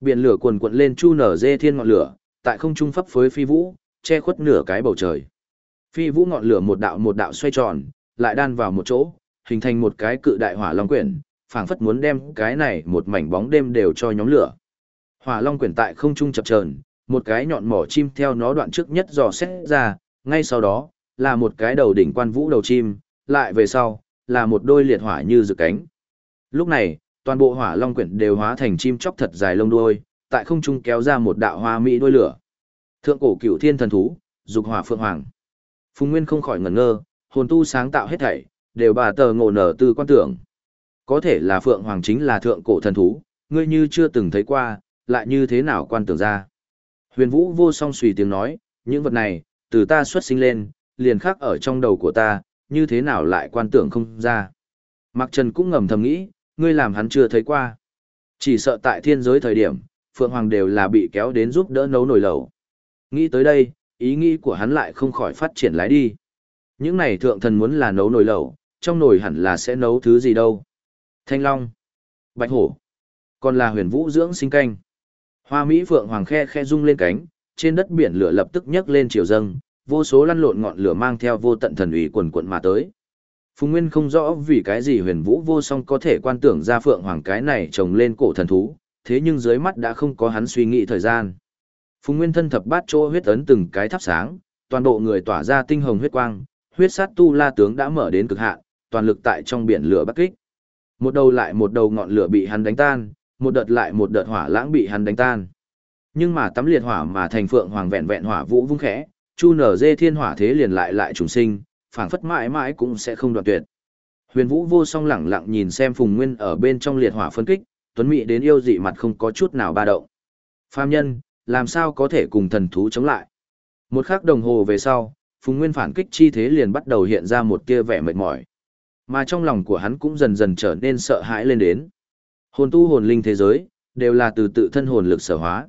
Biển lửa cuồn cuộn lên chu nở dê thiên ngọn lửa, tại không trung phấp phới phi vũ, che khuất nửa cái bầu trời. Phi vũ ngọn lửa một đạo một đạo xoay tròn, lại đan vào một chỗ, hình thành một cái cự đại hỏa long quyển, phảng phất muốn đem cái này một mảnh bóng đêm đều cho nhóm lửa. Hỏa long quyển tại không trung chập chờn, một cái nhọn mỏ chim theo nó đoạn trước nhất dò xét ra, ngay sau đó là một cái đầu đỉnh quan vũ đầu chim, lại về sau là một đôi liệt hỏa như dự cánh. Lúc này, toàn bộ hỏa long quyển đều hóa thành chim chóc thật dài lông đuôi, tại không trung kéo ra một đạo hoa mỹ đuôi lửa. Thượng cổ cửu thiên thần thú, dục hỏa phượng hoàng. Phùng Nguyên không khỏi ngẩn ngơ, hồn tu sáng tạo hết thảy, đều bà tờ ngộ nở từ quan tưởng. Có thể là phượng hoàng chính là thượng cổ thần thú, ngươi như chưa từng thấy qua, lại như thế nào quan tưởng ra. Huyền Vũ vô song suy tiếng nói, những vật này, từ ta xuất sinh lên, liền khắc ở trong đầu của ta, như thế nào lại quan tưởng không ra. Mạc Trần cũng ngầm thầm nghĩ, ngươi làm hắn chưa thấy qua. Chỉ sợ tại thiên giới thời điểm, Phượng Hoàng đều là bị kéo đến giúp đỡ nấu nồi lẩu. Nghĩ tới đây, ý nghĩ của hắn lại không khỏi phát triển lái đi. Những này thượng thần muốn là nấu nồi lẩu, trong nồi hẳn là sẽ nấu thứ gì đâu. Thanh Long, Bạch Hổ, còn là huyền vũ dưỡng sinh canh. Hoa Mỹ Phượng Hoàng khe khe rung lên cánh, trên đất biển lửa lập tức nhấc lên chiều dâng, vô số lăn lộn ngọn lửa mang theo vô tận thần ủy quần quận mà tới. Phùng Nguyên không rõ vì cái gì huyền vũ vô song có thể quan tưởng ra Phượng Hoàng cái này trồng lên cổ thần thú, thế nhưng dưới mắt đã không có hắn suy nghĩ thời gian. Phùng Nguyên thân thập bát chỗ huyết ấn từng cái thắp sáng, toàn bộ người tỏa ra tinh hồng huyết quang, huyết sát tu la tướng đã mở đến cực hạn, toàn lực tại trong biển lửa bắt kích. Một đầu lại một đầu ngọn lửa bị hắn đánh tan, một đợt lại một đợt hỏa lãng bị hắn đánh tan. Nhưng mà tắm liệt hỏa mà thành phượng hoàng vẹn vẹn hỏa vũ vung khẽ, chu nở dê thiên hỏa thế liền lại lại trùng sinh, phảng phất mãi mãi cũng sẽ không đoạn tuyệt. Huyền Vũ vô song lẳng lặng nhìn xem Phùng Nguyên ở bên trong liệt hỏa phân kích, tuấn mỹ đến yêu dị mặt không có chút nào ba động. Phàm nhân, làm sao có thể cùng thần thú chống lại? Một khắc đồng hồ về sau, Phùng Nguyên phản kích chi thế liền bắt đầu hiện ra một tia vẻ mệt mỏi. Mà trong lòng của hắn cũng dần dần trở nên sợ hãi lên đến. Hồn tu hồn linh thế giới, đều là từ tự thân hồn lực sở hóa.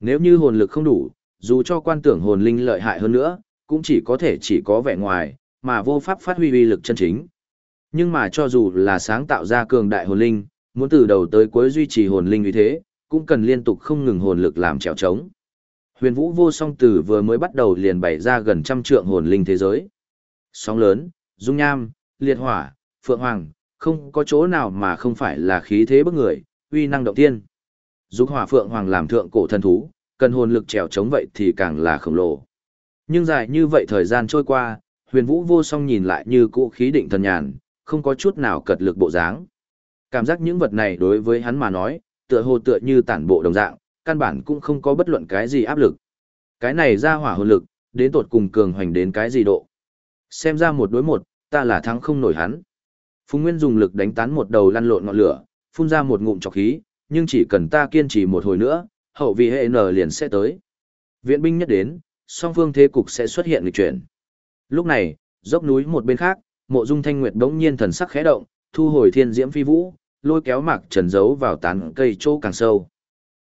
Nếu như hồn lực không đủ, dù cho quan tưởng hồn linh lợi hại hơn nữa, cũng chỉ có thể chỉ có vẻ ngoài, mà vô pháp phát huy uy lực chân chính. Nhưng mà cho dù là sáng tạo ra cường đại hồn linh, muốn từ đầu tới cuối duy trì hồn linh như thế, cũng cần liên tục không ngừng hồn lực làm trèo trống. Huyền Vũ Vô Song Tử vừa mới bắt đầu liền bày ra gần trăm trượng hồn linh thế giới. Sóng lớn, dung nham, liệt hỏa, phượng hoàng, không có chỗ nào mà không phải là khí thế bức người, uy năng động tiên. Dục hỏa phượng hoàng làm thượng cổ thần thú, cần hồn lực trèo chống vậy thì càng là khổng lồ. Nhưng dài như vậy thời gian trôi qua, huyền vũ vô song nhìn lại như cũ khí định thần nhàn, không có chút nào cật lực bộ dáng. Cảm giác những vật này đối với hắn mà nói, tựa hồ tựa như tản bộ đồng dạng, căn bản cũng không có bất luận cái gì áp lực. Cái này ra hỏa hồn lực, đến tột cùng cường hoành đến cái gì độ. Xem ra một đối một, ta là thắng không nổi hắn. Phùng Nguyên dùng lực đánh tán một đầu lăn lộn ngọn lửa, phun ra một ngụm trọc khí, nhưng chỉ cần ta kiên trì một hồi nữa, hậu vị hệ n liền sẽ tới. Viện binh nhất đến, song phương thế cục sẽ xuất hiện lịch chuyển. Lúc này, dốc núi một bên khác, mộ dung thanh nguyệt bỗng nhiên thần sắc khẽ động, thu hồi thiên diễm phi vũ, lôi kéo mạc trần giấu vào tán cây chỗ càng sâu.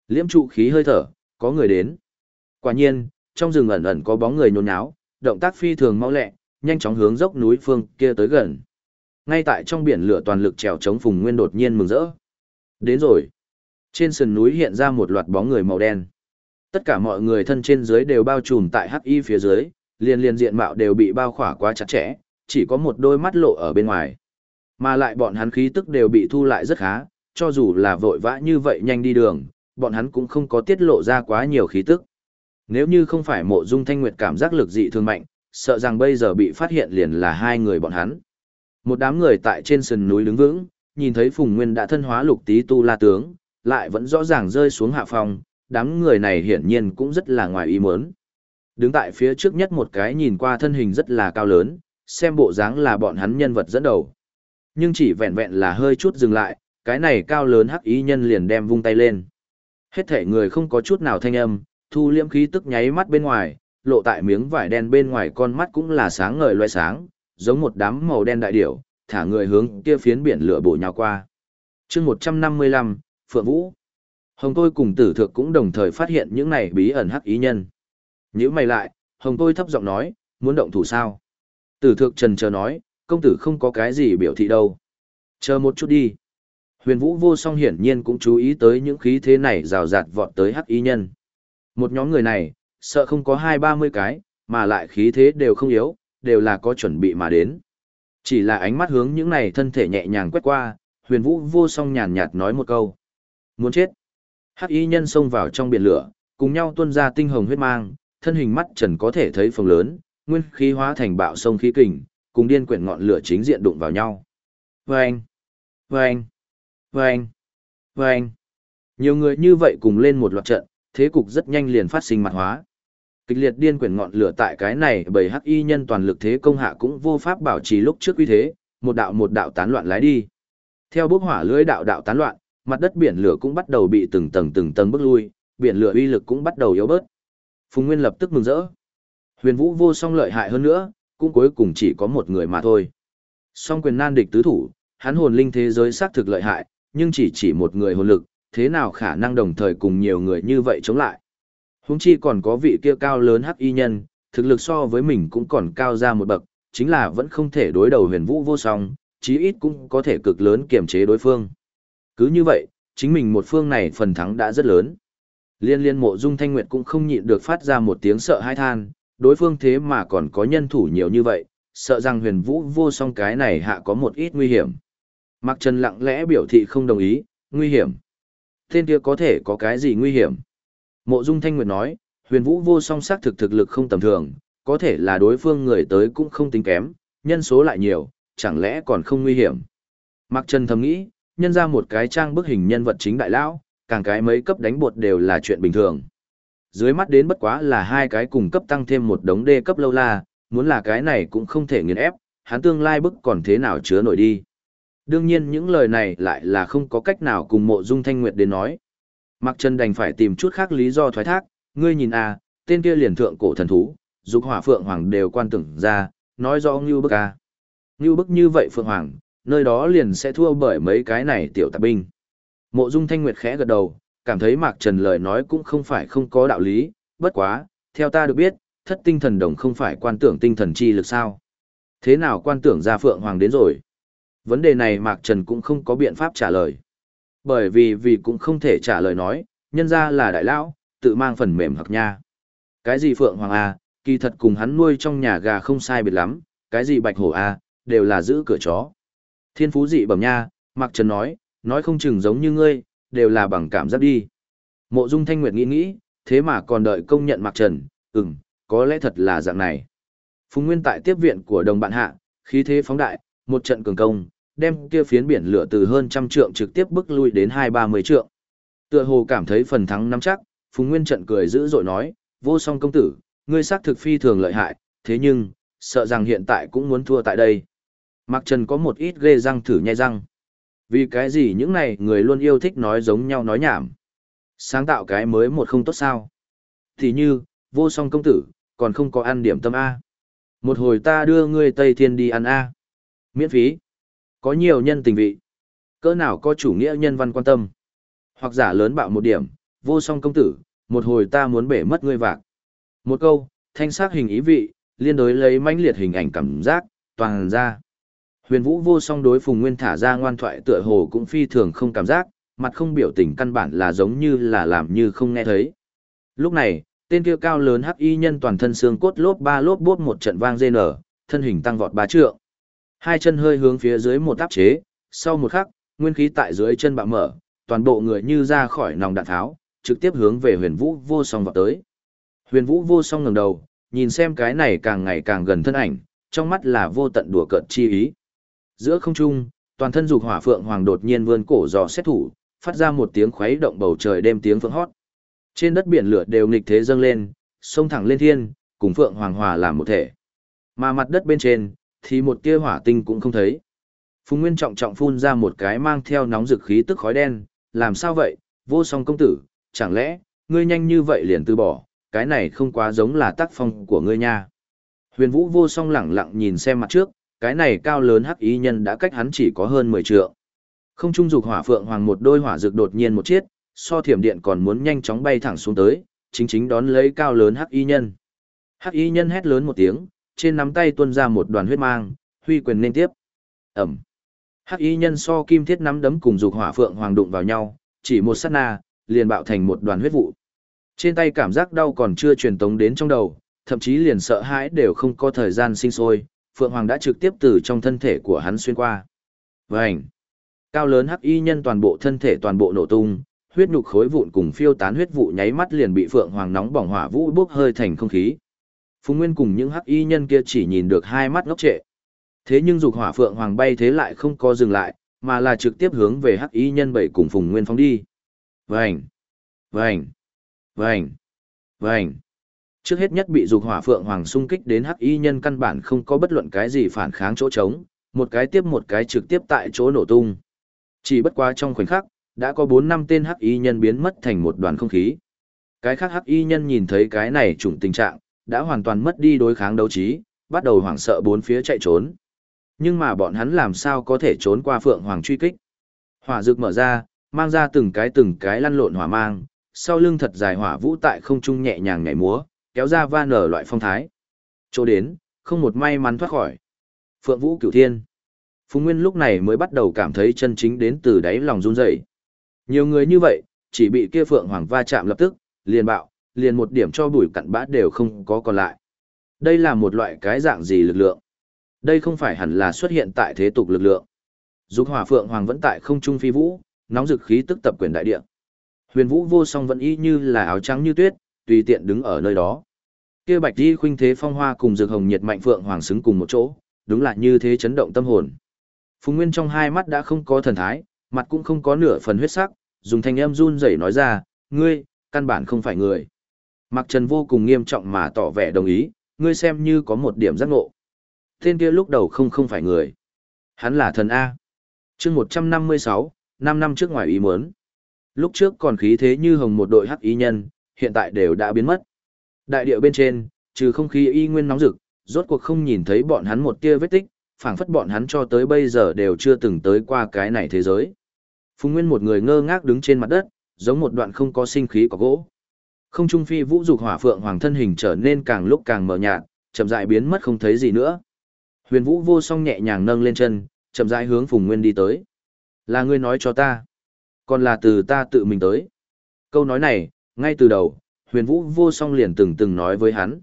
Liễm trụ khí hơi thở, có người đến. Quả nhiên, trong rừng ẩn ẩn có bóng người nhốn nháo, động tác phi thường mau lẹ, nhanh chóng hướng dốc núi phương kia tới gần. Ngay tại trong biển lửa toàn lực trèo chống Phùng Nguyên đột nhiên mừng rỡ. Đến rồi. Trên sườn núi hiện ra một loạt bóng người màu đen. Tất cả mọi người thân trên dưới đều bao trùm tại hắc y phía dưới, liền liền diện mạo đều bị bao khỏa quá chặt chẽ, chỉ có một đôi mắt lộ ở bên ngoài. Mà lại bọn hắn khí tức đều bị thu lại rất khá, cho dù là vội vã như vậy nhanh đi đường, bọn hắn cũng không có tiết lộ ra quá nhiều khí tức. Nếu như không phải mộ dung thanh nguyệt cảm giác lực dị thường mạnh, sợ rằng bây giờ bị phát hiện liền là hai người bọn hắn. Một đám người tại trên sườn núi đứng vững, nhìn thấy Phùng Nguyên đã thân hóa lục tí tu la tướng, lại vẫn rõ ràng rơi xuống hạ phòng, đám người này hiển nhiên cũng rất là ngoài ý muốn. Đứng tại phía trước nhất một cái nhìn qua thân hình rất là cao lớn, xem bộ dáng là bọn hắn nhân vật dẫn đầu. Nhưng chỉ vẹn vẹn là hơi chút dừng lại, cái này cao lớn hắc ý nhân liền đem vung tay lên. Hết thể người không có chút nào thanh âm, thu liễm khí tức nháy mắt bên ngoài, lộ tại miếng vải đen bên ngoài con mắt cũng là sáng ngời loe sáng, giống một đám màu đen đại điểu, thả người hướng kia phiến biển lửa bổ nhào qua. chương 155, Phượng Vũ. Hồng Tôi cùng tử thượng cũng đồng thời phát hiện những này bí ẩn hắc ý nhân. Nhữ mày lại, Hồng Tôi thấp giọng nói, muốn động thủ sao? Tử thượng trần chờ nói, công tử không có cái gì biểu thị đâu. Chờ một chút đi. Huyền Vũ vô song hiển nhiên cũng chú ý tới những khí thế này rào rạt vọt tới hắc y nhân. Một nhóm người này, sợ không có hai ba mươi cái, mà lại khí thế đều không yếu, đều là có chuẩn bị mà đến. Chỉ là ánh mắt hướng những này thân thể nhẹ nhàng quét qua, huyền vũ vô song nhàn nhạt nói một câu. Muốn chết. Hắc y nhân xông vào trong biển lửa, cùng nhau tuôn ra tinh hồng huyết mang, thân hình mắt trần có thể thấy phồng lớn, nguyên khí hóa thành bạo sông khí kình, cùng điên quyển ngọn lửa chính diện đụng vào nhau. Vâng! Vâng! Vâng! Vâng! Nhiều người như vậy cùng lên một loạt trận, thế cục rất nhanh liền phát sinh mặt hóa. Kịch liệt điên quyển ngọn lửa tại cái này bởi hắc y nhân toàn lực thế công hạ cũng vô pháp bảo trì lúc trước uy thế, một đạo một đạo tán loạn lái đi. Theo bước hỏa lưới đạo đạo tán loạn, mặt đất biển lửa cũng bắt đầu bị từng tầng từng tầng bước lui, biển lửa uy lực cũng bắt đầu yếu bớt. Phùng Nguyên lập tức mừng rỡ. Huyền Vũ vô song lợi hại hơn nữa, cũng cuối cùng chỉ có một người mà thôi. Song quyền nan địch tứ thủ, hắn hồn linh thế giới xác thực lợi hại, nhưng chỉ chỉ một người hồn lực, thế nào khả năng đồng thời cùng nhiều người như vậy chống lại. Húng chi còn có vị kia cao lớn hắc y nhân, thực lực so với mình cũng còn cao ra một bậc, chính là vẫn không thể đối đầu huyền vũ vô song, chí ít cũng có thể cực lớn kiềm chế đối phương. Cứ như vậy, chính mình một phương này phần thắng đã rất lớn. Liên liên mộ dung thanh nguyệt cũng không nhịn được phát ra một tiếng sợ hai than, đối phương thế mà còn có nhân thủ nhiều như vậy, sợ rằng huyền vũ vô song cái này hạ có một ít nguy hiểm. Mạc Trần lặng lẽ biểu thị không đồng ý, nguy hiểm. Tên kia có thể có cái gì nguy hiểm? Mộ Dung Thanh Nguyệt nói, huyền vũ vô song sắc thực thực lực không tầm thường, có thể là đối phương người tới cũng không tính kém, nhân số lại nhiều, chẳng lẽ còn không nguy hiểm. Mạc Trần thầm nghĩ, nhân ra một cái trang bức hình nhân vật chính đại lão, càng cái mấy cấp đánh bột đều là chuyện bình thường. Dưới mắt đến bất quá là hai cái cùng cấp tăng thêm một đống đê cấp lâu la, muốn là cái này cũng không thể nghiền ép, hắn tương lai bức còn thế nào chứa nổi đi. Đương nhiên những lời này lại là không có cách nào cùng mộ dung thanh nguyệt đến nói. mặc Trần đành phải tìm chút khác lý do thoái thác, ngươi nhìn à, tên kia liền thượng cổ thần thú, dục hỏa phượng hoàng đều quan tưởng ra, nói rõ ngưu bức à. Ngưu bức như vậy phượng hoàng, nơi đó liền sẽ thua bởi mấy cái này tiểu tạp binh. Mộ dung thanh nguyệt khẽ gật đầu, cảm thấy Mạc Trần lời nói cũng không phải không có đạo lý, bất quá, theo ta được biết, thất tinh thần đồng không phải quan tưởng tinh thần chi lực sao. Thế nào quan tưởng ra phượng hoàng đến rồi? Vấn đề này Mạc Trần cũng không có biện pháp trả lời. Bởi vì vì cũng không thể trả lời nói, nhân ra là đại lão, tự mang phần mềm hoặc nha. Cái gì Phượng Hoàng A, kỳ thật cùng hắn nuôi trong nhà gà không sai biệt lắm, cái gì Bạch Hổ A, đều là giữ cửa chó. Thiên phú dị bẩm nha, Mạc Trần nói, nói không chừng giống như ngươi, đều là bằng cảm giác đi. Mộ Dung Thanh Nguyệt nghĩ nghĩ, thế mà còn đợi công nhận Mạc Trần, ừm, có lẽ thật là dạng này. Phùng Nguyên tại tiếp viện của đồng bạn hạ, khí thế phóng đại, một trận cường công, đem kia phiến biển lửa từ hơn trăm trượng trực tiếp bước lui đến hai ba mươi trượng. Tựa hồ cảm thấy phần thắng nắm chắc, Phùng Nguyên trận cười dữ dội nói, vô song công tử, ngươi xác thực phi thường lợi hại, thế nhưng, sợ rằng hiện tại cũng muốn thua tại đây. Mạc Trần có một ít ghê răng thử nhai răng. Vì cái gì những này người luôn yêu thích nói giống nhau nói nhảm. Sáng tạo cái mới một không tốt sao. Thì như, vô song công tử, còn không có ăn điểm tâm A. Một hồi ta đưa ngươi Tây Thiên đi ăn A. Miễn phí. Có nhiều nhân tình vị. Cỡ nào có chủ nghĩa nhân văn quan tâm. Hoặc giả lớn bạo một điểm, vô song công tử, một hồi ta muốn bể mất ngươi vạc. Một câu, thanh sắc hình ý vị, liên đối lấy mãnh liệt hình ảnh cảm giác, toàn ra. Huyền Vũ vô song đối Phùng Nguyên thả ra ngoan thoại tựa hồ cũng phi thường không cảm giác, mặt không biểu tình căn bản là giống như là làm như không nghe thấy. Lúc này, tên kia cao lớn hắc y nhân toàn thân xương cốt lốp ba lốp bốt một trận vang rên ở, thân hình tăng vọt ba trượng. Hai chân hơi hướng phía dưới một áp chế, sau một khắc, nguyên khí tại dưới chân bạo mở, toàn bộ người như ra khỏi nòng đạn tháo, trực tiếp hướng về huyền vũ vô song vọt tới. Huyền vũ vô song ngẩng đầu, nhìn xem cái này càng ngày càng gần thân ảnh, trong mắt là vô tận đùa cợt chi ý. Giữa không trung, toàn thân dục hỏa phượng hoàng đột nhiên vươn cổ dò xét thủ, phát ra một tiếng khuấy động bầu trời đêm tiếng phượng hót. Trên đất biển lửa đều nghịch thế dâng lên, sông thẳng lên thiên, cùng phượng hoàng hòa làm một thể. Mà mặt đất bên trên, thì một tia hỏa tinh cũng không thấy. Phùng Nguyên trọng trọng phun ra một cái mang theo nóng dực khí tức khói đen, làm sao vậy, vô song công tử, chẳng lẽ, ngươi nhanh như vậy liền từ bỏ, cái này không quá giống là tác phong của ngươi nha. Huyền Vũ vô song lẳng lặng nhìn xem mặt trước, cái này cao lớn hắc ý nhân đã cách hắn chỉ có hơn 10 trượng. Không trung dục hỏa phượng hoàng một đôi hỏa dược đột nhiên một chiếc, so thiểm điện còn muốn nhanh chóng bay thẳng xuống tới, chính chính đón lấy cao lớn hắc y nhân. Hắc y nhân hét lớn một tiếng, trên nắm tay tuôn ra một đoàn huyết mang, huy quyền lên tiếp. Ẩm. Hắc y nhân so kim thiết nắm đấm cùng dục hỏa phượng hoàng đụng vào nhau, chỉ một sát na, liền bạo thành một đoàn huyết vụ. Trên tay cảm giác đau còn chưa truyền tống đến trong đầu, thậm chí liền sợ hãi đều không có thời gian sinh sôi, phượng hoàng đã trực tiếp từ trong thân thể của hắn xuyên qua. Vành! Cao lớn hắc y nhân toàn bộ thân thể toàn bộ nổ tung, huyết nhục khối vụn cùng phiêu tán huyết vụ nháy mắt liền bị phượng hoàng nóng bỏng hỏa vũ bốc hơi thành không khí. Phùng Nguyên cùng những hắc y nhân kia chỉ nhìn được hai mắt ngốc trệ. Thế nhưng dục hỏa phượng hoàng bay thế lại không có dừng lại, mà là trực tiếp hướng về hắc y nhân bảy cùng Phùng Nguyên phóng đi. Vành, vành, vành, vành. Trước hết nhất bị dục hỏa phượng hoàng xung kích đến hắc y nhân căn bản không có bất luận cái gì phản kháng chỗ trống, một cái tiếp một cái trực tiếp tại chỗ nổ tung. Chỉ bất quá trong khoảnh khắc, đã có bốn năm tên hắc y nhân biến mất thành một đoàn không khí. Cái khác hắc y nhân nhìn thấy cái này trùng tình trạng, đã hoàn toàn mất đi đối kháng đấu trí, bắt đầu hoảng sợ bốn phía chạy trốn. Nhưng mà bọn hắn làm sao có thể trốn qua Phượng Hoàng truy kích. Hỏa dược mở ra, mang ra từng cái từng cái lăn lộn hỏa mang, sau lưng thật dài hỏa vũ tại không trung nhẹ nhàng nhảy múa, kéo ra va nở loại phong thái. Chỗ đến, không một may mắn thoát khỏi. Phượng Vũ Cửu Thiên. Phùng Nguyên lúc này mới bắt đầu cảm thấy chân chính đến từ đáy lòng run rẩy. Nhiều người như vậy, chỉ bị kia Phượng Hoàng va chạm lập tức, liền bạo, liền một điểm cho bụi cặn bã đều không có còn lại. Đây là một loại cái dạng gì lực lượng? Đây không phải hẳn là xuất hiện tại thế tục lực lượng. Dục hỏa phượng hoàng vẫn tại không trung phi vũ, nóng dực khí tức tập quyền đại địa. Huyền vũ vô song vẫn y như là áo trắng như tuyết, tùy tiện đứng ở nơi đó. Kia bạch Di khuynh thế phong hoa cùng dược hồng nhiệt mạnh phượng hoàng xứng cùng một chỗ, đúng là như thế chấn động tâm hồn. Phùng Nguyên trong hai mắt đã không có thần thái, mặt cũng không có nửa phần huyết sắc, dùng thanh âm run rẩy nói ra, ngươi, căn bản không phải người. Mạc Trần vô cùng nghiêm trọng mà tỏ vẻ đồng ý, ngươi xem như có một điểm giác ngộ. Tên kia lúc đầu không không phải người. Hắn là thần A. chương 156, 5 năm trước ngoài ý muốn. Lúc trước còn khí thế như hồng một đội hắc ý nhân, hiện tại đều đã biến mất. Đại địa bên trên, trừ không khí y nguyên nóng rực, rốt cuộc không nhìn thấy bọn hắn một tia vết tích, phảng phất bọn hắn cho tới bây giờ đều chưa từng tới qua cái này thế giới. Phùng Nguyên một người ngơ ngác đứng trên mặt đất, giống một đoạn không có sinh khí có gỗ. Không trung phi vũ dục hỏa phượng hoàng thân hình trở nên càng lúc càng mờ nhạt, chậm rãi biến mất không thấy gì nữa. Huyền Vũ vô song nhẹ nhàng nâng lên chân, chậm rãi hướng Phùng Nguyên đi tới. Là ngươi nói cho ta, còn là từ ta tự mình tới. Câu nói này, ngay từ đầu, Huyền Vũ vô song liền từng từng nói với hắn.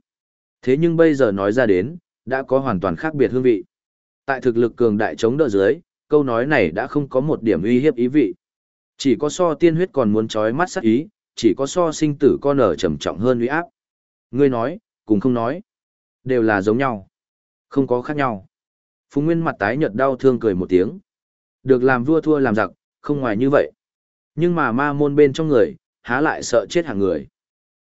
Thế nhưng bây giờ nói ra đến, đã có hoàn toàn khác biệt hương vị. Tại thực lực cường đại chống đỡ dưới, câu nói này đã không có một điểm uy hiếp ý vị. Chỉ có so tiên huyết còn muốn trói mắt sắc ý, chỉ có so sinh tử con ở trầm trọng hơn uy áp. Ngươi nói, cùng không nói, đều là giống nhau, không có khác nhau. Phùng Nguyên mặt tái nhợt đau thương cười một tiếng. Được làm vua thua làm giặc, không ngoài như vậy. Nhưng mà ma môn bên trong người, há lại sợ chết hàng người.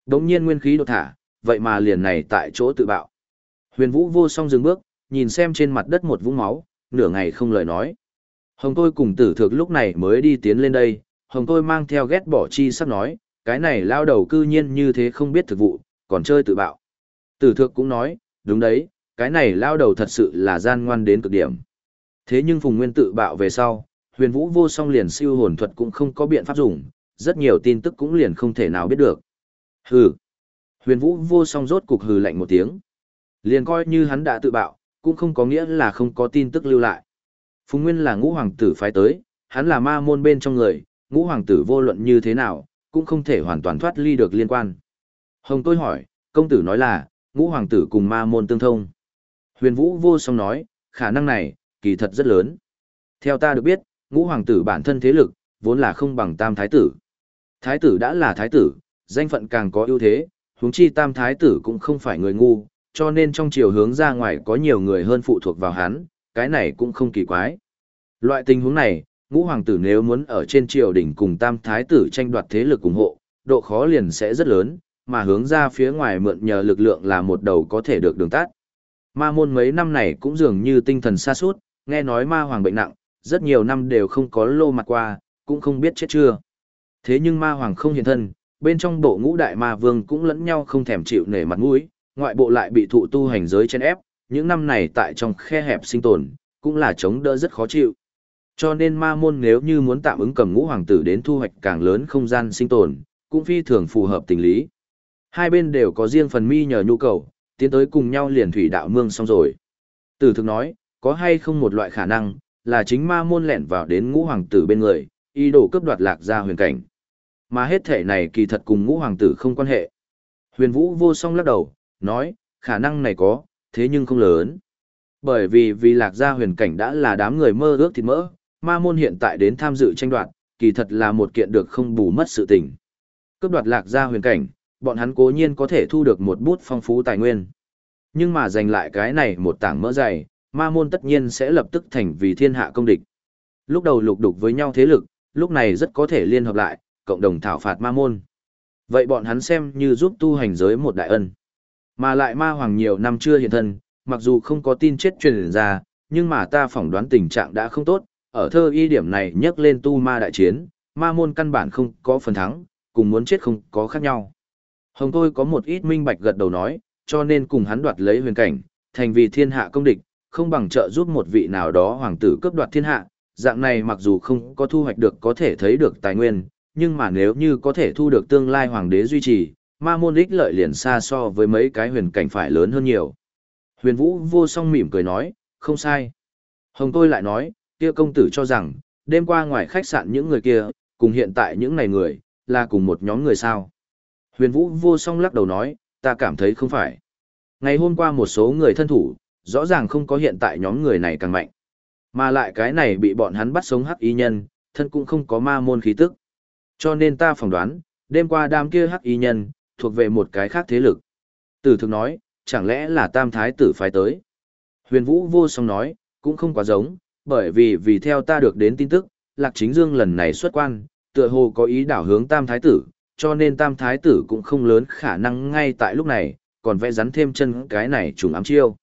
Đống nhiên nguyên khí đột thả, vậy mà liền này tại chỗ tự bạo. Huyền Vũ vô song dừng bước, nhìn xem trên mặt đất một vũng máu, nửa ngày không lời nói. Hồng tôi cùng tử thực lúc này mới đi tiến lên đây, hồng tôi mang theo ghét bỏ chi sắp nói, cái này lao đầu cư nhiên như thế không biết thực vụ, còn chơi tự bạo. Tử thược cũng nói, đúng đấy, cái này lao đầu thật sự là gian ngoan đến cực điểm. Thế nhưng Phùng Nguyên tự bạo về sau, huyền vũ vô song liền siêu hồn thuật cũng không có biện pháp dùng, rất nhiều tin tức cũng liền không thể nào biết được. Hừ. Huyền vũ vô song rốt cục hừ lạnh một tiếng. Liền coi như hắn đã tự bạo, cũng không có nghĩa là không có tin tức lưu lại. Phùng Nguyên là ngũ hoàng tử phái tới, hắn là ma môn bên trong người, ngũ hoàng tử vô luận như thế nào, cũng không thể hoàn toàn thoát ly được liên quan. Hồng tôi hỏi, công tử nói là, ngũ hoàng tử cùng ma môn tương thông. Huyền vũ vô song nói, khả năng này, kỳ thật rất lớn. Theo ta được biết, ngũ hoàng tử bản thân thế lực, vốn là không bằng tam thái tử. Thái tử đã là thái tử, danh phận càng có ưu thế, huống chi tam thái tử cũng không phải người ngu, cho nên trong chiều hướng ra ngoài có nhiều người hơn phụ thuộc vào hắn, cái này cũng không kỳ quái. Loại tình huống này, ngũ hoàng tử nếu muốn ở trên triều đỉnh cùng tam thái tử tranh đoạt thế lực ủng hộ, độ khó liền sẽ rất lớn, mà hướng ra phía ngoài mượn nhờ lực lượng là một đầu có thể được đường tắt. Ma môn mấy năm này cũng dường như tinh thần xa suốt, nghe nói ma hoàng bệnh nặng, rất nhiều năm đều không có lô mặt qua, cũng không biết chết chưa. Thế nhưng ma hoàng không hiện thân, bên trong bộ ngũ đại ma vương cũng lẫn nhau không thèm chịu nể mặt mũi, ngoại bộ lại bị thụ tu hành giới chen ép, những năm này tại trong khe hẹp sinh tồn, cũng là chống đỡ rất khó chịu. Cho nên ma môn nếu như muốn tạm ứng cầm ngũ hoàng tử đến thu hoạch càng lớn không gian sinh tồn, cũng phi thường phù hợp tình lý. Hai bên đều có riêng phần mi nhờ nhu cầu, tiến tới cùng nhau liền thủy đạo mương xong rồi. Tử thực nói, có hay không một loại khả năng, là chính ma môn lẻn vào đến ngũ hoàng tử bên người, ý đồ cướp đoạt lạc gia huyền cảnh. Mà hết thể này kỳ thật cùng ngũ hoàng tử không quan hệ. Huyền Vũ vô song lắc đầu, nói, khả năng này có, thế nhưng không lớn. Bởi vì vì lạc gia huyền cảnh đã là đám người mơ ước thịt mỡ, ma môn hiện tại đến tham dự tranh đoạt, kỳ thật là một kiện được không bù mất sự tình. Cướp đoạt lạc gia huyền cảnh, bọn hắn cố nhiên có thể thu được một bút phong phú tài nguyên. Nhưng mà giành lại cái này một tảng mỡ dày, ma môn tất nhiên sẽ lập tức thành vì thiên hạ công địch. Lúc đầu lục đục với nhau thế lực, lúc này rất có thể liên hợp lại, cộng đồng thảo phạt ma môn. Vậy bọn hắn xem như giúp tu hành giới một đại ân. Mà lại ma hoàng nhiều năm chưa hiện thân, mặc dù không có tin chết truyền ra, nhưng mà ta phỏng đoán tình trạng đã không tốt, ở thơ y điểm này nhắc lên tu ma đại chiến, ma môn căn bản không có phần thắng, cùng muốn chết không có khác nhau. Hồng tôi có một ít minh bạch gật đầu nói, cho nên cùng hắn đoạt lấy huyền cảnh, thành vì thiên hạ công địch, không bằng trợ giúp một vị nào đó hoàng tử cướp đoạt thiên hạ, dạng này mặc dù không có thu hoạch được có thể thấy được tài nguyên, nhưng mà nếu như có thể thu được tương lai hoàng đế duy trì, ma môn ích lợi liền xa so với mấy cái huyền cảnh phải lớn hơn nhiều. Huyền Vũ vô song mỉm cười nói, không sai. Hồng tôi lại nói, kia công tử cho rằng, đêm qua ngoài khách sạn những người kia, cùng hiện tại những này người, là cùng một nhóm người sao. Huyền Vũ vô song lắc đầu nói, ta cảm thấy không phải. Ngày hôm qua một số người thân thủ, rõ ràng không có hiện tại nhóm người này càng mạnh. Mà lại cái này bị bọn hắn bắt sống hắc y nhân, thân cũng không có ma môn khí tức. Cho nên ta phỏng đoán, đêm qua đám kia hắc y nhân, thuộc về một cái khác thế lực. Tử thực nói, chẳng lẽ là tam thái tử phái tới. Huyền Vũ vô song nói, cũng không quá giống, bởi vì vì theo ta được đến tin tức, Lạc Chính Dương lần này xuất quan, tựa hồ có ý đảo hướng tam thái tử, cho nên tam thái tử cũng không lớn khả năng ngay tại lúc này, còn vẽ rắn thêm chân cái này trùng ám chiêu.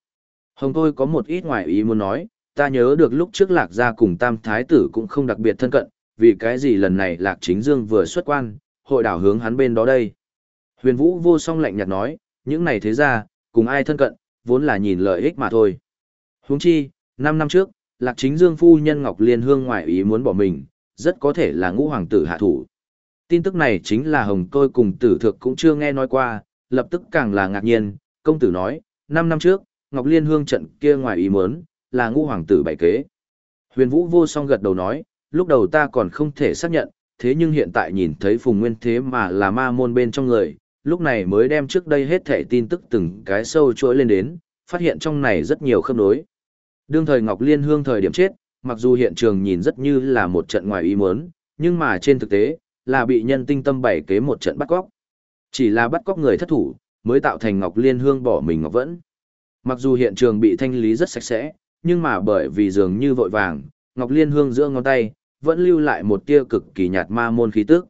Hồng tôi có một ít ngoài ý muốn nói, ta nhớ được lúc trước lạc gia cùng tam thái tử cũng không đặc biệt thân cận, vì cái gì lần này lạc chính dương vừa xuất quan, hội đảo hướng hắn bên đó đây. Huyền vũ vô song lạnh nhạt nói, những này thế ra, cùng ai thân cận, vốn là nhìn lợi ích mà thôi. Huống chi, 5 năm trước, lạc chính dương phu nhân Ngọc Liên Hương ngoại ý muốn bỏ mình, rất có thể là ngũ hoàng tử hạ thủ. Tin tức này chính là hồng tôi cùng tử thực cũng chưa nghe nói qua, lập tức càng là ngạc nhiên, công tử nói, 5 năm trước, Ngọc Liên Hương trận kia ngoài ý muốn, là ngũ hoàng tử bày kế. Huyền Vũ vô song gật đầu nói, lúc đầu ta còn không thể xác nhận, thế nhưng hiện tại nhìn thấy Phùng Nguyên thế mà là ma môn bên trong người, lúc này mới đem trước đây hết thể tin tức từng cái sâu chuỗi lên đến, phát hiện trong này rất nhiều khớp nối. Đương thời Ngọc Liên Hương thời điểm chết, mặc dù hiện trường nhìn rất như là một trận ngoài ý muốn, nhưng mà trên thực tế, là bị nhân tinh tâm bày kế một trận bắt cóc. Chỉ là bắt cóc người thất thủ, mới tạo thành Ngọc Liên Hương bỏ mình Ngọc Vẫn. Mặc dù hiện trường bị thanh lý rất sạch sẽ, nhưng mà bởi vì dường như vội vàng, Ngọc Liên Hương giữa ngón tay, vẫn lưu lại một tia cực kỳ nhạt ma môn khí tức.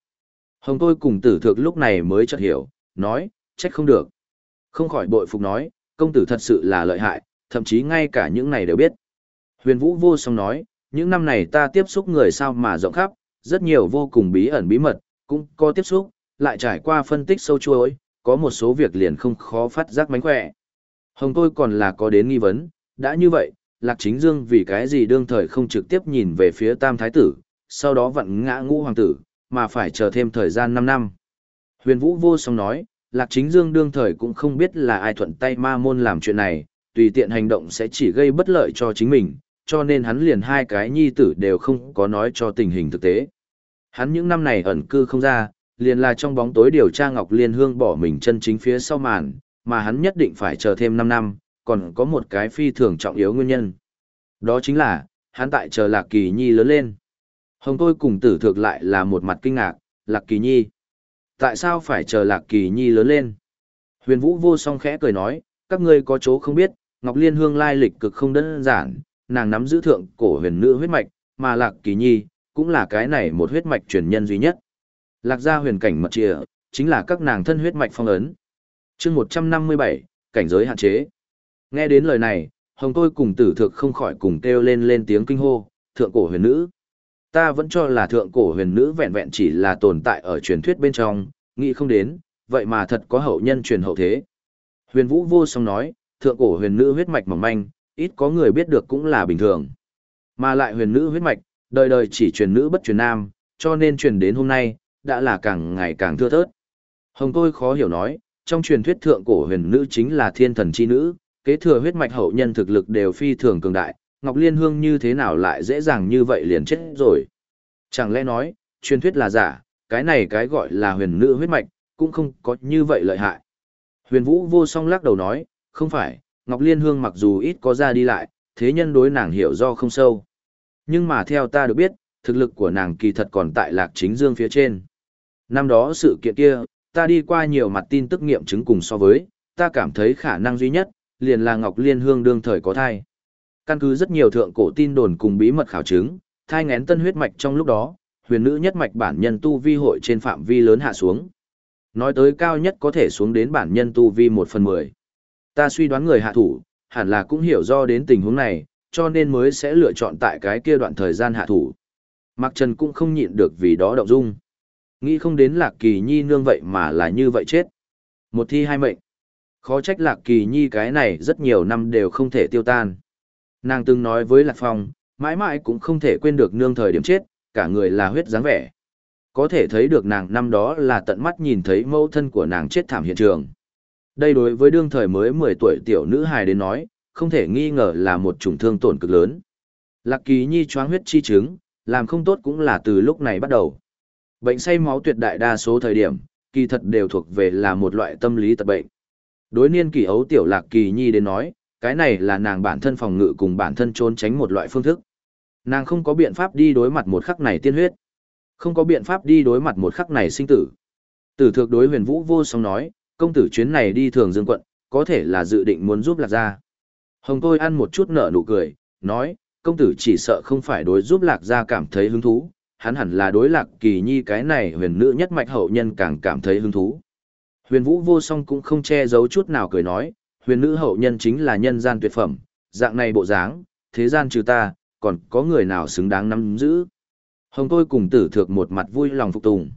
Hồng tôi cùng tử thượng lúc này mới chợt hiểu, nói, trách không được. Không khỏi bội phục nói, công tử thật sự là lợi hại, thậm chí ngay cả những này đều biết. Huyền Vũ vô song nói, những năm này ta tiếp xúc người sao mà rộng khắp, rất nhiều vô cùng bí ẩn bí mật, cũng có tiếp xúc, lại trải qua phân tích sâu chuối, có một số việc liền không khó phát giác mánh khỏe. Hồng tôi còn là có đến nghi vấn, đã như vậy, Lạc Chính Dương vì cái gì đương thời không trực tiếp nhìn về phía Tam Thái Tử, sau đó vặn ngã ngũ hoàng tử, mà phải chờ thêm thời gian 5 năm. Huyền Vũ vô song nói, Lạc Chính Dương đương thời cũng không biết là ai thuận tay ma môn làm chuyện này, tùy tiện hành động sẽ chỉ gây bất lợi cho chính mình, cho nên hắn liền hai cái nhi tử đều không có nói cho tình hình thực tế. Hắn những năm này ẩn cư không ra, liền là trong bóng tối điều tra Ngọc Liên Hương bỏ mình chân chính phía sau màn, mà hắn nhất định phải chờ thêm 5 năm, còn có một cái phi thường trọng yếu nguyên nhân. Đó chính là, hắn tại chờ Lạc Kỳ Nhi lớn lên. Hồng tôi cùng tử thực lại là một mặt kinh ngạc, Lạc Kỳ Nhi. Tại sao phải chờ Lạc Kỳ Nhi lớn lên? Huyền Vũ vô song khẽ cười nói, các ngươi có chỗ không biết, Ngọc Liên Hương lai lịch cực không đơn giản, nàng nắm giữ thượng cổ huyền nữ huyết mạch, mà Lạc Kỳ Nhi, cũng là cái này một huyết mạch truyền nhân duy nhất. Lạc gia huyền cảnh mật trịa, chính là các nàng thân huyết mạch phong ấn. chương 157, cảnh giới hạn chế. Nghe đến lời này, hồng tôi cùng tử thực không khỏi cùng kêu lên lên tiếng kinh hô, thượng cổ huyền nữ. Ta vẫn cho là thượng cổ huyền nữ vẹn vẹn chỉ là tồn tại ở truyền thuyết bên trong, nghĩ không đến, vậy mà thật có hậu nhân truyền hậu thế. Huyền vũ vô song nói, thượng cổ huyền nữ huyết mạch mỏng manh, ít có người biết được cũng là bình thường. Mà lại huyền nữ huyết mạch, đời đời chỉ truyền nữ bất truyền nam, cho nên truyền đến hôm nay, đã là càng ngày càng thưa thớt. Hồng tôi khó hiểu nói, trong truyền thuyết thượng cổ huyền nữ chính là thiên thần chi nữ, kế thừa huyết mạch hậu nhân thực lực đều phi thường cường đại, Ngọc Liên Hương như thế nào lại dễ dàng như vậy liền chết rồi. Chẳng lẽ nói, truyền thuyết là giả, cái này cái gọi là huyền nữ huyết mạch, cũng không có như vậy lợi hại. Huyền Vũ vô song lắc đầu nói, không phải, Ngọc Liên Hương mặc dù ít có ra đi lại, thế nhân đối nàng hiểu do không sâu. Nhưng mà theo ta được biết, thực lực của nàng kỳ thật còn tại lạc chính dương phía trên. Năm đó sự kiện kia, ta đi qua nhiều mặt tin tức nghiệm chứng cùng so với, ta cảm thấy khả năng duy nhất, liền là Ngọc Liên Hương đương thời có thai. Căn cứ rất nhiều thượng cổ tin đồn cùng bí mật khảo chứng, thai ngén tân huyết mạch trong lúc đó, huyền nữ nhất mạch bản nhân tu vi hội trên phạm vi lớn hạ xuống. Nói tới cao nhất có thể xuống đến bản nhân tu vi 1 phần 10. Ta suy đoán người hạ thủ, hẳn là cũng hiểu do đến tình huống này, cho nên mới sẽ lựa chọn tại cái kia đoạn thời gian hạ thủ. Mạc Trần cũng không nhịn được vì đó động dung. Nghĩ không đến Lạc Kỳ Nhi nương vậy mà là như vậy chết. Một thi hai mệnh. Khó trách Lạc Kỳ Nhi cái này rất nhiều năm đều không thể tiêu tan. Nàng từng nói với Lạc Phong, mãi mãi cũng không thể quên được nương thời điểm chết, cả người là huyết dáng vẻ. Có thể thấy được nàng năm đó là tận mắt nhìn thấy mẫu thân của nàng chết thảm hiện trường. Đây đối với đương thời mới 10 tuổi tiểu nữ hài đến nói, không thể nghi ngờ là một chủng thương tổn cực lớn. Lạc Kỳ Nhi choáng huyết chi chứng, làm không tốt cũng là từ lúc này bắt đầu. Bệnh say máu tuyệt đại đa số thời điểm, kỳ thật đều thuộc về là một loại tâm lý tật bệnh. Đối niên kỳ ấu tiểu Lạc Kỳ Nhi đến nói, cái này là nàng bản thân phòng ngự cùng bản thân trốn tránh một loại phương thức. Nàng không có biện pháp đi đối mặt một khắc này tiên huyết. Không có biện pháp đi đối mặt một khắc này sinh tử. Tử thược đối huyền vũ vô song nói, công tử chuyến này đi thường dương quận, có thể là dự định muốn giúp lạc gia. Hồng tôi ăn một chút nở nụ cười, nói, công tử chỉ sợ không phải đối giúp lạc gia cảm thấy hứng thú, hắn hẳn là đối lạc kỳ nhi cái này huyền nữ nhất mạch hậu nhân càng cảm thấy hứng thú. Huyền vũ vô song cũng không che giấu chút nào cười nói, huyền nữ hậu nhân chính là nhân gian tuyệt phẩm, dạng này bộ dáng, thế gian trừ ta, còn có người nào xứng đáng nắm giữ. Hồng tôi cùng tử thược một mặt vui lòng phục tùng.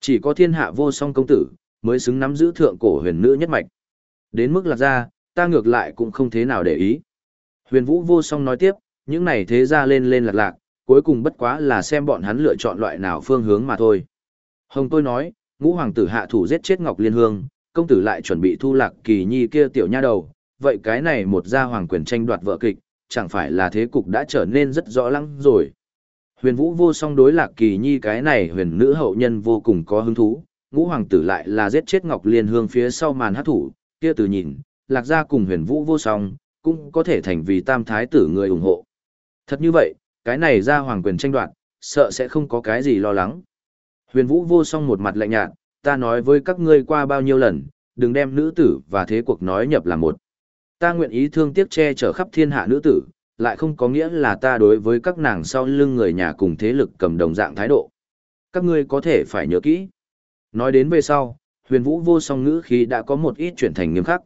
Chỉ có thiên hạ vô song công tử, mới xứng nắm giữ thượng cổ huyền nữ nhất mạch. Đến mức lạc ra, ta ngược lại cũng không thế nào để ý. Huyền vũ vô song nói tiếp, những này thế ra lên lên lạc lạc, cuối cùng bất quá là xem bọn hắn lựa chọn loại nào phương hướng mà thôi. Hồng tôi nói, ngũ hoàng tử hạ thủ giết chết Ngọc Liên Hương, công tử lại chuẩn bị thu lạc kỳ nhi kia tiểu nha đầu, vậy cái này một gia hoàng quyền tranh đoạt vợ kịch, chẳng phải là thế cục đã trở nên rất rõ lắng rồi. Huyền vũ vô song đối lạc kỳ nhi cái này huyền nữ hậu nhân vô cùng có hứng thú, ngũ hoàng tử lại là giết chết Ngọc Liên Hương phía sau màn hát thủ, kia từ nhìn, lạc gia cùng huyền vũ vô song, cũng có thể thành vì tam thái tử người ủng hộ. Thật như vậy, cái này ra hoàng quyền tranh đoạt, sợ sẽ không có cái gì lo lắng. Huyền vũ vô song một mặt lạnh nhạt, ta nói với các ngươi qua bao nhiêu lần, đừng đem nữ tử và thế cuộc nói nhập là một. Ta nguyện ý thương tiếc che chở khắp thiên hạ nữ tử, lại không có nghĩa là ta đối với các nàng sau lưng người nhà cùng thế lực cầm đồng dạng thái độ. Các ngươi có thể phải nhớ kỹ. Nói đến về sau, huyền vũ vô song ngữ khí đã có một ít chuyển thành nghiêm khắc.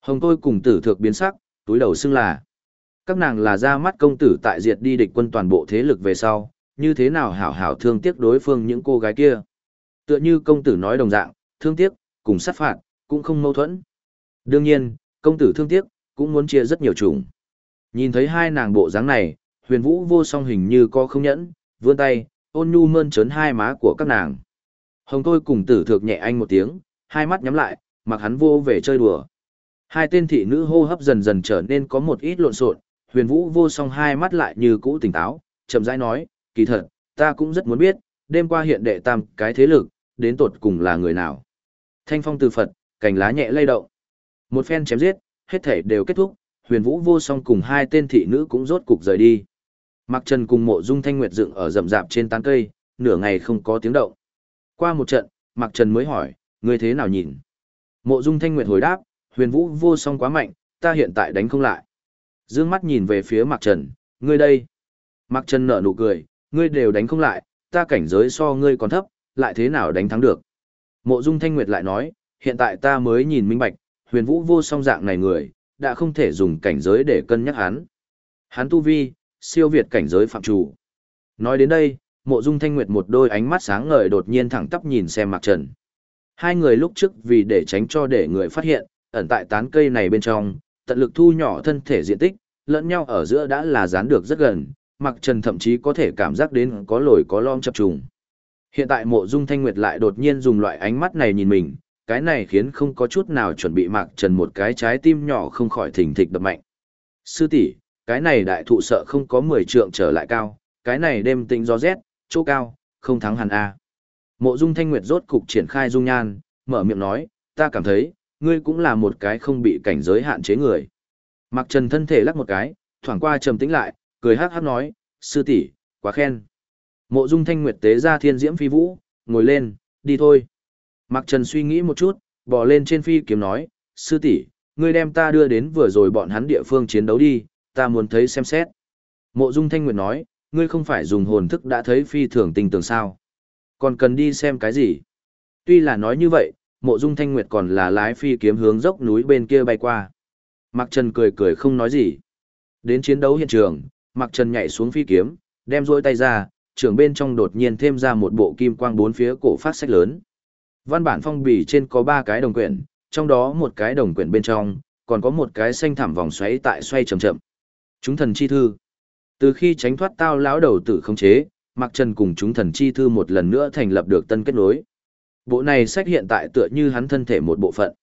Hồng tôi cùng tử thược biến sắc, túi đầu xưng là. Các nàng là ra mắt công tử tại diệt đi địch quân toàn bộ thế lực về sau, như thế nào hảo hảo thương tiếc đối phương những cô gái kia. Tựa như công tử nói đồng dạng, thương tiếc, cùng sát phạt, cũng không mâu thuẫn. Đương nhiên, công tử thương tiếc, cũng muốn chia rất nhiều chủng. Nhìn thấy hai nàng bộ dáng này, huyền vũ vô song hình như có không nhẫn, vươn tay, ôn nhu mơn trớn hai má của các nàng. Hồng tôi cùng tử thược nhẹ anh một tiếng, hai mắt nhắm lại, mặc hắn vô về chơi đùa. Hai tên thị nữ hô hấp dần dần trở nên có một ít lộn xộn, huyền vũ vô song hai mắt lại như cũ tỉnh táo, chậm rãi nói, kỳ thật, ta cũng rất muốn biết, đêm qua hiện đệ tam cái thế lực, đến tột cùng là người nào. Thanh phong từ Phật, cành lá nhẹ lay động. Một phen chém giết, hết thể đều kết thúc, huyền vũ vô song cùng hai tên thị nữ cũng rốt cục rời đi. Mặc trần cùng mộ dung thanh nguyệt dựng ở rậm rạp trên tán cây, nửa ngày không có tiếng động. Qua một trận, Mặc trần mới hỏi, người thế nào nhìn? Mộ dung thanh nguyệt hồi đáp, huyền vũ vô song quá mạnh, ta hiện tại đánh không lại. Dương mắt nhìn về phía Mặc trần, ngươi đây. Mặc trần nở nụ cười, ngươi đều đánh không lại, ta cảnh giới so ngươi còn thấp, lại thế nào đánh thắng được. Mộ dung thanh nguyệt lại nói, hiện tại ta mới nhìn minh bạch, huyền vũ vô song dạng này người, đã không thể dùng cảnh giới để cân nhắc hắn. Hắn tu vi, siêu việt cảnh giới phạm chủ. Nói đến đây, mộ dung thanh nguyệt một đôi ánh mắt sáng ngời đột nhiên thẳng tắp nhìn xem Mạc Trần. Hai người lúc trước vì để tránh cho để người phát hiện, ẩn tại tán cây này bên trong, tận lực thu nhỏ thân thể diện tích, lẫn nhau ở giữa đã là dán được rất gần, Mạc Trần thậm chí có thể cảm giác đến có lồi có lom chập trùng. Hiện tại mộ dung thanh nguyệt lại đột nhiên dùng loại ánh mắt này nhìn mình, cái này khiến không có chút nào chuẩn bị Mạc Trần một cái trái tim nhỏ không khỏi thình thịch đập mạnh. Sư tỷ, cái này đại thụ sợ không có 10 trượng trở lại cao, cái này đêm tĩnh gió rét, chỗ cao, không thắng hẳn a. Mộ Dung Thanh Nguyệt rốt cục triển khai dung nhan, mở miệng nói, ta cảm thấy, ngươi cũng là một cái không bị cảnh giới hạn chế người. Mặc Trần thân thể lắc một cái, thoảng qua trầm tĩnh lại, cười hát hát nói, sư tỷ, quá khen. Mộ Dung Thanh Nguyệt tế ra thiên diễm phi vũ, ngồi lên, đi thôi. Mặc Trần suy nghĩ một chút, bò lên trên phi kiếm nói, sư tỷ, ngươi đem ta đưa đến vừa rồi bọn hắn địa phương chiến đấu đi, ta muốn thấy xem xét. Mộ Dung Thanh Nguyệt nói, ngươi không phải dùng hồn thức đã thấy phi thường tình tường sao. Còn cần đi xem cái gì? Tuy là nói như vậy, Mộ Dung Thanh Nguyệt còn là lái phi kiếm hướng dốc núi bên kia bay qua. Mặc Trần cười cười không nói gì. Đến chiến đấu hiện trường, Mặc Trần nhảy xuống phi kiếm, đem duỗi tay ra, trường bên trong đột nhiên thêm ra một bộ kim quang bốn phía cổ phát sách lớn. Văn bản phong bì trên có ba cái đồng quyển, trong đó một cái đồng quyển bên trong, còn có một cái xanh thảm vòng xoáy tại xoay chậm chậm. Chúng thần chi thư. Từ khi tránh thoát tao lão đầu tử không chế, Mạc Trần cùng chúng thần chi thư một lần nữa thành lập được tân kết nối. Bộ này sách hiện tại tựa như hắn thân thể một bộ phận.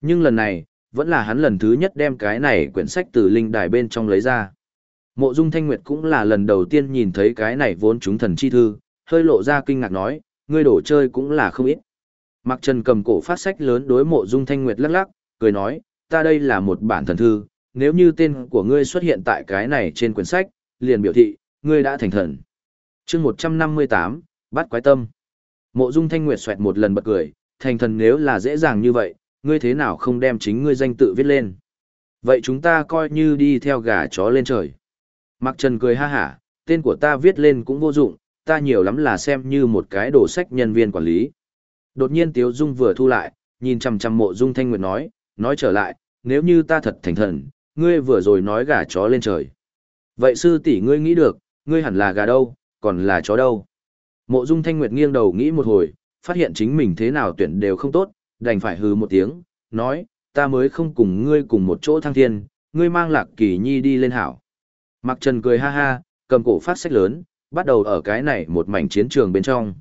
Nhưng lần này, vẫn là hắn lần thứ nhất đem cái này quyển sách từ linh đài bên trong lấy ra. Mộ Dung Thanh Nguyệt cũng là lần đầu tiên nhìn thấy cái này vốn chúng thần chi thư, hơi lộ ra kinh ngạc nói, ngươi đổ chơi cũng là không ít. Mạc Trần cầm cổ phát sách lớn đối Mộ Dung Thanh Nguyệt lắc lắc, cười nói, ta đây là một bản thần thư, nếu như tên của ngươi xuất hiện tại cái này trên quyển sách, liền biểu thị, ngươi đã thành thần. chương 158, bắt quái tâm. Mộ Dung Thanh Nguyệt xoẹt một lần bật cười, thành thần nếu là dễ dàng như vậy, ngươi thế nào không đem chính ngươi danh tự viết lên. Vậy chúng ta coi như đi theo gà chó lên trời. Mạc Trần cười ha hả, tên của ta viết lên cũng vô dụng, ta nhiều lắm là xem như một cái đồ sách nhân viên quản lý. Đột nhiên Tiếu Dung vừa thu lại, nhìn chằm chằm mộ Dung Thanh Nguyệt nói, nói trở lại, nếu như ta thật thành thần, ngươi vừa rồi nói gà chó lên trời. Vậy sư tỷ ngươi nghĩ được, ngươi hẳn là gà đâu, còn là chó đâu. Mộ Dung Thanh Nguyệt nghiêng đầu nghĩ một hồi, phát hiện chính mình thế nào tuyển đều không tốt, đành phải hừ một tiếng, nói, ta mới không cùng ngươi cùng một chỗ thăng thiên, ngươi mang lạc kỳ nhi đi lên hảo. Mạc Trần cười ha ha, cầm cổ phát sách lớn, bắt đầu ở cái này một mảnh chiến trường bên trong.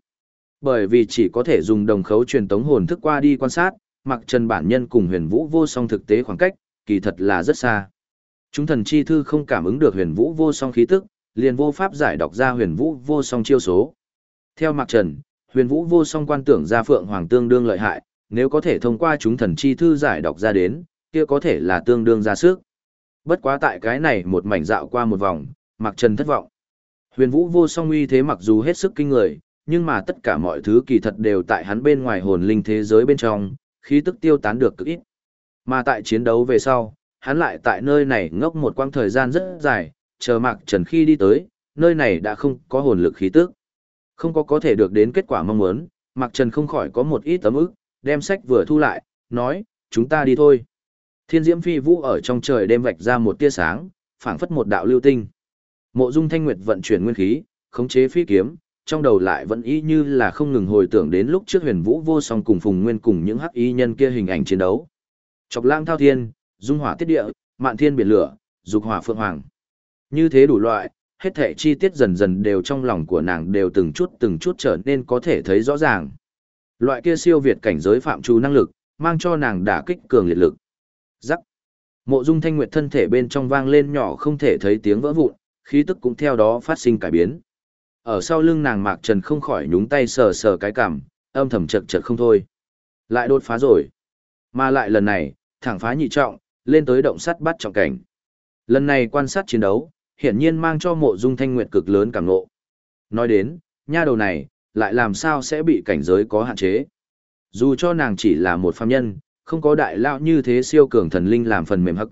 Bởi vì chỉ có thể dùng đồng khấu truyền tống hồn thức qua đi quan sát, Mạc Trần bản nhân cùng huyền vũ vô song thực tế khoảng cách, kỳ thật là rất xa. Chúng thần chi thư không cảm ứng được huyền vũ vô song khí tức, liền vô pháp giải đọc ra huyền vũ vô song chiêu số. Theo Mạc Trần, huyền vũ vô song quan tưởng ra phượng hoàng tương đương lợi hại, nếu có thể thông qua chúng thần chi thư giải đọc ra đến, kia có thể là tương đương ra sức. Bất quá tại cái này một mảnh dạo qua một vòng, Mạc Trần thất vọng. Huyền vũ vô song uy thế mặc dù hết sức kinh người, nhưng mà tất cả mọi thứ kỳ thật đều tại hắn bên ngoài hồn linh thế giới bên trong, khí tức tiêu tán được cực ít. Mà tại chiến đấu về sau, hắn lại tại nơi này ngốc một quãng thời gian rất dài, chờ Mạc Trần khi đi tới, nơi này đã không có hồn lực khí tức. Không có có thể được đến kết quả mong muốn, Mạc Trần không khỏi có một ít tấm ức, đem sách vừa thu lại, nói, chúng ta đi thôi. Thiên diễm phi vũ ở trong trời đêm vạch ra một tia sáng, phảng phất một đạo lưu tinh. Mộ Dung Thanh Nguyệt vận chuyển nguyên khí, khống chế phi kiếm, trong đầu lại vẫn y như là không ngừng hồi tưởng đến lúc trước Huyền Vũ vô song cùng Phùng Nguyên cùng những hắc y nhân kia hình ảnh chiến đấu. Chọc lang thao thiên, dung hỏa tiết địa, mạn thiên biển lửa, dục hỏa phượng hoàng. Như thế đủ loại, hết thảy chi tiết dần dần đều trong lòng của nàng đều từng chút từng chút trở nên có thể thấy rõ ràng. Loại kia siêu việt cảnh giới phạm trù năng lực, mang cho nàng đả kích cường liệt lực. Rắc. Mộ Dung Thanh Nguyệt thân thể bên trong vang lên nhỏ không thể thấy tiếng vỡ vụn, khí tức cũng theo đó phát sinh cải biến. Ở sau lưng nàng Mạc Trần không khỏi nhúng tay sờ sờ cái cằm, âm thầm chật chật không thôi. Lại đột phá rồi. Mà lại lần này, thẳng phá nhị trọng, lên tới động sắt bắt trọng cảnh. Lần này quan sát chiến đấu, hiển nhiên mang cho mộ dung thanh nguyệt cực lớn cảm ngộ. Nói đến, nha đầu này, lại làm sao sẽ bị cảnh giới có hạn chế. Dù cho nàng chỉ là một phàm nhân, không có đại lão như thế siêu cường thần linh làm phần mềm hắc.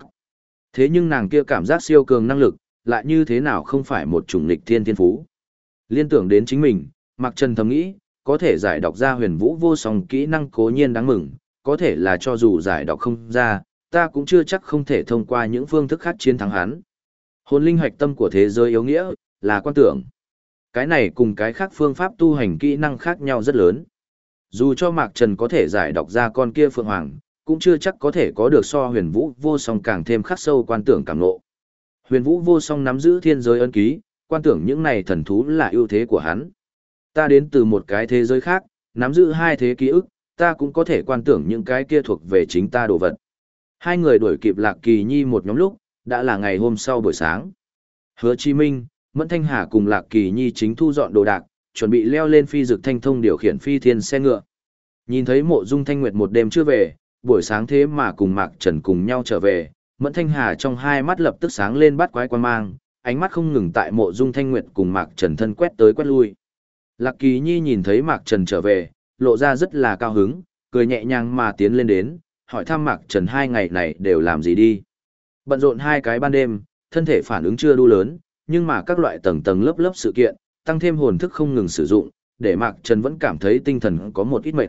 Thế nhưng nàng kia cảm giác siêu cường năng lực, lại như thế nào không phải một chủng lịch thiên thiên phú. Liên tưởng đến chính mình, Mạc Trần thầm nghĩ, có thể giải đọc ra huyền vũ vô song kỹ năng cố nhiên đáng mừng, có thể là cho dù giải đọc không ra, ta cũng chưa chắc không thể thông qua những phương thức khác chiến thắng hắn. Hồn linh hoạch tâm của thế giới yếu nghĩa, là quan tưởng. Cái này cùng cái khác phương pháp tu hành kỹ năng khác nhau rất lớn. Dù cho Mạc Trần có thể giải đọc ra con kia Phượng Hoàng, cũng chưa chắc có thể có được so huyền vũ vô song càng thêm khắc sâu quan tưởng càng ngộ. Huyền vũ vô song nắm giữ thiên giới ân ký, quan tưởng những này thần thú là ưu thế của hắn. Ta đến từ một cái thế giới khác, nắm giữ hai thế ký ức, ta cũng có thể quan tưởng những cái kia thuộc về chính ta đồ vật. Hai người đuổi kịp Lạc Kỳ Nhi một nhóm lúc, đã là ngày hôm sau buổi sáng. Hứa Chí Minh, Mẫn Thanh Hà cùng Lạc Kỳ Nhi chính thu dọn đồ đạc, chuẩn bị leo lên phi dực thanh thông điều khiển phi thiên xe ngựa. Nhìn thấy mộ dung thanh nguyệt một đêm chưa về, buổi sáng thế mà cùng Mạc Trần cùng nhau trở về, Mẫn Thanh Hà trong hai mắt lập tức sáng lên bắt quái quan mang, ánh mắt không ngừng tại mộ dung thanh nguyệt cùng Mạc Trần thân quét tới quét lui. Lạc Kỳ Nhi nhìn thấy Mạc Trần trở về, lộ ra rất là cao hứng, cười nhẹ nhàng mà tiến lên đến, hỏi thăm Mạc Trần hai ngày này đều làm gì đi. Bận rộn hai cái ban đêm, thân thể phản ứng chưa đu lớn, nhưng mà các loại tầng tầng lớp lớp sự kiện, tăng thêm hồn thức không ngừng sử dụng, để Mạc Trần vẫn cảm thấy tinh thần có một ít mệt.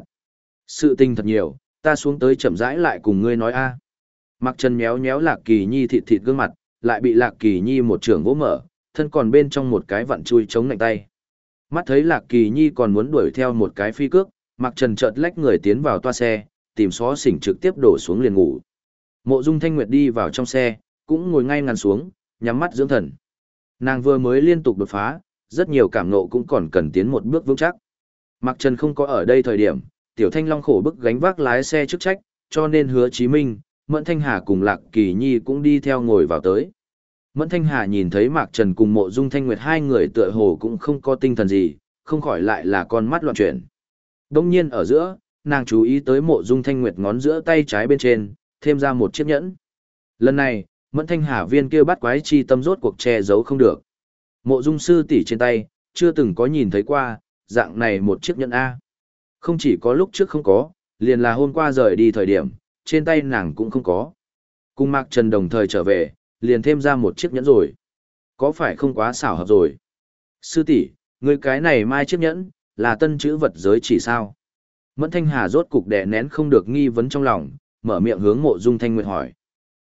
Sự tinh thật nhiều, ta xuống tới chậm rãi lại cùng ngươi nói a. Mạc Trần méo méo Lạc Kỳ Nhi thịt thịt gương mặt, lại bị Lạc Kỳ Nhi một trường vỗ mở, thân còn bên trong một cái vặn chui chống lạnh tay. Mắt thấy Lạc Kỳ Nhi còn muốn đuổi theo một cái phi cước, Mạc Trần chợt lách người tiến vào toa xe, tìm xó xỉnh trực tiếp đổ xuống liền ngủ. Mộ Dung Thanh Nguyệt đi vào trong xe, cũng ngồi ngay ngắn xuống, nhắm mắt dưỡng thần. Nàng vừa mới liên tục đột phá, rất nhiều cảm nộ cũng còn cần tiến một bước vững chắc. Mạc Trần không có ở đây thời điểm, Tiểu Thanh Long khổ bức gánh vác lái xe chức trách, cho nên hứa Chí Minh, Mẫn Thanh Hà cùng Lạc Kỳ Nhi cũng đi theo ngồi vào tới. Mẫn Thanh Hà nhìn thấy Mạc Trần cùng Mộ Dung Thanh Nguyệt hai người tựa hồ cũng không có tinh thần gì, không khỏi lại là con mắt loạn chuyển. Đông nhiên ở giữa, nàng chú ý tới Mộ Dung Thanh Nguyệt ngón giữa tay trái bên trên, thêm ra một chiếc nhẫn. Lần này, Mẫn Thanh Hà viên kia bắt quái chi tâm rốt cuộc che giấu không được. Mộ Dung sư tỷ trên tay, chưa từng có nhìn thấy qua, dạng này một chiếc nhẫn A. Không chỉ có lúc trước không có, liền là hôm qua rời đi thời điểm, trên tay nàng cũng không có. Cùng Mạc Trần đồng thời trở về, liền thêm ra một chiếc nhẫn rồi. Có phải không quá xảo hợp rồi? Sư tỷ, người cái này mai chiếc nhẫn, là tân chữ vật giới chỉ sao? Mẫn Thanh Hà rốt cục đè nén không được nghi vấn trong lòng, mở miệng hướng Mộ Dung Thanh Nguyệt hỏi.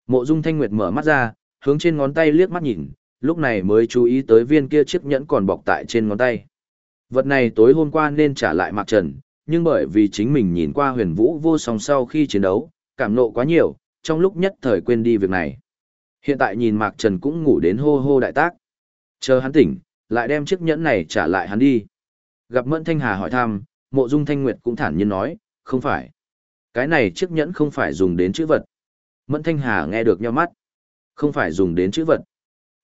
Mộ Dung Thanh Nguyệt mở mắt ra, hướng trên ngón tay liếc mắt nhìn, lúc này mới chú ý tới viên kia chiếc nhẫn còn bọc tại trên ngón tay. Vật này tối hôm qua nên trả lại Mạc Trần, nhưng bởi vì chính mình nhìn qua huyền vũ vô song sau khi chiến đấu, cảm nộ quá nhiều, trong lúc nhất thời quên đi việc này. Hiện tại nhìn Mạc Trần cũng ngủ đến hô hô đại tác. Chờ hắn tỉnh, lại đem chiếc nhẫn này trả lại hắn đi. Gặp Mẫn Thanh Hà hỏi thăm, mộ dung Thanh Nguyệt cũng thản nhiên nói, không phải. Cái này chiếc nhẫn không phải dùng đến chữ vật. Mẫn Thanh Hà nghe được nhau mắt. Không phải dùng đến chữ vật.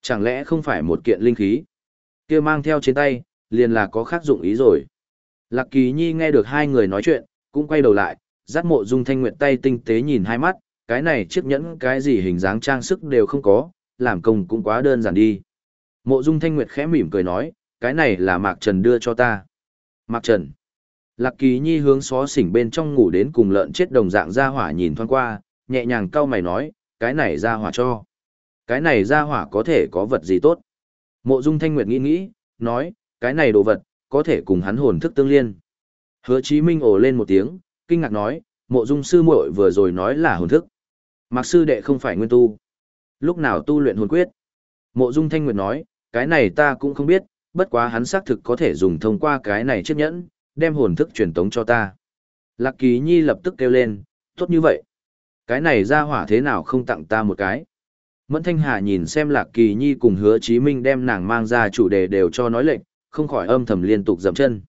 Chẳng lẽ không phải một kiện linh khí? kia mang theo trên tay, liền là có khác dụng ý rồi. Lạc Kỳ Nhi nghe được hai người nói chuyện, cũng quay đầu lại, dắt mộ dung thanh nguyệt tay tinh tế nhìn hai mắt, cái này chiếc nhẫn cái gì hình dáng trang sức đều không có, làm công cũng quá đơn giản đi. Mộ dung thanh nguyệt khẽ mỉm cười nói, cái này là Mạc Trần đưa cho ta. Mạc Trần. Lạc Kỳ Nhi hướng xó xỉnh bên trong ngủ đến cùng lợn chết đồng dạng ra hỏa nhìn thoáng qua, nhẹ nhàng cau mày nói, cái này ra hỏa cho. Cái này ra hỏa có thể có vật gì tốt. Mộ Dung Thanh Nguyệt nghĩ nghĩ, nói, cái này đồ vật, có thể cùng hắn hồn thức tương liên. Hứa Chí Minh ồ lên một tiếng, kinh ngạc nói, mộ dung sư muội vừa rồi nói là hồn thức. Mạc sư đệ không phải nguyên tu. Lúc nào tu luyện hồn quyết? Mộ dung thanh nguyệt nói, cái này ta cũng không biết, bất quá hắn xác thực có thể dùng thông qua cái này chiếc nhẫn, đem hồn thức truyền tống cho ta. Lạc Kỳ Nhi lập tức kêu lên, tốt như vậy. Cái này ra hỏa thế nào không tặng ta một cái. Mẫn Thanh Hà nhìn xem Lạc Kỳ Nhi cùng hứa Chí Minh đem nàng mang ra chủ đề đều cho nói lệnh, không khỏi âm thầm liên tục dậm chân.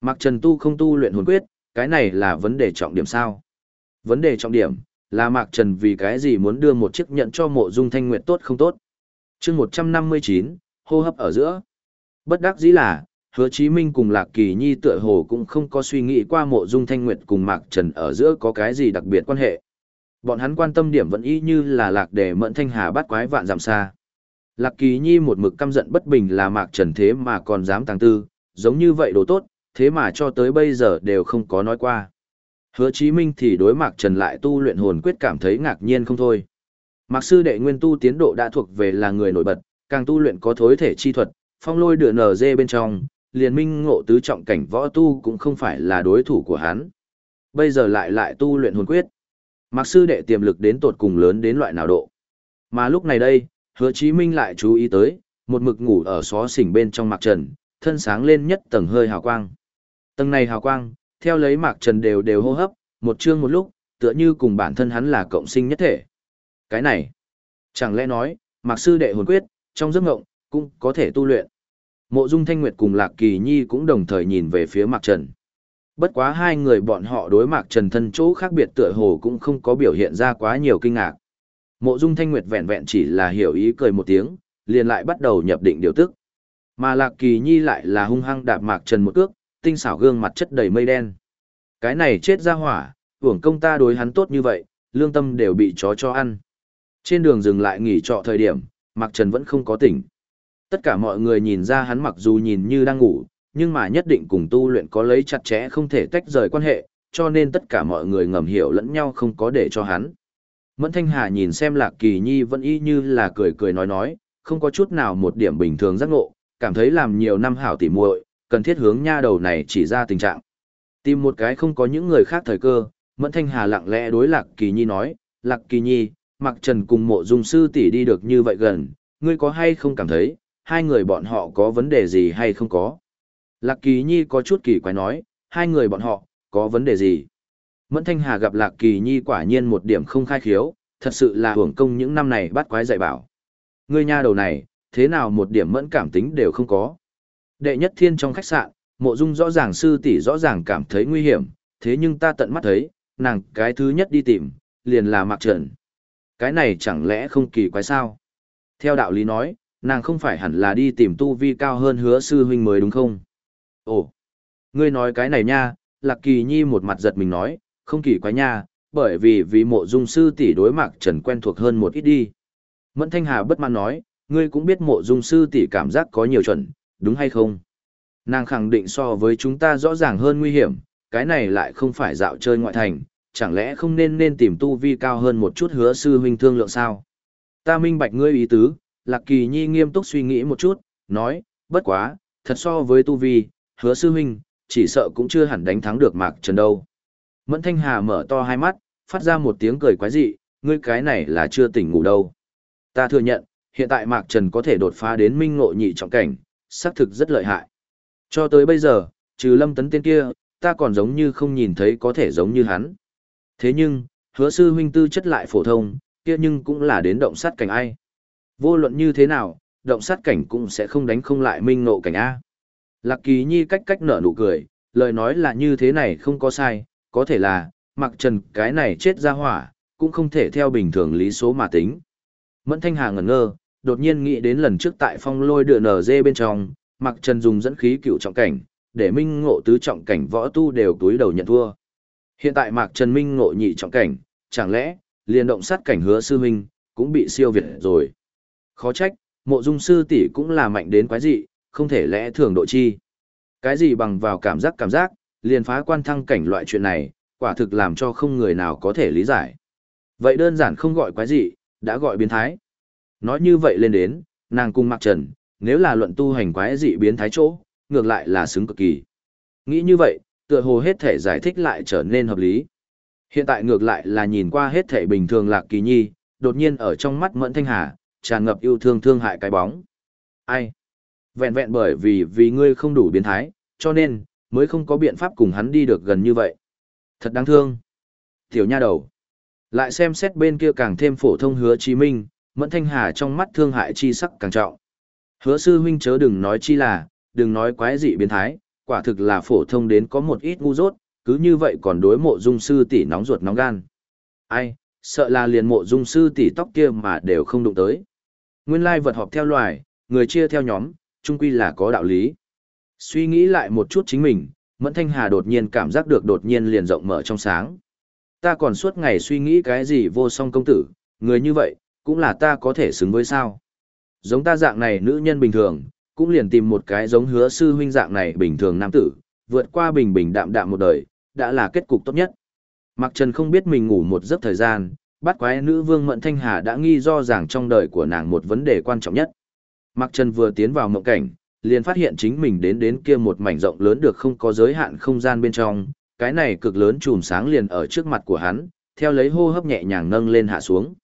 Mặc Trần Tu không tu luyện hồn quyết, cái này là vấn đề trọng điểm sao? Vấn đề trọng điểm là Mạc Trần vì cái gì muốn đưa một chiếc nhận cho mộ dung thanh nguyệt tốt không tốt? chương 159, hô hấp ở giữa. Bất đắc dĩ là, hứa Chí Minh cùng Lạc Kỳ Nhi tựa hồ cũng không có suy nghĩ qua mộ dung thanh nguyệt cùng Mạc Trần ở giữa có cái gì đặc biệt quan hệ. Bọn hắn quan tâm điểm vẫn y như là Lạc để mẫn thanh hà bắt quái vạn giảm xa. Lạc Kỳ Nhi một mực căm giận bất bình là Mạc Trần thế mà còn dám tàng tư, giống như vậy đồ tốt, thế mà cho tới bây giờ đều không có nói qua. Hứa Chí Minh thì đối Mạc Trần lại tu luyện hồn quyết cảm thấy ngạc nhiên không thôi. Mạc sư đệ nguyên tu tiến độ đã thuộc về là người nổi bật, càng tu luyện có thối thể chi thuật, phong lôi đựa nở dê bên trong, liền minh ngộ tứ trọng cảnh võ tu cũng không phải là đối thủ của hắn. Bây giờ lại lại tu luyện hồn quyết. Mạc sư đệ tiềm lực đến tột cùng lớn đến loại nào độ. Mà lúc này đây, hứa chí minh lại chú ý tới, một mực ngủ ở xó xỉnh bên trong Mạc Trần, thân sáng lên nhất tầng hơi hào quang. Tầng này hào quang, theo lấy Mạc Trần đều đều hô hấp, một chương một lúc, tựa như cùng bản thân hắn là cộng sinh nhất thể. Cái này, chẳng lẽ nói, Mạc Sư Đệ hồn quyết, trong giấc ngộng, cũng có thể tu luyện. Mộ Dung Thanh Nguyệt cùng Lạc Kỳ Nhi cũng đồng thời nhìn về phía Mạc Trần. Bất quá hai người bọn họ đối Mạc Trần thân chỗ khác biệt tựa hồ cũng không có biểu hiện ra quá nhiều kinh ngạc. Mộ Dung Thanh Nguyệt vẹn vẹn chỉ là hiểu ý cười một tiếng, liền lại bắt đầu nhập định điều tức. Mà Lạc Kỳ Nhi lại là hung hăng đạp Mạc Trần một cước, tinh xảo gương mặt chất đầy mây đen. Cái này chết ra hỏa, hưởng công ta đối hắn tốt như vậy, lương tâm đều bị chó cho ăn. Trên đường dừng lại nghỉ trọ thời điểm, Mạc Trần vẫn không có tỉnh. Tất cả mọi người nhìn ra hắn mặc dù nhìn như đang ngủ, nhưng mà nhất định cùng tu luyện có lấy chặt chẽ không thể tách rời quan hệ, cho nên tất cả mọi người ngầm hiểu lẫn nhau không có để cho hắn. Mẫn Thanh Hà nhìn xem Lạc Kỳ Nhi vẫn y như là cười cười nói nói, không có chút nào một điểm bình thường giác ngộ, cảm thấy làm nhiều năm hảo tỉ muội, cần thiết hướng nha đầu này chỉ ra tình trạng. Tìm một cái không có những người khác thời cơ, Mẫn Thanh Hà lặng lẽ đối Lạc Kỳ Nhi nói, Lạc Kỳ Nhi, Mặc Trần cùng mộ dung sư tỷ đi được như vậy gần, ngươi có hay không cảm thấy, hai người bọn họ có vấn đề gì hay không có? Lạc Kỳ Nhi có chút kỳ quái nói, hai người bọn họ, có vấn đề gì? Mẫn Thanh Hà gặp Lạc Kỳ Nhi quả nhiên một điểm không khai khiếu, thật sự là hưởng công những năm này bắt quái dạy bảo. Ngươi nha đầu này, thế nào một điểm mẫn cảm tính đều không có. Đệ nhất thiên trong khách sạn, mộ dung rõ ràng sư tỷ rõ ràng cảm thấy nguy hiểm, thế nhưng ta tận mắt thấy, nàng cái thứ nhất đi tìm, liền là Mạc Trần. Cái này chẳng lẽ không kỳ quái sao? Theo đạo lý nói, nàng không phải hẳn là đi tìm tu vi cao hơn hứa sư huynh mới đúng không? Ồ, ngươi nói cái này nha, Lạc Kỳ Nhi một mặt giật mình nói, không kỳ quái nha, bởi vì vì mộ dung sư tỷ đối Mạc Trần quen thuộc hơn một ít đi. Mẫn Thanh Hà bất mãn nói, ngươi cũng biết mộ dung sư tỷ cảm giác có nhiều chuẩn, đúng hay không? Nàng khẳng định so với chúng ta rõ ràng hơn nguy hiểm, cái này lại không phải dạo chơi ngoại thành, chẳng lẽ không nên nên tìm tu vi cao hơn một chút hứa sư huynh thương lượng sao? Ta minh bạch ngươi ý tứ, Lạc Kỳ Nhi nghiêm túc suy nghĩ một chút, nói, bất quá, thật so với tu vi, hứa sư huynh, chỉ sợ cũng chưa hẳn đánh thắng được Mạc Trần đâu. Mẫn Thanh Hà mở to hai mắt, phát ra một tiếng cười quái dị, ngươi cái này là chưa tỉnh ngủ đâu. Ta thừa nhận, hiện tại Mạc Trần có thể đột phá đến minh ngộ nhị trọng cảnh, xác thực rất lợi hại. Cho tới bây giờ, trừ lâm tấn tên kia, ta còn giống như không nhìn thấy có thể giống như hắn. Thế nhưng, hứa sư huynh tư chất lại phổ thông, kia nhưng cũng là đến động sát cảnh ai. Vô luận như thế nào, động sát cảnh cũng sẽ không đánh không lại minh ngộ cảnh A. Lạc kỳ nhi cách cách nở nụ cười, lời nói là như thế này không có sai, có thể là, mặc trần cái này chết ra hỏa, cũng không thể theo bình thường lý số mà tính. Mẫn Thanh Hà ngẩn ngơ, đột nhiên nghĩ đến lần trước tại phong lôi đựa nở dê bên trong, mặc trần dùng dẫn khí cựu trọng cảnh, để minh ngộ tứ trọng cảnh võ tu đều túi đầu nhận thua. Hiện tại Mạc Trần Minh ngộ nhị trọng cảnh, chẳng lẽ, liền động sát cảnh hứa sư huynh, cũng bị siêu việt rồi. Khó trách, mộ dung sư tỷ cũng là mạnh đến quái dị, không thể lẽ thường độ chi. Cái gì bằng vào cảm giác cảm giác, liền phá quan thăng cảnh loại chuyện này, quả thực làm cho không người nào có thể lý giải. Vậy đơn giản không gọi quái dị, đã gọi biến thái. Nói như vậy lên đến, nàng cung mặc Trần, nếu là luận tu hành quái dị biến thái chỗ, ngược lại là xứng cực kỳ. Nghĩ như vậy, tựa hồ hết thể giải thích lại trở nên hợp lý. Hiện tại ngược lại là nhìn qua hết thể bình thường lạc kỳ nhi, đột nhiên ở trong mắt mẫn thanh hà, tràn ngập yêu thương thương hại cái bóng. Ai? Vẹn vẹn bởi vì vì ngươi không đủ biến thái, cho nên, mới không có biện pháp cùng hắn đi được gần như vậy. Thật đáng thương. Tiểu nha đầu. Lại xem xét bên kia càng thêm phổ thông hứa chí minh, mẫn thanh hà trong mắt thương hại chi sắc càng trọng. Hứa sư huynh chớ đừng nói chi là, đừng nói quái dị biến thái, quả thực là phổ thông đến có một ít ngu dốt, cứ như vậy còn đối mộ dung sư tỷ nóng ruột nóng gan. Ai, sợ là liền mộ dung sư tỷ tóc kia mà đều không đụng tới. Nguyên lai vật họp theo loài, người chia theo nhóm, chung quy là có đạo lý. Suy nghĩ lại một chút chính mình, Mẫn Thanh Hà đột nhiên cảm giác được đột nhiên liền rộng mở trong sáng. Ta còn suốt ngày suy nghĩ cái gì vô song công tử, người như vậy, cũng là ta có thể xứng với sao. Giống ta dạng này nữ nhân bình thường, cũng liền tìm một cái giống hứa sư huynh dạng này bình thường nam tử, vượt qua bình bình đạm đạm một đời, đã là kết cục tốt nhất. Mặc Trần không biết mình ngủ một giấc thời gian, bắt quái nữ vương Mận Thanh Hà đã nghi do rằng trong đời của nàng một vấn đề quan trọng nhất. Mặc Trần vừa tiến vào mộng cảnh, liền phát hiện chính mình đến đến kia một mảnh rộng lớn được không có giới hạn không gian bên trong, cái này cực lớn chùm sáng liền ở trước mặt của hắn, theo lấy hô hấp nhẹ nhàng nâng lên hạ xuống.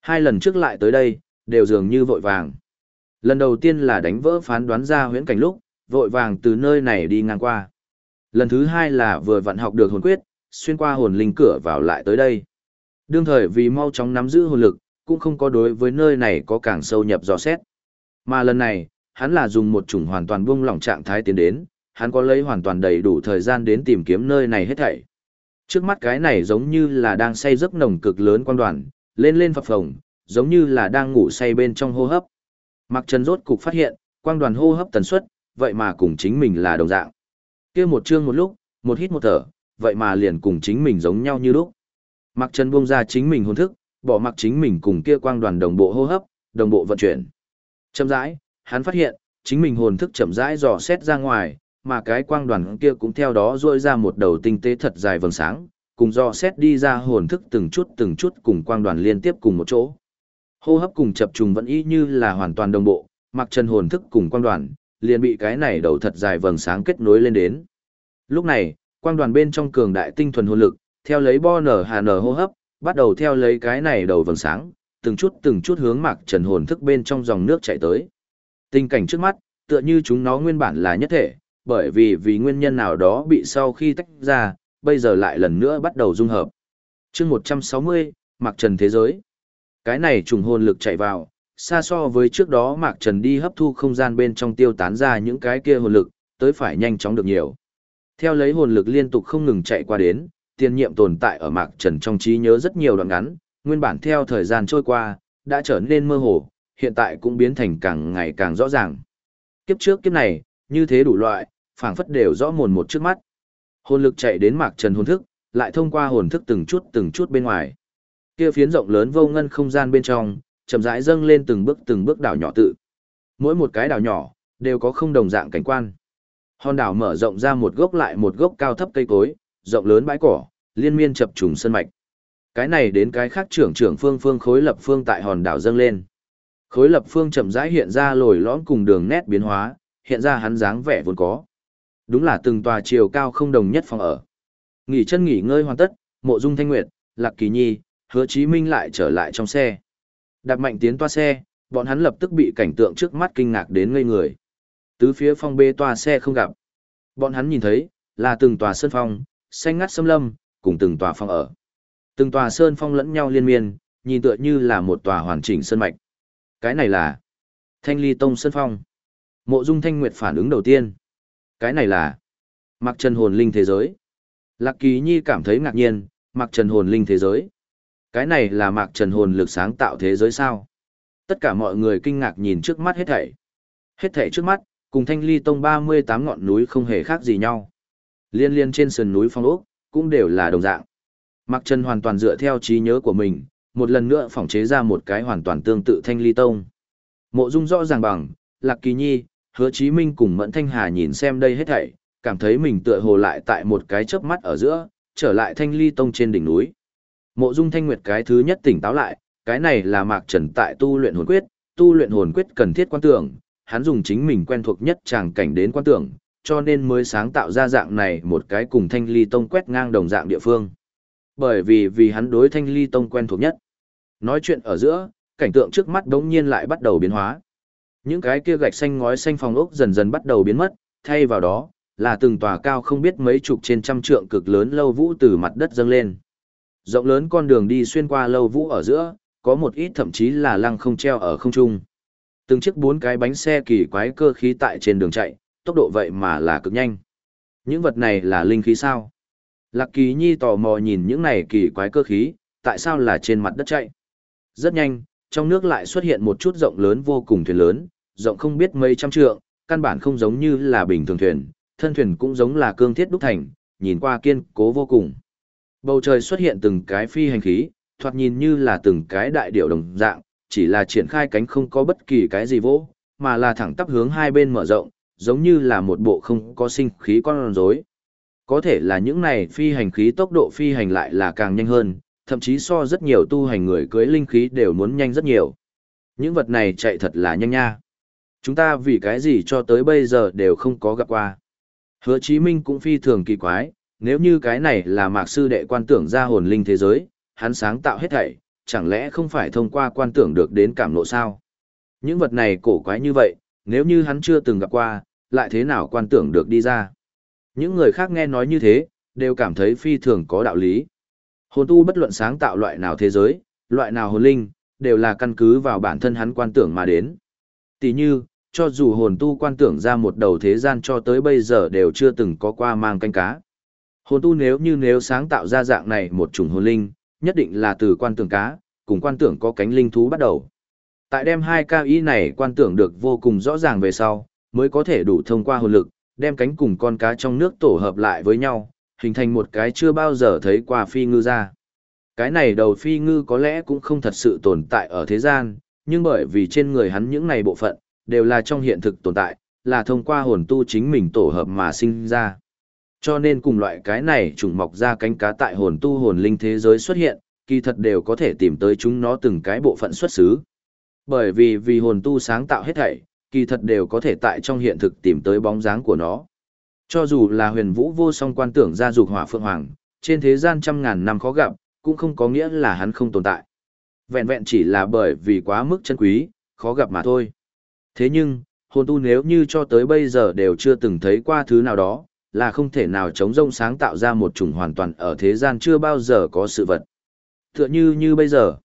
Hai lần trước lại tới đây, đều dường như vội vàng. Lần đầu tiên là đánh vỡ phán đoán ra huyễn cảnh lúc, vội vàng từ nơi này đi ngang qua. Lần thứ hai là vừa vận học được hồn quyết, xuyên qua hồn linh cửa vào lại tới đây. Đương thời vì mau chóng nắm giữ hồn lực, cũng không có đối với nơi này có càng sâu nhập dò xét. Mà lần này, hắn là dùng một chủng hoàn toàn buông lỏng trạng thái tiến đến, hắn có lấy hoàn toàn đầy đủ thời gian đến tìm kiếm nơi này hết thảy. Trước mắt cái này giống như là đang say giấc nồng cực lớn quan đoàn, lên lên phập phồng, giống như là đang ngủ say bên trong hô hấp. Mặc Trần rốt cục phát hiện, quang đoàn hô hấp tần suất, vậy mà cùng chính mình là đồng dạng. Kia một chương một lúc, một hít một thở, vậy mà liền cùng chính mình giống nhau như lúc. Mặc Trần buông ra chính mình hồn thức, bỏ mặc chính mình cùng kia quang đoàn đồng bộ hô hấp, đồng bộ vận chuyển. Chậm rãi, hắn phát hiện, chính mình hồn thức chậm rãi dò xét ra ngoài, mà cái quang đoàn kia cũng theo đó rôi ra một đầu tinh tế thật dài vầng sáng, cùng dò xét đi ra hồn thức từng chút từng chút cùng quang đoàn liên tiếp cùng một chỗ. Hô hấp cùng chập trùng vẫn y như là hoàn toàn đồng bộ, mặc chân hồn thức cùng quang đoàn, liền bị cái này đầu thật dài vầng sáng kết nối lên đến. Lúc này, quang đoàn bên trong cường đại tinh thuần hồn lực, theo lấy bo nở hà nở hô hấp, bắt đầu theo lấy cái này đầu vầng sáng, từng chút từng chút hướng mặc trần hồn thức bên trong dòng nước chảy tới. Tình cảnh trước mắt, tựa như chúng nó nguyên bản là nhất thể, bởi vì vì nguyên nhân nào đó bị sau khi tách ra, bây giờ lại lần nữa bắt đầu dung hợp. chương 160, mặc trần thế giới. Cái này trùng hồn lực chạy vào, xa so với trước đó Mạc Trần đi hấp thu không gian bên trong tiêu tán ra những cái kia hồn lực, tới phải nhanh chóng được nhiều. Theo lấy hồn lực liên tục không ngừng chạy qua đến, tiền nhiệm tồn tại ở Mạc Trần trong trí nhớ rất nhiều đoạn ngắn, nguyên bản theo thời gian trôi qua, đã trở nên mơ hồ, hiện tại cũng biến thành càng ngày càng rõ ràng. Kiếp trước kiếp này, như thế đủ loại, phảng phất đều rõ mồn một trước mắt. Hồn lực chạy đến Mạc Trần hồn thức, lại thông qua hồn thức từng chút từng chút bên ngoài. Kia phiến rộng lớn vô ngân không gian bên trong, chậm rãi dâng lên từng bước từng bước đảo nhỏ tự. Mỗi một cái đảo nhỏ đều có không đồng dạng cảnh quan. Hòn đảo mở rộng ra một gốc lại một gốc cao thấp cây cối, rộng lớn bãi cỏ, liên miên chập trùng sân mạch. Cái này đến cái khác trưởng trưởng phương phương khối lập phương tại hòn đảo dâng lên. Khối lập phương chậm rãi hiện ra lồi lõm cùng đường nét biến hóa, hiện ra hắn dáng vẻ vốn có. Đúng là từng tòa chiều cao không đồng nhất phòng ở. Nghỉ chân nghỉ ngơi hoàn tất, Mộ Dung Thanh Nguyệt, Lạc Kỳ Nhi, Hứa Chí Minh lại trở lại trong xe. Đạp mạnh tiến toa xe, bọn hắn lập tức bị cảnh tượng trước mắt kinh ngạc đến ngây người. Tứ phía phong bê toa xe không gặp. Bọn hắn nhìn thấy, là từng tòa sân phong, xanh ngắt xâm lâm, cùng từng tòa phòng ở. Từng tòa sơn phong lẫn nhau liên miên, nhìn tựa như là một tòa hoàn chỉnh sơn mạch. Cái này là Thanh Ly Tông Sơn Phong. Mộ Dung Thanh Nguyệt phản ứng đầu tiên. Cái này là Mặc Trần Hồn Linh Thế Giới. Lạc Kỳ Nhi cảm thấy ngạc nhiên, Mặc Trần Hồn Linh Thế Giới. Cái này là Mặc Trần Hồn lực sáng tạo thế giới sao? Tất cả mọi người kinh ngạc nhìn trước mắt hết thảy. Hết thảy trước mắt, cùng Thanh Ly Tông 38 ngọn núi không hề khác gì nhau. Liên liên trên sườn núi phong ốc, cũng đều là đồng dạng. Mặc Trần hoàn toàn dựa theo trí nhớ của mình, một lần nữa phỏng chế ra một cái hoàn toàn tương tự Thanh Ly Tông. Mộ Dung rõ ràng bằng, Lạc Kỳ Nhi, Hứa Chí Minh cùng Mẫn Thanh Hà nhìn xem đây hết thảy, cảm thấy mình tựa hồ lại tại một cái chớp mắt ở giữa, trở lại Thanh Ly Tông trên đỉnh núi. Mộ Dung Thanh Nguyệt cái thứ nhất tỉnh táo lại, cái này là Mạc Trần tại tu luyện hồn quyết, tu luyện hồn quyết cần thiết quan tưởng, hắn dùng chính mình quen thuộc nhất tràng cảnh đến quan tưởng, cho nên mới sáng tạo ra dạng này một cái cùng Thanh Ly Tông quét ngang đồng dạng địa phương. Bởi vì vì hắn đối Thanh Ly Tông quen thuộc nhất. Nói chuyện ở giữa, cảnh tượng trước mắt đống nhiên lại bắt đầu biến hóa. Những cái kia gạch xanh ngói xanh phòng ốc dần dần bắt đầu biến mất, thay vào đó, là từng tòa cao không biết mấy chục trên trăm trượng cực lớn lâu vũ từ mặt đất dâng lên. Rộng lớn con đường đi xuyên qua lâu vũ ở giữa, có một ít thậm chí là lăng không treo ở không trung. Từng chiếc bốn cái bánh xe kỳ quái cơ khí tại trên đường chạy, tốc độ vậy mà là cực nhanh. Những vật này là linh khí sao? Lạc Kỳ Nhi tò mò nhìn những này kỳ quái cơ khí, tại sao là trên mặt đất chạy? Rất nhanh, trong nước lại xuất hiện một chút rộng lớn vô cùng thuyền lớn, rộng không biết mấy trăm trượng, căn bản không giống như là bình thường thuyền, thân thuyền cũng giống là cương thiết đúc thành, nhìn qua kiên cố vô cùng. Bầu trời xuất hiện từng cái phi hành khí, thoạt nhìn như là từng cái đại điệu đồng dạng, chỉ là triển khai cánh không có bất kỳ cái gì vỗ, mà là thẳng tắp hướng hai bên mở rộng, giống như là một bộ không có sinh khí con rối. Có thể là những này phi hành khí tốc độ phi hành lại là càng nhanh hơn, thậm chí so rất nhiều tu hành người cưới linh khí đều muốn nhanh rất nhiều. Những vật này chạy thật là nhanh nha. Chúng ta vì cái gì cho tới bây giờ đều không có gặp qua. Hứa Chí Minh cũng phi thường kỳ quái, nếu như cái này là mạc sư đệ quan tưởng ra hồn linh thế giới, hắn sáng tạo hết thảy, chẳng lẽ không phải thông qua quan tưởng được đến cảm nộ sao? Những vật này cổ quái như vậy, nếu như hắn chưa từng gặp qua, lại thế nào quan tưởng được đi ra? Những người khác nghe nói như thế, đều cảm thấy phi thường có đạo lý. Hồn tu bất luận sáng tạo loại nào thế giới, loại nào hồn linh, đều là căn cứ vào bản thân hắn quan tưởng mà đến. Tỷ như, cho dù hồn tu quan tưởng ra một đầu thế gian cho tới bây giờ đều chưa từng có qua mang canh cá. Hồn tu nếu như nếu sáng tạo ra dạng này một chủng hồn linh, nhất định là từ quan tưởng cá, cùng quan tưởng có cánh linh thú bắt đầu. Tại đem hai cao ý này quan tưởng được vô cùng rõ ràng về sau, mới có thể đủ thông qua hồn lực, đem cánh cùng con cá trong nước tổ hợp lại với nhau, hình thành một cái chưa bao giờ thấy qua phi ngư ra. Cái này đầu phi ngư có lẽ cũng không thật sự tồn tại ở thế gian, nhưng bởi vì trên người hắn những này bộ phận, đều là trong hiện thực tồn tại, là thông qua hồn tu chính mình tổ hợp mà sinh ra. Cho nên cùng loại cái này trùng mọc ra cánh cá tại hồn tu hồn linh thế giới xuất hiện, kỳ thật đều có thể tìm tới chúng nó từng cái bộ phận xuất xứ. Bởi vì vì hồn tu sáng tạo hết thảy, kỳ thật đều có thể tại trong hiện thực tìm tới bóng dáng của nó. Cho dù là huyền vũ vô song quan tưởng ra dục hỏa phượng hoàng, trên thế gian trăm ngàn năm khó gặp, cũng không có nghĩa là hắn không tồn tại. Vẹn vẹn chỉ là bởi vì quá mức chân quý, khó gặp mà thôi. Thế nhưng, hồn tu nếu như cho tới bây giờ đều chưa từng thấy qua thứ nào đó, là không thể nào chống rông sáng tạo ra một chủng hoàn toàn ở thế gian chưa bao giờ có sự vật. Tựa như như bây giờ.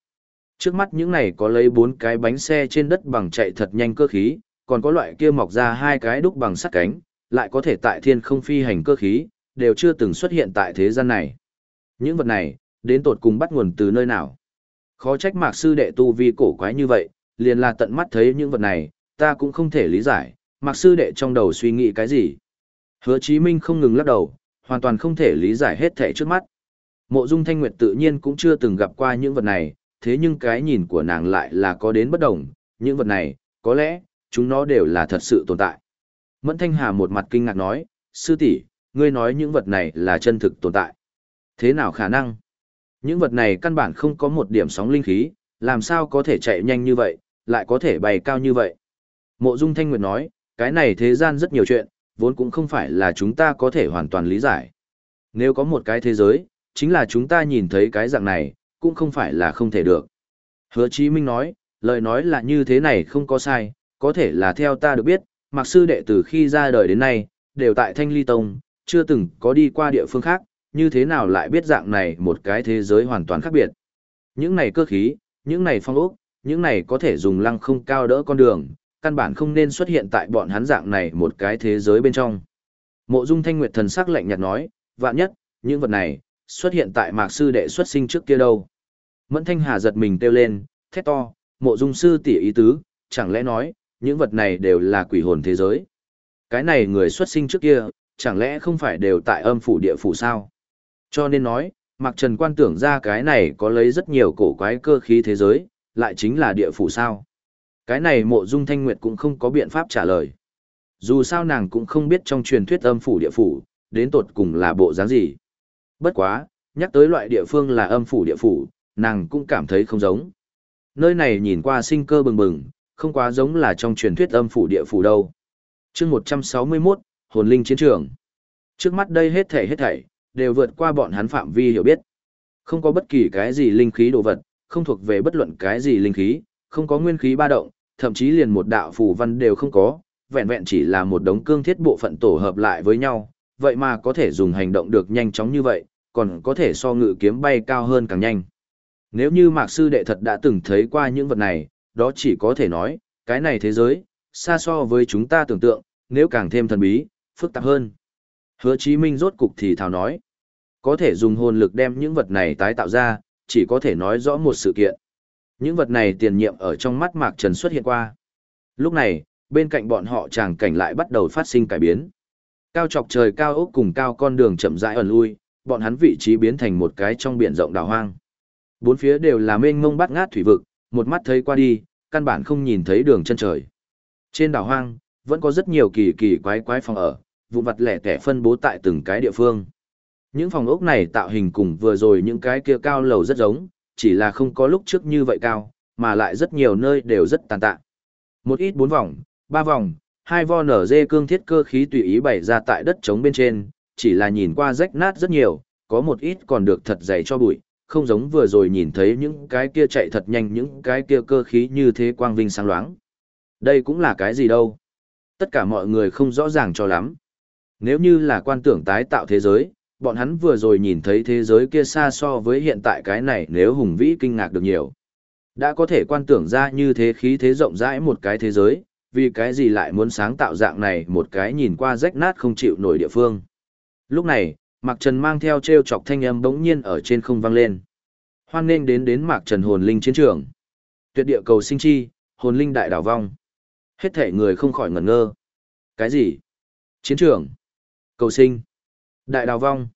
Trước mắt những này có lấy bốn cái bánh xe trên đất bằng chạy thật nhanh cơ khí, còn có loại kia mọc ra hai cái đúc bằng sắt cánh, lại có thể tại thiên không phi hành cơ khí, đều chưa từng xuất hiện tại thế gian này. Những vật này, đến tột cùng bắt nguồn từ nơi nào? Khó trách mạc sư đệ tu vi cổ quái như vậy, liền là tận mắt thấy những vật này, ta cũng không thể lý giải, mạc sư đệ trong đầu suy nghĩ cái gì. Hứa Chí Minh không ngừng lắc đầu, hoàn toàn không thể lý giải hết thảy trước mắt. Mộ Dung Thanh Nguyệt tự nhiên cũng chưa từng gặp qua những vật này, thế nhưng cái nhìn của nàng lại là có đến bất đồng, những vật này, có lẽ, chúng nó đều là thật sự tồn tại. Mẫn Thanh Hà một mặt kinh ngạc nói, sư tỷ, ngươi nói những vật này là chân thực tồn tại. Thế nào khả năng? Những vật này căn bản không có một điểm sóng linh khí, làm sao có thể chạy nhanh như vậy, lại có thể bay cao như vậy. Mộ Dung Thanh Nguyệt nói, cái này thế gian rất nhiều chuyện, vốn cũng không phải là chúng ta có thể hoàn toàn lý giải. Nếu có một cái thế giới, chính là chúng ta nhìn thấy cái dạng này, cũng không phải là không thể được. Hứa Chí Minh nói, lời nói là như thế này không có sai, có thể là theo ta được biết, Mặc Sư Đệ từ khi ra đời đến nay, đều tại Thanh Ly Tông, chưa từng có đi qua địa phương khác, như thế nào lại biết dạng này một cái thế giới hoàn toàn khác biệt. Những này cơ khí, những này phong ốc, những này có thể dùng lăng không cao đỡ con đường, căn bản không nên xuất hiện tại bọn hắn dạng này một cái thế giới bên trong. Mộ Dung Thanh Nguyệt thần sắc lạnh nhạt nói, vạn nhất, những vật này, xuất hiện tại mạc sư đệ xuất sinh trước kia đâu. Mẫn Thanh Hà giật mình kêu lên, thét to, mộ dung sư tỷ ý tứ, chẳng lẽ nói, những vật này đều là quỷ hồn thế giới. Cái này người xuất sinh trước kia, chẳng lẽ không phải đều tại âm phủ địa phủ sao? Cho nên nói, Mạc Trần quan tưởng ra cái này có lấy rất nhiều cổ quái cơ khí thế giới, lại chính là địa phủ sao? Cái này mộ dung thanh nguyệt cũng không có biện pháp trả lời. Dù sao nàng cũng không biết trong truyền thuyết âm phủ địa phủ, đến tột cùng là bộ dáng gì. Bất quá, nhắc tới loại địa phương là âm phủ địa phủ, nàng cũng cảm thấy không giống. Nơi này nhìn qua sinh cơ bừng bừng, không quá giống là trong truyền thuyết âm phủ địa phủ đâu. chương 161, Hồn Linh Chiến Trường. Trước mắt đây hết thảy hết thảy, đều vượt qua bọn hắn phạm vi hiểu biết. Không có bất kỳ cái gì linh khí đồ vật, không thuộc về bất luận cái gì linh khí, không có nguyên khí ba động, thậm chí liền một đạo phù văn đều không có, vẹn vẹn chỉ là một đống cương thiết bộ phận tổ hợp lại với nhau, vậy mà có thể dùng hành động được nhanh chóng như vậy, còn có thể so ngự kiếm bay cao hơn càng nhanh. Nếu như Mạc Sư Đệ thật đã từng thấy qua những vật này, đó chỉ có thể nói, cái này thế giới, xa so với chúng ta tưởng tượng, nếu càng thêm thần bí, phức tạp hơn. Hứa Chí Minh rốt cục thì thào nói, có thể dùng hồn lực đem những vật này tái tạo ra, chỉ có thể nói rõ một sự kiện. Những vật này tiền nhiệm ở trong mắt Mạc Trần xuất hiện qua. Lúc này, bên cạnh bọn họ tràng cảnh lại bắt đầu phát sinh cải biến. Cao chọc trời cao ốc cùng cao con đường chậm rãi ẩn lui, bọn hắn vị trí biến thành một cái trong biển rộng đảo hoang. Bốn phía đều là mênh mông bát ngát thủy vực, một mắt thấy qua đi, căn bản không nhìn thấy đường chân trời. Trên đảo hoang, vẫn có rất nhiều kỳ kỳ quái quái phòng ở, vụ vặt lẻ tẻ phân bố tại từng cái địa phương. Những phòng ốc này tạo hình cùng vừa rồi những cái kia cao lầu rất giống, chỉ là không có lúc trước như vậy cao, mà lại rất nhiều nơi đều rất tàn tạ. Một ít bốn vòng, ba vòng, hai vo nở dê cương thiết cơ khí tùy ý bày ra tại đất trống bên trên, chỉ là nhìn qua rách nát rất nhiều, có một ít còn được thật dày cho bụi, không giống vừa rồi nhìn thấy những cái kia chạy thật nhanh những cái kia cơ khí như thế quang vinh sáng loáng. Đây cũng là cái gì đâu. Tất cả mọi người không rõ ràng cho lắm. Nếu như là quan tưởng tái tạo thế giới, bọn hắn vừa rồi nhìn thấy thế giới kia xa so với hiện tại cái này nếu hùng vĩ kinh ngạc được nhiều. Đã có thể quan tưởng ra như thế khí thế rộng rãi một cái thế giới, vì cái gì lại muốn sáng tạo dạng này một cái nhìn qua rách nát không chịu nổi địa phương. Lúc này, Mạc Trần mang theo treo chọc thanh âm bỗng nhiên ở trên không vang lên. Hoan nên đến đến Mạc Trần hồn linh chiến trường. Tuyệt địa cầu sinh chi, hồn linh đại đảo vong. Hết thể người không khỏi ngẩn ngơ. Cái gì? Chiến trường. Cầu sinh. Đại đảo vong.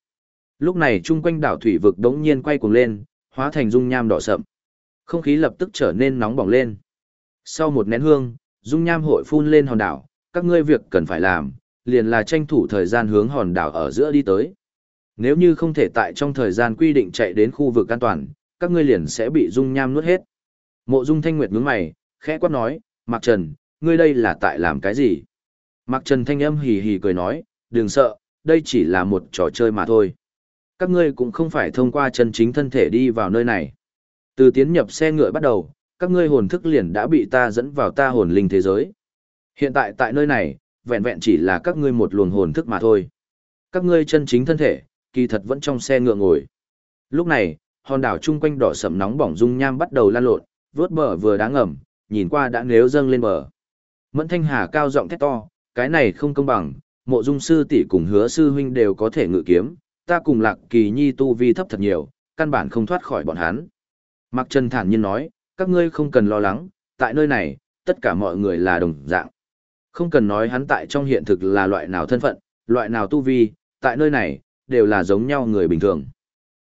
Lúc này chung quanh đảo thủy vực đống nhiên quay cuồng lên, hóa thành dung nham đỏ sậm. Không khí lập tức trở nên nóng bỏng lên. Sau một nén hương, dung nham hội phun lên hòn đảo, các ngươi việc cần phải làm, liền là tranh thủ thời gian hướng hòn đảo ở giữa đi tới. Nếu như không thể tại trong thời gian quy định chạy đến khu vực an toàn, các ngươi liền sẽ bị dung nham nuốt hết. Mộ Dung Thanh Nguyệt nhướng mày, khẽ quát nói, Mạc Trần, ngươi đây là tại làm cái gì? Mạc Trần thanh âm hì hì cười nói, đừng sợ, đây chỉ là một trò chơi mà thôi. Các ngươi cũng không phải thông qua chân chính thân thể đi vào nơi này. Từ tiến nhập xe ngựa bắt đầu, các ngươi hồn thức liền đã bị ta dẫn vào ta hồn linh thế giới. Hiện tại tại nơi này, vẹn vẹn chỉ là các ngươi một luồng hồn thức mà thôi. Các ngươi chân chính thân thể, kỳ thật vẫn trong xe ngựa ngồi. Lúc này, hòn đảo chung quanh đỏ sẫm nóng bỏng dung nham bắt đầu lan lộn, vớt bờ vừa đáng ngầm, nhìn qua đã nếu dâng lên bờ. Mẫn Thanh Hà cao giọng thét to, cái này không công bằng, mộ dung sư tỷ cùng hứa sư huynh đều có thể ngự kiếm, ta cùng lạc kỳ nhi tu vi thấp thật nhiều, căn bản không thoát khỏi bọn hắn. Mạc Trần thản nhiên nói, các ngươi không cần lo lắng, tại nơi này, tất cả mọi người là đồng dạng. Không cần nói hắn tại trong hiện thực là loại nào thân phận, loại nào tu vi, tại nơi này, đều là giống nhau người bình thường.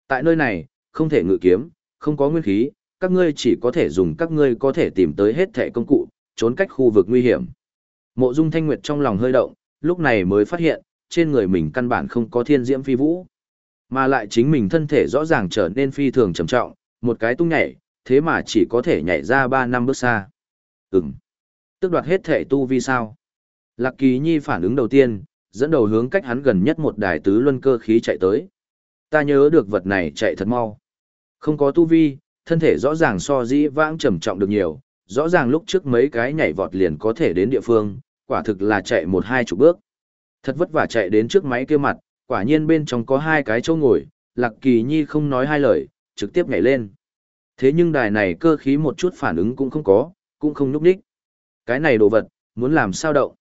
Tại nơi này, không thể ngự kiếm, không có nguyên khí, các ngươi chỉ có thể dùng các ngươi có thể tìm tới hết thẻ công cụ, trốn cách khu vực nguy hiểm. Mộ Dung Thanh Nguyệt trong lòng hơi động, lúc này mới phát hiện, trên người mình căn bản không có thiên diễm phi vũ. Mà lại chính mình thân thể rõ ràng trở nên phi thường trầm trọng, một cái tung nhảy, thế mà chỉ có thể nhảy ra 3 năm bước xa. Ừm. Tức đoạt hết thể tu vi sao? Lạc Kỳ Nhi phản ứng đầu tiên, dẫn đầu hướng cách hắn gần nhất một đài tứ luân cơ khí chạy tới. Ta nhớ được vật này chạy thật mau. Không có tu vi, thân thể rõ ràng so dĩ vãng trầm trọng được nhiều, rõ ràng lúc trước mấy cái nhảy vọt liền có thể đến địa phương, quả thực là chạy một hai chục bước. Thật vất vả chạy đến trước máy kia mặt, quả nhiên bên trong có hai cái chỗ ngồi, Lạc Kỳ Nhi không nói hai lời, trực tiếp nhảy lên. Thế nhưng đài này cơ khí một chút phản ứng cũng không có, cũng không núp đích. Cái này đồ vật, muốn làm sao động?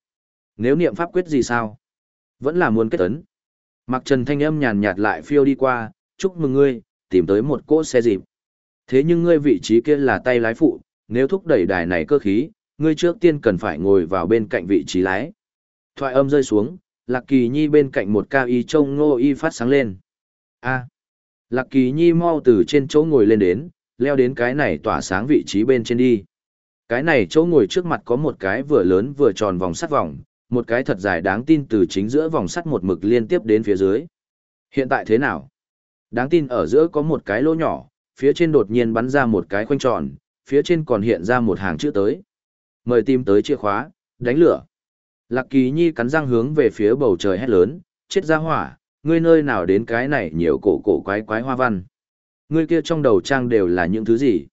Nếu niệm pháp quyết gì sao? Vẫn là muốn kết tấn. Mặc trần thanh âm nhàn nhạt lại phiêu đi qua, chúc mừng ngươi, tìm tới một cỗ xe dịp. Thế nhưng ngươi vị trí kia là tay lái phụ, nếu thúc đẩy đài này cơ khí, ngươi trước tiên cần phải ngồi vào bên cạnh vị trí lái. Thoại âm rơi xuống, Lạc Kỳ Nhi bên cạnh một cao y trông ngô y phát sáng lên. A. Lạc Kỳ Nhi mau từ trên chỗ ngồi lên đến, leo đến cái này tỏa sáng vị trí bên trên đi. Cái này chỗ ngồi trước mặt có một cái vừa lớn vừa tròn vòng sắt vòng, một cái thật dài đáng tin từ chính giữa vòng sắt một mực liên tiếp đến phía dưới. Hiện tại thế nào? Đáng tin ở giữa có một cái lỗ nhỏ, phía trên đột nhiên bắn ra một cái khoanh tròn, phía trên còn hiện ra một hàng chữ tới. Mời tìm tới chìa khóa, đánh lửa. Lạc Kỳ Nhi cắn răng hướng về phía bầu trời hét lớn, chết ra hỏa, ngươi nơi nào đến cái này nhiều cổ cổ quái quái hoa văn. Ngươi kia trong đầu trang đều là những thứ gì?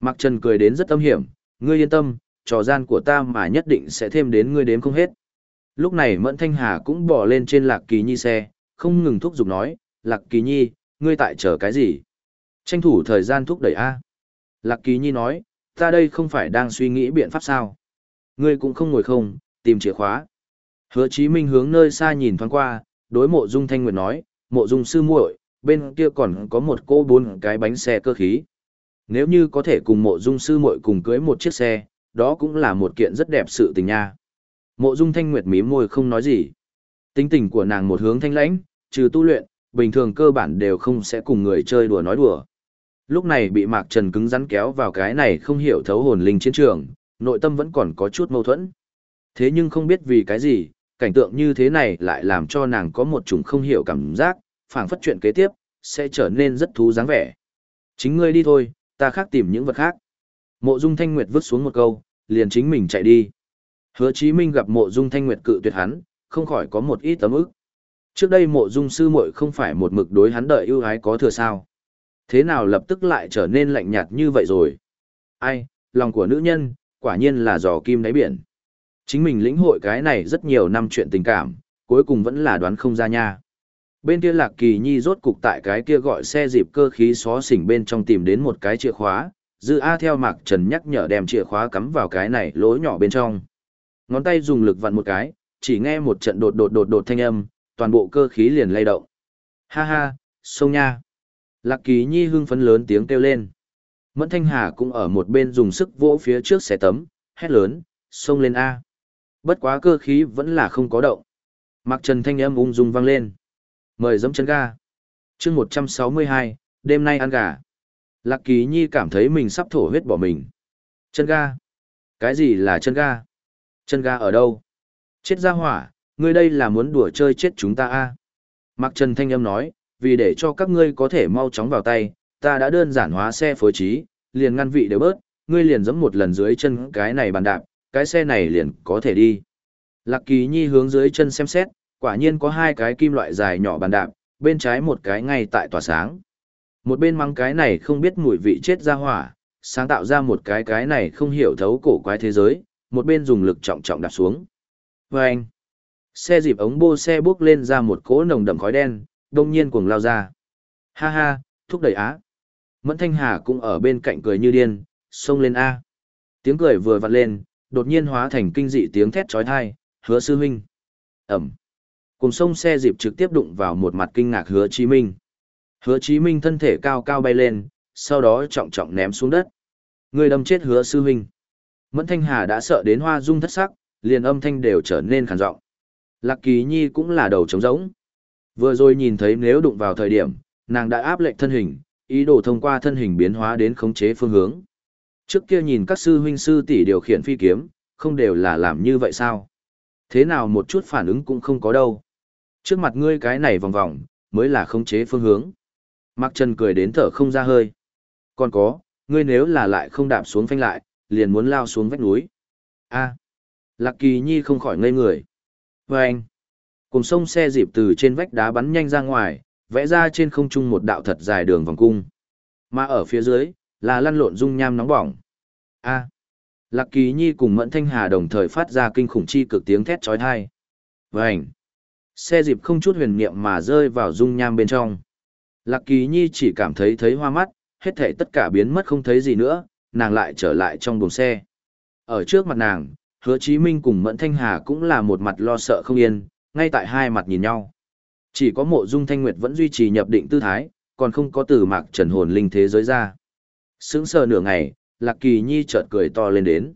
Mạc Trần cười đến rất âm hiểm, ngươi yên tâm, trò gian của ta mà nhất định sẽ thêm đến ngươi đếm không hết. Lúc này Mẫn Thanh Hà cũng bỏ lên trên Lạc Kỳ Nhi xe, không ngừng thúc giục nói, Lạc Kỳ Nhi, ngươi tại chờ cái gì? Tranh thủ thời gian thúc đẩy A. Lạc Kỳ Nhi nói, ta đây không phải đang suy nghĩ biện pháp sao? Ngươi cũng không ngồi không, tìm chìa khóa. Hứa Chí Minh hướng nơi xa nhìn thoáng qua, đối mộ dung thanh nguyệt nói, mộ dung sư muội, bên kia còn có một cô bốn cái bánh xe cơ khí. Nếu như có thể cùng mộ dung sư muội cùng cưới một chiếc xe, đó cũng là một kiện rất đẹp sự tình nha. Mộ dung thanh nguyệt mím môi không nói gì. Tính tình của nàng một hướng thanh lãnh, trừ tu luyện, bình thường cơ bản đều không sẽ cùng người chơi đùa nói đùa. Lúc này bị Mạc Trần cứng rắn kéo vào cái này không hiểu thấu hồn linh chiến trường, nội tâm vẫn còn có chút mâu thuẫn. Thế nhưng không biết vì cái gì, cảnh tượng như thế này lại làm cho nàng có một chủng không hiểu cảm giác, phảng phất chuyện kế tiếp, sẽ trở nên rất thú dáng vẻ. Chính ngươi đi thôi, ta khác tìm những vật khác. Mộ Dung Thanh Nguyệt vứt xuống một câu, liền chính mình chạy đi. Hứa Chí Minh gặp Mộ Dung Thanh Nguyệt cự tuyệt hắn, không khỏi có một ít tấm ức. Trước đây Mộ Dung sư muội không phải một mực đối hắn đợi ưu ái có thừa sao? Thế nào lập tức lại trở nên lạnh nhạt như vậy rồi? Ai, lòng của nữ nhân, quả nhiên là giò kim đáy biển. Chính mình lĩnh hội cái này rất nhiều năm chuyện tình cảm, cuối cùng vẫn là đoán không ra nha. Bên kia Lạc Kỳ Nhi rốt cục tại cái kia gọi xe dịp cơ khí xó xỉnh bên trong tìm đến một cái chìa khóa, Dư A theo Mạc Trần nhắc nhở đem chìa khóa cắm vào cái này lỗ nhỏ bên trong. Ngón tay dùng lực vặn một cái, chỉ nghe một trận đột đột đột đột thanh âm, toàn bộ cơ khí liền lay động. Ha ha, sông nha. Lạc Kỳ Nhi hưng phấn lớn tiếng kêu lên. Mẫn Thanh Hà cũng ở một bên dùng sức vỗ phía trước xe tấm, hét lớn, sông lên A. Bất quá cơ khí vẫn là không có động. Mặc Trần thanh âm ung dung vang lên. Mời dẫm chân ga. chương 162, đêm nay ăn gà. Lạc Kỳ Nhi cảm thấy mình sắp thổ huyết bỏ mình. Chân ga. Cái gì là chân ga? Chân ga ở đâu? Chết ra hỏa, ngươi đây là muốn đùa chơi chết chúng ta a à? Mặc Trần Thanh Âm nói, vì để cho các ngươi có thể mau chóng vào tay, ta đã đơn giản hóa xe phối trí, liền ngăn vị đều bớt, ngươi liền giẫm một lần dưới chân cái này bàn đạp, cái xe này liền có thể đi. Lạc Kỳ Nhi hướng dưới chân xem xét, quả nhiên có hai cái kim loại dài nhỏ bàn đạp, bên trái một cái ngay tại tỏa sáng. Một bên mắng cái này không biết mùi vị chết ra hỏa, sáng tạo ra một cái cái này không hiểu thấu cổ quái thế giới, một bên dùng lực trọng trọng đạp xuống. Và anh, xe dịp ống bô xe bước lên ra một cỗ nồng đậm khói đen, đông nhiên cuồng lao ra. Ha ha, thúc đẩy á. Mẫn Thanh Hà cũng ở bên cạnh cười như điên, xông lên A. Tiếng cười vừa vặn lên, đột nhiên hóa thành kinh dị tiếng thét trói thai, hứa sư huynh. Ẩm. Cùng sông xe dịp trực tiếp đụng vào một mặt kinh ngạc hứa chí minh. Hứa chí minh thân thể cao cao bay lên, sau đó trọng trọng ném xuống đất. Người đâm chết hứa sư huynh. Mẫn Thanh Hà đã sợ đến hoa dung thất sắc, liền âm thanh đều trở nên khàn giọng. Lạc Kỳ Nhi cũng là đầu trống rỗng. Vừa rồi nhìn thấy nếu đụng vào thời điểm, nàng đã áp lệnh thân hình, ý đồ thông qua thân hình biến hóa đến khống chế phương hướng. Trước kia nhìn các sư huynh sư tỷ điều khiển phi kiếm, không đều là làm như vậy sao? Thế nào một chút phản ứng cũng không có đâu. Trước mặt ngươi cái này vòng vòng, mới là khống chế phương hướng. Mạc Trần cười đến thở không ra hơi. Còn có, ngươi nếu là lại không đạp xuống phanh lại, liền muốn lao xuống vách núi. A. Lạc Kỳ Nhi không khỏi ngây người. Và anh. Cùng sông xe dịp từ trên vách đá bắn nhanh ra ngoài, vẽ ra trên không trung một đạo thật dài đường vòng cung. Mà ở phía dưới, là lăn lộn dung nham nóng bỏng. A. Lạc Kỳ Nhi cùng Mẫn Thanh Hà đồng thời phát ra kinh khủng chi cực tiếng thét chói tai. Vành. Xe dịp không chút huyền niệm mà rơi vào dung nham bên trong. Lạc Kỳ Nhi chỉ cảm thấy thấy hoa mắt, hết thảy tất cả biến mất không thấy gì nữa, nàng lại trở lại trong buồng xe. Ở trước mặt nàng, Hứa Chí Minh cùng Mẫn Thanh Hà cũng là một mặt lo sợ không yên, ngay tại hai mặt nhìn nhau. Chỉ có mộ dung thanh nguyệt vẫn duy trì nhập định tư thái, còn không có từ mạc trần hồn linh thế giới ra. Sững sờ nửa ngày, Lạc Kỳ Nhi chợt cười to lên đến.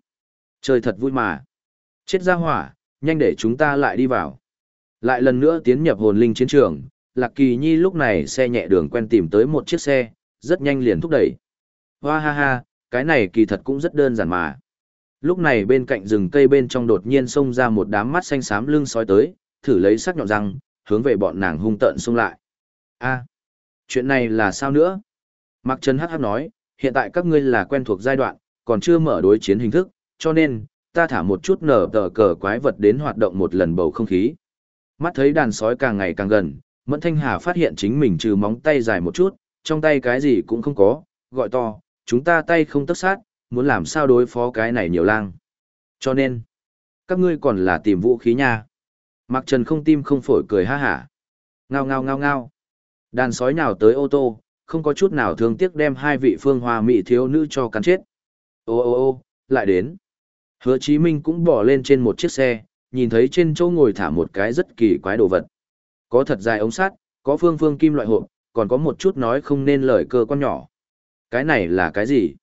Trời thật vui mà. Chết ra hỏa, nhanh để chúng ta lại đi vào. Lại lần nữa tiến nhập hồn linh chiến trường, Lạc Kỳ Nhi lúc này xe nhẹ đường quen tìm tới một chiếc xe, rất nhanh liền thúc đẩy. Hoa ha ha, cái này kỳ thật cũng rất đơn giản mà. Lúc này bên cạnh rừng cây bên trong đột nhiên xông ra một đám mắt xanh xám lưng sói tới, thử lấy sắc nhọn răng, hướng về bọn nàng hung tợn xông lại. A, chuyện này là sao nữa? Mạc Trần hắc hắc nói, hiện tại các ngươi là quen thuộc giai đoạn, còn chưa mở đối chiến hình thức, cho nên, ta thả một chút nở tờ cờ quái vật đến hoạt động một lần bầu không khí. Mắt thấy đàn sói càng ngày càng gần, Mẫn Thanh Hà phát hiện chính mình trừ móng tay dài một chút, trong tay cái gì cũng không có, gọi to, chúng ta tay không tất sát, muốn làm sao đối phó cái này nhiều lang. Cho nên, các ngươi còn là tìm vũ khí nha. Mạc Trần không tim không phổi cười ha hả. Ngao ngao ngao ngao. Đàn sói nào tới ô tô, không có chút nào thương tiếc đem hai vị phương hoa mỹ thiếu nữ cho cắn chết. Ô ô ô, lại đến. Hứa Chí Minh cũng bỏ lên trên một chiếc xe, nhìn thấy trên chỗ ngồi thả một cái rất kỳ quái đồ vật. Có thật dài ống sắt, có phương phương kim loại hộp, còn có một chút nói không nên lời cơ quan nhỏ. Cái này là cái gì?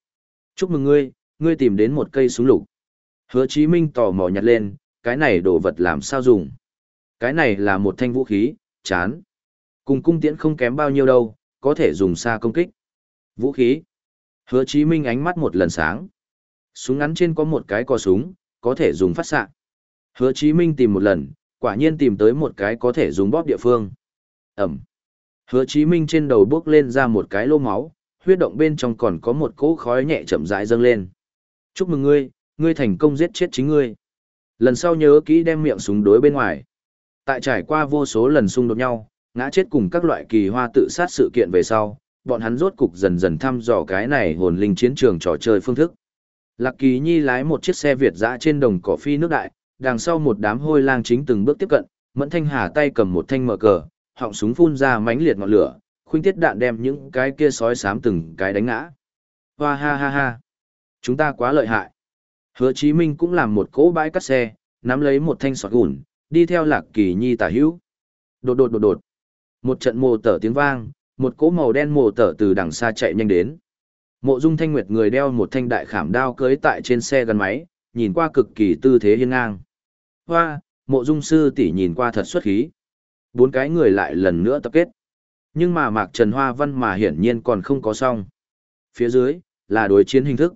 Chúc mừng ngươi, ngươi tìm đến một cây súng lục. Hứa Chí Minh tò mò nhặt lên, cái này đồ vật làm sao dùng? Cái này là một thanh vũ khí, chán. Cùng cung tiễn không kém bao nhiêu đâu, có thể dùng xa công kích. Vũ khí. Hứa Chí Minh ánh mắt một lần sáng. Súng ngắn trên có một cái cò súng, có thể dùng phát xạ. Hứa Chí Minh tìm một lần, quả nhiên tìm tới một cái có thể dùng bóp địa phương. Ẩm. Hứa Chí Minh trên đầu bước lên ra một cái lô máu, huyết động bên trong còn có một cỗ khói nhẹ chậm rãi dâng lên. Chúc mừng ngươi, ngươi thành công giết chết chính ngươi. Lần sau nhớ kỹ đem miệng súng đối bên ngoài. Tại trải qua vô số lần xung đột nhau, ngã chết cùng các loại kỳ hoa tự sát sự kiện về sau, bọn hắn rốt cục dần dần thăm dò cái này hồn linh chiến trường trò chơi phương thức. Lạc Kỳ Nhi lái một chiếc xe Việt dã trên đồng cỏ phi nước đại, đằng sau một đám hôi lang chính từng bước tiếp cận, Mẫn Thanh Hà tay cầm một thanh mở cờ, họng súng phun ra mãnh liệt ngọn lửa, khuynh tiết đạn đem những cái kia sói xám từng cái đánh ngã. Hoa ha ha ha. Chúng ta quá lợi hại. Hứa Chí Minh cũng làm một cỗ bãi cắt xe, nắm lấy một thanh sọt gùn, đi theo Lạc Kỳ Nhi tả hữu. Đột đột đột đột. Một trận mồ tở tiếng vang, Một cỗ màu đen mồ tở từ đằng xa chạy nhanh đến. Mộ Dung Thanh Nguyệt người đeo một thanh đại khảm đao cưới tại trên xe gắn máy, nhìn qua cực kỳ tư thế hiên ngang. Hoa, Mộ Dung sư tỷ nhìn qua thật xuất khí. Bốn cái người lại lần nữa tập kết. Nhưng mà Mạc Trần Hoa Văn mà hiển nhiên còn không có xong. Phía dưới, là đối chiến hình thức.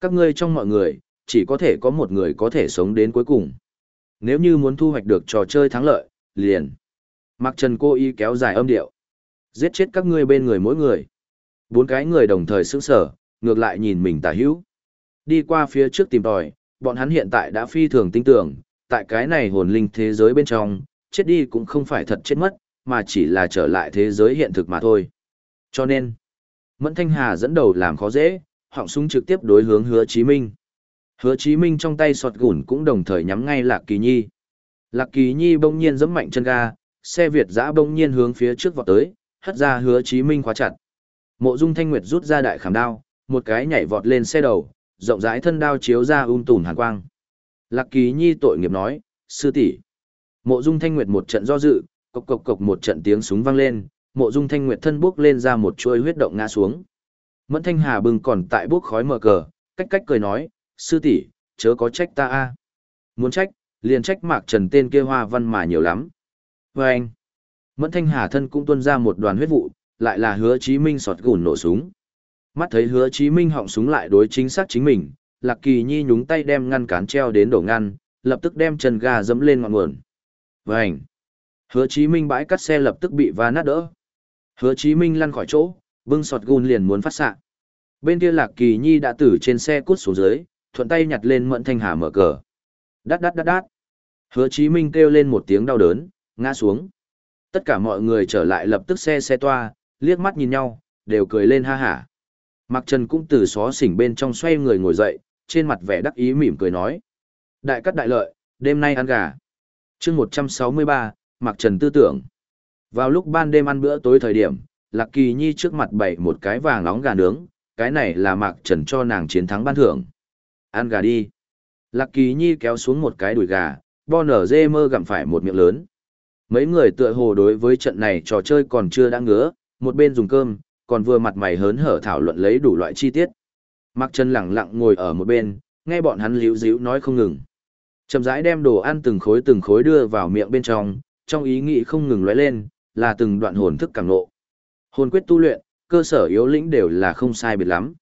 Các ngươi trong mọi người, chỉ có thể có một người có thể sống đến cuối cùng. Nếu như muốn thu hoạch được trò chơi thắng lợi, liền. Mạc Trần cô y kéo dài âm điệu. Giết chết các ngươi bên người mỗi người. Bốn cái người đồng thời sững sở, ngược lại nhìn mình tả hữu. Đi qua phía trước tìm tòi, bọn hắn hiện tại đã phi thường tin tưởng, tại cái này hồn linh thế giới bên trong, chết đi cũng không phải thật chết mất, mà chỉ là trở lại thế giới hiện thực mà thôi. Cho nên, Mẫn Thanh Hà dẫn đầu làm khó dễ, họng súng trực tiếp đối hướng Hứa Chí Minh. Hứa Chí Minh trong tay sọt gùn cũng đồng thời nhắm ngay Lạc Kỳ Nhi. Lạc Kỳ Nhi bỗng nhiên giẫm mạnh chân ga, xe Việt dã bỗng nhiên hướng phía trước vọt tới, hất ra Hứa Chí Minh khóa chặt. Mộ Dung Thanh Nguyệt rút ra đại khảm đao, một cái nhảy vọt lên xe đầu, rộng rãi thân đao chiếu ra um tùn hàn quang. Lạc Kỳ Nhi tội nghiệp nói, sư tỷ. Mộ Dung Thanh Nguyệt một trận do dự, cộc cộc cộc một trận tiếng súng vang lên, Mộ Dung Thanh Nguyệt thân bước lên ra một chuôi huyết động ngã xuống. Mẫn Thanh Hà bừng còn tại bước khói mở cờ, cách cách cười nói, sư tỷ, chớ có trách ta a. Muốn trách, liền trách Mạc Trần tên kia hoa văn mà nhiều lắm. Và anh, Mẫn Thanh Hà thân cũng tuôn ra một đoàn huyết vụ, lại là hứa chí minh sọt gùn nổ súng. Mắt thấy hứa chí minh họng súng lại đối chính xác chính mình, Lạc Kỳ Nhi nhúng tay đem ngăn cán treo đến đổ ngăn, lập tức đem chân ga dẫm lên ngọn nguồn. Vành! Hứa chí minh bãi cắt xe lập tức bị va nát đỡ. Hứa chí minh lăn khỏi chỗ, bưng sọt gùn liền muốn phát xạ. Bên kia Lạc Kỳ Nhi đã từ trên xe cút xuống dưới, thuận tay nhặt lên mẫn thanh hà mở cờ. Đát đát đát đát. Hứa chí minh kêu lên một tiếng đau đớn, ngã xuống. Tất cả mọi người trở lại lập tức xe xe toa, liếc mắt nhìn nhau, đều cười lên ha hả. Mạc Trần cũng từ xó xỉnh bên trong xoay người ngồi dậy, trên mặt vẻ đắc ý mỉm cười nói. Đại cắt đại lợi, đêm nay ăn gà. chương 163, Mạc Trần tư tưởng. Vào lúc ban đêm ăn bữa tối thời điểm, Lạc Kỳ Nhi trước mặt bày một cái vàng nóng gà nướng, cái này là Mạc Trần cho nàng chiến thắng ban thưởng. Ăn gà đi. Lạc Kỳ Nhi kéo xuống một cái đùi gà, bo nở dê mơ gặm phải một miệng lớn. Mấy người tựa hồ đối với trận này trò chơi còn chưa đã ngứa, một bên dùng cơm, còn vừa mặt mày hớn hở thảo luận lấy đủ loại chi tiết. Mạc Trần lẳng lặng ngồi ở một bên, nghe bọn hắn líu díu nói không ngừng. Chậm rãi đem đồ ăn từng khối từng khối đưa vào miệng bên trong, trong ý nghĩ không ngừng lóe lên, là từng đoạn hồn thức cảm ngộ. Hồn quyết tu luyện, cơ sở yếu lĩnh đều là không sai biệt lắm.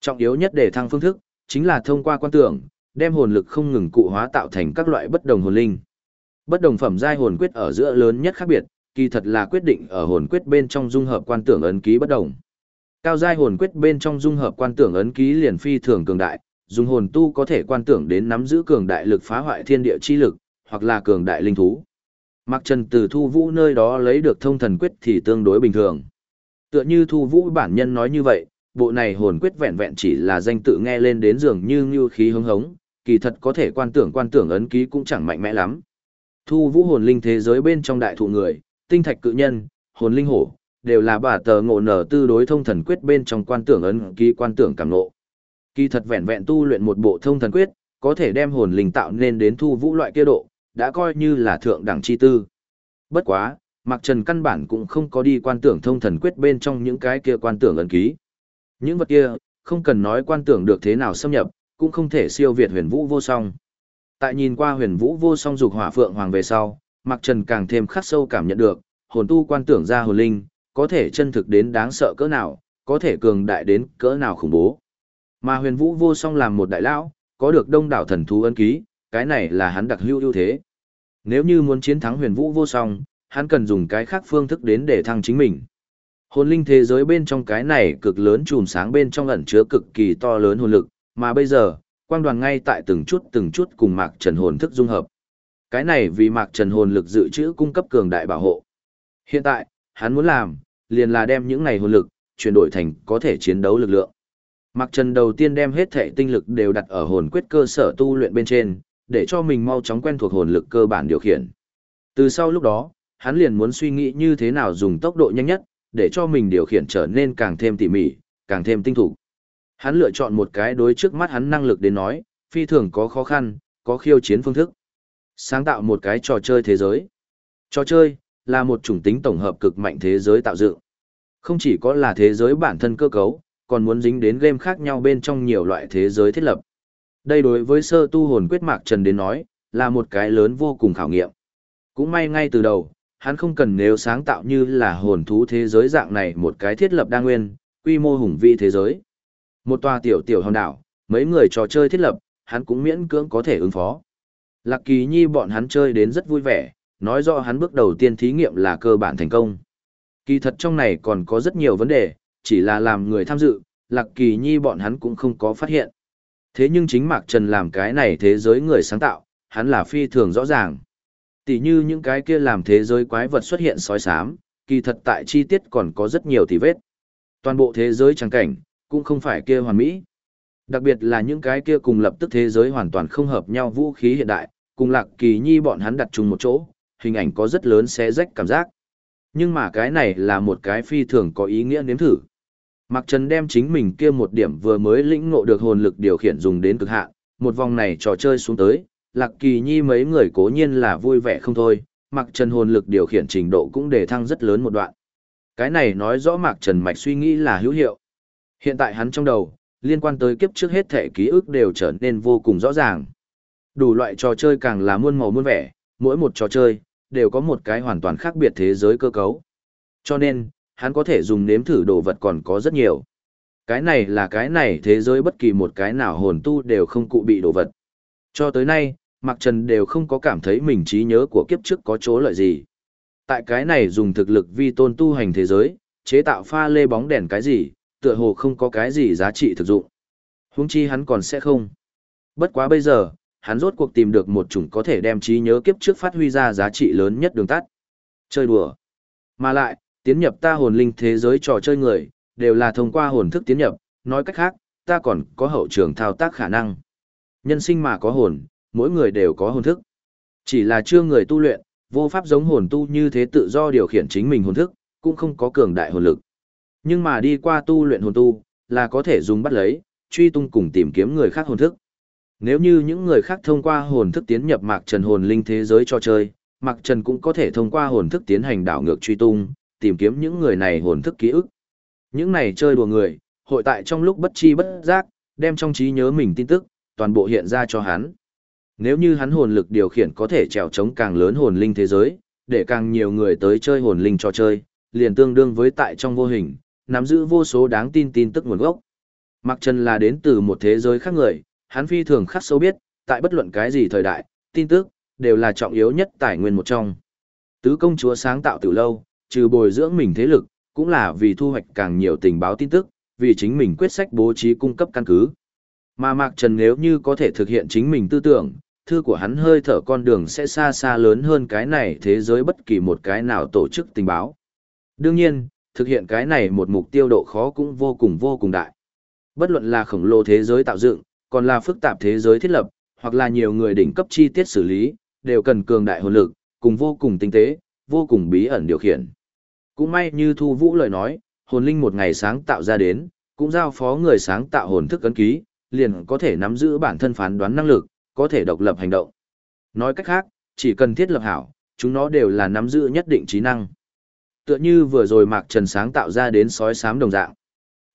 Trọng yếu nhất để thăng phương thức, chính là thông qua quan tưởng, đem hồn lực không ngừng cụ hóa tạo thành các loại bất đồng hồn linh. Bất đồng phẩm giai hồn quyết ở giữa lớn nhất khác biệt, kỳ thật là quyết định ở hồn quyết bên trong dung hợp quan tưởng ấn ký bất đồng. Cao giai hồn quyết bên trong dung hợp quan tưởng ấn ký liền phi thường cường đại, dùng hồn tu có thể quan tưởng đến nắm giữ cường đại lực phá hoại thiên địa chi lực, hoặc là cường đại linh thú. Mặc Trần từ Thu Vũ nơi đó lấy được thông thần quyết thì tương đối bình thường. Tựa như Thu Vũ bản nhân nói như vậy, bộ này hồn quyết vẹn vẹn chỉ là danh tự nghe lên đến dường như như khí hứng hống, kỳ thật có thể quan tưởng quan tưởng ấn ký cũng chẳng mạnh mẽ lắm. Thu Vũ hồn linh thế giới bên trong đại thụ người, tinh thạch cự nhân, hồn linh hổ, đều là bà tờ ngộ nở tư đối thông thần quyết bên trong quan tưởng ấn ký quan tưởng cảm ngộ. Kỳ thật vẹn vẹn tu luyện một bộ thông thần quyết, có thể đem hồn linh tạo nên đến thu vũ loại kia độ, đã coi như là thượng đẳng chi tư. Bất quá, Mạc Trần căn bản cũng không có đi quan tưởng thông thần quyết bên trong những cái kia quan tưởng ấn ký. Những vật kia, không cần nói quan tưởng được thế nào xâm nhập, cũng không thể siêu việt huyền vũ vô song. Tại nhìn qua huyền vũ vô song dục hỏa phượng hoàng về sau, Mạc Trần càng thêm khắc sâu cảm nhận được, hồn tu quan tưởng ra hồn linh, có thể chân thực đến đáng sợ cỡ nào, có thể cường đại đến cỡ nào khủng bố. Mà huyền vũ vô song làm một đại lão, có được đông đảo thần thú ấn ký, cái này là hắn đặc hữu ưu thế. Nếu như muốn chiến thắng huyền vũ vô song, hắn cần dùng cái khác phương thức đến để thăng chính mình. Hồn linh thế giới bên trong cái này cực lớn chùm sáng bên trong ẩn chứa cực kỳ to lớn hồn lực, mà bây giờ, quang đoàn ngay tại từng chút từng chút cùng mạc trần hồn thức dung hợp. Cái này vì Mạc Trần hồn lực dự trữ cung cấp cường đại bảo hộ. Hiện tại, hắn muốn làm, liền là đem những này hồn lực, chuyển đổi thành có thể chiến đấu lực lượng. Mạc Trần đầu tiên đem hết thể tinh lực đều đặt ở hồn quyết cơ sở tu luyện bên trên, để cho mình mau chóng quen thuộc hồn lực cơ bản điều khiển. Từ sau lúc đó, hắn liền muốn suy nghĩ như thế nào dùng tốc độ nhanh nhất, để cho mình điều khiển trở nên càng thêm tỉ mỉ, càng thêm tinh thủ. Hắn lựa chọn một cái đối trước mắt hắn năng lực đến nói, phi thường có khó khăn, có khiêu chiến phương thức. Sáng tạo một cái trò chơi thế giới. Trò chơi là một chủng tính tổng hợp cực mạnh thế giới tạo dựng. Không chỉ có là thế giới bản thân cơ cấu, còn muốn dính đến game khác nhau bên trong nhiều loại thế giới thiết lập. Đây đối với sơ tu hồn quyết mạc trần đến nói, là một cái lớn vô cùng khảo nghiệm. Cũng may ngay từ đầu, hắn không cần nếu sáng tạo như là hồn thú thế giới dạng này một cái thiết lập đa nguyên, quy mô hùng vĩ thế giới. Một tòa tiểu tiểu hòn đảo, mấy người trò chơi thiết lập, hắn cũng miễn cưỡng có thể ứng phó. Lạc Kỳ Nhi bọn hắn chơi đến rất vui vẻ, nói rõ hắn bước đầu tiên thí nghiệm là cơ bản thành công. Kỳ thật trong này còn có rất nhiều vấn đề, chỉ là làm người tham dự, Lạc Kỳ Nhi bọn hắn cũng không có phát hiện. Thế nhưng chính Mạc Trần làm cái này thế giới người sáng tạo, hắn là phi thường rõ ràng. Tỷ như những cái kia làm thế giới quái vật xuất hiện sói sám, kỳ thật tại chi tiết còn có rất nhiều tỉ vết. Toàn bộ thế giới trang cảnh, cũng không phải kia hoàn mỹ. Đặc biệt là những cái kia cùng lập tức thế giới hoàn toàn không hợp nhau vũ khí hiện đại, cùng lạc kỳ nhi bọn hắn đặt chung một chỗ, hình ảnh có rất lớn xé rách cảm giác. Nhưng mà cái này là một cái phi thường có ý nghĩa nếm thử. Mạc Trần đem chính mình kia một điểm vừa mới lĩnh ngộ được hồn lực điều khiển dùng đến cực hạn, một vòng này trò chơi xuống tới, Lạc Kỳ Nhi mấy người cố nhiên là vui vẻ không thôi, Mạc Trần hồn lực điều khiển trình độ cũng đề thăng rất lớn một đoạn. Cái này nói rõ Mạc Trần mạch suy nghĩ là hữu hiệu. Hiện tại hắn trong đầu, liên quan tới kiếp trước hết thể ký ức đều trở nên vô cùng rõ ràng. Đủ loại trò chơi càng là muôn màu muôn vẻ, mỗi một trò chơi, đều có một cái hoàn toàn khác biệt thế giới cơ cấu. Cho nên, hắn có thể dùng nếm thử đồ vật còn có rất nhiều. Cái này là cái này thế giới bất kỳ một cái nào hồn tu đều không cụ bị đồ vật. Cho tới nay, Mạc Trần đều không có cảm thấy mình trí nhớ của kiếp trước có chỗ lợi gì. Tại cái này dùng thực lực vi tôn tu hành thế giới, chế tạo pha lê bóng đèn cái gì, tựa hồ không có cái gì giá trị thực dụng. Huống chi hắn còn sẽ không. Bất quá bây giờ, hắn rốt cuộc tìm được một chủng có thể đem trí nhớ kiếp trước phát huy ra giá trị lớn nhất đường tắt. Chơi đùa. Mà lại, tiến nhập ta hồn linh thế giới trò chơi người, đều là thông qua hồn thức tiến nhập, nói cách khác, ta còn có hậu trường thao tác khả năng. Nhân sinh mà có hồn, mỗi người đều có hồn thức. Chỉ là chưa người tu luyện, vô pháp giống hồn tu như thế tự do điều khiển chính mình hồn thức, cũng không có cường đại hồn lực. Nhưng mà đi qua tu luyện hồn tu, là có thể dùng bắt lấy, truy tung cùng tìm kiếm người khác hồn thức. Nếu như những người khác thông qua hồn thức tiến nhập Mạc Trần hồn linh thế giới cho chơi, Mạc Trần cũng có thể thông qua hồn thức tiến hành đảo ngược truy tung, tìm kiếm những người này hồn thức ký ức. Những này chơi đùa người, hội tại trong lúc bất chi bất giác, đem trong trí nhớ mình tin tức, toàn bộ hiện ra cho hắn. Nếu như hắn hồn lực điều khiển có thể trèo chống càng lớn hồn linh thế giới, để càng nhiều người tới chơi hồn linh cho chơi, liền tương đương với tại trong vô hình, nắm giữ vô số đáng tin tin tức nguồn gốc. Mặc Trần là đến từ một thế giới khác người, hắn phi thường khắc sâu biết, tại bất luận cái gì thời đại, tin tức, đều là trọng yếu nhất tài nguyên một trong. Tứ công chúa sáng tạo từ lâu, trừ bồi dưỡng mình thế lực, cũng là vì thu hoạch càng nhiều tình báo tin tức, vì chính mình quyết sách bố trí cung cấp căn cứ. Mà Mạc Trần nếu như có thể thực hiện chính mình tư tưởng, thư của hắn hơi thở con đường sẽ xa xa lớn hơn cái này thế giới bất kỳ một cái nào tổ chức tình báo. Đương nhiên, thực hiện cái này một mục tiêu độ khó cũng vô cùng vô cùng đại. Bất luận là khổng lồ thế giới tạo dựng, còn là phức tạp thế giới thiết lập, hoặc là nhiều người đỉnh cấp chi tiết xử lý, đều cần cường đại hồn lực, cùng vô cùng tinh tế, vô cùng bí ẩn điều khiển. Cũng may như Thu Vũ lời nói, hồn linh một ngày sáng tạo ra đến, cũng giao phó người sáng tạo hồn thức ấn ký, liền có thể nắm giữ bản thân phán đoán năng lực, có thể độc lập hành động. Nói cách khác, chỉ cần thiết lập hảo, chúng nó đều là nắm giữ nhất định trí năng. Tựa như vừa rồi Mạc Trần sáng tạo ra đến sói xám đồng dạng.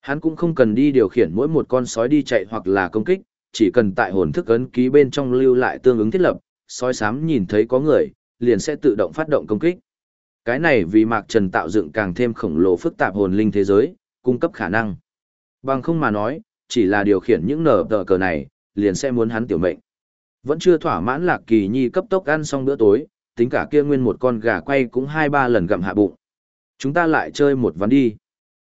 Hắn cũng không cần đi điều khiển mỗi một con sói đi chạy hoặc là công kích, chỉ cần tại hồn thức ấn ký bên trong lưu lại tương ứng thiết lập, sói xám nhìn thấy có người, liền sẽ tự động phát động công kích. Cái này vì Mạc Trần tạo dựng càng thêm khổng lồ phức tạp hồn linh thế giới, cung cấp khả năng. Bằng không mà nói, chỉ là điều khiển những nở tờ cờ này, liền sẽ muốn hắn tiểu mệnh. Vẫn chưa thỏa mãn lạc kỳ nhi cấp tốc ăn xong bữa tối, tính cả kia nguyên một con gà quay cũng hai ba lần gặm hạ bụng. Chúng ta lại chơi một ván đi.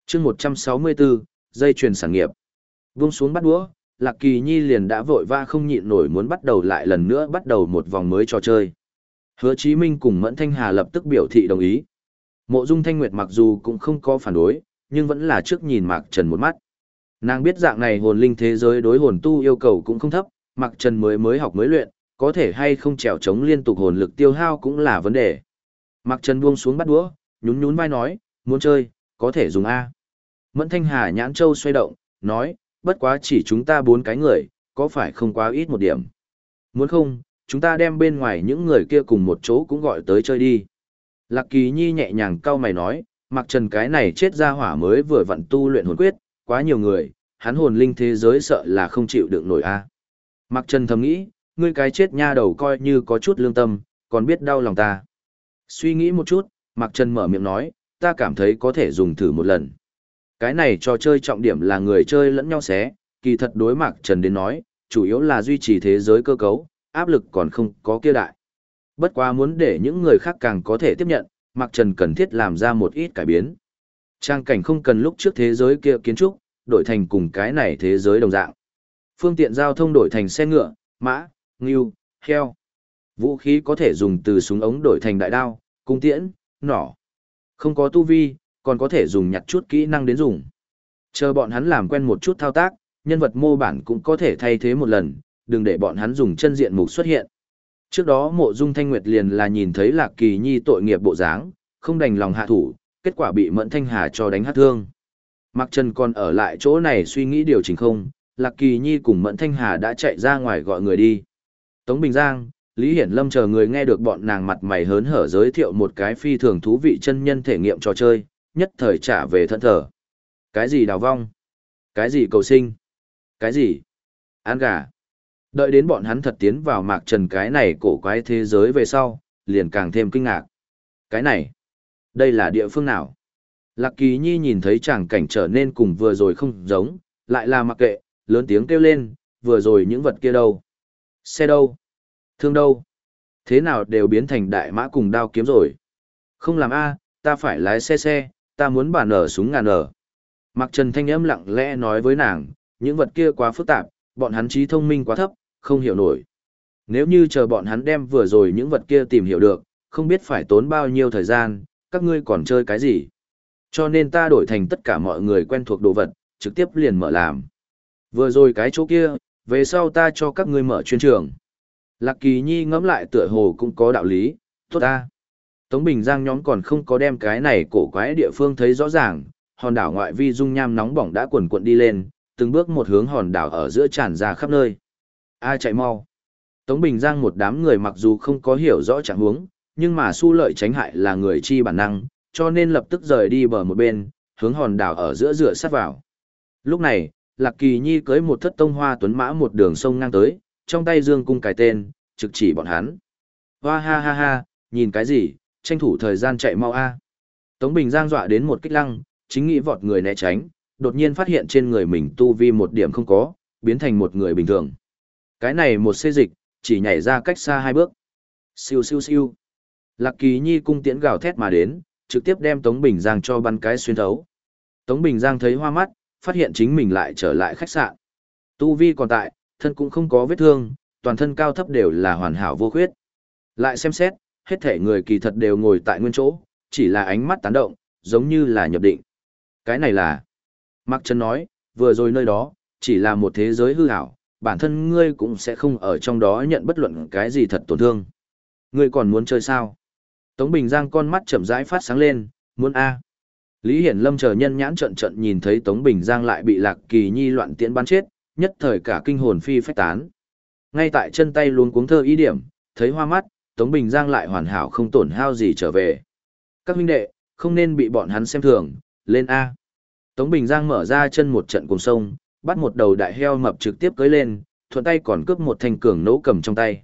chương 164, dây chuyền sản nghiệp. Vung xuống bắt đũa, lạc kỳ nhi liền đã vội va không nhịn nổi muốn bắt đầu lại lần nữa bắt đầu một vòng mới trò chơi. Hứa Chí Minh cùng Mẫn Thanh Hà lập tức biểu thị đồng ý. Mộ Dung Thanh Nguyệt mặc dù cũng không có phản đối, nhưng vẫn là trước nhìn Mạc Trần một mắt. Nàng biết dạng này hồn linh thế giới đối hồn tu yêu cầu cũng không thấp, Mạc Trần mới mới học mới luyện, có thể hay không trèo chống liên tục hồn lực tiêu hao cũng là vấn đề. Mạc Trần buông xuống bắt đũa, nhún nhún vai nói, muốn chơi, có thể dùng A. Mẫn Thanh Hà nhãn châu xoay động, nói, bất quá chỉ chúng ta bốn cái người, có phải không quá ít một điểm. Muốn không, chúng ta đem bên ngoài những người kia cùng một chỗ cũng gọi tới chơi đi. Lạc Kỳ Nhi nhẹ nhàng cau mày nói, mặc trần cái này chết ra hỏa mới vừa vặn tu luyện hồn quyết, quá nhiều người, hắn hồn linh thế giới sợ là không chịu đựng nổi a. Mặc trần thầm nghĩ, ngươi cái chết nha đầu coi như có chút lương tâm, còn biết đau lòng ta. Suy nghĩ một chút, Mặc trần mở miệng nói, ta cảm thấy có thể dùng thử một lần. Cái này trò chơi trọng điểm là người chơi lẫn nhau xé, kỳ thật đối Mặc Trần đến nói, chủ yếu là duy trì thế giới cơ cấu, áp lực còn không có kia đại. Bất quá muốn để những người khác càng có thể tiếp nhận, Mạc Trần cần thiết làm ra một ít cải biến. Trang cảnh không cần lúc trước thế giới kia kiến trúc, đổi thành cùng cái này thế giới đồng dạng. Phương tiện giao thông đổi thành xe ngựa, mã, ngưu, heo. Vũ khí có thể dùng từ súng ống đổi thành đại đao, cung tiễn, nỏ. Không có tu vi, còn có thể dùng nhặt chút kỹ năng đến dùng. Chờ bọn hắn làm quen một chút thao tác, nhân vật mô bản cũng có thể thay thế một lần, đừng để bọn hắn dùng chân diện mục xuất hiện. Trước đó mộ dung thanh nguyệt liền là nhìn thấy lạc kỳ nhi tội nghiệp bộ dáng, không đành lòng hạ thủ, kết quả bị mẫn thanh hà cho đánh hát thương. Mặc Trần còn ở lại chỗ này suy nghĩ điều chỉnh không, lạc kỳ nhi cùng mẫn thanh hà đã chạy ra ngoài gọi người đi. Tống Bình Giang, Lý Hiển Lâm chờ người nghe được bọn nàng mặt mày hớn hở giới thiệu một cái phi thường thú vị chân nhân thể nghiệm trò chơi, nhất thời trả về thân thở. Cái gì đào vong? Cái gì cầu sinh? Cái gì? Ăn gà. Đợi đến bọn hắn thật tiến vào mạc trần cái này cổ quái thế giới về sau, liền càng thêm kinh ngạc. Cái này, đây là địa phương nào? Lạc Kỳ Nhi nhìn thấy chàng cảnh trở nên cùng vừa rồi không giống, lại là mặc kệ, lớn tiếng kêu lên, vừa rồi những vật kia đâu? Xe đâu? Thương đâu? Thế nào đều biến thành đại mã cùng đao kiếm rồi? Không làm A, ta phải lái xe xe, ta muốn bà nở súng ngàn nở. Mặc Trần Thanh âm lặng lẽ nói với nàng, những vật kia quá phức tạp, bọn hắn trí thông minh quá thấp, không hiểu nổi. Nếu như chờ bọn hắn đem vừa rồi những vật kia tìm hiểu được, không biết phải tốn bao nhiêu thời gian, các ngươi còn chơi cái gì. Cho nên ta đổi thành tất cả mọi người quen thuộc đồ vật, trực tiếp liền mở làm. Vừa rồi cái chỗ kia, về sau ta cho các ngươi mở chuyên trường. Lạc Kỳ Nhi ngẫm lại tựa hồ cũng có đạo lý, tốt ta. Tống Bình Giang nhóm còn không có đem cái này cổ quái địa phương thấy rõ ràng, hòn đảo ngoại vi dung nham nóng bỏng đã cuộn cuộn đi lên, từng bước một hướng hòn đảo ở giữa tràn ra khắp nơi. Ai chạy mau. Tống Bình Giang một đám người mặc dù không có hiểu rõ trạng huống, nhưng mà su lợi tránh hại là người chi bản năng, cho nên lập tức rời đi bờ một bên, hướng hòn đảo ở giữa rửa sát vào. Lúc này, Lạc Kỳ Nhi cưới một thất tông hoa tuấn mã một đường sông ngang tới, trong tay dương cung cài tên, trực chỉ bọn hắn. Hoa ha ha ha, nhìn cái gì, tranh thủ thời gian chạy mau a. Tống Bình Giang dọa đến một kích lăng, chính nghĩ vọt người né tránh, đột nhiên phát hiện trên người mình tu vi một điểm không có, biến thành một người bình thường. Cái này một xê dịch, chỉ nhảy ra cách xa hai bước. Siêu siêu siêu. Lạc Kỳ Nhi cung tiễn gào thét mà đến, trực tiếp đem Tống Bình Giang cho bắn cái xuyên thấu. Tống Bình Giang thấy hoa mắt, phát hiện chính mình lại trở lại khách sạn. Tu vi còn tại, thân cũng không có vết thương, toàn thân cao thấp đều là hoàn hảo vô khuyết. Lại xem xét, hết thể người kỳ thật đều ngồi tại nguyên chỗ, chỉ là ánh mắt tán động, giống như là nhập định. Cái này là... Mạc Trần nói, vừa rồi nơi đó, chỉ là một thế giới hư ảo, bản thân ngươi cũng sẽ không ở trong đó nhận bất luận cái gì thật tổn thương. Ngươi còn muốn chơi sao? Tống Bình Giang con mắt chậm rãi phát sáng lên, muốn A. Lý Hiển Lâm chờ nhân nhãn trận trận nhìn thấy Tống Bình Giang lại bị Lạc Kỳ Nhi loạn tiễn bắn chết, nhất thời cả kinh hồn phi phách tán. Ngay tại chân tay luôn cuống thơ ý điểm, thấy hoa mắt, Tống Bình Giang lại hoàn hảo không tổn hao gì trở về. Các huynh đệ, không nên bị bọn hắn xem thường, lên A. Tống Bình Giang mở ra chân một trận cùng sông, bắt một đầu đại heo mập trực tiếp cưới lên, thuận tay còn cướp một thanh cường nấu cầm trong tay.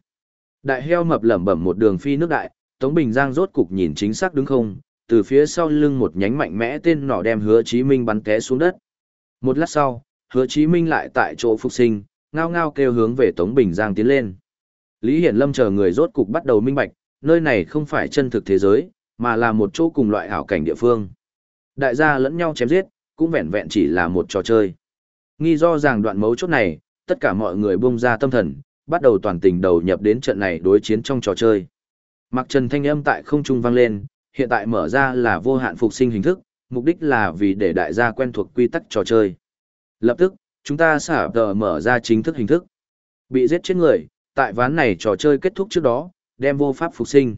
Đại heo mập lẩm bẩm một đường phi nước đại, Tống Bình Giang rốt cục nhìn chính xác đứng không, từ phía sau lưng một nhánh mạnh mẽ tên nỏ đem Hứa Chí Minh bắn té xuống đất. Một lát sau, Hứa Chí Minh lại tại chỗ phục sinh, ngao ngao kêu hướng về Tống Bình Giang tiến lên. Lý Hiển Lâm chờ người rốt cục bắt đầu minh bạch, nơi này không phải chân thực thế giới, mà là một chỗ cùng loại hảo cảnh địa phương. Đại gia lẫn nhau chém giết, cũng vẹn vẹn chỉ là một trò chơi. Nghi do rằng đoạn mấu chốt này, tất cả mọi người buông ra tâm thần, bắt đầu toàn tình đầu nhập đến trận này đối chiến trong trò chơi. Mặc trần thanh âm tại không trung vang lên, hiện tại mở ra là vô hạn phục sinh hình thức, mục đích là vì để đại gia quen thuộc quy tắc trò chơi. Lập tức, chúng ta xả tờ mở ra chính thức hình thức. Bị giết chết người, tại ván này trò chơi kết thúc trước đó, đem vô pháp phục sinh.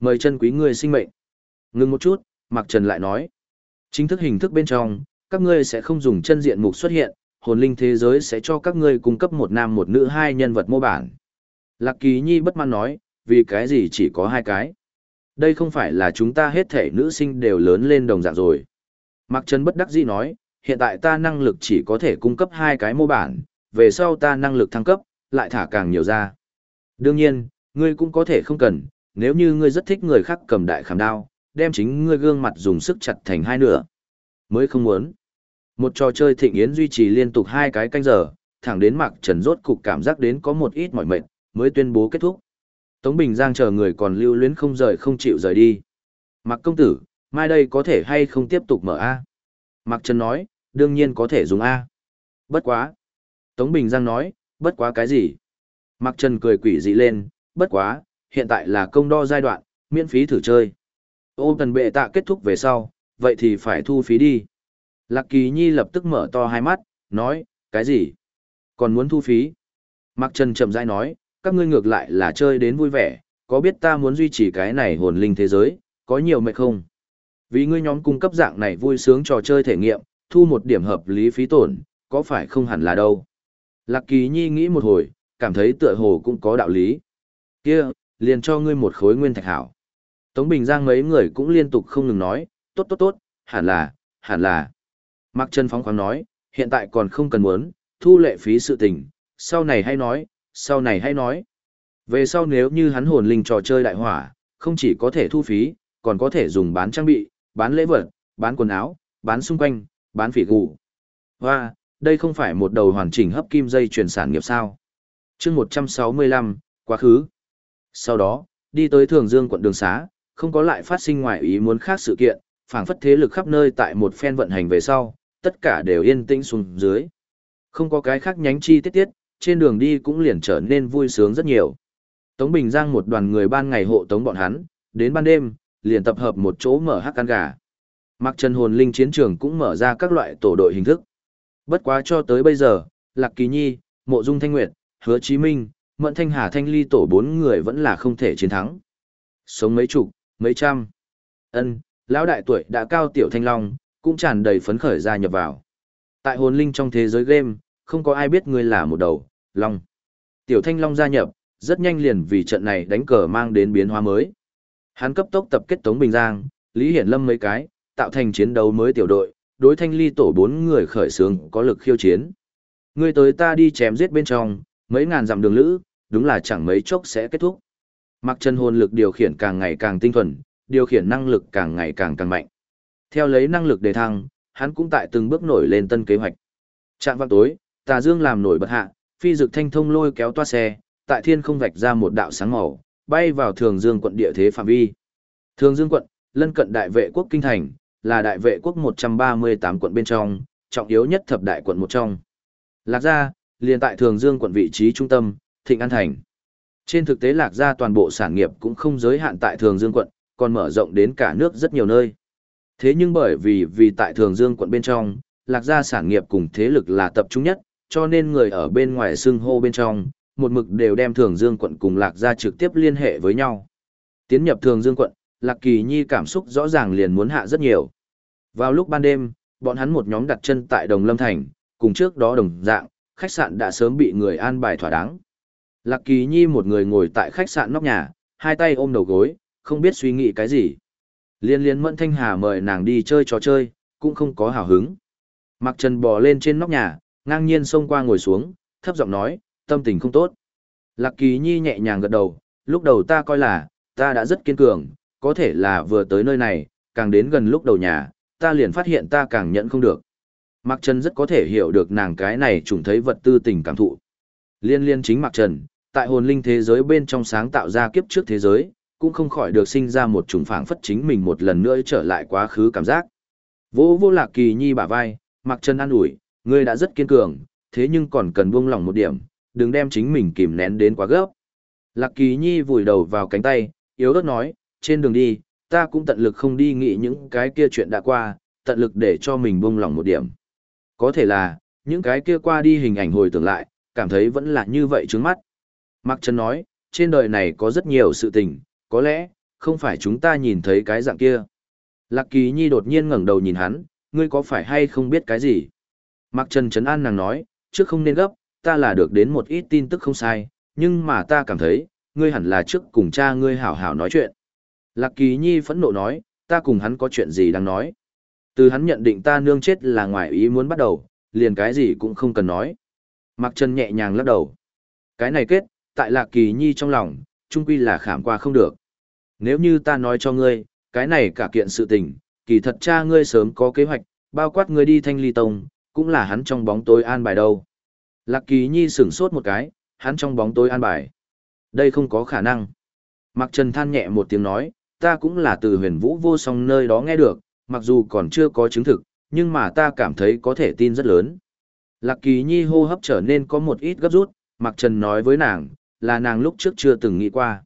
Mời chân quý người sinh mệnh. Ngừng một chút, Mạc Trần lại nói. Chính thức hình thức bên trong, các ngươi sẽ không dùng chân diện mục xuất hiện, hồn linh thế giới sẽ cho các ngươi cung cấp một nam một nữ hai nhân vật mô bản. Lạc Kỳ Nhi bất mãn nói, vì cái gì chỉ có hai cái. Đây không phải là chúng ta hết thể nữ sinh đều lớn lên đồng dạng rồi. Mạc Trần bất đắc dĩ nói, hiện tại ta năng lực chỉ có thể cung cấp hai cái mô bản, về sau ta năng lực thăng cấp, lại thả càng nhiều ra. Đương nhiên, ngươi cũng có thể không cần, nếu như ngươi rất thích người khác cầm đại khảm đao, đem chính ngươi gương mặt dùng sức chặt thành hai nửa. Mới không muốn. Một trò chơi thịnh yến duy trì liên tục hai cái canh giờ, thẳng đến Mạc Trần rốt cục cảm giác đến có một ít mỏi mệt, mới tuyên bố kết thúc. Tống Bình Giang chờ người còn lưu luyến không rời không chịu rời đi. Mạc công tử, mai đây có thể hay không tiếp tục mở A? Mạc Trần nói, đương nhiên có thể dùng A. Bất quá. Tống Bình Giang nói, bất quá cái gì? Mạc Trần cười quỷ dị lên, bất quá, hiện tại là công đo giai đoạn, miễn phí thử chơi. Ôm tần bệ tạ kết thúc về sau, vậy thì phải thu phí đi. Lạc Kỳ Nhi lập tức mở to hai mắt, nói, cái gì? Còn muốn thu phí? Mạc Trần chậm rãi nói, các ngươi ngược lại là chơi đến vui vẻ, có biết ta muốn duy trì cái này hồn linh thế giới, có nhiều mệt không? Vì ngươi nhóm cung cấp dạng này vui sướng trò chơi thể nghiệm, thu một điểm hợp lý phí tổn, có phải không hẳn là đâu? Lạc Kỳ Nhi nghĩ một hồi, cảm thấy tựa hồ cũng có đạo lý. Kia, liền cho ngươi một khối nguyên thạch hảo. Tống Bình Giang mấy người cũng liên tục không ngừng nói, tốt tốt tốt, hẳn là, hẳn là. Mạc Trần phóng khoáng nói, hiện tại còn không cần muốn, thu lệ phí sự tình, sau này hay nói, sau này hay nói. Về sau nếu như hắn hồn linh trò chơi đại hỏa, không chỉ có thể thu phí, còn có thể dùng bán trang bị, bán lễ vật, bán quần áo, bán xung quanh, bán phỉ gù. Và, đây không phải một đầu hoàn chỉnh hấp kim dây chuyển sản nghiệp sao. chương 165, quá khứ. Sau đó, đi tới Thường Dương quận đường xá, không có lại phát sinh ngoài ý muốn khác sự kiện, phảng phất thế lực khắp nơi tại một phen vận hành về sau, tất cả đều yên tĩnh xuống dưới. Không có cái khác nhánh chi tiết tiết, trên đường đi cũng liền trở nên vui sướng rất nhiều. Tống Bình Giang một đoàn người ban ngày hộ tống bọn hắn, đến ban đêm, liền tập hợp một chỗ mở hắc ăn gà. Mặc Trần Hồn Linh chiến trường cũng mở ra các loại tổ đội hình thức. Bất quá cho tới bây giờ, Lạc Kỳ Nhi, Mộ Dung Thanh Nguyệt, Hứa Chí Minh, Mận Thanh Hà Thanh Ly tổ bốn người vẫn là không thể chiến thắng. Sống mấy chục, mấy trăm. Ân, lão đại tuổi đã cao tiểu thanh long, cũng tràn đầy phấn khởi ra nhập vào. Tại hồn linh trong thế giới game, không có ai biết ngươi là một đầu, long. Tiểu thanh long gia nhập, rất nhanh liền vì trận này đánh cờ mang đến biến hóa mới. Hắn cấp tốc tập kết Tống Bình Giang, Lý Hiển Lâm mấy cái, tạo thành chiến đấu mới tiểu đội, đối thanh ly tổ bốn người khởi xướng có lực khiêu chiến. Ngươi tới ta đi chém giết bên trong, mấy ngàn dặm đường lữ, đúng là chẳng mấy chốc sẽ kết thúc. Mặc chân hồn lực điều khiển càng ngày càng tinh thuần, điều khiển năng lực càng ngày càng càng mạnh. Theo lấy năng lực đề thăng, hắn cũng tại từng bước nổi lên tân kế hoạch. Trạng vào tối, Tà Dương làm nổi bật hạ, phi dực thanh thông lôi kéo toa xe, tại thiên không vạch ra một đạo sáng màu, bay vào Thường Dương quận địa thế phạm vi. Thường Dương quận, lân cận đại vệ quốc kinh thành, là đại vệ quốc 138 quận bên trong, trọng yếu nhất thập đại quận một trong. Lạc Gia, liền tại Thường Dương quận vị trí trung tâm, Thịnh An Thành. Trên thực tế Lạc Gia toàn bộ sản nghiệp cũng không giới hạn tại Thường Dương quận, còn mở rộng đến cả nước rất nhiều nơi. Thế nhưng bởi vì vì tại Thường Dương quận bên trong, Lạc Gia sản nghiệp cùng thế lực là tập trung nhất, cho nên người ở bên ngoài xưng hô bên trong, một mực đều đem Thường Dương quận cùng Lạc Gia trực tiếp liên hệ với nhau. Tiến nhập Thường Dương quận, Lạc Kỳ Nhi cảm xúc rõ ràng liền muốn hạ rất nhiều. Vào lúc ban đêm, bọn hắn một nhóm đặt chân tại Đồng Lâm Thành, cùng trước đó đồng dạng, khách sạn đã sớm bị người an bài thỏa đáng. Lạc Kỳ Nhi một người ngồi tại khách sạn nóc nhà, hai tay ôm đầu gối, không biết suy nghĩ cái gì. Liên liên Mẫn Thanh Hà mời nàng đi chơi trò chơi, cũng không có hào hứng. Mặc Trần bò lên trên nóc nhà, ngang nhiên xông qua ngồi xuống, thấp giọng nói, tâm tình không tốt. Lạc Kỳ Nhi nhẹ nhàng gật đầu, lúc đầu ta coi là, ta đã rất kiên cường, có thể là vừa tới nơi này, càng đến gần lúc đầu nhà, ta liền phát hiện ta càng nhận không được. Mạc Trần rất có thể hiểu được nàng cái này trùng thấy vật tư tình cảm thụ. Liên liên chính Mạc Trần, tại hồn linh thế giới bên trong sáng tạo ra kiếp trước thế giới, cũng không khỏi được sinh ra một trùng phảng phất chính mình một lần nữa trở lại quá khứ cảm giác. Vô vô lạc kỳ nhi bả vai, mặc chân an ủi, ngươi đã rất kiên cường, thế nhưng còn cần buông lỏng một điểm, đừng đem chính mình kìm nén đến quá gấp. Lạc kỳ nhi vùi đầu vào cánh tay, yếu ớt nói, trên đường đi, ta cũng tận lực không đi nghĩ những cái kia chuyện đã qua, tận lực để cho mình buông lỏng một điểm. Có thể là, những cái kia qua đi hình ảnh hồi tưởng lại, cảm thấy vẫn là như vậy trước mắt. Mạc Trần nói, trên đời này có rất nhiều sự tình, có lẽ, không phải chúng ta nhìn thấy cái dạng kia. Lạc Kỳ Nhi đột nhiên ngẩng đầu nhìn hắn, ngươi có phải hay không biết cái gì? Mạc Trần Trấn An nàng nói, trước không nên gấp, ta là được đến một ít tin tức không sai, nhưng mà ta cảm thấy, ngươi hẳn là trước cùng cha ngươi hảo hảo nói chuyện. Lạc Kỳ Nhi phẫn nộ nói, ta cùng hắn có chuyện gì đang nói. Từ hắn nhận định ta nương chết là ngoài ý muốn bắt đầu, liền cái gì cũng không cần nói. Mạc Trần nhẹ nhàng lắc đầu. Cái này kết, tại Lạc Kỳ Nhi trong lòng, trung quy là khảm qua không được. Nếu như ta nói cho ngươi, cái này cả kiện sự tình, kỳ thật cha ngươi sớm có kế hoạch, bao quát ngươi đi thanh ly tông, cũng là hắn trong bóng tối an bài đâu. Lạc Kỳ Nhi sửng sốt một cái, hắn trong bóng tối an bài. Đây không có khả năng. Mạc Trần than nhẹ một tiếng nói, ta cũng là từ huyền vũ vô song nơi đó nghe được, mặc dù còn chưa có chứng thực, nhưng mà ta cảm thấy có thể tin rất lớn. Lạc Kỳ Nhi hô hấp trở nên có một ít gấp rút, Mạc Trần nói với nàng, là nàng lúc trước chưa từng nghĩ qua.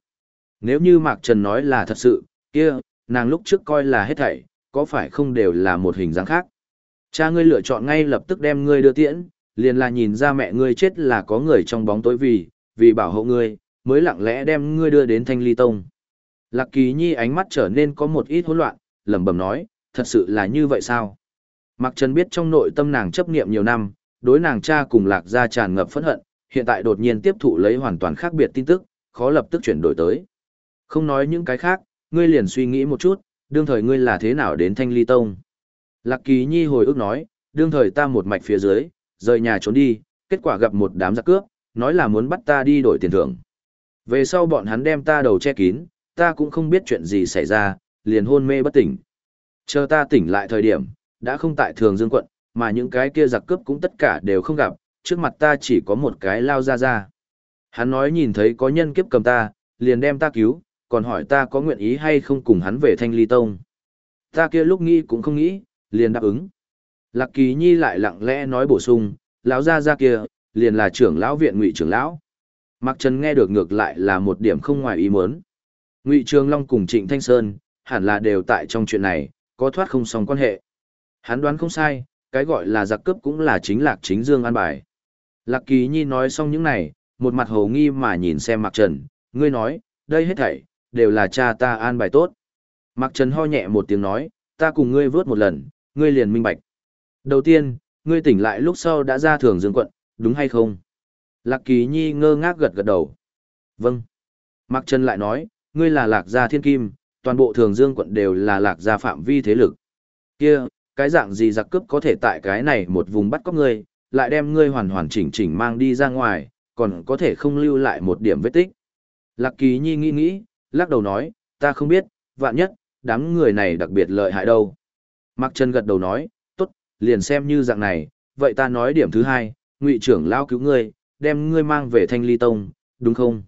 Nếu như Mạc Trần nói là thật sự, kia, nàng lúc trước coi là hết thảy, có phải không đều là một hình dáng khác. Cha ngươi lựa chọn ngay lập tức đem ngươi đưa tiễn, liền là nhìn ra mẹ ngươi chết là có người trong bóng tối vì, vì bảo hộ ngươi, mới lặng lẽ đem ngươi đưa đến Thanh Ly Tông. Lạc Kỳ Nhi ánh mắt trở nên có một ít hỗn loạn, lẩm bẩm nói, thật sự là như vậy sao? Mạc Trần biết trong nội tâm nàng chấp niệm nhiều năm, đối nàng cha cùng Lạc gia tràn ngập phẫn hận, hiện tại đột nhiên tiếp thụ lấy hoàn toàn khác biệt tin tức, khó lập tức chuyển đổi tới. Không nói những cái khác, ngươi liền suy nghĩ một chút, đương thời ngươi là thế nào đến Thanh Ly Tông. Lạc Kỳ Nhi hồi ức nói, đương thời ta một mạch phía dưới, rời nhà trốn đi, kết quả gặp một đám giặc cướp, nói là muốn bắt ta đi đổi tiền thưởng. Về sau bọn hắn đem ta đầu che kín, ta cũng không biết chuyện gì xảy ra, liền hôn mê bất tỉnh. Chờ ta tỉnh lại thời điểm, đã không tại thường dương quận, mà những cái kia giặc cướp cũng tất cả đều không gặp, trước mặt ta chỉ có một cái lao ra ra. Hắn nói nhìn thấy có nhân kiếp cầm ta, liền đem ta cứu, còn hỏi ta có nguyện ý hay không cùng hắn về thanh ly tông. Ta kia lúc nghĩ cũng không nghĩ, liền đáp ứng. Lạc Kỳ Nhi lại lặng lẽ nói bổ sung, lão gia gia kia, liền là trưởng lão viện ngụy trưởng lão. Mạc Trần nghe được ngược lại là một điểm không ngoài ý muốn. Ngụy Trường Long cùng Trịnh Thanh Sơn, hẳn là đều tại trong chuyện này, có thoát không xong quan hệ. Hắn đoán không sai, cái gọi là giặc cướp cũng là chính Lạc Chính Dương an bài. Lạc Kỳ Nhi nói xong những này, một mặt hồ nghi mà nhìn xem Mạc Trần, ngươi nói, đây hết thảy, đều là cha ta an bài tốt. Mạc Trần ho nhẹ một tiếng nói, ta cùng ngươi vớt một lần, ngươi liền minh bạch. Đầu tiên, ngươi tỉnh lại lúc sau đã ra thường dương quận, đúng hay không? Lạc Kỳ Nhi ngơ ngác gật gật đầu. Vâng. Mạc Trần lại nói, ngươi là lạc gia thiên kim, toàn bộ thường dương quận đều là lạc gia phạm vi thế lực. Kia, cái dạng gì giặc cướp có thể tại cái này một vùng bắt cóc ngươi, lại đem ngươi hoàn hoàn chỉnh chỉnh mang đi ra ngoài, còn có thể không lưu lại một điểm vết tích. Lạc Kỳ Nhi nghĩ nghĩ, lắc đầu nói, ta không biết, vạn nhất, đám người này đặc biệt lợi hại đâu. Mạc Trần gật đầu nói, tốt, liền xem như dạng này, vậy ta nói điểm thứ hai, ngụy trưởng lao cứu ngươi, đem ngươi mang về thanh ly tông, đúng không?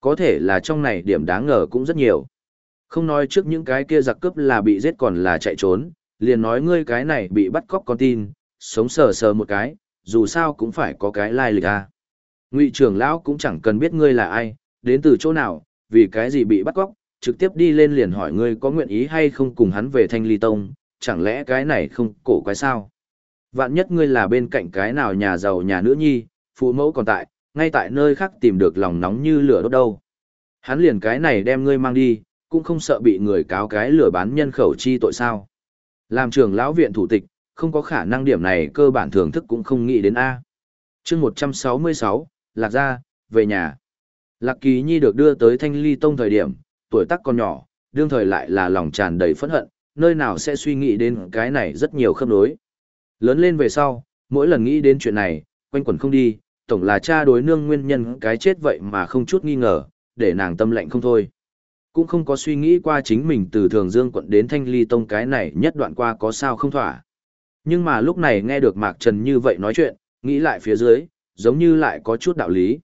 Có thể là trong này điểm đáng ngờ cũng rất nhiều. Không nói trước những cái kia giặc cướp là bị giết còn là chạy trốn, liền nói ngươi cái này bị bắt cóc con tin, sống sờ sờ một cái, dù sao cũng phải có cái lai lịch à. Ngụy trưởng lão cũng chẳng cần biết ngươi là ai, đến từ chỗ nào, vì cái gì bị bắt cóc, trực tiếp đi lên liền hỏi ngươi có nguyện ý hay không cùng hắn về thanh ly tông, chẳng lẽ cái này không cổ quái sao? Vạn nhất ngươi là bên cạnh cái nào nhà giàu nhà nữ nhi, phụ mẫu còn tại, ngay tại nơi khác tìm được lòng nóng như lửa đốt đâu. Hắn liền cái này đem ngươi mang đi, cũng không sợ bị người cáo cái lửa bán nhân khẩu chi tội sao. Làm trưởng lão viện thủ tịch, không có khả năng điểm này cơ bản thưởng thức cũng không nghĩ đến A. chương 166, Lạc gia về nhà. Lạc Kỳ Nhi được đưa tới Thanh Ly Tông thời điểm, tuổi tác còn nhỏ, đương thời lại là lòng tràn đầy phẫn hận, nơi nào sẽ suy nghĩ đến cái này rất nhiều khớp nối. Lớn lên về sau, mỗi lần nghĩ đến chuyện này, quanh quẩn không đi, tổng là cha đối nương nguyên nhân cái chết vậy mà không chút nghi ngờ, để nàng tâm lệnh không thôi. Cũng không có suy nghĩ qua chính mình từ Thường Dương quận đến Thanh Ly Tông cái này nhất đoạn qua có sao không thỏa. Nhưng mà lúc này nghe được Mạc Trần như vậy nói chuyện, nghĩ lại phía dưới, giống như lại có chút đạo lý.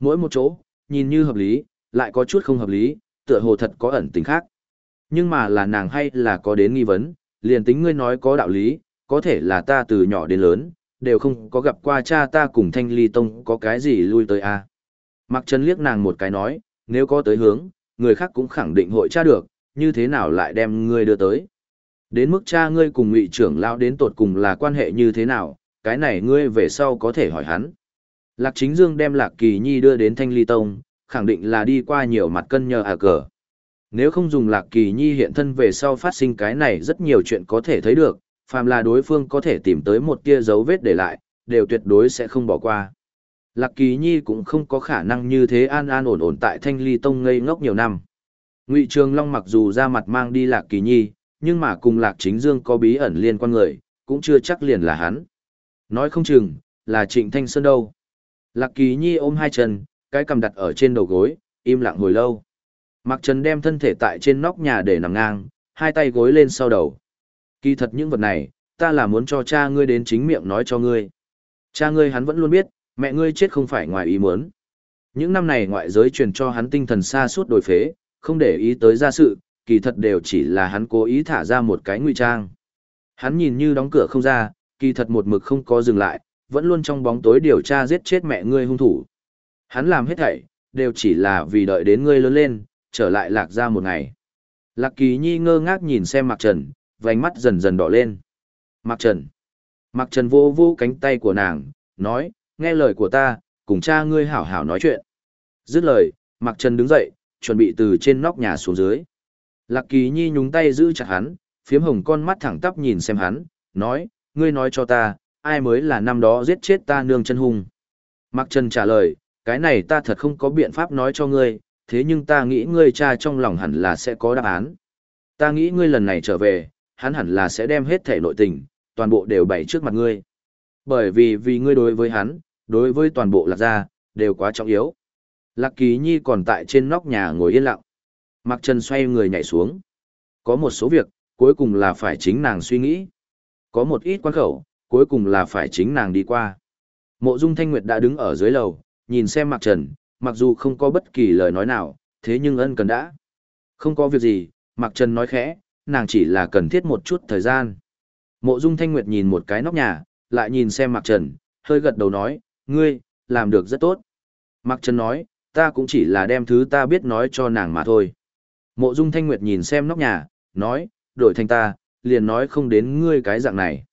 Mỗi một chỗ, nhìn như hợp lý, lại có chút không hợp lý, tựa hồ thật có ẩn tình khác. Nhưng mà là nàng hay là có đến nghi vấn, liền tính ngươi nói có đạo lý, có thể là ta từ nhỏ đến lớn, đều không có gặp qua cha ta cùng thanh ly tông có cái gì lui tới a à. Mặc Trần liếc nàng một cái nói, nếu có tới hướng, người khác cũng khẳng định hội tra được, như thế nào lại đem ngươi đưa tới. Đến mức cha ngươi cùng ngụy trưởng lão đến tột cùng là quan hệ như thế nào, cái này ngươi về sau có thể hỏi hắn. Lạc Chính Dương đem Lạc Kỳ Nhi đưa đến Thanh Ly Tông, khẳng định là đi qua nhiều mặt cân nhờ à cờ. Nếu không dùng Lạc Kỳ Nhi hiện thân về sau phát sinh cái này rất nhiều chuyện có thể thấy được, phàm là đối phương có thể tìm tới một tia dấu vết để lại, đều tuyệt đối sẽ không bỏ qua. Lạc Kỳ Nhi cũng không có khả năng như thế an an ổn ổn tại Thanh Ly Tông ngây ngốc nhiều năm. Ngụy Trường Long mặc dù ra mặt mang đi Lạc Kỳ Nhi, nhưng mà cùng Lạc Chính Dương có bí ẩn liên quan người, cũng chưa chắc liền là hắn. Nói không chừng, là Trịnh Thanh Sơn đâu. Lạc Kỳ Nhi ôm hai chân, cái cầm đặt ở trên đầu gối, im lặng hồi lâu. Mạc Trần đem thân thể tại trên nóc nhà để nằm ngang, hai tay gối lên sau đầu. Kỳ thật những vật này, ta là muốn cho cha ngươi đến chính miệng nói cho ngươi. Cha ngươi hắn vẫn luôn biết, mẹ ngươi chết không phải ngoài ý muốn. Những năm này ngoại giới truyền cho hắn tinh thần xa suốt đổi phế, không để ý tới gia sự, kỳ thật đều chỉ là hắn cố ý thả ra một cái ngụy trang. Hắn nhìn như đóng cửa không ra, kỳ thật một mực không có dừng lại, vẫn luôn trong bóng tối điều tra giết chết mẹ ngươi hung thủ. Hắn làm hết thảy, đều chỉ là vì đợi đến ngươi lớn lên, trở lại lạc ra một ngày. Lạc kỳ nhi ngơ ngác nhìn xem Mạc Trần, vành mắt dần dần đỏ lên. Mạc Trần. Mạc Trần vô vô cánh tay của nàng, nói, nghe lời của ta, cùng cha ngươi hảo hảo nói chuyện. Dứt lời, Mạc Trần đứng dậy, chuẩn bị từ trên nóc nhà xuống dưới. Lạc Kỳ Nhi nhúng tay giữ chặt hắn, phiếm hồng con mắt thẳng tắp nhìn xem hắn, nói, ngươi nói cho ta, ai mới là năm đó giết chết ta nương chân hung. Mạc Trần trả lời, cái này ta thật không có biện pháp nói cho ngươi, thế nhưng ta nghĩ ngươi cha trong lòng hẳn là sẽ có đáp án. Ta nghĩ ngươi lần này trở về, hắn hẳn là sẽ đem hết thể nội tình, toàn bộ đều bày trước mặt ngươi. Bởi vì vì ngươi đối với hắn, đối với toàn bộ lạc gia, đều quá trọng yếu. Lạc Kỳ Nhi còn tại trên nóc nhà ngồi yên lặng. Mạc Trần xoay người nhảy xuống. Có một số việc, cuối cùng là phải chính nàng suy nghĩ. Có một ít quan khẩu, cuối cùng là phải chính nàng đi qua. Mộ Dung Thanh Nguyệt đã đứng ở dưới lầu, nhìn xem Mạc Trần, mặc dù không có bất kỳ lời nói nào, thế nhưng ân cần đã. Không có việc gì, Mạc Trần nói khẽ, nàng chỉ là cần thiết một chút thời gian. Mộ Dung Thanh Nguyệt nhìn một cái nóc nhà, lại nhìn xem Mạc Trần, hơi gật đầu nói, ngươi, làm được rất tốt. Mạc Trần nói, ta cũng chỉ là đem thứ ta biết nói cho nàng mà thôi. Mộ Dung Thanh Nguyệt nhìn xem nóc nhà, nói, đổi thành ta, liền nói không đến ngươi cái dạng này.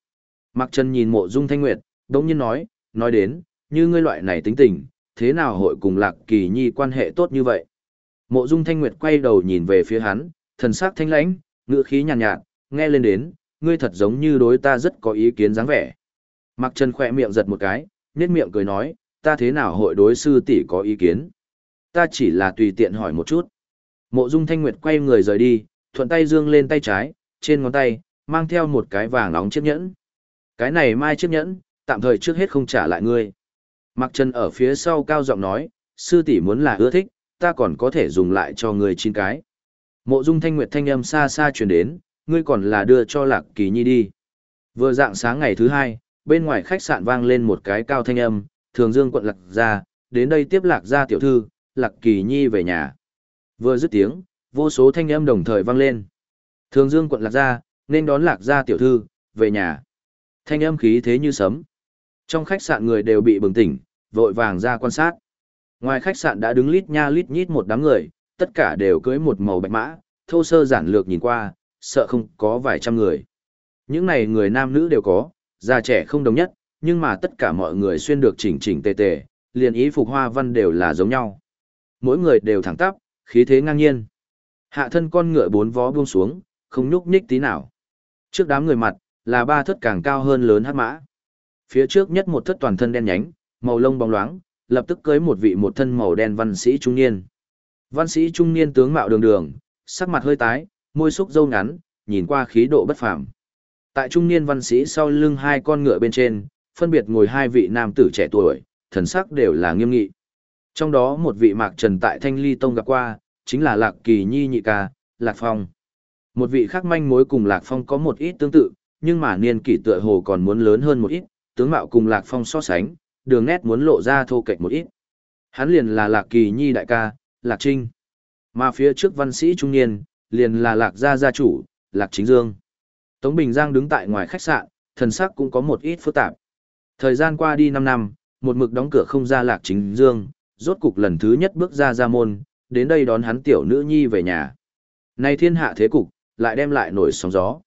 Mạc Trần nhìn Mộ Dung Thanh Nguyệt, đống nhiên nói, nói đến, như ngươi loại này tính tình, thế nào hội cùng Lạc Kỳ Nhi quan hệ tốt như vậy? Mộ Dung Thanh Nguyệt quay đầu nhìn về phía hắn, thần sắc thanh lãnh, ngữ khí nhàn nhạt, nhạt, nghe lên đến, ngươi thật giống như đối ta rất có ý kiến dáng vẻ. Mạc Trần khỏe miệng giật một cái, nhếch miệng cười nói, ta thế nào hội đối sư tỷ có ý kiến? Ta chỉ là tùy tiện hỏi một chút. Mộ Dung Thanh Nguyệt quay người rời đi, thuận tay dương lên tay trái, trên ngón tay, mang theo một cái vàng nóng chiếc nhẫn. Cái này mai chiếc nhẫn, tạm thời trước hết không trả lại ngươi. Mặc Trần ở phía sau cao giọng nói, sư tỷ muốn là ưa thích, ta còn có thể dùng lại cho ngươi chín cái. Mộ Dung Thanh Nguyệt thanh âm xa xa truyền đến, ngươi còn là đưa cho Lạc Kỳ Nhi đi. Vừa dạng sáng ngày thứ hai, bên ngoài khách sạn vang lên một cái cao thanh âm, thường dương quận Lạc ra, đến đây tiếp Lạc ra tiểu thư, Lạc Kỳ Nhi về nhà. Vừa dứt tiếng, vô số thanh âm đồng thời vang lên. Thường dương quận Lạc gia nên đón Lạc gia tiểu thư, về nhà. Thanh âm khí thế như sấm. Trong khách sạn người đều bị bừng tỉnh, vội vàng ra quan sát. Ngoài khách sạn đã đứng lít nha lít nhít một đám người, tất cả đều cưới một màu bạch mã, thô sơ giản lược nhìn qua, sợ không có vài trăm người. Những này người nam nữ đều có, già trẻ không đồng nhất, nhưng mà tất cả mọi người xuyên được chỉnh chỉnh tề tề, liền ý phục hoa văn đều là giống nhau. Mỗi người đều thẳng tắp, khí thế ngang nhiên. Hạ thân con ngựa bốn vó buông xuống, không nhúc nhích tí nào. Trước đám người mặt, là ba thất càng cao hơn lớn hát mã. Phía trước nhất một thất toàn thân đen nhánh, màu lông bóng loáng, lập tức cưới một vị một thân màu đen văn sĩ trung niên. Văn sĩ trung niên tướng mạo đường đường, sắc mặt hơi tái, môi xúc râu ngắn, nhìn qua khí độ bất phàm. Tại trung niên văn sĩ sau lưng hai con ngựa bên trên, phân biệt ngồi hai vị nam tử trẻ tuổi, thần sắc đều là nghiêm nghị. Trong đó một vị mạc trần tại Thanh Ly Tông gặp qua, chính là Lạc Kỳ Nhi nhị ca, Lạc Phong. Một vị khác manh mối cùng Lạc Phong có một ít tương tự, nhưng mà niên kỷ tựa hồ còn muốn lớn hơn một ít, tướng mạo cùng Lạc Phong so sánh, đường nét muốn lộ ra thô kệch một ít. Hắn liền là Lạc Kỳ Nhi đại ca, Lạc Trinh. Mà phía trước văn sĩ trung niên, liền là Lạc gia gia chủ, Lạc Chính Dương. Tống Bình Giang đứng tại ngoài khách sạn, thần sắc cũng có một ít phức tạp. Thời gian qua đi 5 năm, một mực đóng cửa không ra Lạc Chính Dương, rốt cục lần thứ nhất bước ra ra môn, đến đây đón hắn tiểu nữ nhi về nhà. Nay thiên hạ thế cục, lại đem lại nổi sóng gió.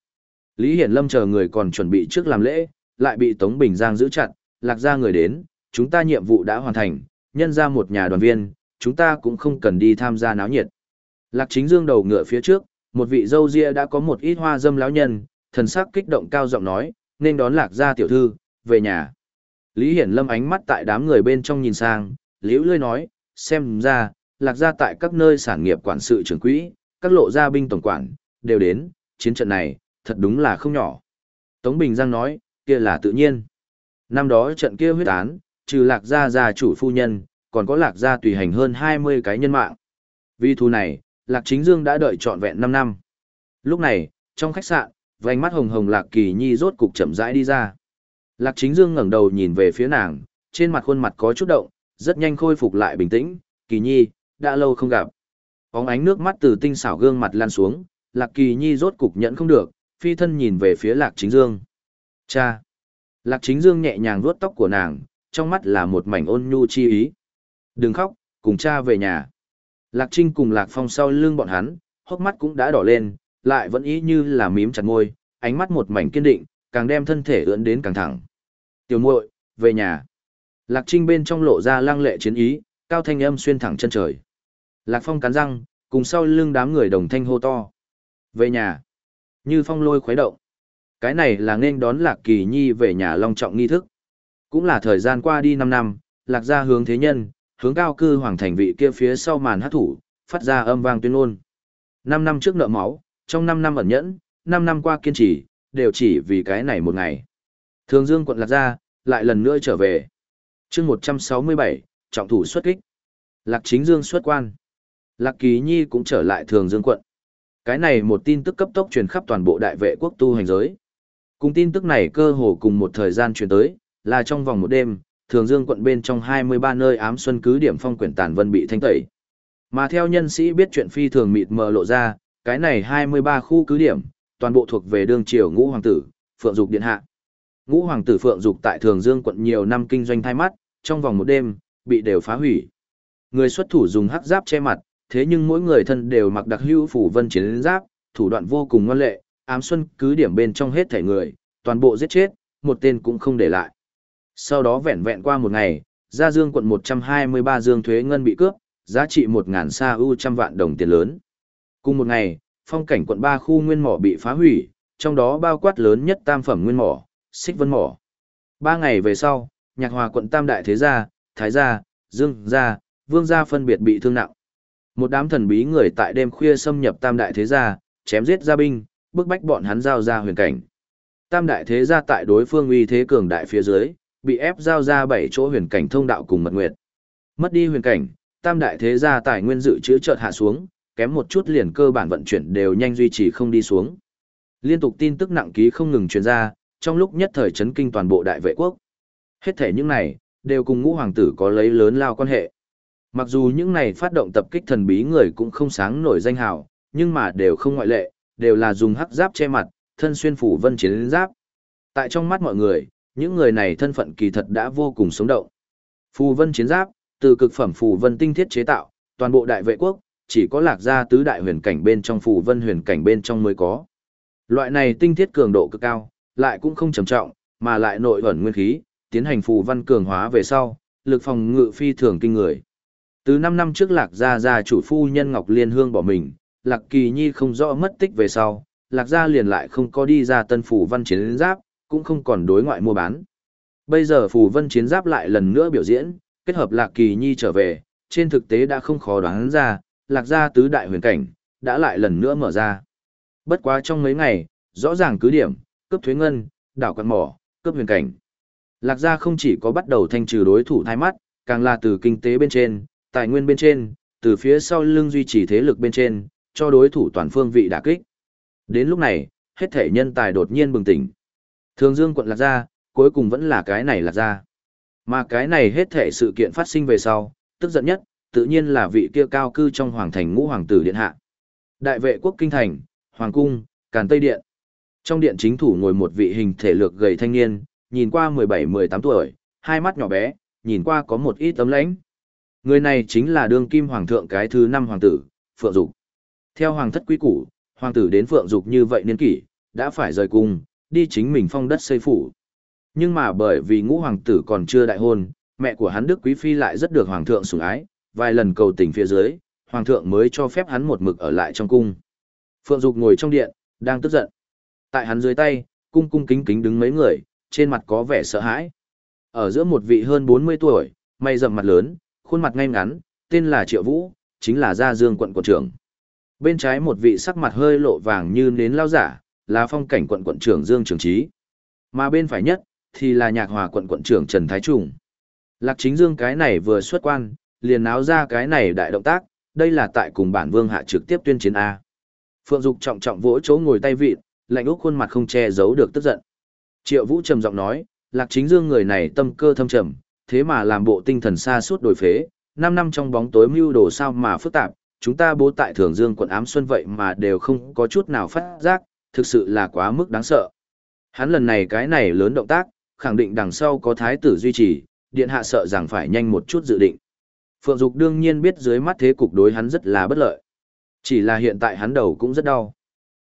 Lý Hiển Lâm chờ người còn chuẩn bị trước làm lễ, lại bị Tống Bình Giang giữ chặt, lạc ra người đến, chúng ta nhiệm vụ đã hoàn thành, nhân ra một nhà đoàn viên, chúng ta cũng không cần đi tham gia náo nhiệt. Lạc chính dương đầu ngựa phía trước, một vị dâu ria đã có một ít hoa dâm lão nhân, thần sắc kích động cao giọng nói, nên đón lạc gia tiểu thư, về nhà. Lý Hiển Lâm ánh mắt tại đám người bên trong nhìn sang, liễu lươi nói, xem ra, lạc gia tại các nơi sản nghiệp quản sự trưởng quỹ, các lộ gia binh tổng quản, đều đến, chiến trận này, thật đúng là không nhỏ. Tống Bình Giang nói, kia là tự nhiên. Năm đó trận kia huyết án, trừ lạc gia gia chủ phu nhân, còn có lạc gia tùy hành hơn 20 cái nhân mạng. Vì thù này, lạc chính dương đã đợi trọn vẹn 5 năm. Lúc này, trong khách sạn, vành mắt hồng hồng lạc kỳ nhi rốt cục chậm rãi đi ra. Lạc chính dương ngẩng đầu nhìn về phía nàng, trên mặt khuôn mặt có chút động, rất nhanh khôi phục lại bình tĩnh, kỳ nhi, đã lâu không gặp. Bóng ánh nước mắt từ tinh xảo gương mặt lan xuống, lạc kỳ nhi rốt cục nhẫn không được, phi thân nhìn về phía lạc chính dương. Cha! Lạc chính dương nhẹ nhàng vuốt tóc của nàng, trong mắt là một mảnh ôn nhu chi ý. Đừng khóc, cùng cha về nhà. Lạc Trinh cùng Lạc Phong sau lưng bọn hắn, hốc mắt cũng đã đỏ lên, lại vẫn ý như là mím chặt môi, ánh mắt một mảnh kiên định, càng đem thân thể ưỡn đến càng thẳng. Tiểu muội, về nhà. Lạc Trinh bên trong lộ ra lăng lệ chiến ý, cao thanh âm xuyên thẳng chân trời. Lạc Phong cắn răng, cùng sau lưng đám người đồng thanh hô to. Về nhà. Như phong lôi khuấy động. Cái này là nên đón Lạc Kỳ Nhi về nhà long trọng nghi thức. Cũng là thời gian qua đi 5 năm, Lạc gia hướng thế nhân, hướng cao cư hoàng thành vị kia phía sau màn hát thủ, phát ra âm vang tuyên ngôn. 5 năm trước nợ máu, trong 5 năm ẩn nhẫn, 5 năm qua kiên trì, đều chỉ vì cái này một ngày. Thường Dương quận Lạc gia, lại lần nữa trở về chương 167, trọng thủ xuất kích. Lạc Chính Dương xuất quan. Lạc Kỳ Nhi cũng trở lại Thường Dương quận. Cái này một tin tức cấp tốc truyền khắp toàn bộ đại vệ quốc tu hành giới. Cùng tin tức này cơ hồ cùng một thời gian truyền tới, là trong vòng một đêm, Thường Dương quận bên trong 23 nơi ám xuân cứ điểm phong quyển tàn vân bị thanh tẩy. Mà theo nhân sĩ biết chuyện phi thường mịt mờ lộ ra, cái này 23 khu cứ điểm, toàn bộ thuộc về đương triều ngũ hoàng tử, Phượng Dục Điện Hạ. Ngũ hoàng tử Phượng Dục tại Thường Dương quận nhiều năm kinh doanh thay mắt, trong vòng một đêm, bị đều phá hủy. Người xuất thủ dùng hắc giáp che mặt, thế nhưng mỗi người thân đều mặc đặc hữu phủ vân chiến giáp, thủ đoạn vô cùng ngoan lệ, ám xuân cứ điểm bên trong hết thể người, toàn bộ giết chết, một tên cũng không để lại. Sau đó vẹn vẹn qua một ngày, gia dương quận 123 dương thuế ngân bị cướp, giá trị 1.000 sa ưu trăm vạn đồng tiền lớn. Cùng một ngày, phong cảnh quận 3 khu nguyên mỏ bị phá hủy, trong đó bao quát lớn nhất tam phẩm nguyên mỏ, xích vân mỏ. Ba ngày về sau, nhạc hòa quận tam đại thế gia, thái gia, dương gia, vương gia phân biệt bị thương nặng. Một đám thần bí người tại đêm khuya xâm nhập tam đại thế gia, chém giết gia binh, bức bách bọn hắn giao ra huyền cảnh. Tam đại thế gia tại đối phương uy thế cường đại phía dưới, bị ép giao ra bảy chỗ huyền cảnh thông đạo cùng mật nguyệt. Mất đi huyền cảnh, tam đại thế gia tài nguyên dự trữ chợt hạ xuống, kém một chút liền cơ bản vận chuyển đều nhanh duy trì không đi xuống. Liên tục tin tức nặng ký không ngừng truyền ra, trong lúc nhất thời chấn kinh toàn bộ đại vệ quốc. Hết thể những này, đều cùng ngũ hoàng tử có lấy lớn lao quan hệ. Mặc dù những này phát động tập kích thần bí người cũng không sáng nổi danh hào, nhưng mà đều không ngoại lệ, đều là dùng hắc giáp che mặt, thân xuyên phủ vân chiến giáp. Tại trong mắt mọi người, những người này thân phận kỳ thật đã vô cùng sống động. Phù vân chiến giáp, từ cực phẩm phù vân tinh thiết chế tạo, toàn bộ đại vệ quốc, chỉ có lạc gia tứ đại huyền cảnh bên trong phù vân huyền cảnh bên trong mới có. Loại này tinh thiết cường độ cực cao, lại cũng không trầm trọng, mà lại nội ẩn nguyên khí, tiến hành phù văn cường hóa về sau, lực phòng ngự phi thường kinh người. Từ 5 năm trước lạc gia gia chủ phu nhân Ngọc Liên Hương bỏ mình, lạc kỳ nhi không rõ mất tích về sau, lạc gia liền lại không có đi ra tân phù văn chiến giáp, cũng không còn đối ngoại mua bán. Bây giờ phù văn chiến giáp lại lần nữa biểu diễn, kết hợp lạc kỳ nhi trở về, trên thực tế đã không khó đoán ra, lạc gia tứ đại huyền cảnh, đã lại lần nữa mở ra. Bất quá trong mấy ngày, rõ ràng cứ điểm, cấp thuế ngân, đảo quạt mỏ, cấp huyền cảnh. Lạc gia không chỉ có bắt đầu thanh trừ đối thủ thai mắt, càng là từ kinh tế bên trên, tài nguyên bên trên, từ phía sau lưng duy trì thế lực bên trên, cho đối thủ toàn phương vị đả kích. Đến lúc này, hết thể nhân tài đột nhiên bừng tỉnh. Thường Dương quận lạc gia, cuối cùng vẫn là cái này lạc gia. Mà cái này hết thể sự kiện phát sinh về sau, tức giận nhất, tự nhiên là vị kia cao cư trong hoàng thành ngũ hoàng tử điện hạ. Đại vệ quốc kinh thành, hoàng cung, càn tây điện. Trong điện chính thủ ngồi một vị hình thể lược gầy thanh niên, nhìn qua 17-18 tuổi, hai mắt nhỏ bé, nhìn qua có một ít tấm lãnh. Người này chính là đương kim hoàng thượng cái thứ năm hoàng tử, Phượng Dục. Theo hoàng thất quý củ, hoàng tử đến Phượng Dục như vậy niên kỷ, đã phải rời cung, đi chính mình phong đất xây phủ. Nhưng mà bởi vì ngũ hoàng tử còn chưa đại hôn, mẹ của hắn Đức Quý Phi lại rất được hoàng thượng sủng ái, vài lần cầu tình phía dưới, hoàng thượng mới cho phép hắn một mực ở lại trong cung. Phượng Dục ngồi trong điện, đang tức giận. Tại hắn dưới tay, cung cung kính kính đứng mấy người, trên mặt có vẻ sợ hãi. Ở giữa một vị hơn 40 tuổi, mày rậm mặt lớn, khuôn mặt ngay ngắn, tên là Triệu Vũ, chính là Gia Dương quận quận trưởng. Bên trái một vị sắc mặt hơi lộ vàng như nến lao giả, là phong cảnh quận quận trưởng Dương Trường Trí. Mà bên phải nhất, thì là nhạc hòa quận quận trưởng Trần Thái Trùng. Lạc chính Dương cái này vừa xuất quan, liền áo ra cái này đại động tác, đây là tại cùng bản vương hạ trực tiếp tuyên chiến A. Phượng Dục trọng trọng vỗ chỗ ngồi tay vịt, lạnh úc khuôn mặt không che giấu được tức giận. Triệu Vũ trầm giọng nói, Lạc Chính Dương người này tâm cơ thâm trầm, thế mà làm bộ tinh thần xa suốt đổi phế, 5 năm trong bóng tối mưu đồ sao mà phức tạp, chúng ta bố tại Thường Dương quận ám xuân vậy mà đều không có chút nào phát giác, thực sự là quá mức đáng sợ. Hắn lần này cái này lớn động tác, khẳng định đằng sau có thái tử duy trì, điện hạ sợ rằng phải nhanh một chút dự định. Phượng Dục đương nhiên biết dưới mắt thế cục đối hắn rất là bất lợi. Chỉ là hiện tại hắn đầu cũng rất đau.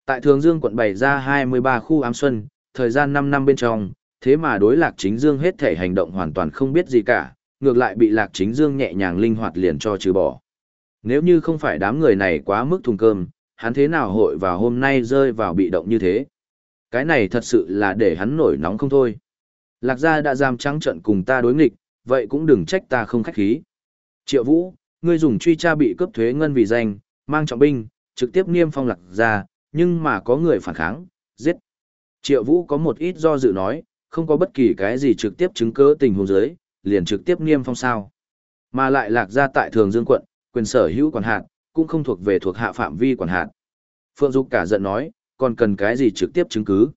Tại Thường Dương quận bày ra 23 khu ám xuân, thời gian 5 năm bên trong, thế mà đối Lạc Chính Dương hết thể hành động hoàn toàn không biết gì cả, ngược lại bị Lạc Chính Dương nhẹ nhàng linh hoạt liền cho trừ bỏ. Nếu như không phải đám người này quá mức thùng cơm, hắn thế nào hội vào hôm nay rơi vào bị động như thế. Cái này thật sự là để hắn nổi nóng không thôi. Lạc gia đã giam trắng trận cùng ta đối nghịch, vậy cũng đừng trách ta không khách khí. Triệu Vũ, ngươi dùng truy tra bị cướp thuế ngân vì danh, mang trọng binh, trực tiếp niêm phong lạc gia, nhưng mà có người phản kháng, giết. Triệu Vũ có một ít do dự nói, không có bất kỳ cái gì trực tiếp chứng cứ tình huống dưới, liền trực tiếp niêm phong sao. Mà lại lạc ra tại Thường Dương quận, quyền sở hữu quản hạt, cũng không thuộc về thuộc hạ phạm vi quản hạt. Phượng Dục cả giận nói, còn cần cái gì trực tiếp chứng cứ?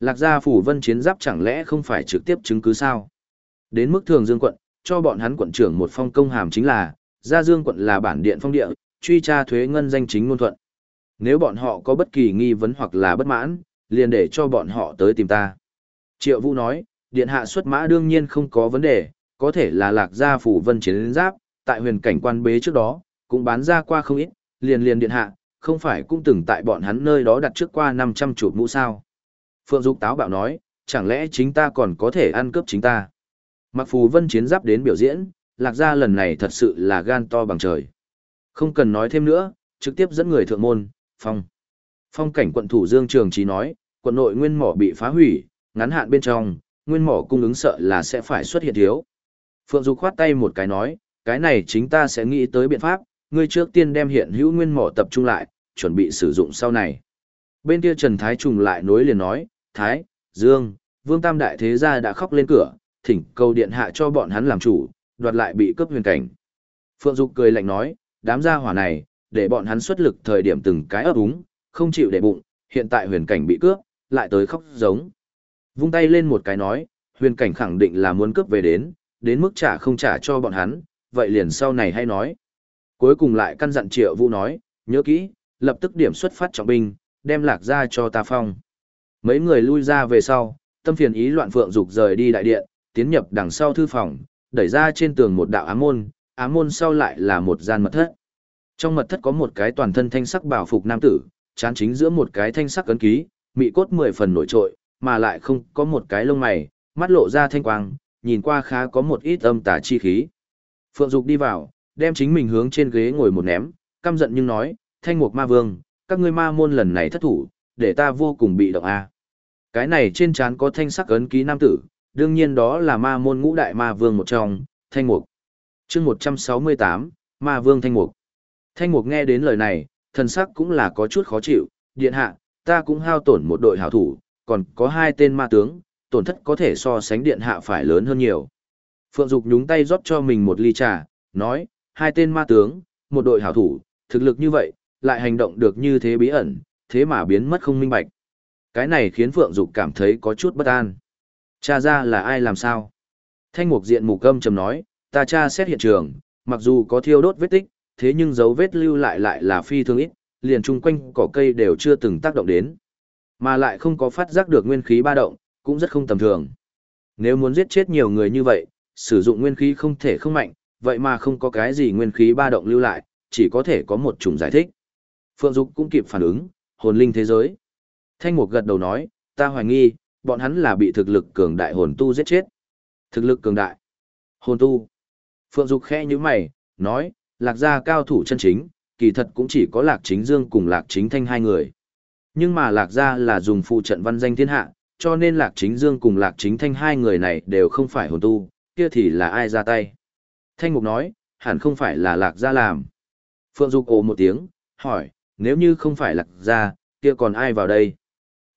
Lạc gia phủ vân chiến giáp chẳng lẽ không phải trực tiếp chứng cứ sao? Đến mức thường dương quận, cho bọn hắn quận trưởng một phong công hàm chính là, gia dương quận là bản điện phong địa, truy tra thuế ngân danh chính ngôn thuận. Nếu bọn họ có bất kỳ nghi vấn hoặc là bất mãn, liền để cho bọn họ tới tìm ta. Triệu Vũ nói, điện hạ xuất mã đương nhiên không có vấn đề, có thể là lạc gia phủ vân chiến giáp, tại huyền cảnh quan bế trước đó, cũng bán ra qua không ít, liền liền điện hạ, không phải cũng từng tại bọn hắn nơi đó đặt trước qua 500 chuột mũ sao. Phượng Dục táo bạo nói, chẳng lẽ chính ta còn có thể ăn cướp chính ta. Mặc phù vân chiến giáp đến biểu diễn, lạc gia lần này thật sự là gan to bằng trời. Không cần nói thêm nữa, trực tiếp dẫn người thượng môn, phong. Phong cảnh quận thủ Dương Trường Trí nói, quận nội nguyên mỏ bị phá hủy, ngắn hạn bên trong, nguyên mỏ cung ứng sợ là sẽ phải xuất hiện thiếu. Phượng Dục khoát tay một cái nói, cái này chính ta sẽ nghĩ tới biện pháp, ngươi trước tiên đem hiện hữu nguyên mỏ tập trung lại, chuẩn bị sử dụng sau này. Bên kia Trần Thái Trùng lại nối liền nói, Thái, Dương, Vương Tam Đại Thế Gia đã khóc lên cửa, thỉnh cầu điện hạ cho bọn hắn làm chủ, đoạt lại bị cướp huyền cảnh. Phượng Dục cười lạnh nói, đám gia hỏa này, để bọn hắn xuất lực thời điểm từng cái ấp úng, không chịu để bụng, hiện tại huyền cảnh bị cướp, lại tới khóc giống. Vung tay lên một cái nói, huyền cảnh khẳng định là muốn cướp về đến, đến mức trả không trả cho bọn hắn, vậy liền sau này hay nói. Cuối cùng lại căn dặn triệu vũ nói, nhớ kỹ, lập tức điểm xuất phát trọng binh, đem lạc ra cho ta phong. Mấy người lui ra về sau, tâm phiền ý loạn phượng dục rời đi đại điện, tiến nhập đằng sau thư phòng, đẩy ra trên tường một đạo ám môn, ám môn sau lại là một gian mật thất. Trong mật thất có một cái toàn thân thanh sắc bảo phục nam tử, chán chính giữa một cái thanh sắc cấn ký, mị cốt mười phần nổi trội, mà lại không có một cái lông mày, mắt lộ ra thanh quang, nhìn qua khá có một ít âm tà chi khí. Phượng Dục đi vào, đem chính mình hướng trên ghế ngồi một ném, căm giận nhưng nói, thanh mục ma vương, các ngươi ma môn lần này thất thủ, để ta vô cùng bị động a. Cái này trên trán có thanh sắc ấn ký nam tử, đương nhiên đó là ma môn ngũ đại ma vương một trong, thanh mục. chương 168, ma vương thanh mục. Thanh mục nghe đến lời này, thần sắc cũng là có chút khó chịu, điện hạ, ta cũng hao tổn một đội hảo thủ, còn có hai tên ma tướng, tổn thất có thể so sánh điện hạ phải lớn hơn nhiều. Phượng Dục nhúng tay rót cho mình một ly trà, nói, hai tên ma tướng, một đội hảo thủ, thực lực như vậy, lại hành động được như thế bí ẩn, thế mà biến mất không minh bạch. Cái này khiến Phượng Dục cảm thấy có chút bất an. Cha ra là ai làm sao? Thanh mục diện mục âm trầm nói, ta cha xét hiện trường, mặc dù có thiêu đốt vết tích, thế nhưng dấu vết lưu lại lại là phi thường ít, liền chung quanh cỏ cây đều chưa từng tác động đến. Mà lại không có phát giác được nguyên khí ba động, cũng rất không tầm thường. Nếu muốn giết chết nhiều người như vậy, sử dụng nguyên khí không thể không mạnh, vậy mà không có cái gì nguyên khí ba động lưu lại, chỉ có thể có một chủng giải thích. Phượng Dục cũng kịp phản ứng, hồn linh thế giới. Thanh Mục gật đầu nói, ta hoài nghi, bọn hắn là bị thực lực cường đại hồn tu giết chết. Thực lực cường đại. Hồn tu. Phượng Dục khẽ như mày, nói, lạc gia cao thủ chân chính, kỳ thật cũng chỉ có lạc chính dương cùng lạc chính thanh hai người. Nhưng mà lạc gia là dùng phụ trận văn danh thiên hạ, cho nên lạc chính dương cùng lạc chính thanh hai người này đều không phải hồn tu, kia thì là ai ra tay. Thanh ngục nói, hẳn không phải là lạc gia làm. Phượng Dục ồ một tiếng, hỏi, nếu như không phải lạc gia, kia còn ai vào đây?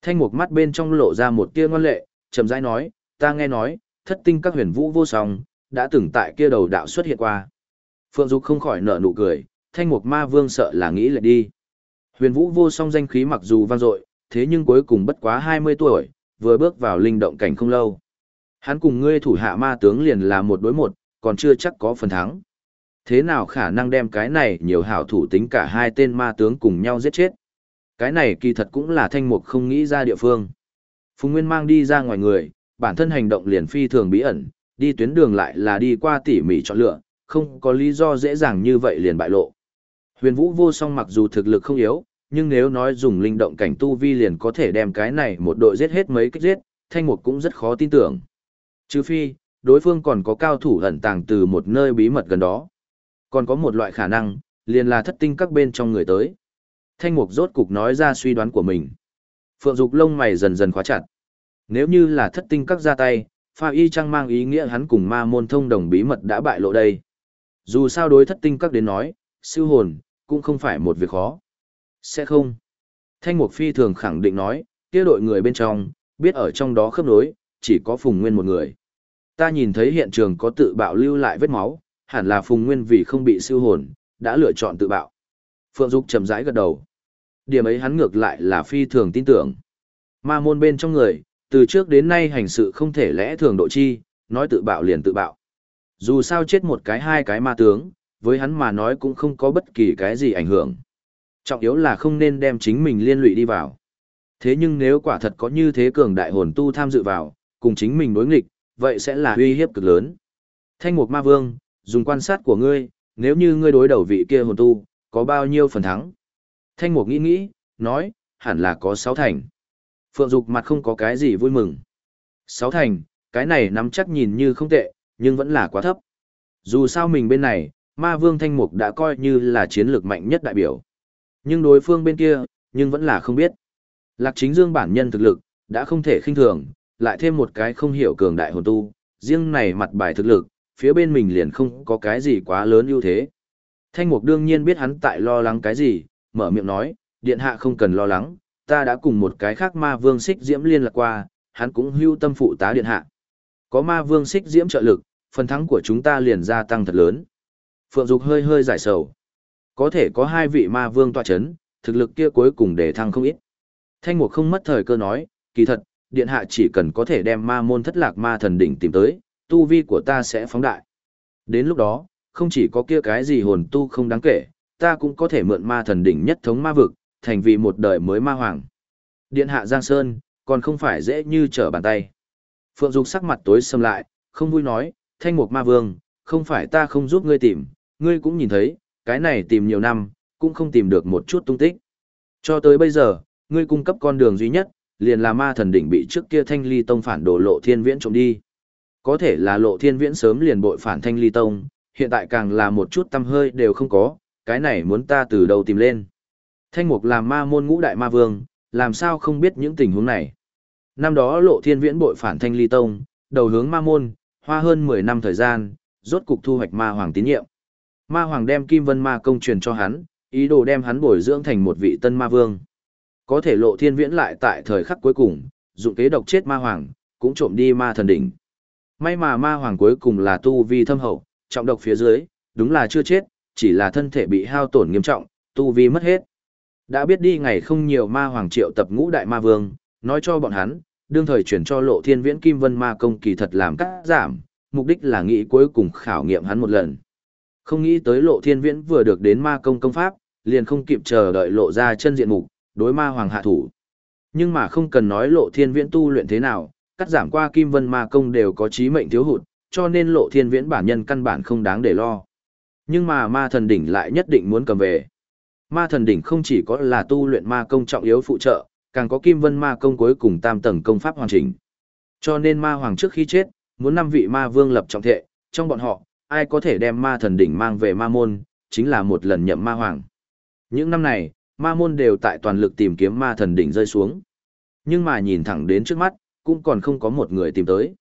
Thanh ngục mắt bên trong lộ ra một tia ngoan lệ, chậm rãi nói, ta nghe nói, thất tinh các huyền vũ vô song, đã từng tại kia đầu đạo xuất hiện qua. Phượng Dục không khỏi nở nụ cười, thanh mục ma vương sợ là nghĩ lại đi. Huyền vũ vô song danh khí mặc dù vang dội, thế nhưng cuối cùng bất quá 20 tuổi, vừa bước vào linh động cảnh không lâu. Hắn cùng ngươi thủ hạ ma tướng liền là một đối một, còn chưa chắc có phần thắng. Thế nào khả năng đem cái này nhiều hảo thủ tính cả hai tên ma tướng cùng nhau giết chết? Cái này kỳ thật cũng là thanh mục không nghĩ ra địa phương. Phùng Nguyên mang đi ra ngoài người, bản thân hành động liền phi thường bí ẩn, đi tuyến đường lại là đi qua tỉ mỉ chọn lựa, không có lý do dễ dàng như vậy liền bại lộ. Huyền Vũ vô song mặc dù thực lực không yếu, nhưng nếu nói dùng linh động cảnh tu vi liền có thể đem cái này một đội giết hết mấy kích giết, thanh mục cũng rất khó tin tưởng. Trừ phi, đối phương còn có cao thủ ẩn tàng từ một nơi bí mật gần đó. Còn có một loại khả năng, liền là thất tinh các bên trong người tới. Thanh mục rốt cục nói ra suy đoán của mình. Phượng Dục lông mày dần dần khóa chặt. Nếu như là thất tinh các ra tay, pha y Trang mang ý nghĩa hắn cùng ma môn thông đồng bí mật đã bại lộ đây. Dù sao đối thất tinh các đến nói, siêu hồn, cũng không phải một việc khó. Sẽ không. Thanh Mục Phi thường khẳng định nói, kia đội người bên trong, biết ở trong đó khớp nối, chỉ có Phùng Nguyên một người. Ta nhìn thấy hiện trường có tự bạo lưu lại vết máu, hẳn là Phùng Nguyên vì không bị siêu hồn, đã lựa chọn tự bạo. Phượng Dục chậm rãi gật đầu. Điểm ấy hắn ngược lại là phi thường tin tưởng. Ma môn bên trong người, từ trước đến nay hành sự không thể lẽ thường độ chi, nói tự bạo liền tự bạo. Dù sao chết một cái hai cái ma tướng, với hắn mà nói cũng không có bất kỳ cái gì ảnh hưởng. Trọng yếu là không nên đem chính mình liên lụy đi vào. Thế nhưng nếu quả thật có như thế cường đại hồn tu tham dự vào, cùng chính mình đối nghịch, vậy sẽ là uy hiếp cực lớn. Thanh mục ma vương, dùng quan sát của ngươi, nếu như ngươi đối đầu vị kia hồn tu, có bao nhiêu phần thắng? Thanh mục nghĩ nghĩ, nói, hẳn là có sáu thành. Phượng Dục mặt không có cái gì vui mừng. Sáu thành, cái này nắm chắc nhìn như không tệ, nhưng vẫn là quá thấp. Dù sao mình bên này, ma vương thanh mục đã coi như là chiến lược mạnh nhất đại biểu. Nhưng đối phương bên kia, nhưng vẫn là không biết. Lạc chính dương bản nhân thực lực, đã không thể khinh thường, lại thêm một cái không hiểu cường đại hồn tu, riêng này mặt bài thực lực, phía bên mình liền không có cái gì quá lớn ưu thế. Thanh mục đương nhiên biết hắn tại lo lắng cái gì, mở miệng nói, điện hạ không cần lo lắng, ta đã cùng một cái khác ma vương xích diễm liên lạc qua, hắn cũng hưu tâm phụ tá điện hạ. Có ma vương xích diễm trợ lực, phần thắng của chúng ta liền gia tăng thật lớn. Phượng Dục hơi hơi giải sầu. Có thể có hai vị ma vương tọa chấn, thực lực kia cuối cùng để thăng không ít. Thanh Mục không mất thời cơ nói, kỳ thật, điện hạ chỉ cần có thể đem ma môn thất lạc ma thần đỉnh tìm tới, tu vi của ta sẽ phóng đại. Đến lúc đó, không chỉ có kia cái gì hồn tu không đáng kể, ta cũng có thể mượn ma thần đỉnh nhất thống ma vực, thành vì một đời mới ma hoàng. Điện hạ Giang Sơn, còn không phải dễ như trở bàn tay. Phượng Dục sắc mặt tối sầm lại, không vui nói, thanh mục ma vương, không phải ta không giúp ngươi tìm, ngươi cũng nhìn thấy, cái này tìm nhiều năm, cũng không tìm được một chút tung tích. Cho tới bây giờ, ngươi cung cấp con đường duy nhất, liền là ma thần đỉnh bị trước kia thanh ly tông phản đồ lộ thiên viễn trộm đi. Có thể là lộ thiên viễn sớm liền bội phản thanh ly tông, hiện tại càng là một chút tâm hơi đều không có, cái này muốn ta từ đầu tìm lên. Thanh mục làm ma môn ngũ đại ma vương, làm sao không biết những tình huống này. Năm đó lộ thiên viễn bội phản thanh ly tông, đầu hướng ma môn, hoa hơn 10 năm thời gian, rốt cục thu hoạch ma hoàng tín nhiệm. Ma hoàng đem kim vân ma công truyền cho hắn, ý đồ đem hắn bồi dưỡng thành một vị tân ma vương. Có thể lộ thiên viễn lại tại thời khắc cuối cùng, dụng kế độc chết ma hoàng, cũng trộm đi ma thần đỉnh. May mà ma hoàng cuối cùng là tu vi thâm hậu, trọng độc phía dưới, đúng là chưa chết, chỉ là thân thể bị hao tổn nghiêm trọng, tu vi mất hết. Đã biết đi ngày không nhiều ma hoàng triệu tập ngũ đại ma vương, nói cho bọn hắn, đương thời chuyển cho lộ thiên viễn kim vân ma công kỳ thật làm cắt giảm, mục đích là nghĩ cuối cùng khảo nghiệm hắn một lần. Không nghĩ tới lộ thiên viễn vừa được đến ma công công pháp, liền không kịp chờ đợi lộ ra chân diện mục, đối ma hoàng hạ thủ. Nhưng mà không cần nói lộ thiên viễn tu luyện thế nào, cắt giảm qua kim vân ma công đều có trí mệnh thiếu hụt, cho nên lộ thiên viễn bản nhân căn bản không đáng để lo. Nhưng mà ma thần đỉnh lại nhất định muốn cầm về. Ma thần đỉnh không chỉ có là tu luyện ma công trọng yếu phụ trợ, càng có kim vân ma công cuối cùng tam tầng công pháp hoàn chỉnh. Cho nên ma hoàng trước khi chết, muốn năm vị ma vương lập trọng thệ, trong bọn họ, ai có thể đem ma thần đỉnh mang về ma môn, chính là một lần nhậm ma hoàng. Những năm này, ma môn đều tại toàn lực tìm kiếm ma thần đỉnh rơi xuống. Nhưng mà nhìn thẳng đến trước mắt, cũng còn không có một người tìm tới.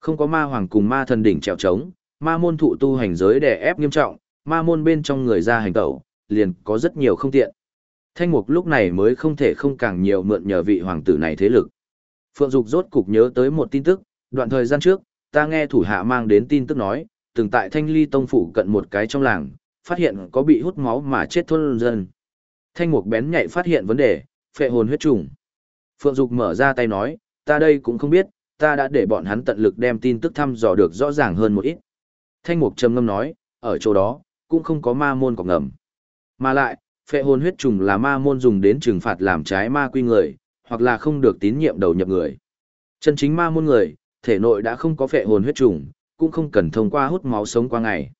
Không có ma hoàng cùng ma thần đỉnh trèo trống, ma môn thụ tu hành giới đè ép nghiêm trọng, ma môn bên trong người ra hành tẩu, liền có rất nhiều không tiện. Thanh mục lúc này mới không thể không càng nhiều mượn nhờ vị hoàng tử này thế lực. Phượng Dục rốt cục nhớ tới một tin tức, đoạn thời gian trước, ta nghe thủ hạ mang đến tin tức nói, từng tại Thanh Ly Tông phủ cận một cái trong làng, phát hiện có bị hút máu mà chết thôn dân. Thanh mục bén nhạy phát hiện vấn đề, phệ hồn huyết trùng. Phượng Dục mở ra tay nói, ta đây cũng không biết, ta đã để bọn hắn tận lực đem tin tức thăm dò được rõ ràng hơn một ít. Thanh mục trầm ngâm nói, ở chỗ đó, cũng không có ma môn cọc ngầm. Mà lại, phệ hồn huyết trùng là ma môn dùng đến trừng phạt làm trái ma quy người, hoặc là không được tín nhiệm đầu nhập người. Chân chính ma môn người, thể nội đã không có phệ hồn huyết trùng, cũng không cần thông qua hút máu sống qua ngày.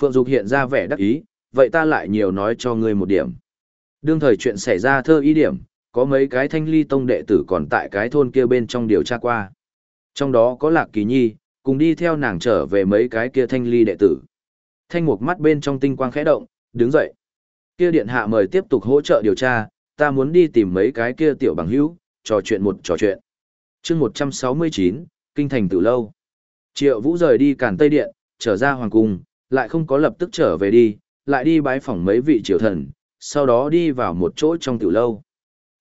Phượng Dục hiện ra vẻ đắc ý, vậy ta lại nhiều nói cho ngươi một điểm. Đương thời chuyện xảy ra thơ ý điểm, có mấy cái thanh ly tông đệ tử còn tại cái thôn kia bên trong điều tra qua. Trong đó có Lạc Kỳ Nhi, cùng đi theo nàng trở về mấy cái kia thanh ly đệ tử. Thanh mục mắt bên trong tinh quang khẽ động, đứng dậy. Kia điện hạ mời tiếp tục hỗ trợ điều tra, ta muốn đi tìm mấy cái kia tiểu bằng hữu, trò chuyện một trò chuyện. chương 169, Kinh thành Tử lâu. Triệu Vũ rời đi cản Tây Điện, trở ra Hoàng Cung, lại không có lập tức trở về đi, lại đi bái phỏng mấy vị triều thần, sau đó đi vào một chỗ trong tiểu lâu.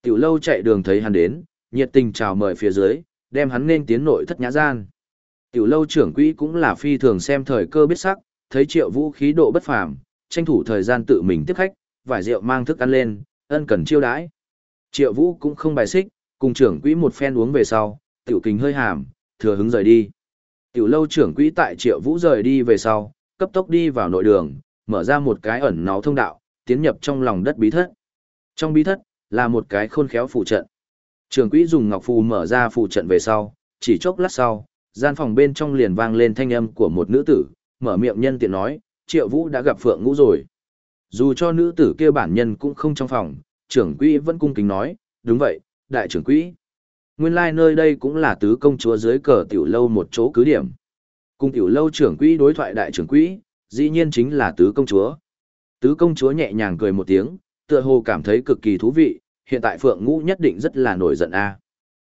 Tiểu lâu chạy đường thấy hắn đến, nhiệt tình chào mời phía dưới, đem hắn nên tiến nội thất nhã gian. Tiểu lâu trưởng quỹ cũng là phi thường xem thời cơ biết sắc, thấy triệu vũ khí độ bất phàm, tranh thủ thời gian tự mình tiếp khách, vải rượu mang thức ăn lên, ân cần chiêu đãi. Triệu vũ cũng không bài xích, cùng trưởng quỹ một phen uống về sau, tiểu kính hơi hàm, thừa hứng rời đi. Tiểu lâu trưởng quỹ tại triệu vũ rời đi về sau, cấp tốc đi vào nội đường, mở ra một cái ẩn náu thông đạo, tiến nhập trong lòng đất bí thất. Trong bí thất, là một cái khôn khéo phụ trận. Trưởng quỹ dùng ngọc phù mở ra phụ trận về sau, chỉ chốc lát sau, gian phòng bên trong liền vang lên thanh âm của một nữ tử, mở miệng nhân tiện nói, triệu vũ đã gặp phượng ngũ rồi. Dù cho nữ tử kia bản nhân cũng không trong phòng, trưởng quỹ vẫn cung kính nói, đúng vậy, đại trưởng quỹ. Nguyên lai like nơi đây cũng là tứ công chúa dưới cờ tiểu lâu một chỗ cứ điểm. Cùng tiểu lâu trưởng quỹ đối thoại đại trưởng quỹ, dĩ nhiên chính là tứ công chúa. Tứ công chúa nhẹ nhàng cười một tiếng, tựa hồ cảm thấy cực kỳ thú vị, hiện tại phượng ngũ nhất định rất là nổi giận a.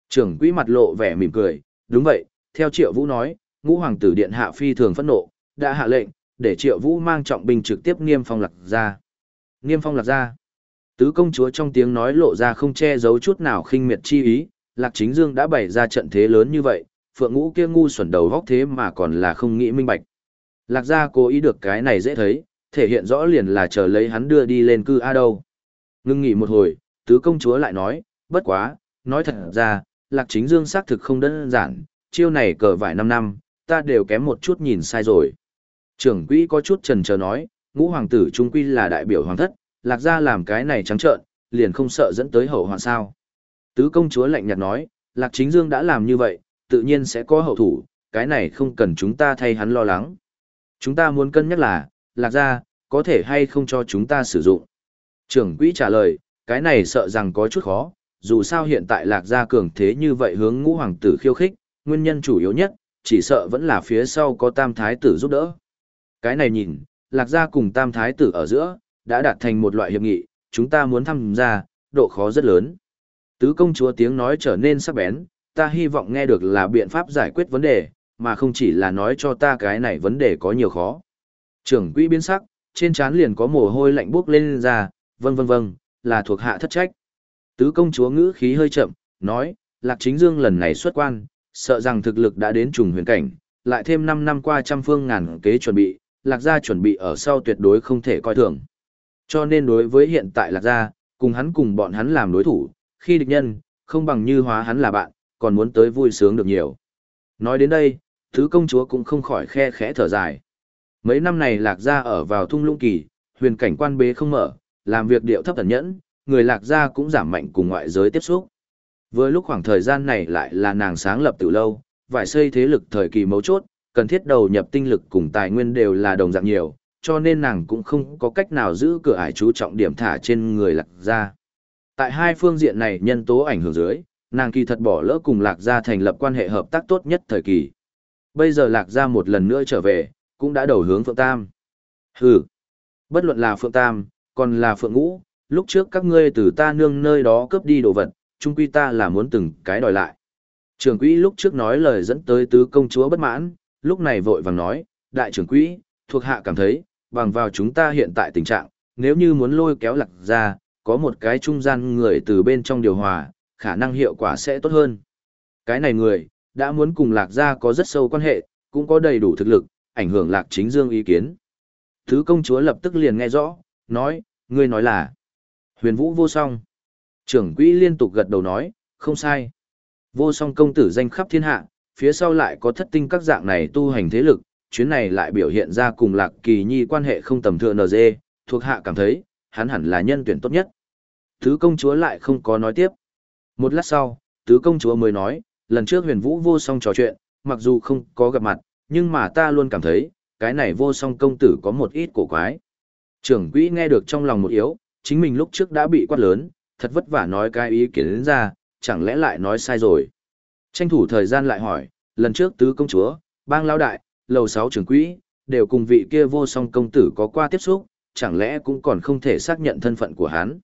Trưởng quỹ mặt lộ vẻ mỉm cười, đúng vậy, theo triệu vũ nói, ngũ hoàng tử điện hạ phi thường phẫn nộ, đã hạ lệnh, để triệu vũ mang trọng binh trực tiếp niêm phong lạc ra. Niêm phong lạc ra. Tứ công chúa trong tiếng nói lộ ra không che giấu chút nào khinh miệt chi ý, lạc chính dương đã bày ra trận thế lớn như vậy, phượng ngũ kia ngu xuẩn đầu góc thế mà còn là không nghĩ minh bạch. Lạc gia cố ý được cái này dễ thấy, thể hiện rõ liền là chờ lấy hắn đưa đi lên cư A đâu. Ngưng nghỉ một hồi, tứ công chúa lại nói, bất quá, nói thật ra, lạc chính dương xác thực không đơn giản, chiêu này cờ vài năm năm, ta đều kém một chút nhìn sai rồi. Trưởng quỹ có chút trần chờ nói, ngũ hoàng tử trung quy là đại biểu hoàng thất, lạc gia làm cái này trắng trợn, liền không sợ dẫn tới hậu hoạn sao. Tứ công chúa lạnh nhạt nói, lạc chính dương đã làm như vậy, tự nhiên sẽ có hậu thủ, cái này không cần chúng ta thay hắn lo lắng. Chúng ta muốn cân nhắc là, lạc gia, có thể hay không cho chúng ta sử dụng. Trưởng quỹ trả lời, cái này sợ rằng có chút khó, dù sao hiện tại lạc gia cường thế như vậy hướng ngũ hoàng tử khiêu khích, nguyên nhân chủ yếu nhất, chỉ sợ vẫn là phía sau có tam thái tử giúp đỡ. Cái này nhìn, lạc gia cùng tam thái tử ở giữa, đã đạt thành một loại hiệp nghị, chúng ta muốn tham gia, độ khó rất lớn. Tứ công chúa tiếng nói trở nên sắc bén, ta hy vọng nghe được là biện pháp giải quyết vấn đề, mà không chỉ là nói cho ta cái này vấn đề có nhiều khó. Trưởng quỹ biến sắc, trên trán liền có mồ hôi lạnh buốc lên ra, vâng vâng vâng, là thuộc hạ thất trách. Tứ công chúa ngữ khí hơi chậm, nói, Lạc Chính Dương lần này xuất quan, sợ rằng thực lực đã đến trùng huyền cảnh, lại thêm 5 năm qua trăm phương ngàn kế chuẩn bị, Lạc Gia chuẩn bị ở sau tuyệt đối không thể coi thường. Cho nên đối với hiện tại Lạc Gia, cùng hắn cùng bọn hắn làm đối thủ, khi địch nhân, không bằng như hóa hắn là bạn, còn muốn tới vui sướng được nhiều. Nói đến đây, thứ công chúa cũng không khỏi khe khẽ thở dài. Mấy năm này Lạc Gia ở vào thung lũng kỳ, huyền cảnh quan bế không mở, làm việc điệu thấp tẩn nhẫn, người Lạc Gia cũng giảm mạnh cùng ngoại giới tiếp xúc. Vừa lúc khoảng thời gian này lại là nàng sáng lập từ lâu, vải xây thế lực thời kỳ mấu chốt, cần thiết đầu nhập tinh lực cùng tài nguyên đều là đồng dạng nhiều, cho nên nàng cũng không có cách nào giữ cửa ải chú trọng điểm thả trên người lạc gia. Tại hai phương diện này nhân tố ảnh hưởng dưới, nàng kỳ thật bỏ lỡ cùng lạc gia thành lập quan hệ hợp tác tốt nhất thời kỳ. Bây giờ lạc gia một lần nữa trở về, cũng đã đầu hướng Phượng Tam. Hừ, bất luận là Phượng Tam, còn là Phượng Ngũ, lúc trước các ngươi từ ta nương nơi đó cướp đi đồ vật, chung quy ta là muốn từng cái đòi lại. Trưởng quỹ lúc trước nói lời dẫn tới tứ công chúa bất mãn, lúc này vội vàng nói, đại trưởng quỹ, thuộc hạ cảm thấy, bằng vào chúng ta hiện tại tình trạng, nếu như muốn lôi kéo lạc ra, có một cái trung gian người từ bên trong điều hòa, khả năng hiệu quả sẽ tốt hơn. Cái này người, đã muốn cùng lạc gia có rất sâu quan hệ, cũng có đầy đủ thực lực, ảnh hưởng lạc chính dương ý kiến. Thứ công chúa lập tức liền nghe rõ, nói, ngươi nói là huyền vũ vô song. Trưởng quỹ liên tục gật đầu nói, không sai. Vô song công tử danh khắp thiên hạ, phía sau lại có thất tinh các dạng này tu hành thế lực, chuyến này lại biểu hiện ra cùng lạc kỳ nhi quan hệ không tầm thường NG, thuộc hạ cảm thấy, hắn hẳn là nhân tuyển tốt nhất. Thứ công chúa lại không có nói tiếp. Một lát sau, tứ công chúa mới nói, lần trước huyền vũ vô song trò chuyện, mặc dù không có gặp mặt, nhưng mà ta luôn cảm thấy, cái này vô song công tử có một ít cổ quái. Trưởng quỹ nghe được trong lòng một yếu, chính mình lúc trước đã bị quát lớn, thật vất vả nói cái ý kiến đến ra, chẳng lẽ lại nói sai rồi. Tranh thủ thời gian lại hỏi, lần trước tứ công chúa, bang lao đại, lầu sáu trưởng quỹ, đều cùng vị kia vô song công tử có qua tiếp xúc, chẳng lẽ cũng còn không thể xác nhận thân phận của hắn.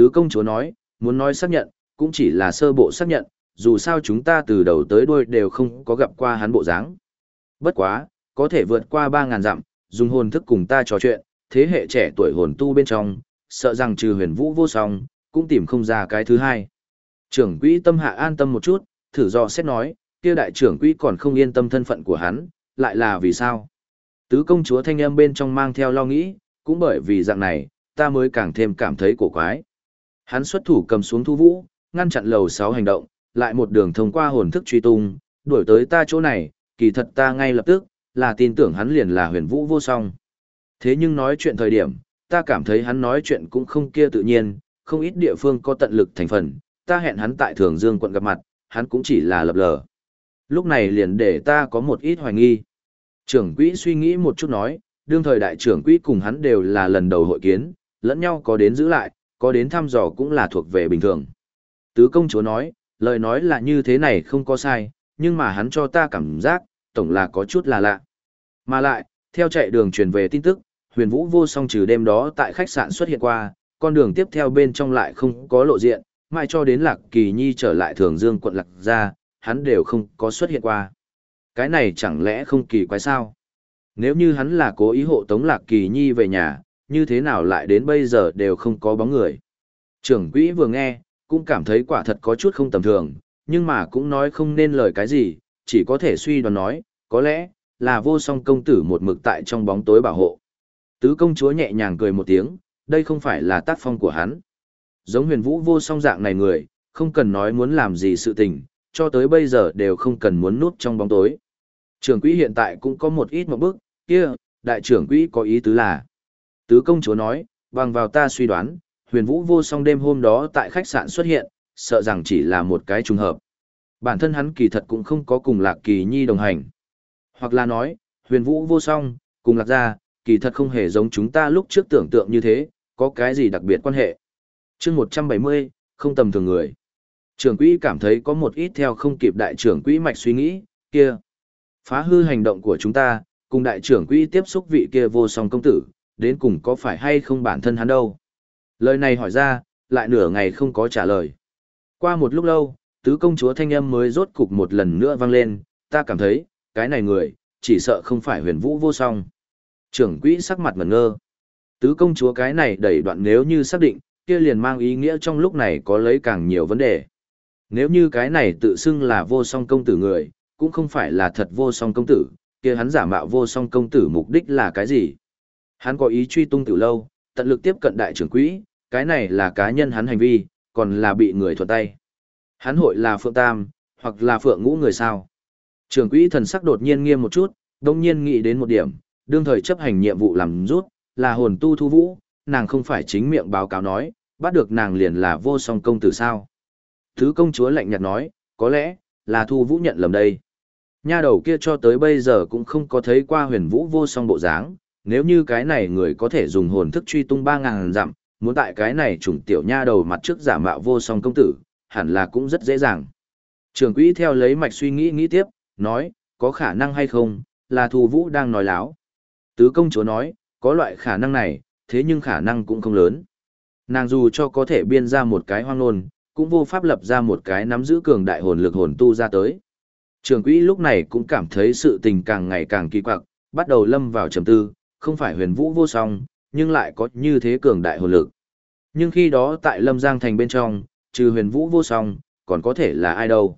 Tứ công chúa nói, muốn nói xác nhận, cũng chỉ là sơ bộ xác nhận, dù sao chúng ta từ đầu tới đuôi đều không có gặp qua hắn bộ dáng. Bất quá, có thể vượt qua 3.000 dặm, dùng hồn thức cùng ta trò chuyện, thế hệ trẻ tuổi hồn tu bên trong, sợ rằng trừ huyền vũ vô song, cũng tìm không ra cái thứ hai. Trưởng quỹ tâm hạ an tâm một chút, thử do xét nói, kia đại trưởng quỹ còn không yên tâm thân phận của hắn, lại là vì sao? Tứ công chúa thanh âm bên trong mang theo lo nghĩ, cũng bởi vì dạng này, ta mới càng thêm cảm thấy cổ quái. Hắn xuất thủ cầm xuống thu vũ, ngăn chặn lầu 6 hành động, lại một đường thông qua hồn thức truy tung, đuổi tới ta chỗ này, kỳ thật ta ngay lập tức, là tin tưởng hắn liền là huyền vũ vô song. Thế nhưng nói chuyện thời điểm, ta cảm thấy hắn nói chuyện cũng không kia tự nhiên, không ít địa phương có tận lực thành phần, ta hẹn hắn tại Thường Dương quận gặp mặt, hắn cũng chỉ là lập lờ. Lúc này liền để ta có một ít hoài nghi. Trưởng quỹ suy nghĩ một chút nói, đương thời đại trưởng quỹ cùng hắn đều là lần đầu hội kiến, lẫn nhau có đến giữ lại, có đến thăm dò cũng là thuộc về bình thường. Tứ công chúa nói, lời nói là như thế này không có sai, nhưng mà hắn cho ta cảm giác, tổng là có chút là lạ. Mà lại, theo chạy đường truyền về tin tức, huyền vũ vô song trừ đêm đó tại khách sạn xuất hiện qua, con đường tiếp theo bên trong lại không có lộ diện, mai cho đến lạc kỳ nhi trở lại thường dương quận lạc ra, hắn đều không có xuất hiện qua. Cái này chẳng lẽ không kỳ quái sao? Nếu như hắn là cố ý hộ tống lạc kỳ nhi về nhà, như thế nào lại đến bây giờ đều không có bóng người. Trưởng quỹ vừa nghe, cũng cảm thấy quả thật có chút không tầm thường, nhưng mà cũng nói không nên lời cái gì, chỉ có thể suy đoán nói, có lẽ, là vô song công tử một mực tại trong bóng tối bảo hộ. Tứ công chúa nhẹ nhàng cười một tiếng, đây không phải là tác phong của hắn. Giống huyền vũ vô song dạng này người, không cần nói muốn làm gì sự tình, cho tới bây giờ đều không cần muốn núp trong bóng tối. Trưởng quỹ hiện tại cũng có một ít một bước, kia, đại trưởng quỹ có ý tứ là. Tứ công chúa nói, bằng vào ta suy đoán, huyền vũ vô song đêm hôm đó tại khách sạn xuất hiện, sợ rằng chỉ là một cái trùng hợp. Bản thân hắn kỳ thật cũng không có cùng lạc kỳ nhi đồng hành. Hoặc là nói, huyền vũ vô song, cùng lạc gia, kỳ thật không hề giống chúng ta lúc trước tưởng tượng như thế, có cái gì đặc biệt quan hệ. chương 170, không tầm thường người. Trưởng quỹ cảm thấy có một ít theo không kịp đại trưởng quỹ mạch suy nghĩ, kia. Phá hư hành động của chúng ta, cùng đại trưởng quỹ tiếp xúc vị kia vô song công tử, đến cùng có phải hay không bản thân hắn đâu. Lời này hỏi ra, lại nửa ngày không có trả lời. Qua một lúc lâu, tứ công chúa thanh âm mới rốt cục một lần nữa vang lên, ta cảm thấy, cái này người, chỉ sợ không phải huyền vũ vô song. Trưởng quỹ sắc mặt ngẩn ngơ. Tứ công chúa cái này đẩy đoạn nếu như xác định, kia liền mang ý nghĩa trong lúc này có lấy càng nhiều vấn đề. Nếu như cái này tự xưng là vô song công tử người, cũng không phải là thật vô song công tử, kia hắn giả mạo vô song công tử mục đích là cái gì? Hắn có ý truy tung từ lâu, tận lực tiếp cận đại trưởng quỹ, cái này là cá nhân hắn hành vi, còn là bị người thuận tay. Hắn hội là Phượng Tam, hoặc là Phượng Ngũ người sao. Trưởng quỹ thần sắc đột nhiên nghiêm một chút, đông nhiên nghĩ đến một điểm, đương thời chấp hành nhiệm vụ làm rút, là hồn tu thu vũ, nàng không phải chính miệng báo cáo nói, bắt được nàng liền là vô song công tử sao. Thứ công chúa lạnh nhạt nói, có lẽ, là thu vũ nhận lầm đây. Nha đầu kia cho tới bây giờ cũng không có thấy qua huyền vũ vô song bộ dáng, nếu như cái này người có thể dùng hồn thức truy tung ba ngàn dặm, muốn tại cái này trùng tiểu nha đầu mặt trước giả mạo vô song công tử, hẳn là cũng rất dễ dàng. Trường quỹ theo lấy mạch suy nghĩ nghĩ tiếp, nói, có khả năng hay không, là thù vũ đang nói láo. Tứ công chúa nói, có loại khả năng này, thế nhưng khả năng cũng không lớn. Nàng dù cho có thể biên ra một cái hoang nôn, cũng vô pháp lập ra một cái nắm giữ cường đại hồn lực hồn tu ra tới. Trường quỹ lúc này cũng cảm thấy sự tình càng ngày càng kỳ quặc, bắt đầu lâm vào trầm tư, không phải huyền vũ vô song, nhưng lại có như thế cường đại hồn lực. Nhưng khi đó tại Lâm Giang Thành bên trong, trừ huyền vũ vô song, còn có thể là ai đâu?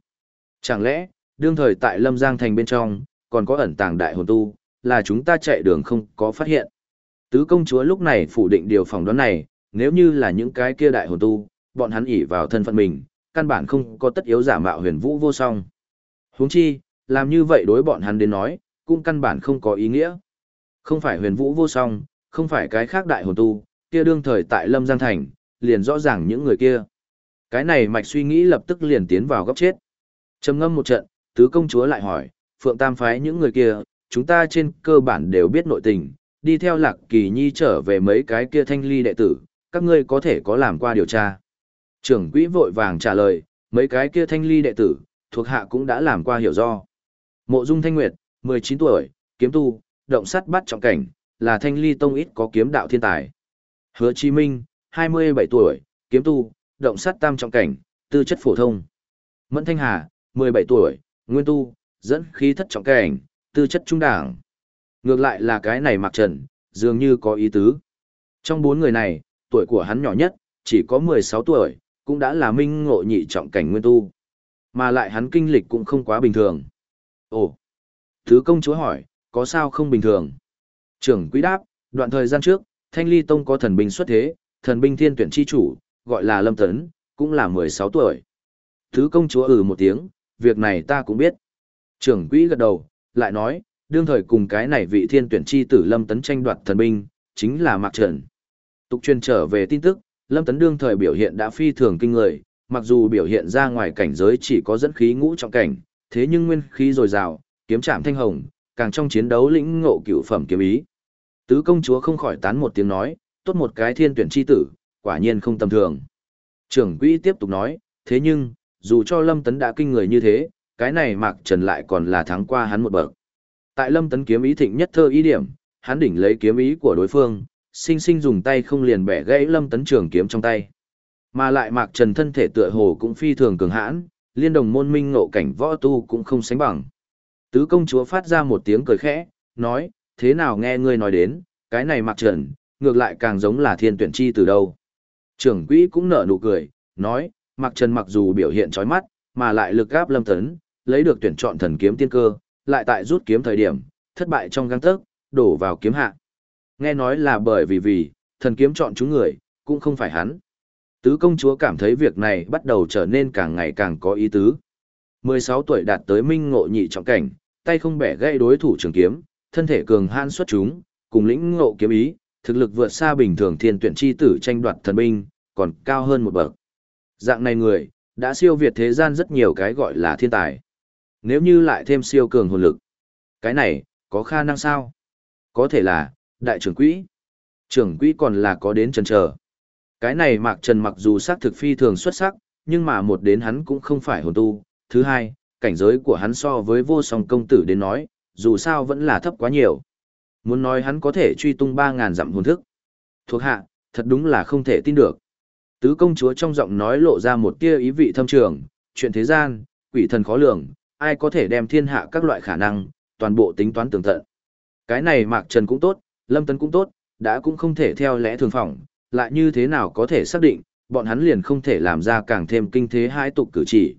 Chẳng lẽ, đương thời tại Lâm Giang Thành bên trong, còn có ẩn tàng đại hồn tu, là chúng ta chạy đường không có phát hiện. Tứ công chúa lúc này phủ định điều phỏng đoán này, nếu như là những cái kia đại hồn tu, bọn hắn ỉ vào thân phận mình, căn bản không có tất yếu giả mạo huyền vũ vô song. Huống chi, làm như vậy đối bọn hắn đến nói, cũng căn bản không có ý nghĩa. Không phải huyền vũ vô song, không phải cái khác đại hồn tu, kia đương thời tại Lâm Giang Thành, liền rõ ràng những người kia. Cái này mạch suy nghĩ lập tức liền tiến vào góc chết. trầm ngâm một trận, tứ công chúa lại hỏi, Phượng Tam phái những người kia, chúng ta trên cơ bản đều biết nội tình, đi theo lạc kỳ nhi trở về mấy cái kia thanh ly đệ tử, các ngươi có thể có làm qua điều tra. Trưởng quỹ vội vàng trả lời, mấy cái kia thanh ly đệ tử, thuộc hạ cũng đã làm qua hiểu do. Mộ dung thanh nguyệt, 19 tuổi, kiếm tu, động sắt bắt trọng cảnh, là thanh ly tông ít có kiếm đạo thiên tài. Hứa Chí Minh, 27 tuổi, kiếm tu, động sắt tam trọng cảnh, tư chất phổ thông. Mẫn Thanh Hà, 17 tuổi, nguyên tu, dẫn khí thất trọng cảnh, tư chất trung đẳng. Ngược lại là cái này mặc trần, dường như có ý tứ. Trong bốn người này, tuổi của hắn nhỏ nhất, chỉ có 16 tuổi, cũng đã là minh ngộ nhị trọng cảnh nguyên tu. Mà lại hắn kinh lịch cũng không quá bình thường. Ồ! Thứ công chúa hỏi, có sao không bình thường? Trưởng quý đáp, đoạn thời gian trước, Thanh Ly Tông có thần binh xuất thế, thần binh thiên tuyển chi chủ, gọi là Lâm Tấn, cũng là 16 tuổi. Thứ công chúa ừ một tiếng, việc này ta cũng biết. Trưởng quỹ gật đầu, lại nói, đương thời cùng cái này vị thiên tuyển chi tử Lâm Tấn tranh đoạt thần binh, chính là Mạc Trần. Tục truyền trở về tin tức, Lâm Tấn đương thời biểu hiện đã phi thường kinh người, mặc dù biểu hiện ra ngoài cảnh giới chỉ có dẫn khí ngũ trọng cảnh, thế nhưng nguyên khí dồi dào, kiếm trạm thanh hồng, càng trong chiến đấu lĩnh ngộ cựu phẩm kiếm ý. Tứ công chúa không khỏi tán một tiếng nói, tốt một cái thiên tuyển chi tử, quả nhiên không tầm thường. Trưởng quỹ tiếp tục nói, thế nhưng, dù cho Lâm Tấn đã kinh người như thế, cái này Mạc Trần lại còn là thắng qua hắn một bậc. Tại Lâm Tấn kiếm ý thịnh nhất thơ ý điểm, hắn đỉnh lấy kiếm ý của đối phương, sinh sinh dùng tay không liền bẻ gãy Lâm Tấn trường kiếm trong tay. Mà lại Mạc Trần thân thể tựa hồ cũng phi thường cường hãn, liên đồng môn minh ngộ cảnh võ tu cũng không sánh bằng. Tứ công chúa phát ra một tiếng cười khẽ, nói, thế nào nghe ngươi nói đến, cái này mặc Trần, ngược lại càng giống là thiên tuyển chi từ đâu. Trưởng quỹ cũng nở nụ cười, nói, mặc Trần mặc dù biểu hiện chói mắt, mà lại lực gáp lâm tấn, lấy được tuyển chọn thần kiếm tiên cơ, lại tại rút kiếm thời điểm, thất bại trong găng tấc, đổ vào kiếm hạ. Nghe nói là bởi vì vì, thần kiếm chọn chúng người, cũng không phải hắn. Tứ công chúa cảm thấy việc này bắt đầu trở nên càng ngày càng có ý tứ. 16 tuổi đạt tới minh ngộ nhị trọng cảnh, tay không bẻ gãy đối thủ trường kiếm, thân thể cường hãn xuất chúng, cùng lĩnh ngộ kiếm ý, thực lực vượt xa bình thường thiên tuyển chi tử tranh đoạt thần binh, còn cao hơn một bậc. Dạng này người, đã siêu việt thế gian rất nhiều cái gọi là thiên tài. Nếu như lại thêm siêu cường hồn lực, cái này, có khả năng sao? Có thể là, đại trưởng quỹ. Trưởng quỹ còn là có đến chân chờ. Cái này Mạc Trần mặc dù sắc thực phi thường xuất sắc, nhưng mà một đến hắn cũng không phải hồn tu. Thứ hai, cảnh giới của hắn so với vô song công tử đến nói, dù sao vẫn là thấp quá nhiều. Muốn nói hắn có thể truy tung 3.000 dặm hồn thức. Thuộc hạ, thật đúng là không thể tin được. Tứ công chúa trong giọng nói lộ ra một tia ý vị thâm trường, chuyện thế gian, quỷ thần khó lường, ai có thể đem thiên hạ các loại khả năng, toàn bộ tính toán tường tận. Cái này Mạc Trần cũng tốt, Lâm Tấn cũng tốt, đã cũng không thể theo lẽ thường phỏng, lại như thế nào có thể xác định, bọn hắn liền không thể làm ra càng thêm kinh thế hai tục cử chỉ.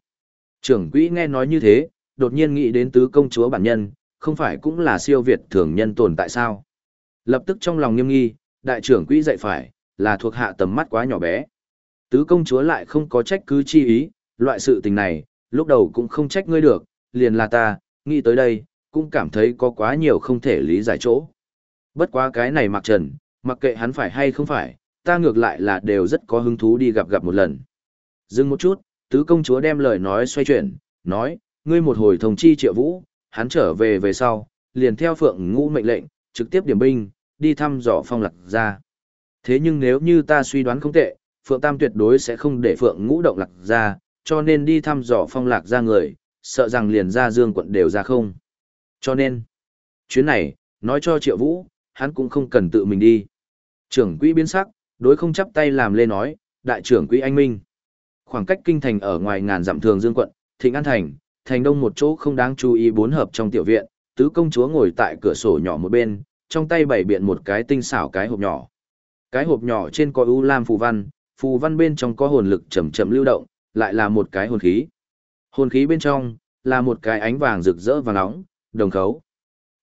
Trưởng quỹ nghe nói như thế, đột nhiên nghĩ đến tứ công chúa bản nhân, không phải cũng là siêu việt thường nhân tồn tại sao. Lập tức trong lòng nghiêm nghi, đại trưởng quỹ dạy phải, là thuộc hạ tầm mắt quá nhỏ bé. Tứ công chúa lại không có trách cứ chi ý, loại sự tình này, lúc đầu cũng không trách ngươi được, liền là ta, nghĩ tới đây, cũng cảm thấy có quá nhiều không thể lý giải chỗ. Bất quá cái này mặc trần, mặc kệ hắn phải hay không phải, ta ngược lại là đều rất có hứng thú đi gặp gặp một lần. Dừng một chút, tứ công chúa đem lời nói xoay chuyển, nói, ngươi một hồi thông chi triệu vũ, hắn trở về về sau, liền theo phượng ngũ mệnh lệnh, trực tiếp điểm binh, đi thăm dò phong lạc ra. Thế nhưng nếu như ta suy đoán không tệ, phượng tam tuyệt đối sẽ không để phượng ngũ động lạc ra, cho nên đi thăm dò phong lạc ra người, sợ rằng liền ra dương quận đều ra không. Cho nên, chuyến này, nói cho triệu vũ, hắn cũng không cần tự mình đi. Trưởng quỹ biến sắc, đối không chắp tay làm lê nói, đại trưởng quỹ anh Minh. Khoảng cách kinh thành ở ngoài ngàn dặm thường dương quận, thịnh an thành, thành đông một chỗ không đáng chú ý bốn hợp trong tiểu viện, tứ công chúa ngồi tại cửa sổ nhỏ một bên, trong tay bày biện một cái tinh xảo cái hộp nhỏ. Cái hộp nhỏ trên có u lam phù văn, phù văn bên trong có hồn lực chậm chậm lưu động, lại là một cái hồn khí. Hồn khí bên trong là một cái ánh vàng rực rỡ và nóng, đồng khấu.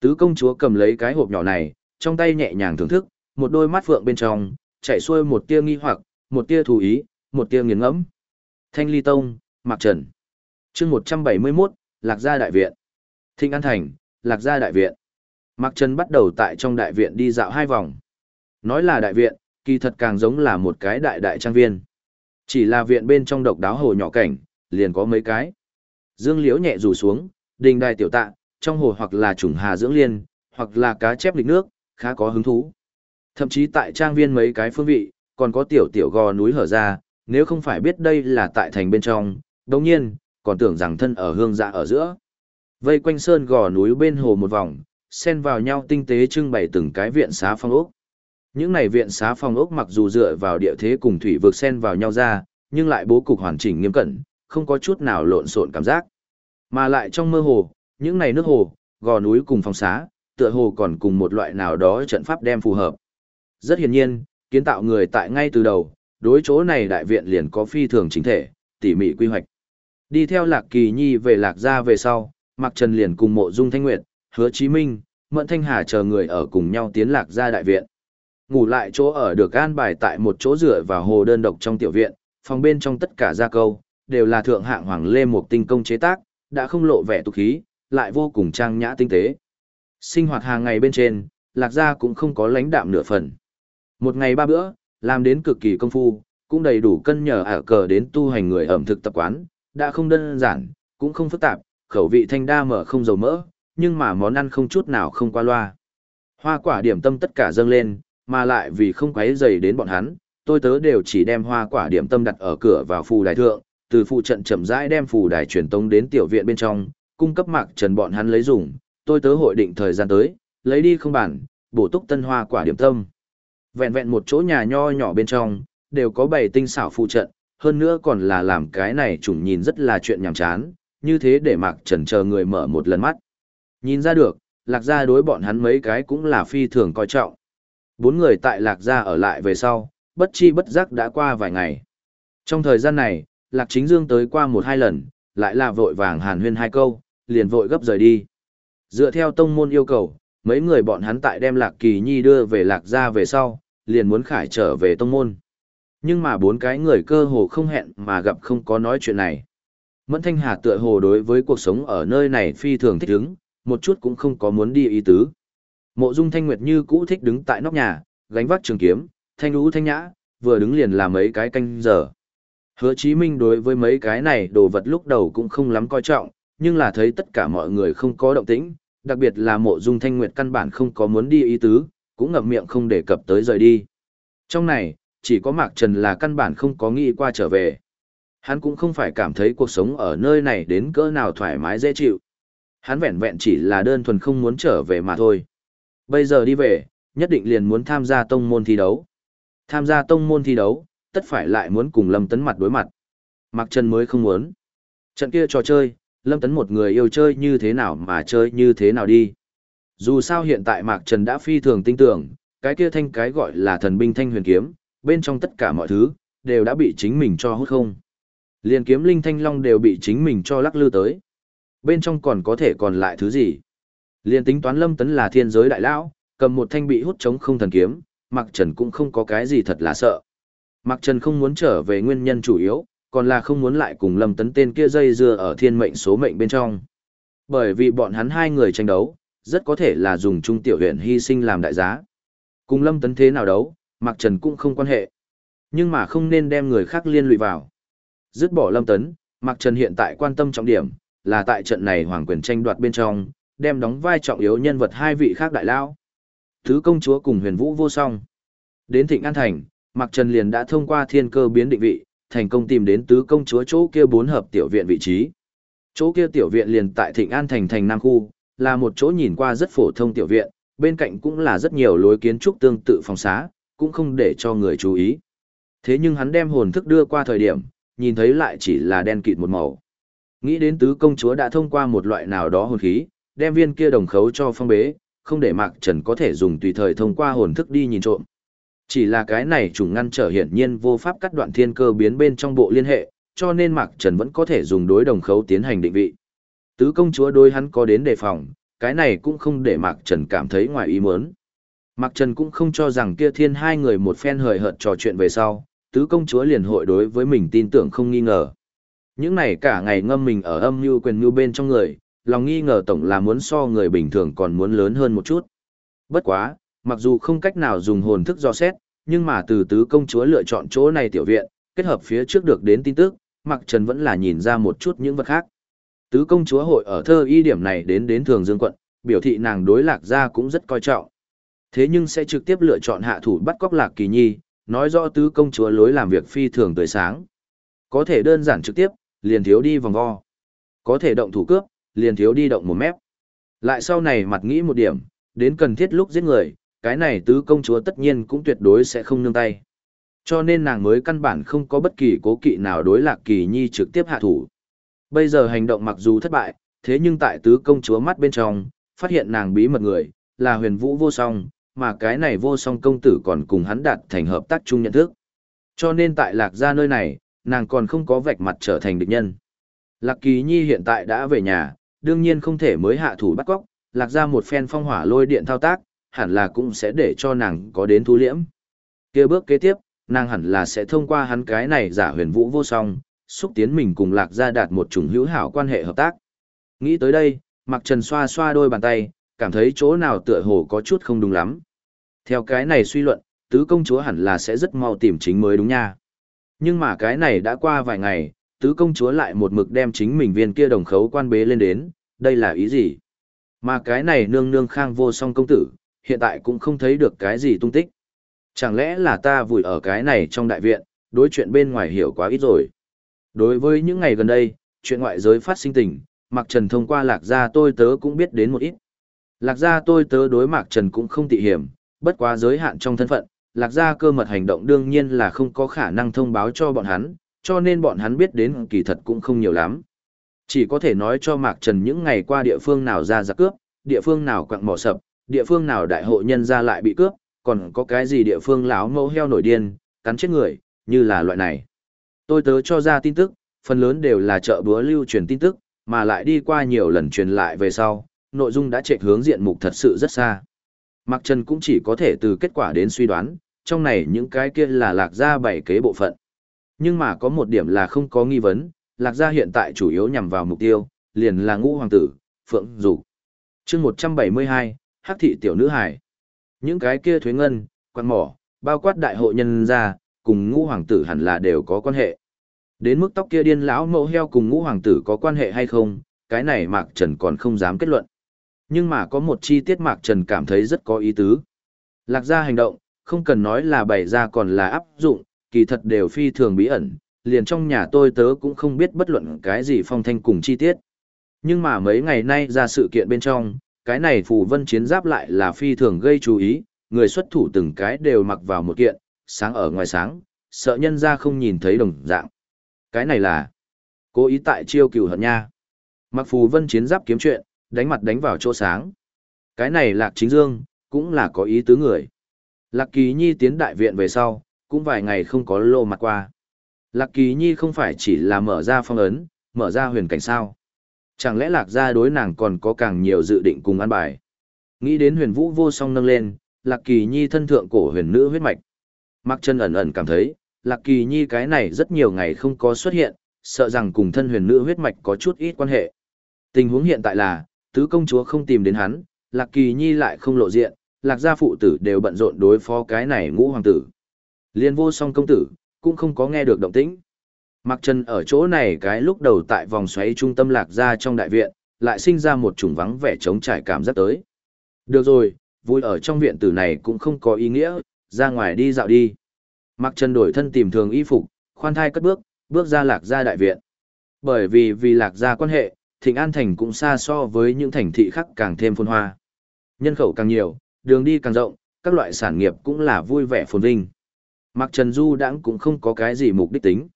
Tứ công chúa cầm lấy cái hộp nhỏ này, trong tay nhẹ nhàng thưởng thức, một đôi mắt phượng bên trong, chảy xuôi một tia nghi hoặc, một tia thù ý, một tia nghiền ngẫm. Thanh Ly Tông, Mạc Trần. Chương 171, Lạc Gia Đại Viện. Thịnh An Thành, Lạc Gia Đại Viện. Mạc Trần bắt đầu tại trong đại viện đi dạo hai vòng. Nói là đại viện, kỳ thật càng giống là một cái đại đại trang viên. Chỉ là viện bên trong độc đáo hồ nhỏ cảnh, liền có mấy cái. Dương Liễu nhẹ rủ xuống, đình đài tiểu tạ, trong hồ hoặc là trùng hà dưỡng liên, hoặc là cá chép lịch nước, khá có hứng thú. Thậm chí tại trang viên mấy cái phương vị, còn có tiểu tiểu gò núi hở ra, nếu không phải biết đây là tại thành bên trong, đồng nhiên, còn tưởng rằng thân ở hương dạ ở giữa. Vây quanh sơn gò núi bên hồ một vòng, xen vào nhau tinh tế trưng bày từng cái viện xá phong ốc. Những này viện xá phong ốc mặc dù dựa vào địa thế cùng thủy vực xen vào nhau ra, nhưng lại bố cục hoàn chỉnh nghiêm cẩn, không có chút nào lộn xộn cảm giác. Mà lại trong mơ hồ, những này nước hồ, gò núi cùng phòng xá, tựa hồ còn cùng một loại nào đó trận pháp đem phù hợp. Rất hiển nhiên, kiến tạo người tại ngay từ đầu, đối chỗ này đại viện liền có phi thường chính thể, tỉ mỉ quy hoạch. Đi theo Lạc Kỳ Nhi về Lạc Gia về sau, Mạc Trần liền cùng mộ Dung Thanh Nguyệt, Hứa Chí Minh, Mận Thanh Hà chờ người ở cùng nhau tiến Lạc Gia đại viện. Ngủ lại chỗ ở được an bài tại một chỗ rửa và hồ đơn độc trong tiểu viện, phòng bên trong tất cả gia câu, đều là thượng hạng hoàng lê một tinh công chế tác, đã không lộ vẻ tục khí, lại vô cùng trang nhã tinh tế. Sinh hoạt hàng ngày bên trên, Lạc Gia cũng không có lãnh đạm nửa phần. Một ngày ba bữa, làm đến cực kỳ công phu, cũng đầy đủ cân nhờ ả cờ đến tu hành người ẩm thực tập quán, đã không đơn giản, cũng không phức tạp, khẩu vị thanh đa mở không dầu mỡ, nhưng mà món ăn không chút nào không qua loa. Hoa quả điểm tâm tất cả dâng lên, mà lại vì không quấy dày đến bọn hắn, tôi tớ đều chỉ đem hoa quả điểm tâm đặt ở cửa vào phù đài thượng, từ phụ trận chậm rãi đem phù đài truyền tống đến tiểu viện bên trong, cung cấp mạc trần bọn hắn lấy dùng, tôi tớ hội định thời gian tới, lấy đi không bản, bổ túc tân hoa quả điểm tâm. Vẹn vẹn một chỗ nhà nho nhỏ bên trong, đều có bảy tinh xảo phụ trận, hơn nữa còn là làm cái này chủng nhìn rất là chuyện nhàm chán, như thế để Mạc Trần chờ người mở một lần mắt. Nhìn ra được, Lạc Gia đối bọn hắn mấy cái cũng là phi thường coi trọng. Bốn người tại Lạc Gia ở lại về sau, bất chi bất giác đã qua vài ngày. Trong thời gian này, Lạc Chính Dương tới qua một hai lần, lại là vội vàng hàn huyên hai câu, liền vội gấp rời đi. Dựa theo tông môn yêu cầu, mấy người bọn hắn tại đem Lạc Kỳ Nhi đưa về Lạc Gia về sau, liền muốn khải trở về tông môn. Nhưng mà bốn cái người cơ hồ không hẹn mà gặp không có nói chuyện này. Mẫn Thanh Hà tựa hồ đối với cuộc sống ở nơi này phi thường thích ứng, một chút cũng không có muốn đi ý tứ. Mộ Dung Thanh Nguyệt như cũ thích đứng tại nóc nhà, gánh vác trường kiếm, thanh lũ thanh nhã, vừa đứng liền làm mấy cái canh giờ. Hứa Chí Minh đối với mấy cái này đồ vật lúc đầu cũng không lắm coi trọng, nhưng là thấy tất cả mọi người không có động tĩnh, đặc biệt là mộ dung thanh nguyệt căn bản không có muốn đi ý tứ, cũng ngậm miệng không đề cập tới rời đi. Trong này, chỉ có Mạc Trần là căn bản không có nghĩ qua trở về. Hắn cũng không phải cảm thấy cuộc sống ở nơi này đến cỡ nào thoải mái dễ chịu. Hắn vẹn vẹn chỉ là đơn thuần không muốn trở về mà thôi. Bây giờ đi về, nhất định liền muốn tham gia tông môn thi đấu. Tham gia tông môn thi đấu, tất phải lại muốn cùng Lâm Tấn mặt đối mặt. Mạc Trần mới không muốn. Trận kia trò chơi, Lâm Tấn một người yêu chơi như thế nào mà chơi như thế nào đi. Dù sao hiện tại Mạc Trần đã phi thường tin tưởng, cái kia thanh cái gọi là thần binh thanh huyền kiếm, bên trong tất cả mọi thứ, đều đã bị chính mình cho hút không. Liên kiếm linh thanh long đều bị chính mình cho lắc lư tới. Bên trong còn có thể còn lại thứ gì? Liên tính toán Lâm Tấn là thiên giới đại lão, cầm một thanh bị hút chống không thần kiếm, Mạc Trần cũng không có cái gì thật là sợ. Mạc Trần không muốn trở về nguyên nhân chủ yếu, còn là không muốn lại cùng Lâm Tấn tên kia dây dưa ở thiên mệnh số mệnh bên trong. Bởi vì bọn hắn hai người tranh đấu, rất có thể là dùng trung tiểu huyện hy sinh làm đại giá. Cùng Lâm Tấn thế nào đấu, Mạc Trần cũng không quan hệ. Nhưng mà không nên đem người khác liên lụy vào. Dứt bỏ Lâm Tấn, Mạc Trần hiện tại quan tâm trọng điểm, là tại trận này hoàng quyền tranh đoạt bên trong, đem đóng vai trọng yếu nhân vật hai vị khác đại lao. Thứ công chúa cùng huyền vũ vô song. Đến Thịnh An Thành, Mạc Trần liền đã thông qua thiên cơ biến định vị, thành công tìm đến tứ công chúa chỗ kia bốn hợp tiểu viện vị trí. Chỗ kia tiểu viện liền tại Thịnh An thành thành Nam khu, là một chỗ nhìn qua rất phổ thông tiểu viện, bên cạnh cũng là rất nhiều lối kiến trúc tương tự phòng xá, cũng không để cho người chú ý. Thế nhưng hắn đem hồn thức đưa qua thời điểm, nhìn thấy lại chỉ là đen kịt một màu. Nghĩ đến tứ công chúa đã thông qua một loại nào đó hồn khí, đem viên kia đồng khấu cho phong bế, không để Mạc Trần có thể dùng tùy thời thông qua hồn thức đi nhìn trộm. Chỉ là cái này trùng ngăn trở hiển nhiên vô pháp cắt đoạn thiên cơ biến bên trong bộ liên hệ, cho nên Mạc Trần vẫn có thể dùng đối đồng khấu tiến hành định vị. Tứ công chúa đối hắn có đến đề phòng, cái này cũng không để Mạc Trần cảm thấy ngoài ý muốn. Mạc Trần cũng không cho rằng kia thiên hai người một phen hời hợt trò chuyện về sau, tứ công chúa liền hội đối với mình tin tưởng không nghi ngờ. Những này cả ngày ngâm mình ở âm mưu quyền mưu bên trong người, lòng nghi ngờ tổng là muốn so người bình thường còn muốn lớn hơn một chút. Bất quá, mặc dù không cách nào dùng hồn thức do xét, nhưng mà từ tứ công chúa lựa chọn chỗ này tiểu viện, kết hợp phía trước được đến tin tức, Mạc Trần vẫn là nhìn ra một chút những vật khác. Tứ công chúa hội ở thơ y điểm này đến đến thường dương quận, biểu thị nàng đối lạc gia cũng rất coi trọng. Thế nhưng sẽ trực tiếp lựa chọn hạ thủ bắt cóc lạc kỳ nhi, nói rõ tứ công chúa lối làm việc phi thường tới sáng. Có thể đơn giản trực tiếp, liền thiếu đi vòng vo. Có thể động thủ cướp, liền thiếu đi động một mép. Lại sau này mặt nghĩ một điểm, đến cần thiết lúc giết người, cái này tứ công chúa tất nhiên cũng tuyệt đối sẽ không nương tay. Cho nên nàng mới căn bản không có bất kỳ cố kỵ nào đối lạc kỳ nhi trực tiếp hạ thủ. Bây giờ hành động mặc dù thất bại, thế nhưng tại tứ công chúa mắt bên trong, phát hiện nàng bí mật người, là huyền vũ vô song, mà cái này vô song công tử còn cùng hắn đạt thành hợp tác chung nhận thức. Cho nên tại lạc gia nơi này, nàng còn không có vạch mặt trở thành địch nhân. Lạc kỳ nhi hiện tại đã về nhà, đương nhiên không thể mới hạ thủ bắt cóc, lạc ra một phen phong hỏa lôi điện thao tác, hẳn là cũng sẽ để cho nàng có đến thu liễm. kia bước kế tiếp, nàng hẳn là sẽ thông qua hắn cái này giả huyền vũ vô song, xúc tiến mình cùng lạc gia đạt một chủng hữu hảo quan hệ hợp tác. Nghĩ tới đây, Mạc Trần xoa xoa đôi bàn tay, cảm thấy chỗ nào tựa hồ có chút không đúng lắm. Theo cái này suy luận, tứ công chúa hẳn là sẽ rất mau tìm chính mới đúng nha. Nhưng mà cái này đã qua vài ngày, tứ công chúa lại một mực đem chính mình viên kia đồng khấu quan bế lên đến, đây là ý gì? Mà cái này nương nương khang vô song công tử, hiện tại cũng không thấy được cái gì tung tích. Chẳng lẽ là ta vùi ở cái này trong đại viện, đối chuyện bên ngoài hiểu quá ít rồi. Đối với những ngày gần đây, chuyện ngoại giới phát sinh tình, Mạc Trần thông qua lạc gia tôi tớ cũng biết đến một ít. Lạc gia tôi tớ đối Mạc Trần cũng không tị hiểm, bất quá giới hạn trong thân phận, lạc gia cơ mật hành động đương nhiên là không có khả năng thông báo cho bọn hắn, cho nên bọn hắn biết đến kỳ thật cũng không nhiều lắm. Chỉ có thể nói cho Mạc Trần những ngày qua địa phương nào ra giặc cướp, địa phương nào quặng mỏ sập, địa phương nào đại hộ nhân ra lại bị cướp, còn có cái gì địa phương lão mẫu heo nổi điên, cắn chết người, như là loại này. Tôi tớ cho ra tin tức, phần lớn đều là chợ búa lưu truyền tin tức, mà lại đi qua nhiều lần truyền lại về sau, nội dung đã trệch hướng diện mục thật sự rất xa. Mạc Trần cũng chỉ có thể từ kết quả đến suy đoán, trong này những cái kia là lạc gia bảy kế bộ phận. Nhưng mà có một điểm là không có nghi vấn, lạc gia hiện tại chủ yếu nhằm vào mục tiêu, liền là ngũ hoàng tử, phượng dục chương 172, hắc thị tiểu nữ hải. Những cái kia thuế ngân, quan mỏ, bao quát đại hội nhân gia, cùng ngũ hoàng tử hẳn là đều có quan hệ. Đến mức tóc kia điên lão mẫu heo cùng ngũ hoàng tử có quan hệ hay không, cái này Mạc Trần còn không dám kết luận. Nhưng mà có một chi tiết Mạc Trần cảm thấy rất có ý tứ. Lạc gia hành động, không cần nói là bày ra còn là áp dụng, kỳ thật đều phi thường bí ẩn, liền trong nhà tôi tớ cũng không biết bất luận cái gì phong thanh cùng chi tiết. Nhưng mà mấy ngày nay ra sự kiện bên trong, cái này phù vân chiến giáp lại là phi thường gây chú ý, người xuất thủ từng cái đều mặc vào một kiện, sáng ở ngoài sáng, sợ nhân ra không nhìn thấy đồng dạng. Cái này là cố ý tại chiêu cửu hận nha. Mặc phù vân chiến giáp kiếm chuyện, đánh mặt đánh vào chỗ sáng. Cái này lạc chính dương, cũng là có ý tứ người. Lạc kỳ nhi tiến đại viện về sau, cũng vài ngày không có lộ mặt qua. Lạc kỳ nhi không phải chỉ là mở ra phong ấn, mở ra huyền cảnh sao. Chẳng lẽ lạc gia đối nàng còn có càng nhiều dự định cùng ăn bài. Nghĩ đến huyền vũ vô song nâng lên, lạc kỳ nhi thân thượng cổ huyền nữ huyết mạch. Mặc chân ẩn ẩn cảm thấy, lạc kỳ nhi cái này rất nhiều ngày không có xuất hiện, sợ rằng cùng thân huyền nữ huyết mạch có chút ít quan hệ. Tình huống hiện tại là, tứ công chúa không tìm đến hắn, lạc kỳ nhi lại không lộ diện, lạc gia phụ tử đều bận rộn đối phó cái này ngũ hoàng tử. Liên vô song công tử, cũng không có nghe được động tĩnh. Mặc Trần ở chỗ này cái lúc đầu tại vòng xoáy trung tâm lạc ra trong đại viện, lại sinh ra một chủng vắng vẻ trống trải cảm giác tới. Được rồi, vui ở trong viện tử này cũng không có ý nghĩa, ra ngoài đi dạo đi. Mặc Trần đổi thân tìm thường y phục, khoan thai cất bước, bước ra lạc ra đại viện. Bởi vì vì lạc ra quan hệ, Thịnh An Thành cũng xa so với những thành thị khác càng thêm phồn hoa. Nhân khẩu càng nhiều, đường đi càng rộng, các loại sản nghiệp cũng là vui vẻ phồn vinh. Mặc Trần Du đãng cũng không có cái gì mục đích tính.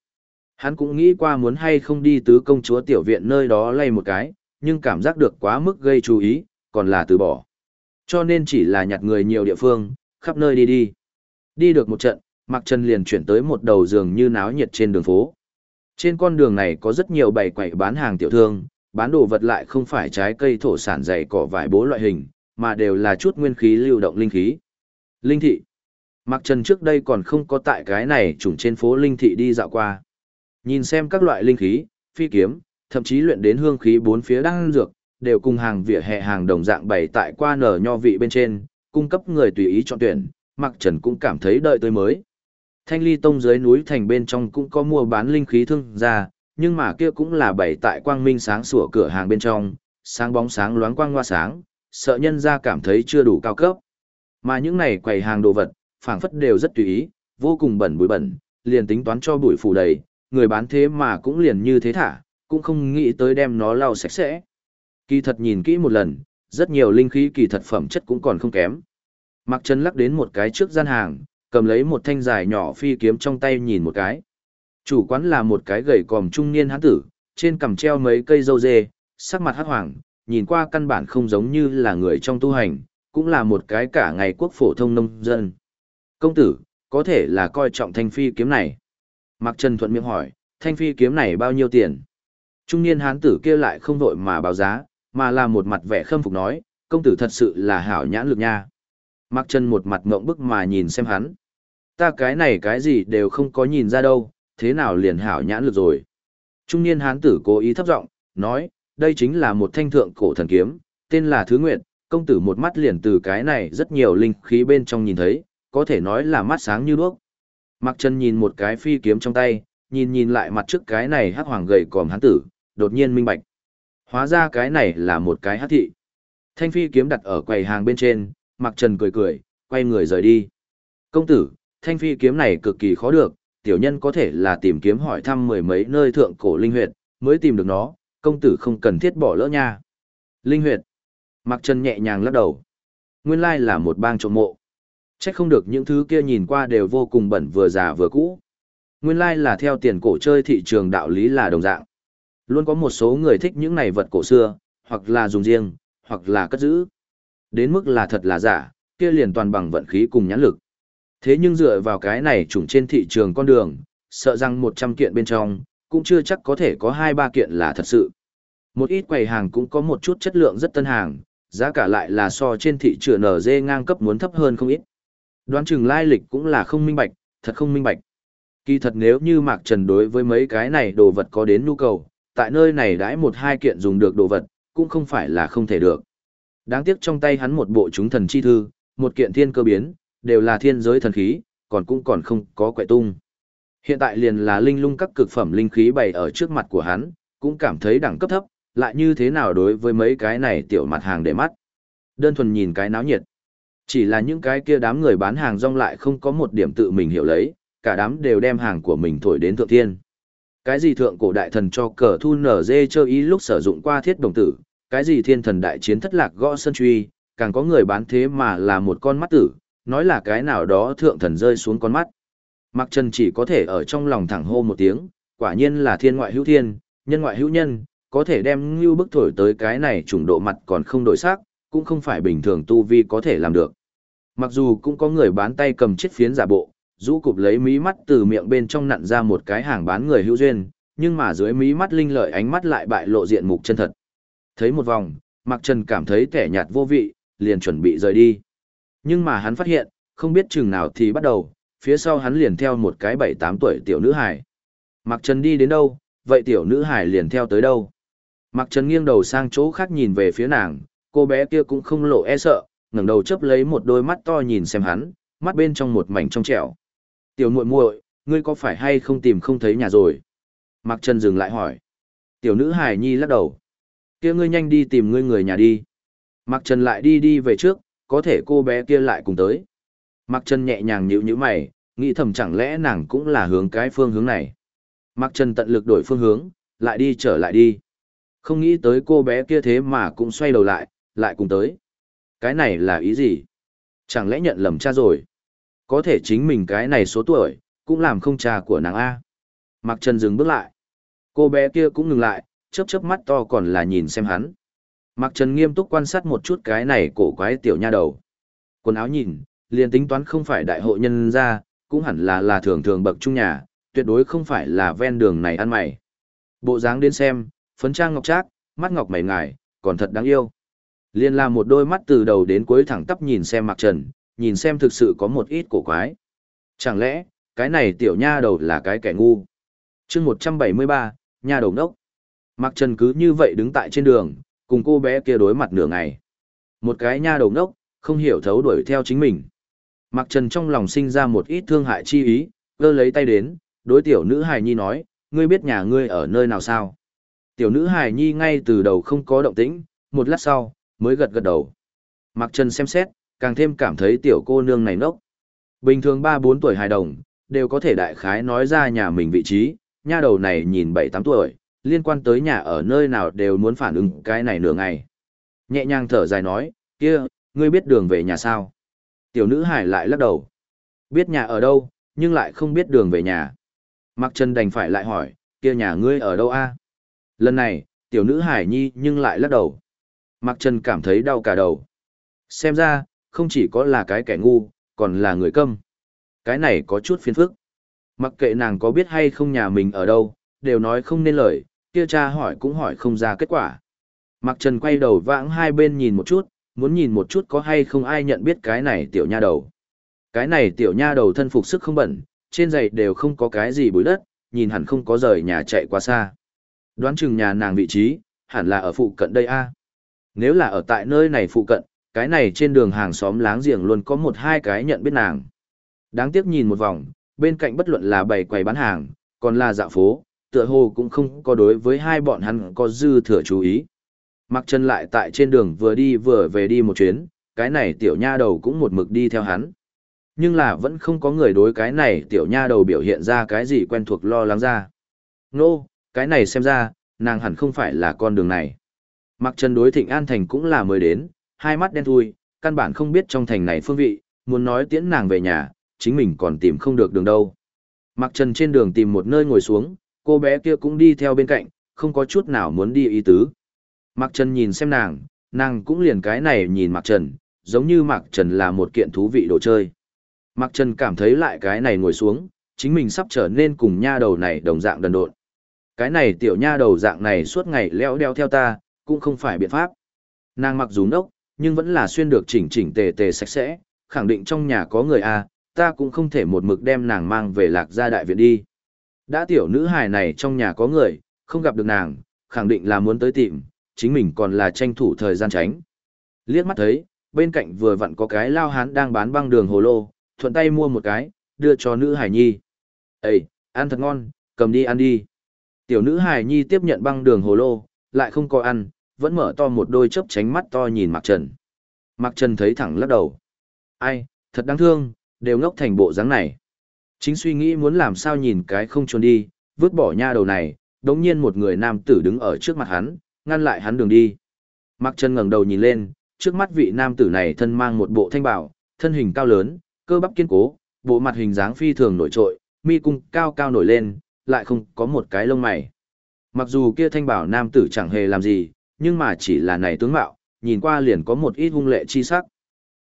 Hắn cũng nghĩ qua muốn hay không đi tứ công chúa tiểu viện nơi đó lay một cái, nhưng cảm giác được quá mức gây chú ý, còn là từ bỏ. Cho nên chỉ là nhặt người nhiều địa phương, khắp nơi đi đi. Đi được một trận, Mạc Trần liền chuyển tới một đầu giường như náo nhiệt trên đường phố. Trên con đường này có rất nhiều bày quầy bán hàng tiểu thương, bán đồ vật lại không phải trái cây thổ sản dày cỏ vải bố loại hình, mà đều là chút nguyên khí lưu động linh khí. Linh thị. Mạc Trần trước đây còn không có tại cái này trùng trên phố linh thị đi dạo qua. Nhìn xem các loại linh khí, phi kiếm, thậm chí luyện đến hương khí bốn phía đang dược, đều cùng hàng vỉa hè hàng đồng dạng bày tại qua nở nho vị bên trên, cung cấp người tùy ý chọn tuyển, Mạc Trần cũng cảm thấy đợi tới mới. Thanh ly tông dưới núi thành bên trong cũng có mua bán linh khí thương ra, nhưng mà kia cũng là bày tại quang minh sáng sủa cửa hàng bên trong, sáng bóng sáng loáng quang hoa sáng, sợ nhân ra cảm thấy chưa đủ cao cấp. Mà những này quầy hàng đồ vật, phảng phất đều rất tùy ý, vô cùng bẩn bụi bẩn, liền tính toán cho bụi phủ đầy, người bán thế mà cũng liền như thế thả, cũng không nghĩ tới đem nó lau sạch sẽ. Kỳ thật nhìn kỹ một lần, rất nhiều linh khí kỳ thật phẩm chất cũng còn không kém. Mặc chân lắc đến một cái trước gian hàng, cầm lấy một thanh dài nhỏ phi kiếm trong tay nhìn một cái. Chủ quán là một cái gầy còm trung niên hán tử, trên cằm treo mấy cây dâu dê, sắc mặt hắc hoàng, nhìn qua căn bản không giống như là người trong tu hành, cũng là một cái cả ngày quốc phổ thông nông dân. Công tử, có thể là coi trọng thanh phi kiếm này. Mạc Trần thuận miệng hỏi, thanh phi kiếm này bao nhiêu tiền? Trung niên hán tử kia lại không vội mà báo giá, mà là một mặt vẻ khâm phục nói, công tử thật sự là hảo nhãn lực nha. Mạc Trần một mặt ngộng bức mà nhìn xem hắn. Ta cái này cái gì đều không có nhìn ra đâu, thế nào liền hảo nhãn lực rồi. Trung niên hán tử cố ý thấp giọng nói, đây chính là một thanh thượng cổ thần kiếm, tên là Thứ Nguyệt, công tử một mắt liền từ cái này rất nhiều linh khí bên trong nhìn thấy, có thể nói là mắt sáng như đuốc. Mạc Trần nhìn một cái phi kiếm trong tay, nhìn nhìn lại mặt trước cái này hắc hoàng gầy còm hắn tử, đột nhiên minh bạch. Hóa ra cái này là một cái hắc thị. Thanh phi kiếm đặt ở quầy hàng bên trên, Mạc Trần cười cười, quay người rời đi. Công tử, thanh phi kiếm này cực kỳ khó được, tiểu nhân có thể là tìm kiếm hỏi thăm mười mấy nơi thượng cổ linh huyệt, mới tìm được nó, công tử không cần thiết bỏ lỡ nha. Linh huyệt. Mạc Trần nhẹ nhàng lắc đầu. Nguyên lai là một bang trộm mộ. Chắc không được những thứ kia nhìn qua đều vô cùng bẩn vừa già vừa cũ. Nguyên lai là theo tiền cổ chơi thị trường đạo lý là đồng dạng. Luôn có một số người thích những này vật cổ xưa, hoặc là dùng riêng, hoặc là cất giữ. Đến mức là thật là giả, kia liền toàn bằng vận khí cùng nhãn lực. Thế nhưng dựa vào cái này trùng trên thị trường con đường, sợ rằng 100 kiện bên trong, cũng chưa chắc có thể có 2-3 kiện là thật sự. Một ít quầy hàng cũng có một chút chất lượng rất tân hàng, giá cả lại là so trên thị trường nở dê ngang cấp muốn thấp hơn không ít. Đoán chừng lai lịch cũng là không minh bạch, thật không minh bạch. Kỳ thật nếu như Mạc Trần đối với mấy cái này đồ vật có đến nhu cầu, tại nơi này đãi một hai kiện dùng được đồ vật, cũng không phải là không thể được. Đáng tiếc trong tay hắn một bộ chúng thần chi thư, một kiện thiên cơ biến, đều là thiên giới thần khí, còn cũng còn không có quậy tung. Hiện tại liền là linh lung các cực phẩm linh khí bày ở trước mặt của hắn, cũng cảm thấy đẳng cấp thấp, lại như thế nào đối với mấy cái này tiểu mặt hàng để mắt. Đơn thuần nhìn cái náo nhiệt. Chỉ là những cái kia đám người bán hàng rong lại không có một điểm tự mình hiểu lấy, cả đám đều đem hàng của mình thổi đến thượng thiên. Cái gì thượng cổ đại thần cho cờ thu nở dê chơi ý lúc sử dụng qua thiết đồng tử, cái gì thiên thần đại chiến thất lạc gõ sân truy, càng có người bán thế mà là một con mắt tử, nói là cái nào đó thượng thần rơi xuống con mắt. Mặc Trần chỉ có thể ở trong lòng thẳng hô một tiếng, quả nhiên là thiên ngoại hữu thiên, nhân ngoại hữu nhân, có thể đem như bức thổi tới cái này trùng độ mặt còn không đổi sắc, cũng không phải bình thường tu vi có thể làm được. Mặc dù cũng có người bán tay cầm chiếc phiến giả bộ, rũ cụp lấy mí mắt từ miệng bên trong nặn ra một cái hàng bán người hữu duyên, nhưng mà dưới mí mắt linh lợi ánh mắt lại bại lộ diện mục chân thật. Thấy một vòng, Mạc Trần cảm thấy kẻ nhạt vô vị, liền chuẩn bị rời đi. Nhưng mà hắn phát hiện, không biết chừng nào thì bắt đầu, phía sau hắn liền theo một cái bảy tám tuổi tiểu nữ hải. Mạc Trần đi đến đâu, vậy tiểu nữ hải liền theo tới đâu. Mạc Trần nghiêng đầu sang chỗ khác nhìn về phía nàng, cô bé kia cũng không lộ e sợ, ngẩng đầu chấp lấy một đôi mắt to nhìn xem hắn, mắt bên trong một mảnh trong trẻo. Tiểu muội muội, ngươi có phải hay không tìm không thấy nhà rồi? Mạc Trần dừng lại hỏi. Tiểu nữ Hải Nhi lắc đầu. kia ngươi nhanh đi tìm ngươi người nhà đi. Mạc Trần lại đi đi về trước, có thể cô bé kia lại cùng tới. Mạc Trần nhẹ nhàng nhíu nhíu mày, nghĩ thầm chẳng lẽ nàng cũng là hướng cái phương hướng này. Mạc Trần tận lực đổi phương hướng, lại đi trở lại đi. Không nghĩ tới cô bé kia thế mà cũng xoay đầu lại, lại cùng tới. Cái này là ý gì? Chẳng lẽ nhận lầm cha rồi? Có thể chính mình cái này số tuổi, cũng làm không cha của nàng A. Mạc Trần dừng bước lại. Cô bé kia cũng ngừng lại, chớp chớp mắt to còn là nhìn xem hắn. Mạc Trần nghiêm túc quan sát một chút cái này cổ quái tiểu nha đầu. Quần áo nhìn, liền tính toán không phải đại hộ nhân ra, cũng hẳn là là thường thường bậc trung nhà, tuyệt đối không phải là ven đường này ăn mày. Bộ dáng đến xem, phấn trang ngọc trác, mắt ngọc mày ngài, còn thật đáng yêu. Liên là một đôi mắt từ đầu đến cuối thẳng tắp nhìn xem Mạc Trần, nhìn xem thực sự có một ít cổ quái. Chẳng lẽ, cái này tiểu nha đầu là cái kẻ ngu? chương 173, nha đầu nốc. Mạc Trần cứ như vậy đứng tại trên đường, cùng cô bé kia đối mặt nửa ngày. Một cái nha đầu nốc, không hiểu thấu đuổi theo chính mình. Mạc Trần trong lòng sinh ra một ít thương hại chi ý, gơ lấy tay đến, đối tiểu nữ hài nhi nói, ngươi biết nhà ngươi ở nơi nào sao? Tiểu nữ hài nhi ngay từ đầu không có động tĩnh, một lát sau, mới gật gật đầu. Mạc Trần xem xét, càng thêm cảm thấy tiểu cô nương này nốc. Bình thường 3-4 tuổi hài đồng, đều có thể đại khái nói ra nhà mình vị trí, nha đầu này nhìn 7-8 tuổi, liên quan tới nhà ở nơi nào đều muốn phản ứng cái này nửa ngày. Nhẹ nhàng thở dài nói, kia, ngươi biết đường về nhà sao? Tiểu nữ hải lại lắc đầu. Biết nhà ở đâu, nhưng lại không biết đường về nhà. Mặc Trần đành phải lại hỏi, kia nhà ngươi ở đâu a? Lần này, tiểu nữ hải nhi nhưng lại lắc đầu. Mạc Trần cảm thấy đau cả đầu. Xem ra, không chỉ có là cái kẻ ngu, còn là người câm. Cái này có chút phiền phức. Mặc kệ nàng có biết hay không nhà mình ở đâu, đều nói không nên lời, kia cha hỏi cũng hỏi không ra kết quả. Mạc Trần quay đầu vãng hai bên nhìn một chút, muốn nhìn một chút có hay không ai nhận biết cái này tiểu nha đầu. Cái này tiểu nha đầu thân phục sức không bẩn, trên giày đều không có cái gì bụi đất, nhìn hẳn không có rời nhà chạy quá xa. Đoán chừng nhà nàng vị trí, hẳn là ở phụ cận đây a. Nếu là ở tại nơi này phụ cận, cái này trên đường hàng xóm láng giềng luôn có một hai cái nhận biết nàng. Đáng tiếc nhìn một vòng, bên cạnh bất luận là bày quầy bán hàng, còn là dạo phố, tựa hồ cũng không có đối với hai bọn hắn có dư thừa chú ý. Mặc chân lại tại trên đường vừa đi vừa về đi một chuyến, cái này tiểu nha đầu cũng một mực đi theo hắn. Nhưng là vẫn không có người đối cái này tiểu nha đầu biểu hiện ra cái gì quen thuộc lo lắng ra. Nô, no, cái này xem ra, nàng hẳn không phải là con đường này. Mặc Trần đối thịnh an thành cũng là mới đến, hai mắt đen thui, căn bản không biết trong thành này phương vị, muốn nói tiễn nàng về nhà, chính mình còn tìm không được đường đâu. Mặc trần trên đường tìm một nơi ngồi xuống, cô bé kia cũng đi theo bên cạnh, không có chút nào muốn đi ý tứ. Mặc trần nhìn xem nàng, nàng cũng liền cái này nhìn Mặc trần, giống như Mặc trần là một kiện thú vị đồ chơi. Mặc trần cảm thấy lại cái này ngồi xuống, chính mình sắp trở nên cùng nha đầu này đồng dạng đần độn. Cái này tiểu nha đầu dạng này suốt ngày leo đeo theo ta, cũng không phải biện pháp. Nàng mặc dù nốc, nhưng vẫn là xuyên được chỉnh chỉnh tề tề sạch sẽ, khẳng định trong nhà có người a, ta cũng không thể một mực đem nàng mang về lạc gia đại viện đi. Đã tiểu nữ hài này trong nhà có người, không gặp được nàng, khẳng định là muốn tới tìm, chính mình còn là tranh thủ thời gian tránh. Liếc mắt thấy, bên cạnh vừa vặn có cái lao hán đang bán băng đường hồ lô, thuận tay mua một cái, đưa cho nữ hài nhi. Ê, ăn thật ngon, cầm đi ăn đi. Tiểu nữ hài nhi tiếp nhận băng đường hồ lô, lại không có ăn, vẫn mở to một đôi chớp tránh mắt to nhìn Mạc Trần. Mạc Trần thấy thẳng lắc đầu. Ai, thật đáng thương, đều ngốc thành bộ dáng này. Chính suy nghĩ muốn làm sao nhìn cái không trốn đi, vứt bỏ nha đầu này, đống nhiên một người nam tử đứng ở trước mặt hắn, ngăn lại hắn đường đi. Mạc Trần ngẩng đầu nhìn lên, trước mắt vị nam tử này thân mang một bộ thanh bảo, thân hình cao lớn, cơ bắp kiên cố, bộ mặt hình dáng phi thường nổi trội, mi cung cao cao nổi lên, lại không có một cái lông mày. Mặc dù kia thanh bảo nam tử chẳng hề làm gì, nhưng mà chỉ là này tướng mạo, nhìn qua liền có một ít hung lệ chi sắc.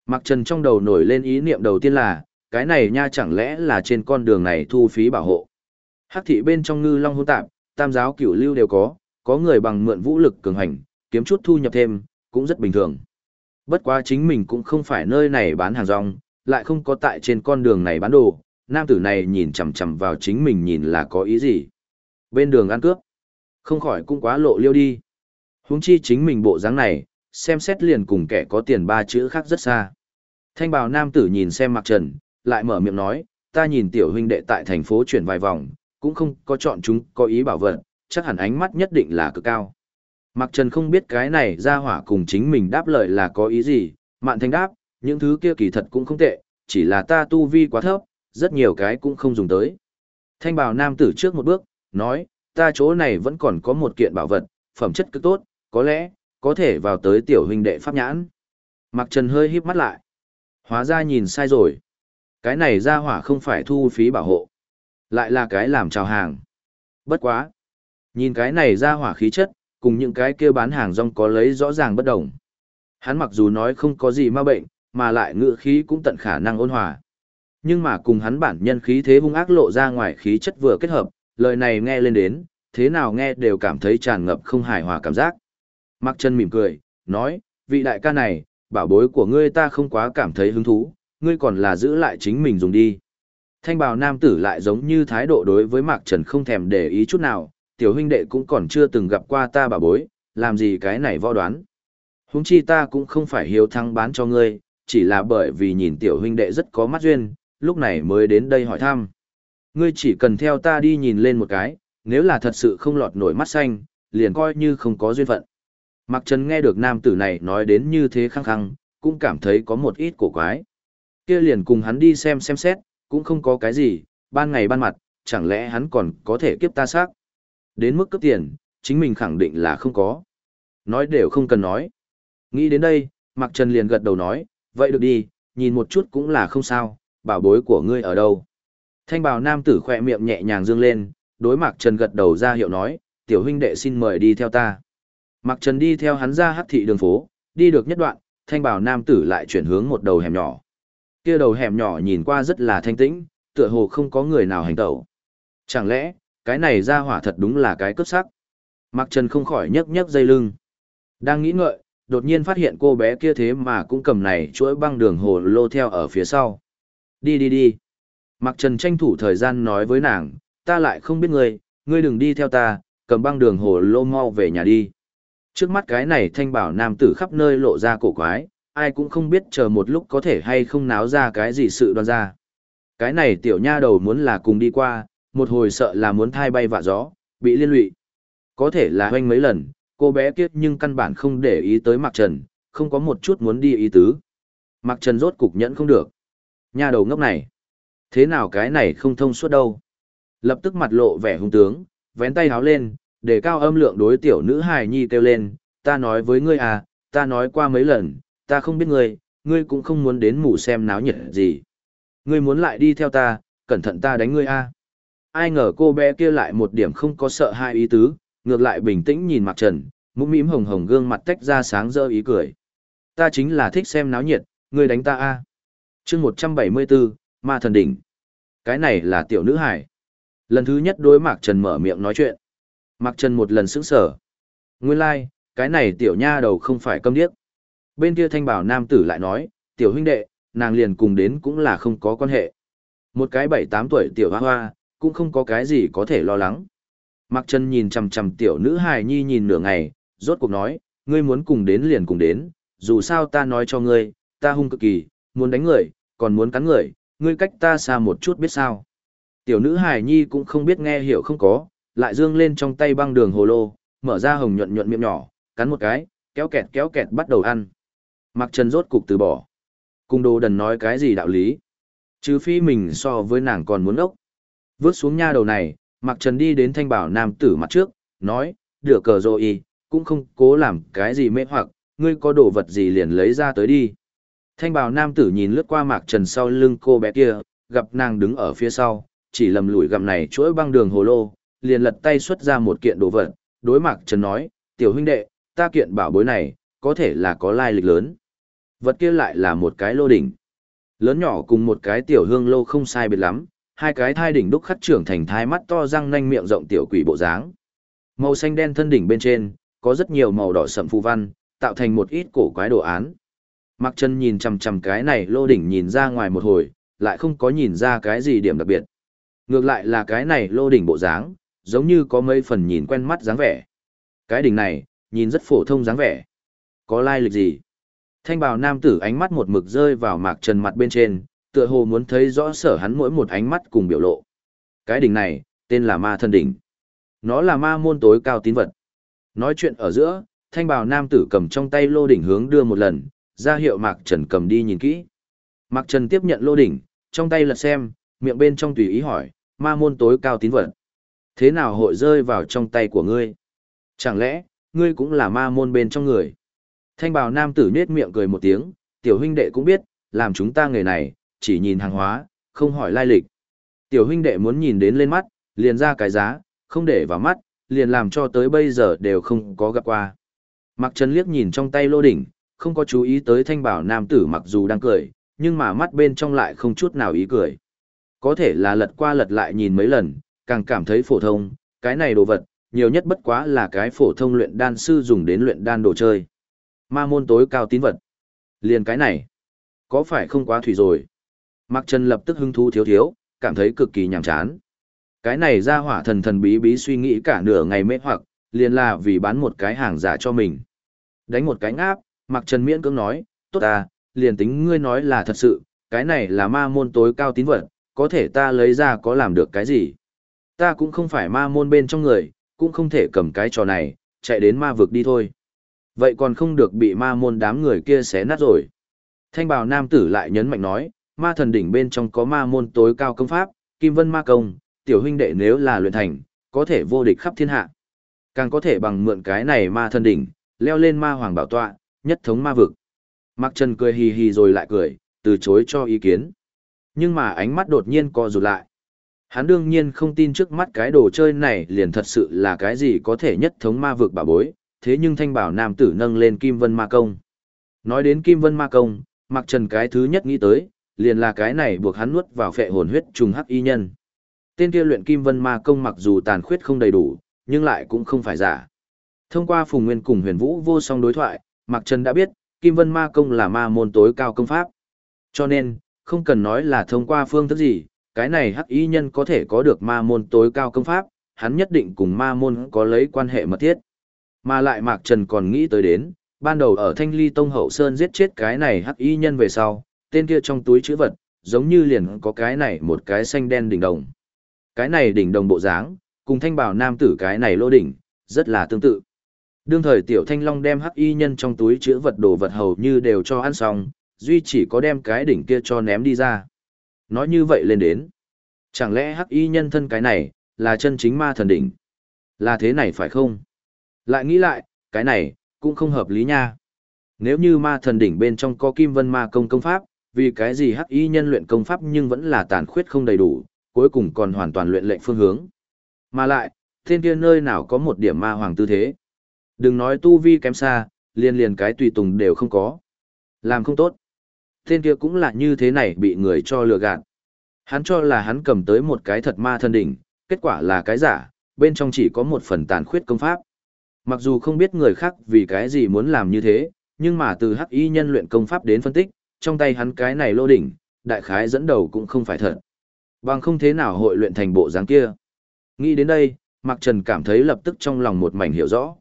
Mặc trần trong đầu nổi lên ý niệm đầu tiên là, cái này nha chẳng lẽ là trên con đường này thu phí bảo hộ. Hắc thị bên trong ngư long hôn tạp, tam giáo cửu lưu đều có, có người bằng mượn vũ lực cường hành, kiếm chút thu nhập thêm, cũng rất bình thường. Bất quá chính mình cũng không phải nơi này bán hàng rong, lại không có tại trên con đường này bán đồ, nam tử này nhìn chằm chằm vào chính mình nhìn là có ý gì. Bên đường ăn cướp, không khỏi cũng quá lộ liêu đi. Huống chi chính mình bộ dáng này, xem xét liền cùng kẻ có tiền ba chữ khác rất xa. Thanh bào nam tử nhìn xem Mạc Trần, lại mở miệng nói, ta nhìn tiểu huynh đệ tại thành phố chuyển vài vòng, cũng không có chọn chúng có ý bảo vật, chắc hẳn ánh mắt nhất định là cực cao. Mạc Trần không biết cái này ra hỏa cùng chính mình đáp lời là có ý gì, mạn thanh đáp, những thứ kia kỳ thật cũng không tệ, chỉ là ta tu vi quá thấp, rất nhiều cái cũng không dùng tới. Thanh bào nam tử trước một bước, nói, ta chỗ này vẫn còn có một kiện bảo vật, phẩm chất cực tốt, có lẽ, có thể vào tới tiểu huynh đệ pháp nhãn. Mặc trần hơi híp mắt lại. Hóa ra nhìn sai rồi. Cái này ra hỏa không phải thu phí bảo hộ. Lại là cái làm chào hàng. Bất quá. Nhìn cái này ra hỏa khí chất, cùng những cái kia bán hàng rong có lấy rõ ràng bất đồng. Hắn mặc dù nói không có gì ma bệnh, mà lại ngựa khí cũng tận khả năng ôn hòa. Nhưng mà cùng hắn bản nhân khí thế hung ác lộ ra ngoài khí chất vừa kết hợp, lời này nghe lên đến, thế nào nghe đều cảm thấy tràn ngập không hài hòa cảm giác. Mạc Trần mỉm cười, nói, vị đại ca này, bảo bối của ngươi ta không quá cảm thấy hứng thú, ngươi còn là giữ lại chính mình dùng đi. Thanh bào nam tử lại giống như thái độ đối với Mạc Trần không thèm để ý chút nào, tiểu huynh đệ cũng còn chưa từng gặp qua ta bảo bối, làm gì cái này võ đoán. Húng chi ta cũng không phải hiếu thắng bán cho ngươi, chỉ là bởi vì nhìn tiểu huynh đệ rất có mắt duyên, lúc này mới đến đây hỏi thăm. Ngươi chỉ cần theo ta đi nhìn lên một cái, nếu là thật sự không lọt nổi mắt xanh, liền coi như không có duyên phận. Mạc Trần nghe được nam tử này nói đến như thế khăng khăng, cũng cảm thấy có một ít cổ quái. Kia liền cùng hắn đi xem xem xét, cũng không có cái gì, ban ngày ban mặt, chẳng lẽ hắn còn có thể kiếp ta xác. Đến mức cấp tiền, chính mình khẳng định là không có. Nói đều không cần nói. Nghĩ đến đây, Mạc Trần liền gật đầu nói, vậy được đi, nhìn một chút cũng là không sao, bảo bối của ngươi ở đâu. Thanh bào nam tử khỏe miệng nhẹ nhàng dương lên, đối Mạc Trần gật đầu ra hiệu nói, tiểu huynh đệ xin mời đi theo ta. Mạc Trần đi theo hắn ra hắc thị đường phố, đi được nhất đoạn, thanh bảo nam tử lại chuyển hướng một đầu hẻm nhỏ. Kia đầu hẻm nhỏ nhìn qua rất là thanh tĩnh, tựa hồ không có người nào hành tẩu. Chẳng lẽ, cái này ra hỏa thật đúng là cái cướp sắc. Mạc Trần không khỏi nhấc nhấc dây lưng. Đang nghĩ ngợi, đột nhiên phát hiện cô bé kia thế mà cũng cầm này chuỗi băng đường hồ lô theo ở phía sau. Đi đi đi. Mạc Trần tranh thủ thời gian nói với nàng, ta lại không biết ngươi, ngươi đừng đi theo ta, cầm băng đường hồ lô mau về nhà đi. Trước mắt cái này thanh bảo nam tử khắp nơi lộ ra cổ quái, ai cũng không biết chờ một lúc có thể hay không náo ra cái gì sự đoan ra. Cái này tiểu nha đầu muốn là cùng đi qua, một hồi sợ là muốn thai bay vạ gió, bị liên lụy. Có thể là hoanh mấy lần, cô bé kiết nhưng căn bản không để ý tới Mạc Trần, không có một chút muốn đi ý tứ. Mạc Trần rốt cục nhẫn không được. Nha đầu ngốc này. Thế nào cái này không thông suốt đâu. Lập tức mặt lộ vẻ hung tướng, vén tay háo lên, để cao âm lượng đối tiểu nữ hài nhi kêu lên, ta nói với ngươi à, ta nói qua mấy lần, ta không biết ngươi, ngươi cũng không muốn đến mù xem náo nhiệt gì. Ngươi muốn lại đi theo ta, cẩn thận ta đánh ngươi a. À. Ai ngờ cô bé kia lại một điểm không có sợ hai ý tứ, ngược lại bình tĩnh nhìn Mạc Trần, mũm mĩm hồng hồng gương mặt tách ra sáng rỡ ý cười. Ta chính là thích xem náo nhiệt, ngươi đánh ta a. À. Chương 174, Ma thần đỉnh. Cái này là tiểu nữ hải. Lần thứ nhất đối Mạc Trần mở miệng nói chuyện. Mạc Trần một lần sững sờ, Nguyên lai, like, cái này tiểu nha đầu không phải câm điếc. Bên kia thanh bảo nam tử lại nói, tiểu huynh đệ, nàng liền cùng đến cũng là không có quan hệ. Một cái bảy tám tuổi tiểu hoa hoa, cũng không có cái gì có thể lo lắng. Mạc Trần nhìn chằm chằm tiểu nữ hài nhi nhìn nửa ngày, rốt cuộc nói, ngươi muốn cùng đến liền cùng đến, dù sao ta nói cho ngươi, ta hung cực kỳ, muốn đánh người, còn muốn cắn người, ngươi cách ta xa một chút biết sao. Tiểu nữ hài nhi cũng không biết nghe hiểu không có, lại dương lên trong tay băng đường hồ lô, mở ra hồng nhuận nhuận miệng nhỏ, cắn một cái, kéo kẹt kéo kẹt bắt đầu ăn. Mặc Trần rốt cục từ bỏ. Cung đồ đần nói cái gì đạo lý. Chứ phi mình so với nàng còn muốn ốc. Vướt xuống nha đầu này, Mặc Trần đi đến thanh bảo nam tử mặt trước, nói, đửa cờ rồi cũng không cố làm cái gì mê hoặc, ngươi có đồ vật gì liền lấy ra tới đi. Thanh bào nam tử nhìn lướt qua Mạc Trần sau lưng cô bé kia, gặp nàng đứng ở phía sau, chỉ lầm lủi gặm này chuỗi băng đường hồ lô, liền lật tay xuất ra một kiện đồ vật, đối Mạc Trần nói, tiểu huynh đệ, ta kiện bảo bối này, có thể là có lai lịch lớn. Vật kia lại là một cái lô đỉnh. Lớn nhỏ cùng một cái tiểu hương lô không sai biệt lắm, hai cái thai đỉnh đúc khắc trưởng thành thai mắt to răng nanh miệng rộng tiểu quỷ bộ dáng. Màu xanh đen thân đỉnh bên trên, có rất nhiều màu đỏ sậm phù văn, tạo thành một ít cổ quái đồ án. Mạc Trần nhìn chằm chằm cái này lô đỉnh nhìn ra ngoài một hồi, lại không có nhìn ra cái gì điểm đặc biệt. Ngược lại là cái này lô đỉnh bộ dáng, giống như có mấy phần nhìn quen mắt dáng vẻ. Cái đỉnh này, nhìn rất phổ thông dáng vẻ. Có lai lịch gì? Thanh bào nam tử ánh mắt một mực rơi vào Mạc Trần mặt bên trên, tựa hồ muốn thấy rõ sở hắn mỗi một ánh mắt cùng biểu lộ. Cái đỉnh này, tên là ma thân đỉnh. Nó là ma môn tối cao tín vật. Nói chuyện ở giữa, thanh bào nam tử cầm trong tay lô đỉnh hướng đưa một lần, ra hiệu Mạc Trần cầm đi nhìn kỹ. Mạc Trần tiếp nhận lô đỉnh, trong tay lật xem, miệng bên trong tùy ý hỏi, ma môn tối cao tín vật. Thế nào hội rơi vào trong tay của ngươi? Chẳng lẽ, ngươi cũng là ma môn bên trong người? Thanh bào nam tử nết miệng cười một tiếng, tiểu huynh đệ cũng biết, làm chúng ta người này, chỉ nhìn hàng hóa, không hỏi lai lịch. Tiểu huynh đệ muốn nhìn đến lên mắt, liền ra cái giá, không để vào mắt, liền làm cho tới bây giờ đều không có gặp qua. mặc Trần liếc nhìn trong tay lô đỉnh, không có chú ý tới thanh bảo nam tử mặc dù đang cười, nhưng mà mắt bên trong lại không chút nào ý cười. Có thể là lật qua lật lại nhìn mấy lần, càng cảm thấy phổ thông, cái này đồ vật, nhiều nhất bất quá là cái phổ thông luyện đan sư dùng đến luyện đan đồ chơi. Ma môn tối cao tín vật. Liền cái này, có phải không quá thủy rồi? Mạc Trần lập tức hứng thú thiếu thiếu, cảm thấy cực kỳ nhàm chán. Cái này ra hỏa thần thần bí bí suy nghĩ cả nửa ngày mê hoặc, liền là vì bán một cái hàng giả cho mình. Đánh một cái ngáp, Mạc Trần miễn cưỡng nói, tốt à, liền tính ngươi nói là thật sự, cái này là ma môn tối cao tín vật, có thể ta lấy ra có làm được cái gì. Ta cũng không phải ma môn bên trong người, cũng không thể cầm cái trò này, chạy đến ma vực đi thôi. Vậy còn không được bị ma môn đám người kia xé nát rồi. Thanh bào nam tử lại nhấn mạnh nói, ma thần đỉnh bên trong có ma môn tối cao công pháp, kim vân ma công, tiểu huynh đệ nếu là luyện thành, có thể vô địch khắp thiên hạ. Càng có thể bằng mượn cái này ma thần đỉnh, leo lên ma hoàng bảo tọa, nhất thống ma vực. Mạc Trần cười hì hì rồi lại cười, từ chối cho ý kiến. Nhưng mà ánh mắt đột nhiên co rụt lại. Hắn đương nhiên không tin trước mắt cái đồ chơi này liền thật sự là cái gì có thể nhất thống ma vực bà bối, thế nhưng thanh bảo nam tử nâng lên Kim Vân Ma Công. Nói đến Kim Vân Ma Công, Mạc Trần cái thứ nhất nghĩ tới, liền là cái này buộc hắn nuốt vào phệ hồn huyết trùng hắc y nhân. Tên kia luyện Kim Vân Ma Công mặc dù tàn khuyết không đầy đủ, nhưng lại cũng không phải giả. Thông qua Phùng Nguyên cùng Huyền Vũ vô song đối thoại, Mạc Trần đã biết, Kim Vân Ma Công là ma môn tối cao công pháp. Cho nên, không cần nói là thông qua phương thức gì, cái này hắc y nhân có thể có được ma môn tối cao công pháp, hắn nhất định cùng ma môn có lấy quan hệ mật thiết. Mà lại Mạc Trần còn nghĩ tới đến, ban đầu ở Thanh Ly Tông Hậu Sơn giết chết cái này hắc y nhân về sau, tên kia trong túi chữ vật, giống như liền có cái này một cái xanh đen đỉnh đồng. Cái này đỉnh đồng bộ dáng, cùng thanh bảo nam tử cái này lô đỉnh, rất là tương tự. Đương thời tiểu thanh long đem hắc y nhân trong túi chữ vật đồ vật hầu như đều cho ăn xong, duy chỉ có đem cái đỉnh kia cho ném đi ra. Nói như vậy lên đến. Chẳng lẽ hắc y nhân thân cái này, là chân chính ma thần đỉnh? Là thế này phải không? Lại nghĩ lại, cái này, cũng không hợp lý nha. Nếu như ma thần đỉnh bên trong có kim vân ma công công pháp, vì cái gì hắc y nhân luyện công pháp nhưng vẫn là tàn khuyết không đầy đủ, cuối cùng còn hoàn toàn luyện lệnh phương hướng. Mà lại, thiên kia nơi nào có một điểm ma hoàng tư thế. Đừng nói tu vi kém xa, liền liền cái tùy tùng đều không có. Làm không tốt. Tên kia cũng là như thế này bị người cho lừa gạt. Hắn cho là hắn cầm tới một cái thật ma thân đỉnh, kết quả là cái giả, bên trong chỉ có một phần tàn khuyết công pháp. Mặc dù không biết người khác vì cái gì muốn làm như thế, nhưng mà từ hắc y nhân luyện công pháp đến phân tích, trong tay hắn cái này lô đỉnh, đại khái dẫn đầu cũng không phải thật. Bằng không thế nào hội luyện thành bộ dáng kia. Nghĩ đến đây, Mạc Trần cảm thấy lập tức trong lòng một mảnh hiểu rõ.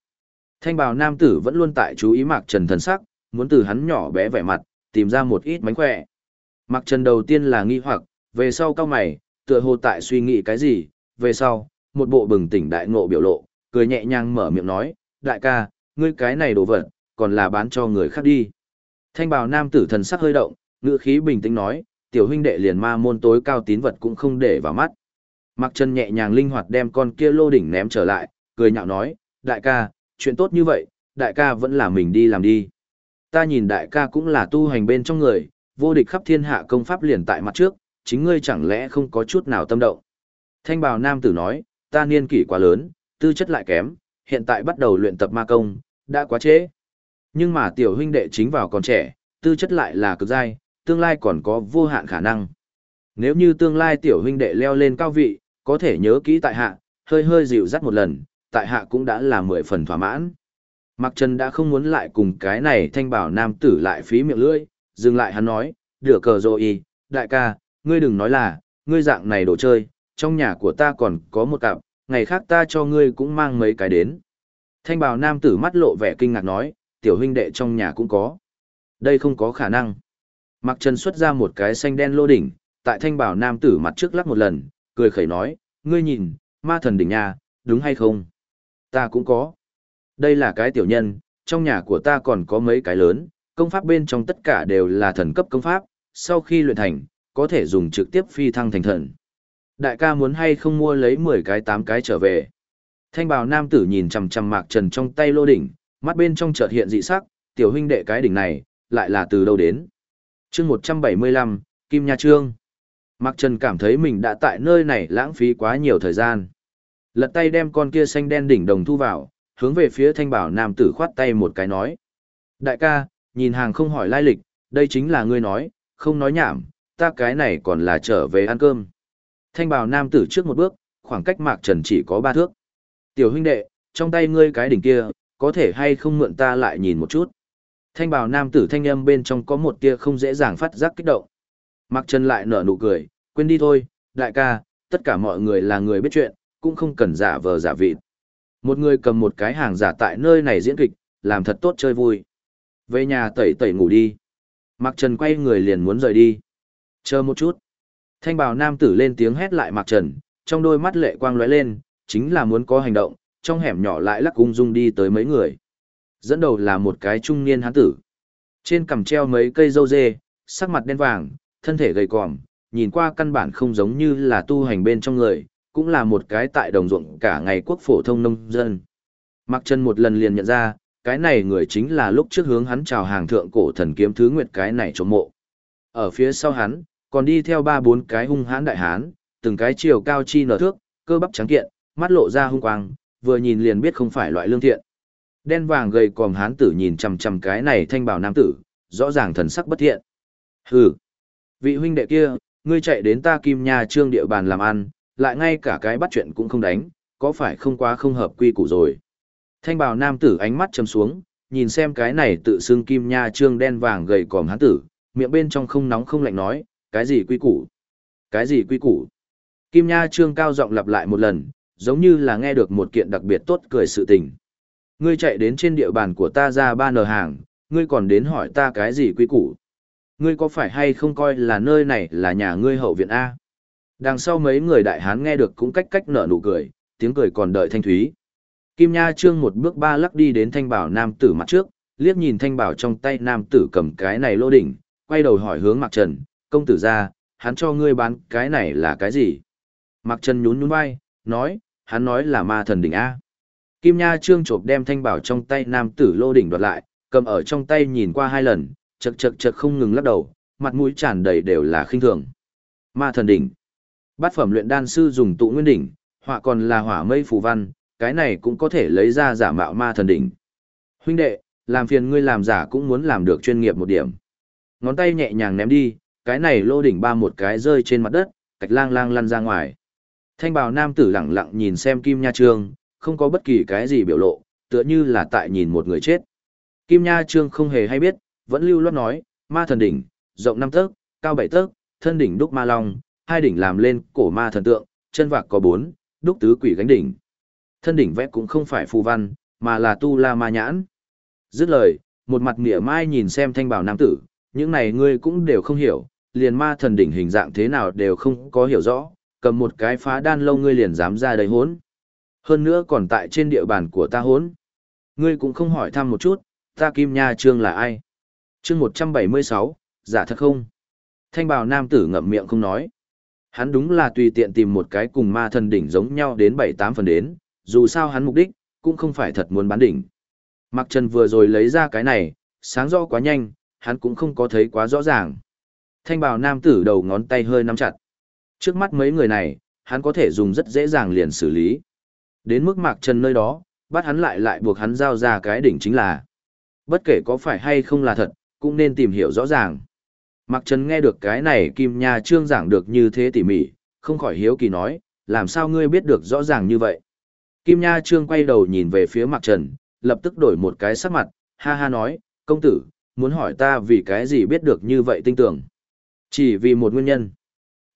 Thanh bào nam tử vẫn luôn tại chú ý Mạc Trần thần sắc, muốn từ hắn nhỏ bé vẻ mặt, tìm ra một ít mánh khỏe. Mặc Trần đầu tiên là nghi hoặc, về sau cao mày, tựa hồ tại suy nghĩ cái gì, về sau, một bộ bừng tỉnh đại ngộ biểu lộ, cười nhẹ nhàng mở miệng nói, đại ca, ngươi cái này đồ vật, còn là bán cho người khác đi. Thanh bào nam tử thần sắc hơi động, ngữ khí bình tĩnh nói, tiểu huynh đệ liền ma môn tối cao tín vật cũng không để vào mắt. mặc chân nhẹ nhàng linh hoạt đem con kia lô đỉnh ném trở lại, cười nhạo nói, đại ca, chuyện tốt như vậy, đại ca vẫn là mình đi làm đi. Ta nhìn đại ca cũng là tu hành bên trong người, vô địch khắp thiên hạ công pháp liền tại mặt trước, chính ngươi chẳng lẽ không có chút nào tâm động. Thanh bào nam tử nói, ta niên kỷ quá lớn, tư chất lại kém, hiện tại bắt đầu luyện tập ma công, đã quá trễ. Nhưng mà tiểu huynh đệ chính vào còn trẻ, tư chất lại là cực dai, tương lai còn có vô hạn khả năng. Nếu như tương lai tiểu huynh đệ leo lên cao vị, có thể nhớ kỹ tại hạ, hơi hơi dịu dắt một lần, tại hạ cũng đã là mười phần thỏa mãn. Mạc Trần đã không muốn lại cùng cái này thanh bảo nam tử lại phí miệng lưỡi, dừng lại hắn nói, đửa cờ rồi đại ca, ngươi đừng nói là, ngươi dạng này đồ chơi, trong nhà của ta còn có một cặp, ngày khác ta cho ngươi cũng mang mấy cái đến. Thanh bảo nam tử mắt lộ vẻ kinh ngạc nói, tiểu huynh đệ trong nhà cũng có. Đây không có khả năng. Mạc Trần xuất ra một cái xanh đen lô đỉnh, tại thanh bảo nam tử mặt trước lắc một lần, cười khẩy nói, ngươi nhìn, ma thần đỉnh nhà, đúng hay không? Ta cũng có. Đây là cái tiểu nhân, trong nhà của ta còn có mấy cái lớn, công pháp bên trong tất cả đều là thần cấp công pháp, sau khi luyện thành, có thể dùng trực tiếp phi thăng thành thần. Đại ca muốn hay không mua lấy 10 cái 8 cái trở về. Thanh bào nam tử nhìn chằm chằm mạc trần trong tay lô đỉnh, mắt bên trong chợt hiện dị sắc, tiểu huynh đệ cái đỉnh này, lại là từ đâu đến. chương 175, Kim Nha Trương. Mạc Trần cảm thấy mình đã tại nơi này lãng phí quá nhiều thời gian. Lật tay đem con kia xanh đen đỉnh đồng thu vào, hướng về phía thanh bảo nam tử khoát tay một cái nói. Đại ca, Nhìn hàng không hỏi lai lịch, đây chính là ngươi nói, không nói nhảm, ta cái này còn là trở về ăn cơm. Thanh bảo nam tử trước một bước, khoảng cách Mạc Trần chỉ có ba thước. Tiểu huynh đệ, trong tay ngươi cái đỉnh kia, có thể hay không mượn ta lại nhìn một chút. Thanh bảo nam tử thanh âm bên trong có một tia không dễ dàng phát giác kích động. Mạc Trần lại nở nụ cười, quên đi thôi, đại ca, tất cả mọi người là người biết chuyện, cũng không cần giả vờ giả vịt. Một người cầm một cái hàng giả tại nơi này diễn kịch, làm thật tốt chơi vui. Về nhà tẩy tẩy ngủ đi. Mạc Trần quay người liền muốn rời đi. Chờ một chút. Thanh bào nam tử lên tiếng hét lại Mạc Trần, trong đôi mắt lệ quang lóe lên, chính là muốn có hành động, trong hẻm nhỏ lại lắc cung dung đi tới mấy người. Dẫn đầu là một cái trung niên hán tử. Trên cằm treo mấy cây dâu dê, sắc mặt đen vàng, thân thể gầy còm, nhìn qua căn bản không giống như là tu hành bên trong người, cũng là một cái tại đồng ruộng cả ngày quốc phổ thông nông dân. Mặc chân một lần liền nhận ra, cái này người chính là lúc trước hướng hắn chào hàng thượng cổ thần kiếm thứ nguyệt cái này chống mộ. Ở phía sau hắn, còn đi theo ba bốn cái hung hãn đại hán, từng cái chiều cao chi nở thước, cơ bắp trắng kiện, mắt lộ ra hung quang, vừa nhìn liền biết không phải loại lương thiện. Đen vàng gầy còm hán tử nhìn chằm chằm cái này thanh bào nam tử, rõ ràng thần sắc bất thiện. Hừ, vị huynh đệ kia, ngươi chạy đến ta kim nha trương địa bàn làm ăn, lại ngay cả cái bắt chuyện cũng không đánh, có phải không quá không hợp quy củ rồi. Thanh bào nam tử ánh mắt chầm xuống, nhìn xem cái này tự xưng kim nha trương đen vàng gầy còm hán tử, miệng bên trong không nóng không lạnh nói, cái gì quy củ? Cái gì quy củ? Kim nha trương cao giọng lặp lại một lần, giống như là nghe được một kiện đặc biệt tốt cười sự tình. Ngươi chạy đến trên địa bàn của ta ra ba nờ hàng, ngươi còn đến hỏi ta cái gì quy củ? Ngươi có phải hay không coi là nơi này là nhà ngươi hậu viện A? Đằng sau mấy người đại hán nghe được cũng cách cách nở nụ cười, tiếng cười còn đợi thanh thúy. Kim Nha Trương một bước ba lắc đi đến thanh bảo nam tử mặt trước, liếc nhìn thanh bảo trong tay nam tử cầm cái này lô đỉnh, quay đầu hỏi hướng Mạc Trần, công tử ra, hắn cho ngươi bán cái này là cái gì? Mạc Trần nhún nhún vai, nói, hắn nói là ma thần đỉnh A. Kim Nha Trương chộp đem thanh bảo trong tay nam tử lô đỉnh đoạt lại, cầm ở trong tay nhìn qua hai lần, chật chật chật không ngừng lắc đầu, mặt mũi tràn đầy đều là khinh thường. Ma thần đỉnh. Bát phẩm luyện đan sư dùng tụ nguyên đỉnh, họa còn là hỏa mây phù văn, cái này cũng có thể lấy ra giả mạo ma thần đỉnh. Huynh đệ, làm phiền ngươi làm giả cũng muốn làm được chuyên nghiệp một điểm. Ngón tay nhẹ nhàng ném đi, cái này lô đỉnh ba một cái rơi trên mặt đất, cạch lang lang lăn ra ngoài. Thanh bào nam tử lặng lặng nhìn xem Kim Nha Trương, không có bất kỳ cái gì biểu lộ, tựa như là tại nhìn một người chết. Kim Nha Trương không hề hay biết, vẫn lưu loát nói, ma thần đỉnh, rộng năm tấc, cao bảy tấc, thân đỉnh đúc ma long, hai đỉnh làm lên cổ ma thần tượng, chân vạc có bốn, đúc tứ quỷ gánh đỉnh. Thân đỉnh vẽ cũng không phải phù văn, mà là tu la ma nhãn. Dứt lời, một mặt mỉa mai nhìn xem thanh bảo nam tử, những này ngươi cũng đều không hiểu, liền ma thần đỉnh hình dạng thế nào đều không có hiểu rõ, cầm một cái phá đan lâu ngươi liền dám ra đầy hốn. Hơn nữa còn tại trên địa bàn của ta hốn. Ngươi cũng không hỏi thăm một chút, ta Kim Nha Trương là ai? Chương 176, giả thật không? Thanh bào nam tử ngậm miệng không nói. Hắn đúng là tùy tiện tìm một cái cùng ma thần đỉnh giống nhau đến 7-8 phần đến, dù sao hắn mục đích, cũng không phải thật muốn bán đỉnh. Mặc Trần vừa rồi lấy ra cái này, sáng rõ quá nhanh, hắn cũng không có thấy quá rõ ràng. Thanh bào nam tử đầu ngón tay hơi nắm chặt. Trước mắt mấy người này, hắn có thể dùng rất dễ dàng liền xử lý. Đến mức Mạc Trần nơi đó, bắt hắn lại lại buộc hắn giao ra cái đỉnh chính là. Bất kể có phải hay không là thật, cũng nên tìm hiểu rõ ràng. Mạc Trần nghe được cái này Kim Nha Trương giảng được như thế tỉ mỉ, không khỏi hiếu kỳ nói, làm sao ngươi biết được rõ ràng như vậy. Kim Nha Trương quay đầu nhìn về phía Mạc Trần, lập tức đổi một cái sắc mặt, ha ha nói, công tử, muốn hỏi ta vì cái gì biết được như vậy tinh tưởng. Chỉ vì một nguyên nhân.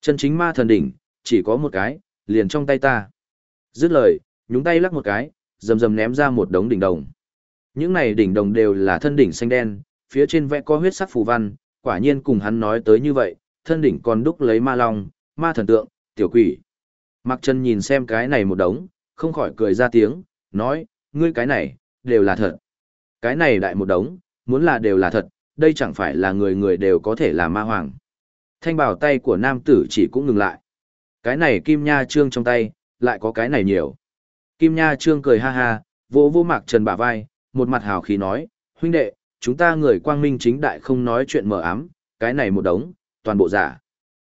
Chân chính ma thần đỉnh, chỉ có một cái, liền trong tay ta. Dứt lời, nhúng tay lắc một cái, rầm rầm ném ra một đống đỉnh đồng. Những này đỉnh đồng đều là thân đỉnh xanh đen, phía trên vẽ có huyết sắc phù văn, quả nhiên cùng hắn nói tới như vậy, thân đỉnh còn đúc lấy ma long, ma thần tượng, tiểu quỷ. Mặc Trần nhìn xem cái này một đống, không khỏi cười ra tiếng, nói, ngươi cái này, đều là thật. Cái này đại một đống, muốn là đều là thật, đây chẳng phải là người người đều có thể là ma hoàng. Thanh bảo tay của nam tử chỉ cũng ngừng lại. Cái này kim nha trương trong tay, lại có cái này nhiều. Kim nha trương cười ha ha, vỗ vô mạc trần bả vai, một mặt hào khí nói, huynh đệ, chúng ta người quang minh chính đại không nói chuyện mờ ám, cái này một đống, toàn bộ giả.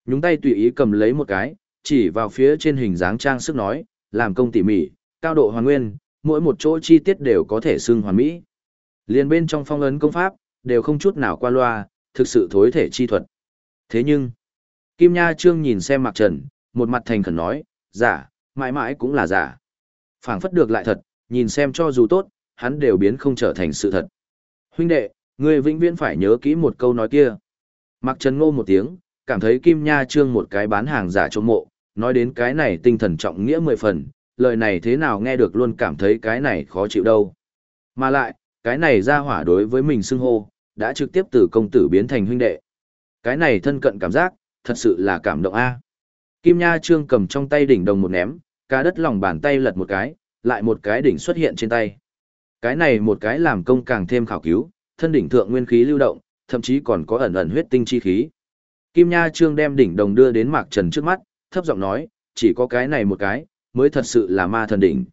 Nhúng tay tùy ý cầm lấy một cái, chỉ vào phía trên hình dáng trang sức nói, làm công tỉ mỉ, cao độ hoàn nguyên, mỗi một chỗ chi tiết đều có thể xưng hoàn mỹ. Liên bên trong phong ấn công pháp, đều không chút nào qua loa, thực sự thối thể chi thuật. Thế nhưng, Kim Nha Trương nhìn xem Mạc Trần, một mặt thành khẩn nói, giả, mãi mãi cũng là giả. phảng phất được lại thật, nhìn xem cho dù tốt, hắn đều biến không trở thành sự thật. Huynh đệ, ngươi vĩnh viễn phải nhớ kỹ một câu nói kia. Mặc Trần ngô một tiếng, cảm thấy Kim Nha Trương một cái bán hàng giả trộm mộ, nói đến cái này tinh thần trọng nghĩa mười phần, lời này thế nào nghe được luôn cảm thấy cái này khó chịu đâu. Mà lại, cái này ra hỏa đối với mình xưng hô, đã trực tiếp từ công tử biến thành huynh đệ. Cái này thân cận cảm giác, thật sự là cảm động a. Kim Nha Trương cầm trong tay đỉnh đồng một ném, cá đất lòng bàn tay lật một cái, lại một cái đỉnh xuất hiện trên tay. Cái này một cái làm công càng thêm khảo cứu, thân đỉnh thượng nguyên khí lưu động, thậm chí còn có ẩn ẩn huyết tinh chi khí. Kim Nha Trương đem đỉnh đồng đưa đến Mạc Trần trước mắt, thấp giọng nói, chỉ có cái này một cái, mới thật sự là ma thần đỉnh.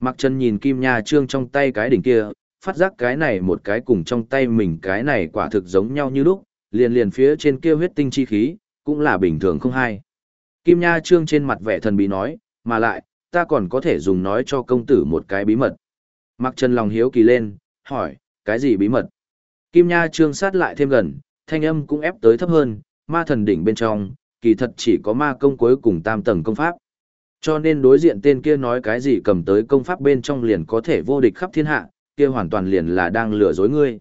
Mạc Trần nhìn Kim Nha Trương trong tay cái đỉnh kia, phát giác cái này một cái cùng trong tay mình cái này quả thực giống nhau như lúc, liền liền phía trên kia huyết tinh chi khí, cũng là bình thường không hay. Kim Nha Trương trên mặt vẻ thần bí nói, mà lại, ta còn có thể dùng nói cho công tử một cái bí mật. Mạc Trần lòng hiếu kỳ lên, hỏi, cái gì bí mật? Kim Nha Trương sát lại thêm gần, thanh âm cũng ép tới thấp hơn, ma thần đỉnh bên trong, kỳ thật chỉ có ma công cuối cùng tam tầng công pháp. Cho nên đối diện tên kia nói cái gì cầm tới công pháp bên trong liền có thể vô địch khắp thiên hạ, kia hoàn toàn liền là đang lừa dối ngươi.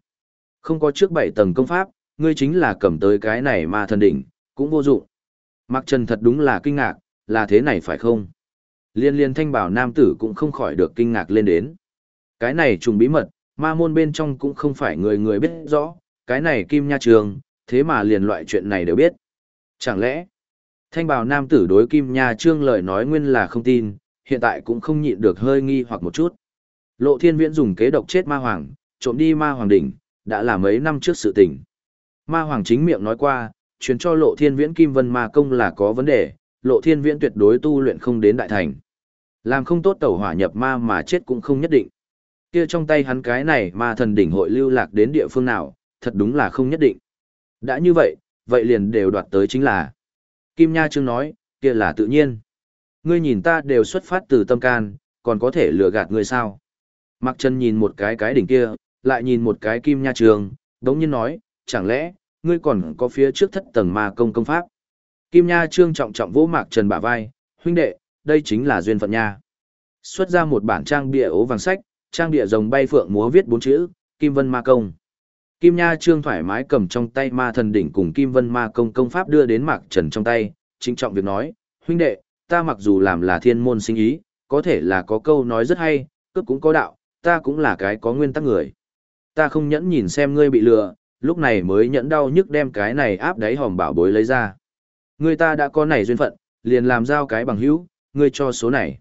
Không có trước bảy tầng công pháp, ngươi chính là cầm tới cái này ma thần đỉnh, cũng vô dụng. Mạc Trần thật đúng là kinh ngạc, là thế này phải không? Liên liên thanh bảo nam tử cũng không khỏi được kinh ngạc lên đến. Cái này trùng bí mật, ma môn bên trong cũng không phải người người biết rõ, cái này kim nha trường, thế mà liền loại chuyện này đều biết. Chẳng lẽ, thanh bào nam tử đối kim nha trương lời nói nguyên là không tin, hiện tại cũng không nhịn được hơi nghi hoặc một chút. Lộ thiên viễn dùng kế độc chết ma hoàng, trộm đi ma hoàng đỉnh, đã là mấy năm trước sự tình. Ma hoàng chính miệng nói qua, truyền cho lộ thiên viễn kim vân ma công là có vấn đề, lộ thiên viễn tuyệt đối tu luyện không đến đại thành. Làm không tốt tẩu hỏa nhập ma mà chết cũng không nhất định. Kia trong tay hắn cái này ma thần đỉnh hội lưu lạc đến địa phương nào, thật đúng là không nhất định. Đã như vậy, vậy liền đều đoạt tới chính là. Kim Nha Trương nói, kia là tự nhiên. Ngươi nhìn ta đều xuất phát từ tâm can, còn có thể lừa gạt ngươi sao? Mặc chân nhìn một cái cái đỉnh kia, lại nhìn một cái Kim Nha Trương, đống nhiên nói, chẳng lẽ, ngươi còn có phía trước thất tầng ma công công pháp? Kim Nha Trương trọng trọng vỗ Mạc Trần bả vai, huynh đệ, đây chính là duyên phận nha. Xuất ra một bản trang bìa ố vàng sách, trang địa rồng bay phượng múa viết bốn chữ, Kim Vân Ma Công. Kim Nha Trương thoải mái cầm trong tay ma thần đỉnh cùng Kim Vân Ma Công công pháp đưa đến Mạc Trần trong tay, chính trọng việc nói, huynh đệ, ta mặc dù làm là thiên môn sinh ý, có thể là có câu nói rất hay, cướp cũng có đạo, ta cũng là cái có nguyên tắc người. Ta không nhẫn nhìn xem ngươi bị lừa, lúc này mới nhẫn đau nhức đem cái này áp đáy hòm bảo bối lấy ra. Ngươi ta đã có này duyên phận, liền làm giao cái bằng hữu, ngươi cho số này.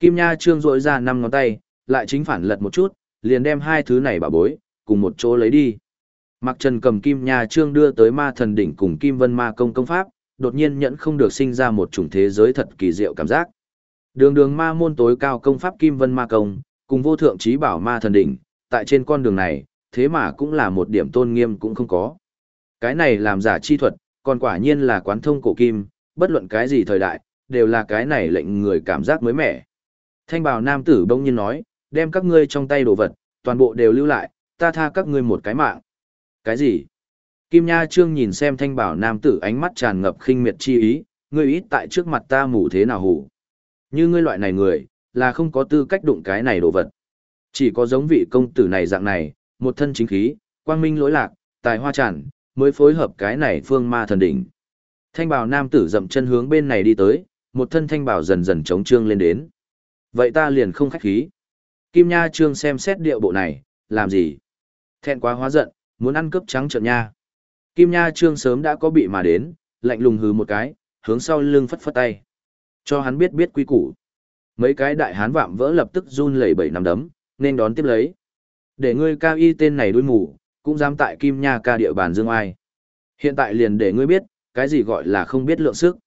Kim Nha Trương rỗi ra năm ngón tay, lại chính phản lật một chút, liền đem hai thứ này bảo bối, cùng một chỗ lấy đi. Mặc Trần cầm Kim Nhà Trương đưa tới ma thần đỉnh cùng Kim Vân Ma công công pháp, đột nhiên nhẫn không được sinh ra một chủng thế giới thật kỳ diệu cảm giác. Đường đường ma môn tối cao công pháp Kim Vân Ma công, cùng vô thượng trí bảo ma thần đỉnh, tại trên con đường này, thế mà cũng là một điểm tôn nghiêm cũng không có. Cái này làm giả chi thuật, còn quả nhiên là quán thông cổ kim, bất luận cái gì thời đại, đều là cái này lệnh người cảm giác mới mẻ. Thanh bào nam tử bỗng nhiên nói, đem các ngươi trong tay đồ vật, toàn bộ đều lưu lại, ta tha các ngươi một cái mạng. Cái gì? Kim Nha Trương nhìn xem thanh bảo nam tử ánh mắt tràn ngập khinh miệt chi ý, ngươi ít tại trước mặt ta mù thế nào hủ. Như ngươi loại này người, là không có tư cách đụng cái này đồ vật. Chỉ có giống vị công tử này dạng này, một thân chính khí, quang minh lỗi lạc, tài hoa tràn, mới phối hợp cái này phương ma thần đỉnh. Thanh bảo nam tử dậm chân hướng bên này đi tới, một thân thanh bảo dần dần chống trương lên đến. Vậy ta liền không khách khí. Kim Nha Trương xem xét điệu bộ này, làm gì? Thẹn quá hóa giận, muốn ăn cướp trắng trợn nha. Kim Nha Trương sớm đã có bị mà đến, lạnh lùng hừ một cái, hướng sau lưng phất phất tay. Cho hắn biết biết quy củ. Mấy cái đại hán vạm vỡ lập tức run lẩy bẩy nằm đấm, nên đón tiếp lấy. Để ngươi cao y tên này đuôi mù, cũng dám tại Kim Nha ca địa bàn dương ai. Hiện tại liền để ngươi biết, cái gì gọi là không biết lượng sức.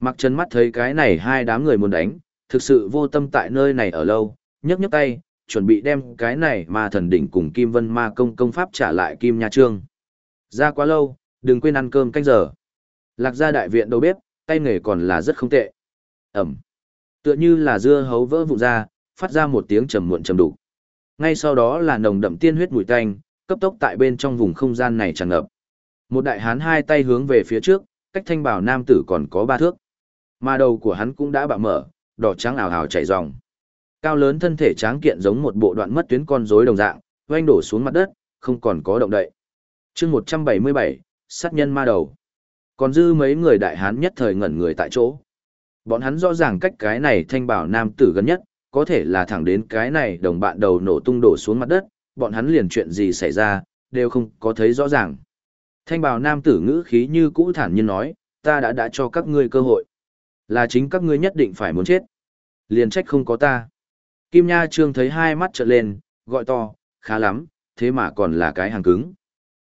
Mặc chân mắt thấy cái này hai đám người muốn đánh, thực sự vô tâm tại nơi này ở lâu, nhấc nhấc tay, chuẩn bị đem cái này ma thần đỉnh cùng Kim Vân ma công công pháp trả lại Kim Nha Trương. Ra quá lâu, đừng quên ăn cơm canh giờ. Lạc gia đại viện đầu bếp, tay nghề còn là rất không tệ. Ẩm. Tựa như là dưa hấu vỡ vụn ra, phát ra một tiếng trầm muộn trầm đủ. Ngay sau đó là nồng đậm tiên huyết mùi tanh, cấp tốc tại bên trong vùng không gian này tràn ngập. Một đại hán hai tay hướng về phía trước, cách thanh bảo nam tử còn có ba thước. Mà đầu của hắn cũng đã bạo mở, đỏ trắng ảo ảo chảy ròng. Cao lớn thân thể tráng kiện giống một bộ đoạn mất tuyến con rối đồng dạng, oanh đổ xuống mặt đất, không còn có động đậy. chương 177, sát nhân ma đầu. Còn dư mấy người đại hán nhất thời ngẩn người tại chỗ. Bọn hắn rõ ràng cách cái này thanh bảo nam tử gần nhất, có thể là thẳng đến cái này đồng bạn đầu nổ tung đổ xuống mặt đất, bọn hắn liền chuyện gì xảy ra, đều không có thấy rõ ràng. Thanh bảo nam tử ngữ khí như cũ thản nhiên nói, ta đã đã cho các ngươi cơ hội. Là chính các ngươi nhất định phải muốn chết. Liền trách không có ta. Kim Nha Trương thấy hai mắt trợn lên, gọi to, khá lắm, thế mà còn là cái hàng cứng.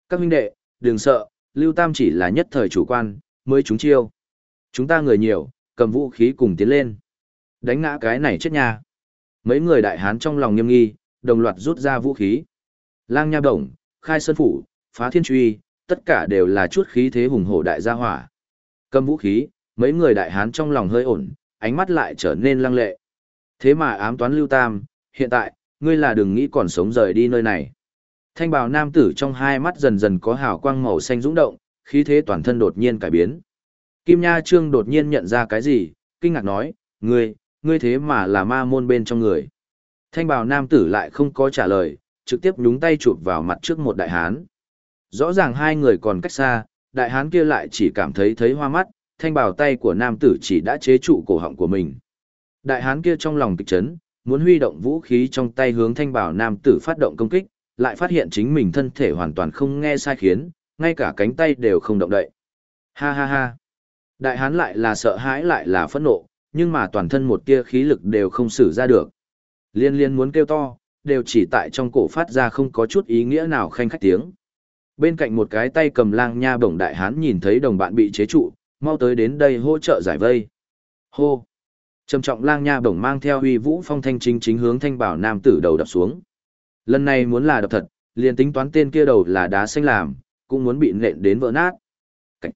Các huynh đệ, đừng sợ, Lưu Tam chỉ là nhất thời chủ quan, mới chúng chiêu. Chúng ta người nhiều, cầm vũ khí cùng tiến lên. Đánh ngã cái này chết nha. Mấy người đại hán trong lòng nghiêm nghi, đồng loạt rút ra vũ khí. Lang nha đồng, khai sơn phủ, phá thiên truy, tất cả đều là chút khí thế hùng hổ đại gia hỏa. Cầm vũ khí, mấy người đại hán trong lòng hơi ổn, ánh mắt lại trở nên lăng lệ. Thế mà ám toán lưu tam, hiện tại, ngươi là đừng nghĩ còn sống rời đi nơi này. Thanh bào nam tử trong hai mắt dần dần có hào quang màu xanh rung động, khí thế toàn thân đột nhiên cải biến. Kim Nha Trương đột nhiên nhận ra cái gì, kinh ngạc nói, ngươi, ngươi thế mà là ma môn bên trong người. Thanh bào nam tử lại không có trả lời, trực tiếp nhúng tay chụp vào mặt trước một đại hán. Rõ ràng hai người còn cách xa, đại hán kia lại chỉ cảm thấy thấy hoa mắt, thanh bào tay của nam tử chỉ đã chế trụ cổ họng của mình. Đại hán kia trong lòng kịch chấn, muốn huy động vũ khí trong tay hướng thanh Bảo nam tử phát động công kích, lại phát hiện chính mình thân thể hoàn toàn không nghe sai khiến, ngay cả cánh tay đều không động đậy. Ha ha ha. Đại hán lại là sợ hãi lại là phẫn nộ, nhưng mà toàn thân một tia khí lực đều không sử ra được. Liên liên muốn kêu to, đều chỉ tại trong cổ phát ra không có chút ý nghĩa nào khanh khách tiếng. Bên cạnh một cái tay cầm lang nha bổng đại hán nhìn thấy đồng bạn bị chế trụ, mau tới đến đây hỗ trợ giải vây. Hô! Trầm trọng lang nha bổng mang theo huy vũ phong thanh chính chính hướng thanh bảo nam tử đầu đập xuống. Lần này muốn là đập thật, liền tính toán tên kia đầu là đá xanh làm, cũng muốn bị nện đến vỡ nát. Cảnh.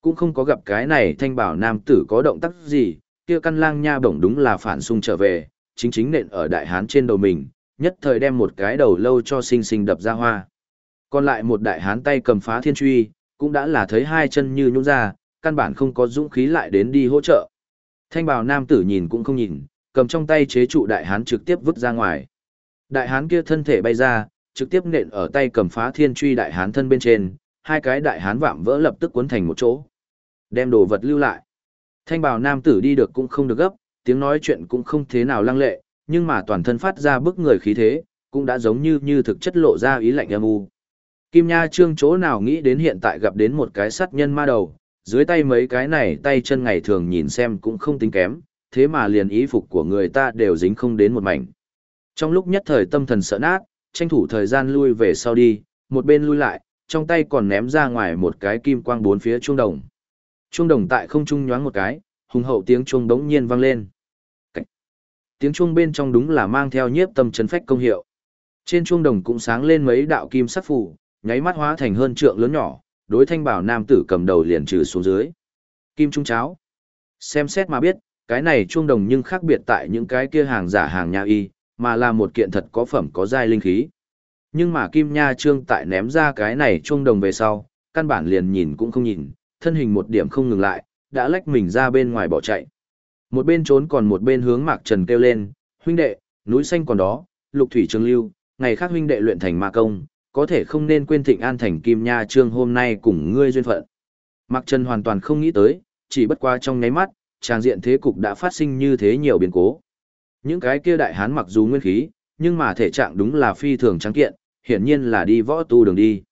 Cũng không có gặp cái này thanh bảo nam tử có động tác gì, kia căn lang nha bổng đúng là phản xung trở về, chính chính nện ở đại hán trên đầu mình, nhất thời đem một cái đầu lâu cho sinh sinh đập ra hoa. Còn lại một đại hán tay cầm phá thiên truy, cũng đã là thấy hai chân như nhũ ra, căn bản không có dũng khí lại đến đi hỗ trợ. Thanh bào nam tử nhìn cũng không nhìn, cầm trong tay chế trụ đại hán trực tiếp vứt ra ngoài. Đại hán kia thân thể bay ra, trực tiếp nện ở tay cầm phá thiên truy đại hán thân bên trên, hai cái đại hán vạm vỡ lập tức cuốn thành một chỗ. Đem đồ vật lưu lại. Thanh bào nam tử đi được cũng không được gấp, tiếng nói chuyện cũng không thế nào lăng lệ, nhưng mà toàn thân phát ra bức người khí thế, cũng đã giống như như thực chất lộ ra ý lạnh âm u. Kim Nha Trương chỗ nào nghĩ đến hiện tại gặp đến một cái sát nhân ma đầu, dưới tay mấy cái này tay chân ngày thường nhìn xem cũng không tính kém, thế mà liền ý phục của người ta đều dính không đến một mảnh. Trong lúc nhất thời tâm thần sợ nát, tranh thủ thời gian lui về sau đi, một bên lui lại, trong tay còn ném ra ngoài một cái kim quang bốn phía trung đồng. Trung đồng tại không trung nhoáng một cái, hùng hậu tiếng chuông đống nhiên vang lên. Cảnh. Tiếng chuông bên trong đúng là mang theo nhiếp tâm chấn phách công hiệu. Trên chuông đồng cũng sáng lên mấy đạo kim sắc phủ, nháy mắt hóa thành hơn trượng lớn nhỏ, đối thanh bảo nam tử cầm đầu liền trừ xuống dưới. Kim trung cháo. Xem xét mà biết, cái này chuông đồng nhưng khác biệt tại những cái kia hàng giả hàng nhà y, mà là một kiện thật có phẩm có giai linh khí. Nhưng mà Kim Nha Trương tại ném ra cái này chuông đồng về sau, căn bản liền nhìn cũng không nhìn, thân hình một điểm không ngừng lại, đã lách mình ra bên ngoài bỏ chạy. Một bên trốn còn một bên hướng Mạc Trần kêu lên, huynh đệ, núi xanh còn đó, lục thủy trường lưu, ngày khác huynh đệ luyện thành ma công, có thể không nên quên thịnh an thành Kim Nha Trương hôm nay cùng ngươi duyên phận. Mạc Trần hoàn toàn không nghĩ tới, chỉ bất qua trong nháy mắt, tràng diện thế cục đã phát sinh như thế nhiều biến cố. Những cái kia đại hán mặc dù nguyên khí, nhưng mà thể trạng đúng là phi thường trắng kiện, hiển nhiên là đi võ tu đường đi.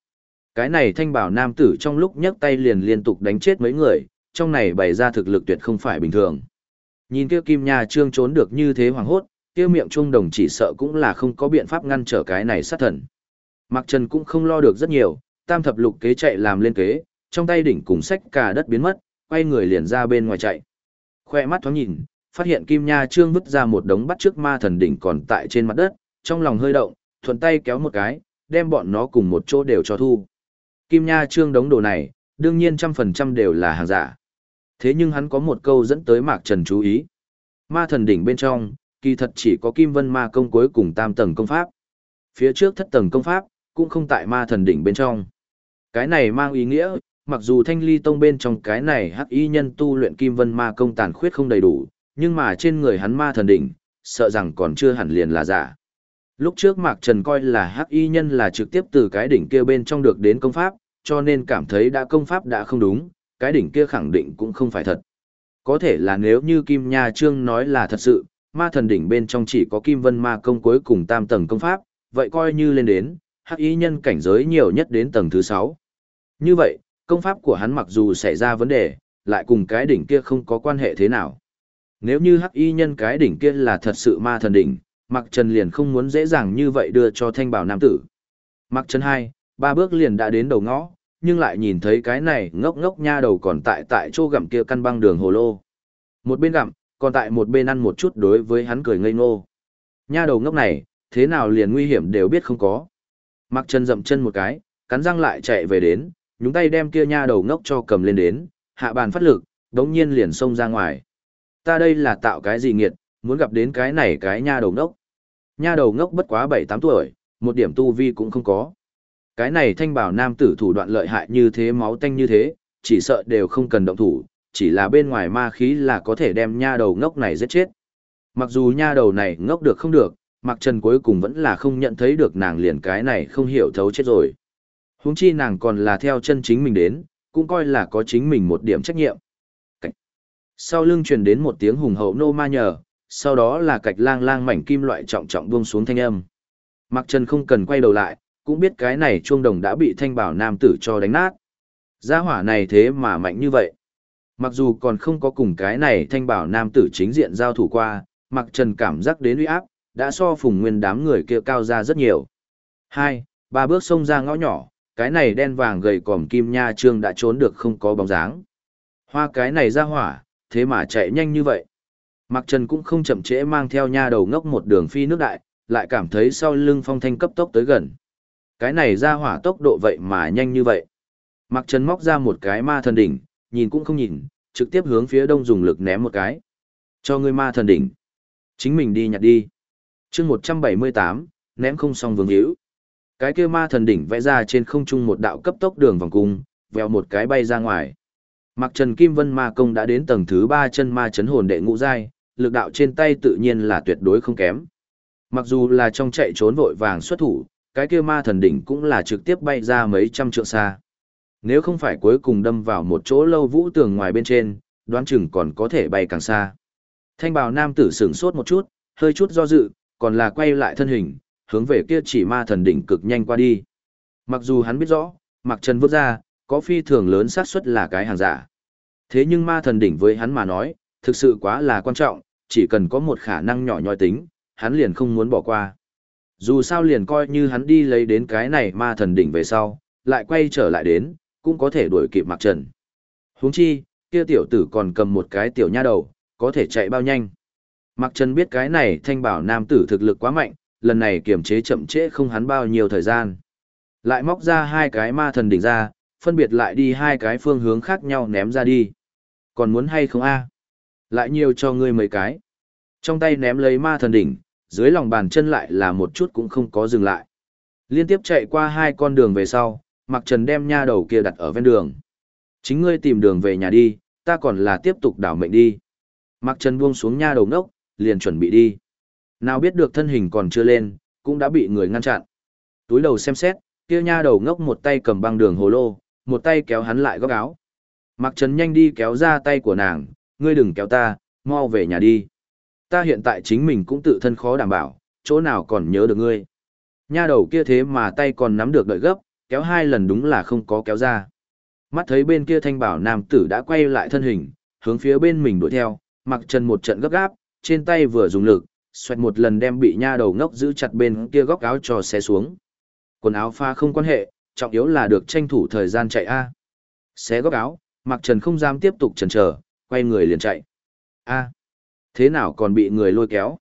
Cái này thanh bảo nam tử trong lúc nhấc tay liền liên tục đánh chết mấy người, trong này bày ra thực lực tuyệt không phải bình thường. Nhìn kia kim nha trương trốn được như thế hoàng hốt, kia miệng trung đồng chỉ sợ cũng là không có biện pháp ngăn trở cái này sát thần. Mạc Trần cũng không lo được rất nhiều, tam thập lục kế chạy làm lên kế, trong tay đỉnh cùng sách cả đất biến mất, quay người liền ra bên ngoài chạy. Khoe mắt thoáng nhìn, phát hiện Kim Nha Trương vứt ra một đống bắt trước ma thần đỉnh còn tại trên mặt đất, trong lòng hơi động, thuận tay kéo một cái, đem bọn nó cùng một chỗ đều cho thu. Kim Nha Trương đống đồ này, đương nhiên trăm phần trăm đều là hàng giả. Thế nhưng hắn có một câu dẫn tới Mạc Trần chú ý. Ma thần đỉnh bên trong, kỳ thật chỉ có Kim Vân Ma công cuối cùng tam tầng công pháp. Phía trước thất tầng công pháp, cũng không tại ma thần đỉnh bên trong. Cái này mang ý nghĩa, mặc dù thanh ly tông bên trong cái này hắc y nhân tu luyện kim vân ma công tàn khuyết không đầy đủ, nhưng mà trên người hắn ma thần đỉnh, sợ rằng còn chưa hẳn liền là giả. Lúc trước Mạc Trần coi là hắc y nhân là trực tiếp từ cái đỉnh kia bên trong được đến công pháp, cho nên cảm thấy đã công pháp đã không đúng, cái đỉnh kia khẳng định cũng không phải thật. Có thể là nếu như Kim Nha Trương nói là thật sự, ma thần đỉnh bên trong chỉ có Kim Vân Ma công cuối cùng tam tầng công pháp, vậy coi như lên đến, hắc y nhân cảnh giới nhiều nhất đến tầng thứ 6. Như vậy, công pháp của hắn mặc dù xảy ra vấn đề, lại cùng cái đỉnh kia không có quan hệ thế nào. Nếu như hắc y nhân cái đỉnh kia là thật sự ma thần đỉnh, Mạc Trần liền không muốn dễ dàng như vậy đưa cho thanh bảo nam tử. Mạc Trần hai, ba bước liền đã đến đầu ngõ, nhưng lại nhìn thấy cái này ngốc ngốc nha đầu còn tại tại chỗ gặm kia căn băng đường hồ lô. Một bên gặm, còn tại một bên ăn một chút đối với hắn cười ngây ngô. Nha đầu ngốc này, thế nào liền nguy hiểm đều biết không có. Mạc Trần dậm chân một cái, cắn răng lại chạy về đến, nhúng tay đem kia nha đầu ngốc cho cầm lên đến, hạ bàn phát lực, đống nhiên liền xông ra ngoài. Ta đây là tạo cái gì nghiệt, muốn gặp đến cái này cái nha đầu ngốc. Nha đầu ngốc bất quá 7-8 tuổi, một điểm tu vi cũng không có. Cái này thanh bảo nam tử thủ đoạn lợi hại như thế máu tanh như thế, chỉ sợ đều không cần động thủ, chỉ là bên ngoài ma khí là có thể đem nha đầu ngốc này giết chết. Mặc dù nha đầu này ngốc được không được, Mặc Trần cuối cùng vẫn là không nhận thấy được nàng liền cái này không hiểu thấu chết rồi. Huống chi nàng còn là theo chân chính mình đến, cũng coi là có chính mình một điểm trách nhiệm. Cạch. Sau lưng truyền đến một tiếng hùng hậu nô ma nhờ, sau đó là cạch lang lang mảnh kim loại trọng trọng buông xuống thanh âm. Mặc Trần không cần quay đầu lại, cũng biết cái này chuông đồng đã bị thanh bảo nam tử cho đánh nát. Gia hỏa này thế mà mạnh như vậy. Mặc dù còn không có cùng cái này thanh bảo nam tử chính diện giao thủ qua, Mặc Trần cảm giác đến uy áp, đã so phùng nguyên đám người kia cao ra rất nhiều. Hai, ba bước xông ra ngõ nhỏ, cái này đen vàng gầy còm kim nha trương đã trốn được không có bóng dáng. Hoa cái này ra hỏa, thế mà chạy nhanh như vậy. Mặc Trần cũng không chậm trễ mang theo nha đầu ngốc một đường phi nước đại, lại cảm thấy sau lưng phong thanh cấp tốc tới gần. Cái này ra hỏa tốc độ vậy mà nhanh như vậy. Mặc Trần móc ra một cái ma thần đỉnh, nhìn cũng không nhìn, trực tiếp hướng phía đông dùng lực ném một cái. Cho ngươi ma thần đỉnh. Chính mình đi nhặt đi chương 178, ném không xong vương hữu. Cái kia ma thần đỉnh vẽ ra trên không trung một đạo cấp tốc đường vòng cung, vèo một cái bay ra ngoài. Mặc Trần Kim Vân Ma Công đã đến tầng thứ ba chân ma chấn hồn đệ ngũ giai, lực đạo trên tay tự nhiên là tuyệt đối không kém. Mặc dù là trong chạy trốn vội vàng xuất thủ, cái kia ma thần đỉnh cũng là trực tiếp bay ra mấy trăm trượng xa. Nếu không phải cuối cùng đâm vào một chỗ lâu vũ tường ngoài bên trên, đoán chừng còn có thể bay càng xa. Thanh bào nam tử sửng sốt một chút, hơi chút do dự, còn là quay lại thân hình, hướng về kia chỉ ma thần đỉnh cực nhanh qua đi. Mặc dù hắn biết rõ, mặc trần vứt ra, có phi thường lớn xác suất là cái hàng giả. Thế nhưng ma thần đỉnh với hắn mà nói, thực sự quá là quan trọng, chỉ cần có một khả năng nhỏ nhoi tính, hắn liền không muốn bỏ qua. Dù sao liền coi như hắn đi lấy đến cái này ma thần đỉnh về sau, lại quay trở lại đến, cũng có thể đuổi kịp mặc trần. huống chi, kia tiểu tử còn cầm một cái tiểu nha đầu, có thể chạy bao nhanh. Mặc trần biết cái này thanh bảo nam tử thực lực quá mạnh, lần này kiềm chế chậm trễ không hắn bao nhiêu thời gian. Lại móc ra hai cái ma thần đỉnh ra, phân biệt lại đi hai cái phương hướng khác nhau ném ra đi. Còn muốn hay không a? Lại nhiều cho ngươi mấy cái. Trong tay ném lấy ma thần đỉnh, dưới lòng bàn chân lại là một chút cũng không có dừng lại. Liên tiếp chạy qua hai con đường về sau, Mạc Trần đem nha đầu kia đặt ở ven đường. Chính ngươi tìm đường về nhà đi, ta còn là tiếp tục đảo mệnh đi. Mạc Trần buông xuống nha đầu ngốc, liền chuẩn bị đi. Nào biết được thân hình còn chưa lên, cũng đã bị người ngăn chặn. Túi đầu xem xét, kia nha đầu ngốc một tay cầm băng đường hồ lô, một tay kéo hắn lại góc áo. Mạc Trần nhanh đi kéo ra tay của nàng, ngươi đừng kéo ta, mau về nhà đi. Ta hiện tại chính mình cũng tự thân khó đảm bảo, chỗ nào còn nhớ được ngươi. Nha đầu kia thế mà tay còn nắm được đợi gấp, kéo hai lần đúng là không có kéo ra. Mắt thấy bên kia thanh bảo nam tử đã quay lại thân hình, hướng phía bên mình đuổi theo, mặc trần một trận gấp gáp, trên tay vừa dùng lực, xoẹt một lần đem bị nha đầu ngốc giữ chặt bên kia góc áo cho xé xuống. Quần áo pha không quan hệ, trọng yếu là được tranh thủ thời gian chạy a. Xé góc áo, mặc trần không dám tiếp tục chần chờ, quay người liền chạy. A, thế nào còn bị người lôi kéo?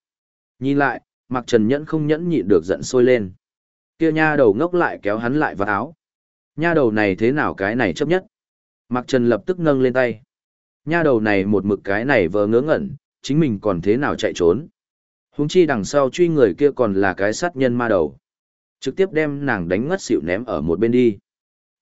Nhìn lại, mặc trần nhẫn không nhẫn nhịn được giận sôi lên kia nha đầu ngốc lại kéo hắn lại vào áo. Nha đầu này thế nào cái này chấp nhất? Mạc Trần lập tức nâng lên tay. Nha đầu này một mực cái này vờ ngớ ngẩn, chính mình còn thế nào chạy trốn. Húng chi đằng sau truy người kia còn là cái sát nhân ma đầu. Trực tiếp đem nàng đánh ngất xỉu ném ở một bên đi.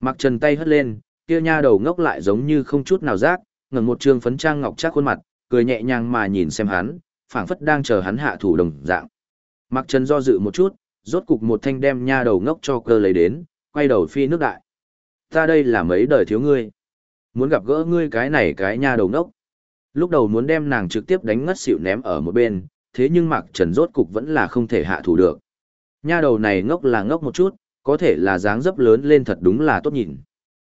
Mặc trần tay hất lên, kia nha đầu ngốc lại giống như không chút nào rác, ngẩng một trương phấn trang ngọc chắc khuôn mặt, cười nhẹ nhàng mà nhìn xem hắn, phảng phất đang chờ hắn hạ thủ đồng dạng. Mặc trần do dự một chút, rốt cục một thanh đem nha đầu ngốc cho cơ lấy đến, quay đầu phi nước đại. Ta đây là mấy đời thiếu ngươi. Muốn gặp gỡ ngươi cái này cái nha đầu ngốc. Lúc đầu muốn đem nàng trực tiếp đánh ngất xỉu ném ở một bên, thế nhưng Mạc Trần rốt cục vẫn là không thể hạ thủ được. Nha đầu này ngốc là ngốc một chút, có thể là dáng dấp lớn lên thật đúng là tốt nhìn.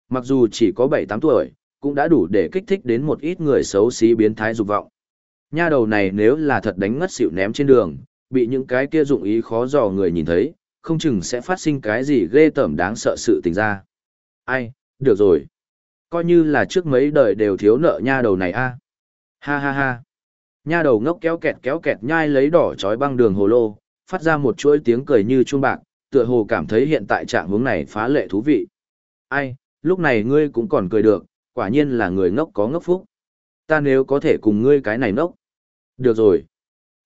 Mặc dù chỉ có 7-8 tuổi, cũng đã đủ để kích thích đến một ít người xấu xí biến thái dục vọng. Nha đầu này nếu là thật đánh ngất xỉu ném trên đường, bị những cái kia dụng ý khó dò người nhìn thấy, không chừng sẽ phát sinh cái gì ghê tởm đáng sợ sự tình ra. Ai, được rồi. Coi như là trước mấy đời đều thiếu nợ nha đầu này a. Ha ha ha. Nha đầu ngốc kéo kẹt kéo kẹt nhai lấy đỏ trói băng đường hồ lô, phát ra một chuỗi tiếng cười như chuông bạc, tựa hồ cảm thấy hiện tại trạng hướng này phá lệ thú vị. Ai, lúc này ngươi cũng còn cười được, quả nhiên là người ngốc có ngốc phúc. Ta nếu có thể cùng ngươi cái này ngốc. Được rồi.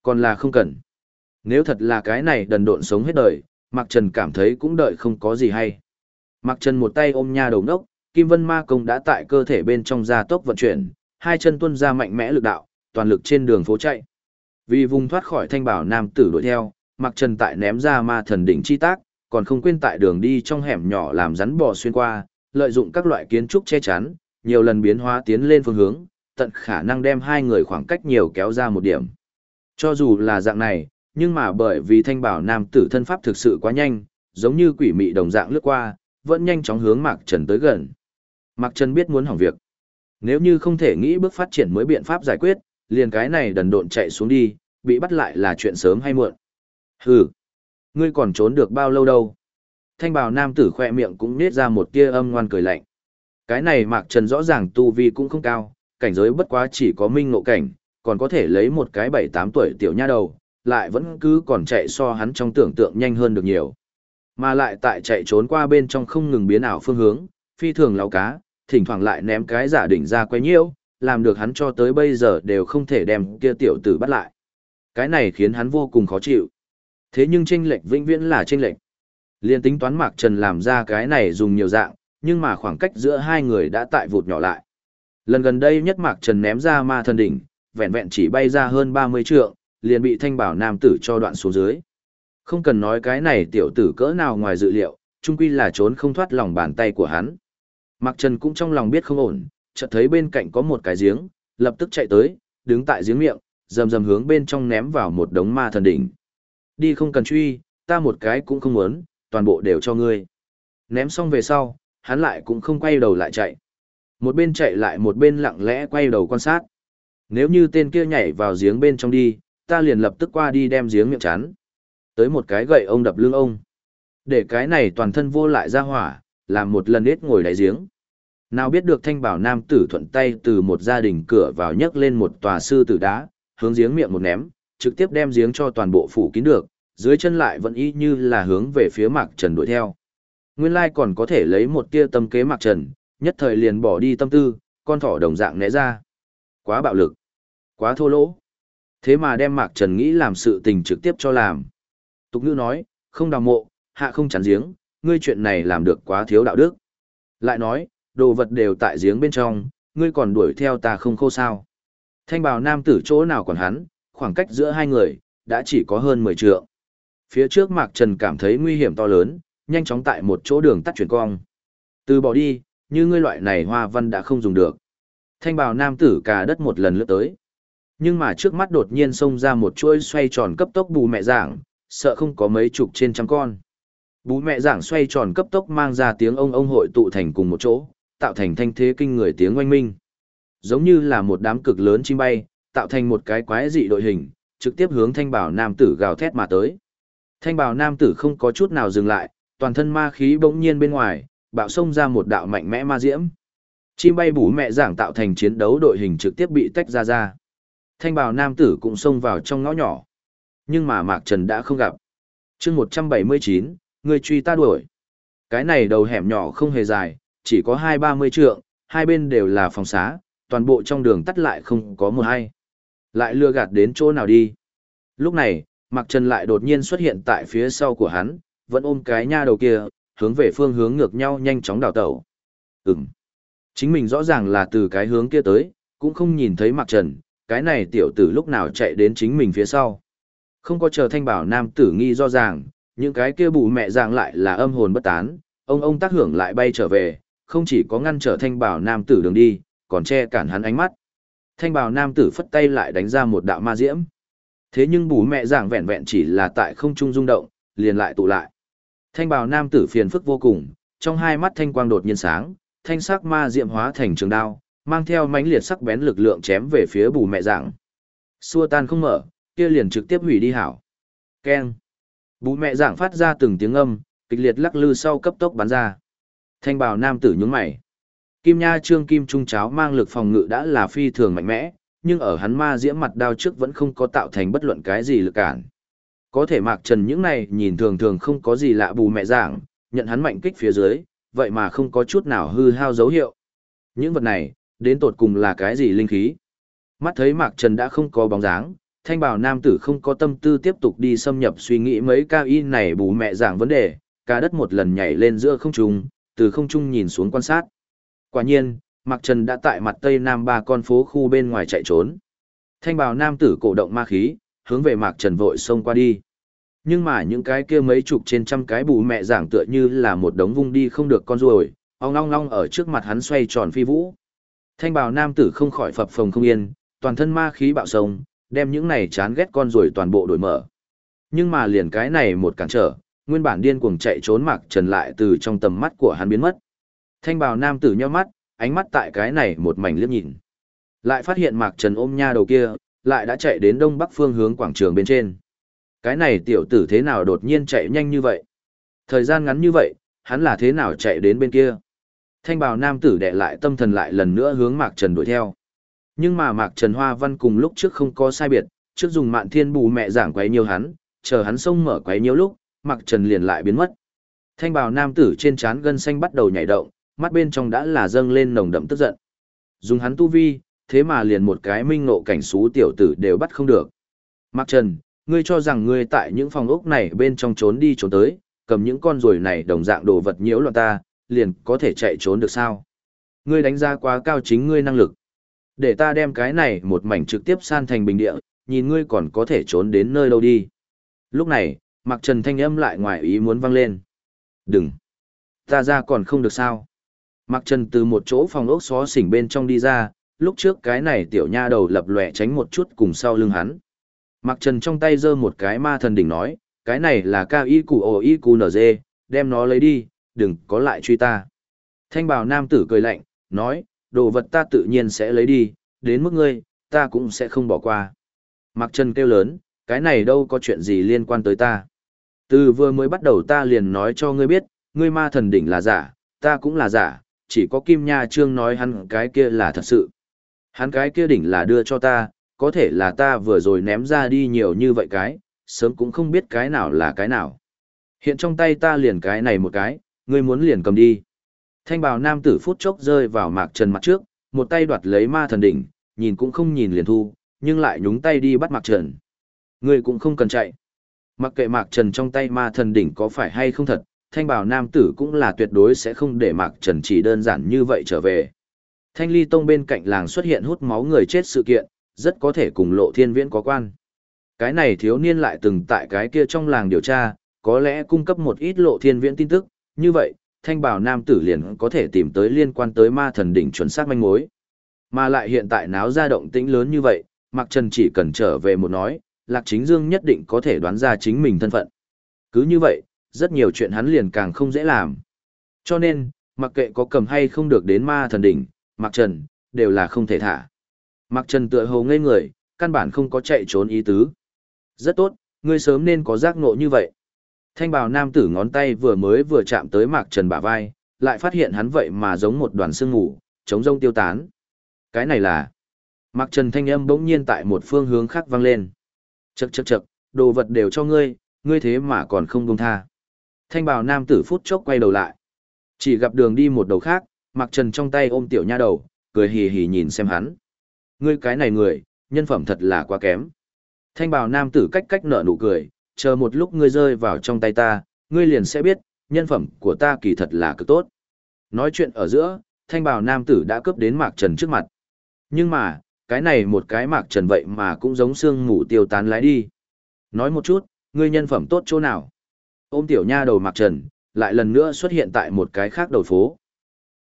Còn là không cần. Nếu thật là cái này đần độn sống hết đời, Mạc Trần cảm thấy cũng đợi không có gì hay. Mạc Trần một tay ôm nha đầu ngốc, Kim Vân Ma Công đã tại cơ thể bên trong gia tốc vận chuyển, hai chân tuôn ra mạnh mẽ lực đạo, toàn lực trên đường phố chạy. Vì vùng thoát khỏi thanh bảo nam tử đuổi theo, Mạc Trần tại ném ra ma thần đỉnh chi tác, còn không quên tại đường đi trong hẻm nhỏ làm rắn bò xuyên qua, lợi dụng các loại kiến trúc che chắn, nhiều lần biến hóa tiến lên phương hướng, tận khả năng đem hai người khoảng cách nhiều kéo ra một điểm. Cho dù là dạng này, nhưng mà bởi vì thanh bảo nam tử thân pháp thực sự quá nhanh, giống như quỷ mị đồng dạng lướt qua, vẫn nhanh chóng hướng Mạc Trần tới gần. Mạc Trần biết muốn hỏng việc. Nếu như không thể nghĩ bước phát triển mới biện pháp giải quyết, liền cái này đần độn chạy xuống đi, bị bắt lại là chuyện sớm hay muộn. Hừ, ngươi còn trốn được bao lâu đâu? Thanh bào nam tử khoe miệng cũng nết ra một tia âm ngoan cười lạnh. Cái này Mạc Trần rõ ràng tu vi cũng không cao, cảnh giới bất quá chỉ có minh ngộ cảnh, còn có thể lấy một cái bảy tám tuổi tiểu nha đầu, lại vẫn cứ còn chạy so hắn trong tưởng tượng nhanh hơn được nhiều. Mà lại tại chạy trốn qua bên trong không ngừng biến ảo phương hướng, phi thường lao cá, thỉnh thoảng lại ném cái giả đỉnh ra quay nhiễu, làm được hắn cho tới bây giờ đều không thể đem kia tiểu tử bắt lại. Cái này khiến hắn vô cùng khó chịu. Thế nhưng tranh lệch vĩnh viễn là tranh lệch. Liên tính toán Mạc Trần làm ra cái này dùng nhiều dạng, nhưng mà khoảng cách giữa hai người đã tại vụt nhỏ lại. Lần gần đây nhất Mạc Trần ném ra ma thần đỉnh, vẹn vẹn chỉ bay ra hơn 30 trượng, liền bị thanh bảo nam tử cho đoạn xuống dưới. Không cần nói cái này tiểu tử cỡ nào ngoài dự liệu, chung quy là trốn không thoát lòng bàn tay của hắn. Mạc Trần cũng trong lòng biết không ổn, chợt thấy bên cạnh có một cái giếng, lập tức chạy tới, đứng tại giếng miệng, rầm rầm hướng bên trong ném vào một đống ma thần đỉnh. Đi không cần truy, ta một cái cũng không muốn, toàn bộ đều cho ngươi. Ném xong về sau, hắn lại cũng không quay đầu lại chạy. Một bên chạy lại một bên lặng lẽ quay đầu quan sát. Nếu như tên kia nhảy vào giếng bên trong đi, ta liền lập tức qua đi đem giếng miệng chắn. Tới một cái gậy ông đập lưng ông. Để cái này toàn thân vô lại ra hỏa, làm một lần ít ngồi đáy giếng. Nào biết được thanh bảo nam tử thuận tay từ một gia đình cửa vào nhấc lên một tòa sư tử đá, hướng giếng miệng một ném, trực tiếp đem giếng cho toàn bộ phủ kín được, dưới chân lại vẫn y như là hướng về phía mạc trần đuổi theo. Nguyên lai còn có thể lấy một tia tâm kế mạc trần, nhất thời liền bỏ đi tâm tư, con thỏ đồng dạng né ra. Quá bạo lực, quá thô lỗ. Thế mà đem mạc trần nghĩ làm sự tình trực tiếp cho làm. Tục ngữ nói, không đào mộ, hạ không chắn giếng, ngươi chuyện này làm được quá thiếu đạo đức. Lại nói, đồ vật đều tại giếng bên trong, ngươi còn đuổi theo ta không khô sao. Thanh bào nam tử chỗ nào còn hắn, khoảng cách giữa hai người, đã chỉ có hơn 10 trượng. Phía trước Mạc Trần cảm thấy nguy hiểm to lớn, nhanh chóng tại một chỗ đường tắt chuyển cong. Từ bỏ đi, như ngươi loại này hoa văn đã không dùng được. Thanh bào nam tử cả đất một lần lướt tới. Nhưng mà trước mắt đột nhiên xông ra một chuỗi xoay tròn cấp tốc bù mẹ giảng, sợ không có mấy chục trên trăm con. Bú mẹ giảng xoay tròn cấp tốc mang ra tiếng ông ông hội tụ thành cùng một chỗ, tạo thành thanh thế kinh người tiếng oanh minh. Giống như là một đám cực lớn chim bay, tạo thành một cái quái dị đội hình, trực tiếp hướng thanh bảo nam tử gào thét mà tới. Thanh bảo nam tử không có chút nào dừng lại, toàn thân ma khí bỗng nhiên bên ngoài, bạo xông ra một đạo mạnh mẽ ma diễm. Chim bay bú mẹ giảng tạo thành chiến đấu đội hình trực tiếp bị tách ra ra. Thanh bảo nam tử cũng xông vào trong ngõ nhỏ. Nhưng mà Mạc Trần đã không gặp. chương 179, người truy ta đuổi. Cái này đầu hẻm nhỏ không hề dài, chỉ có hai ba mươi trượng, hai bên đều là phòng xá, toàn bộ trong đường tắt lại không có một ai, Lại lừa gạt đến chỗ nào đi. Lúc này, Mạc Trần lại đột nhiên xuất hiện tại phía sau của hắn, vẫn ôm cái nha đầu kia, hướng về phương hướng ngược nhau nhanh chóng đào tẩu. Ừm. Chính mình rõ ràng là từ cái hướng kia tới, cũng không nhìn thấy Mạc Trần, cái này tiểu tử lúc nào chạy đến chính mình phía sau. Không có chờ thanh bảo nam tử nghi do ràng, những cái kia bù mẹ dạng lại là âm hồn bất tán, ông ông tác hưởng lại bay trở về, không chỉ có ngăn trở thanh bảo nam tử đường đi, còn che cản hắn ánh mắt. Thanh bảo nam tử phất tay lại đánh ra một đạo ma diễm. Thế nhưng bù mẹ dạng vẹn vẹn chỉ là tại không trung rung động, liền lại tụ lại. Thanh bảo nam tử phiền phức vô cùng, trong hai mắt thanh quang đột nhiên sáng, thanh sắc ma diệm hóa thành trường đao, mang theo mãnh liệt sắc bén lực lượng chém về phía bù mẹ dạng. Xua tan không mở, kia liền trực tiếp hủy đi hảo. Keng. Bú mẹ dạng phát ra từng tiếng âm, kịch liệt lắc lư sau cấp tốc bắn ra. Thanh bào nam tử nhướng mày. Kim Nha Trương Kim Trung cháo mang lực phòng ngự đã là phi thường mạnh mẽ, nhưng ở hắn ma diễm mặt đao trước vẫn không có tạo thành bất luận cái gì lực cản. Có thể mạc trần những này nhìn thường thường không có gì lạ bù mẹ dạng, nhận hắn mạnh kích phía dưới, vậy mà không có chút nào hư hao dấu hiệu. Những vật này, đến tột cùng là cái gì linh khí? Mắt thấy mạc trần đã không có bóng dáng, thanh bảo nam tử không có tâm tư tiếp tục đi xâm nhập suy nghĩ mấy cao y này bù mẹ giảng vấn đề, cả đất một lần nhảy lên giữa không trung, từ không trung nhìn xuống quan sát. Quả nhiên, Mạc Trần đã tại mặt tây nam ba con phố khu bên ngoài chạy trốn. Thanh bào nam tử cổ động ma khí, hướng về Mạc Trần vội xông qua đi. Nhưng mà những cái kia mấy chục trên trăm cái bù mẹ giảng tựa như là một đống vung đi không được con ruồi, ong long long ở trước mặt hắn xoay tròn phi vũ. Thanh bào nam tử không khỏi phập phồng không yên, toàn thân ma khí bạo sông, đem những này chán ghét con rồi toàn bộ đổi mở. Nhưng mà liền cái này một cản trở, nguyên bản điên cuồng chạy trốn Mạc Trần lại từ trong tầm mắt của hắn biến mất. Thanh bào nam tử nhíu mắt, ánh mắt tại cái này một mảnh liếc nhìn. Lại phát hiện Mạc Trần ôm nha đầu kia, lại đã chạy đến đông bắc phương hướng quảng trường bên trên. Cái này tiểu tử thế nào đột nhiên chạy nhanh như vậy? Thời gian ngắn như vậy, hắn là thế nào chạy đến bên kia? Thanh bào nam tử đệ lại tâm thần lại lần nữa hướng Mạc Trần đuổi theo. Nhưng mà Mạc Trần Hoa Văn cùng lúc trước không có sai biệt, trước dùng mạn thiên bù mẹ giảng quấy nhiều hắn, chờ hắn xông mở quấy nhiều lúc, Mạc Trần liền lại biến mất. Thanh bào nam tử trên trán gân xanh bắt đầu nhảy động, mắt bên trong đã là dâng lên nồng đậm tức giận. Dùng hắn tu vi, thế mà liền một cái minh ngộ cảnh xú tiểu tử đều bắt không được. Mạc Trần, ngươi cho rằng ngươi tại những phòng ốc này bên trong trốn đi trốn tới, cầm những con ruồi này đồng dạng đồ vật nhiễu loạn ta, liền có thể chạy trốn được sao? Ngươi đánh giá quá cao chính ngươi năng lực. Để ta đem cái này một mảnh trực tiếp san thành bình địa, nhìn ngươi còn có thể trốn đến nơi đâu đi. Lúc này, Mạc Trần thanh âm lại ngoài ý muốn vang lên. Đừng! Ta ra còn không được sao? Mạc Trần từ một chỗ phòng ốc xó xỉnh bên trong đi ra, lúc trước cái này tiểu nha đầu lập lòe tránh một chút cùng sau lưng hắn. Mạc Trần trong tay giơ một cái ma thần đỉnh nói, cái này là cao y cụ ồ y cụ nở dê, đem nó lấy đi, đừng có lại truy ta. Thanh bào nam tử cười lạnh, nói, đồ vật ta tự nhiên sẽ lấy đi, đến mức ngươi, ta cũng sẽ không bỏ qua. Mạc Trần kêu lớn, cái này đâu có chuyện gì liên quan tới ta. Từ vừa mới bắt đầu ta liền nói cho ngươi biết, ngươi ma thần đỉnh là giả, ta cũng là giả, chỉ có Kim Nha Trương nói hắn cái kia là thật sự. Hắn cái kia đỉnh là đưa cho ta, có thể là ta vừa rồi ném ra đi nhiều như vậy cái, sớm cũng không biết cái nào là cái nào. Hiện trong tay ta liền cái này một cái, ngươi muốn liền cầm đi. Thanh bào nam tử phút chốc rơi vào mạc trần mặt trước, một tay đoạt lấy ma thần đỉnh, nhìn cũng không nhìn liền thu, nhưng lại nhúng tay đi bắt mạc trần. Ngươi cũng không cần chạy. Mặc kệ mạc trần trong tay ma thần đỉnh có phải hay không thật, thanh bào nam tử cũng là tuyệt đối sẽ không để mạc trần chỉ đơn giản như vậy trở về. Thanh ly tông bên cạnh làng xuất hiện hút máu người chết sự kiện, rất có thể cùng lộ thiên viễn có quan. Cái này thiếu niên lại từng tại cái kia trong làng điều tra, có lẽ cung cấp một ít lộ thiên viễn tin tức, như vậy, thanh bảo nam tử liền có thể tìm tới liên quan tới ma thần đỉnh chuẩn xác manh mối. Mà lại hiện tại náo ra động tĩnh lớn như vậy, Mạc Trần chỉ cần trở về một nói, Lạc Chính Dương nhất định có thể đoán ra chính mình thân phận. Cứ như vậy, rất nhiều chuyện hắn liền càng không dễ làm. Cho nên, mặc kệ có cầm hay không được đến ma thần đỉnh, Mạc Trần, đều là không thể thả. Mạc Trần tựa hồ ngây người, căn bản không có chạy trốn ý tứ. Rất tốt, ngươi sớm nên có giác ngộ như vậy. Thanh bào nam tử ngón tay vừa mới vừa chạm tới Mạc Trần bả vai, lại phát hiện hắn vậy mà giống một đoàn sương ngủ, chống rông tiêu tán. Cái này là... Mạc Trần thanh âm bỗng nhiên tại một phương hướng khác vang lên. Chậc chậc chậc, đồ vật đều cho ngươi, ngươi thế mà còn không buông tha. Thanh bào nam tử phút chốc quay đầu lại. Chỉ gặp đường đi một đầu khác, Mạc Trần trong tay ôm tiểu nha đầu, cười hì hì nhìn xem hắn. Ngươi cái này người, nhân phẩm thật là quá kém. Thanh bào nam tử cách cách nở nụ cười, chờ một lúc ngươi rơi vào trong tay ta, ngươi liền sẽ biết, nhân phẩm của ta kỳ thật là cực tốt. Nói chuyện ở giữa, thanh bào nam tử đã cướp đến Mạc Trần trước mặt. Nhưng mà, cái này một cái Mạc Trần vậy mà cũng giống xương mù tiêu tán lái đi. Nói một chút, ngươi nhân phẩm tốt chỗ nào? Ôm tiểu nha đầu Mạc Trần, lại lần nữa xuất hiện tại một cái khác đầu phố.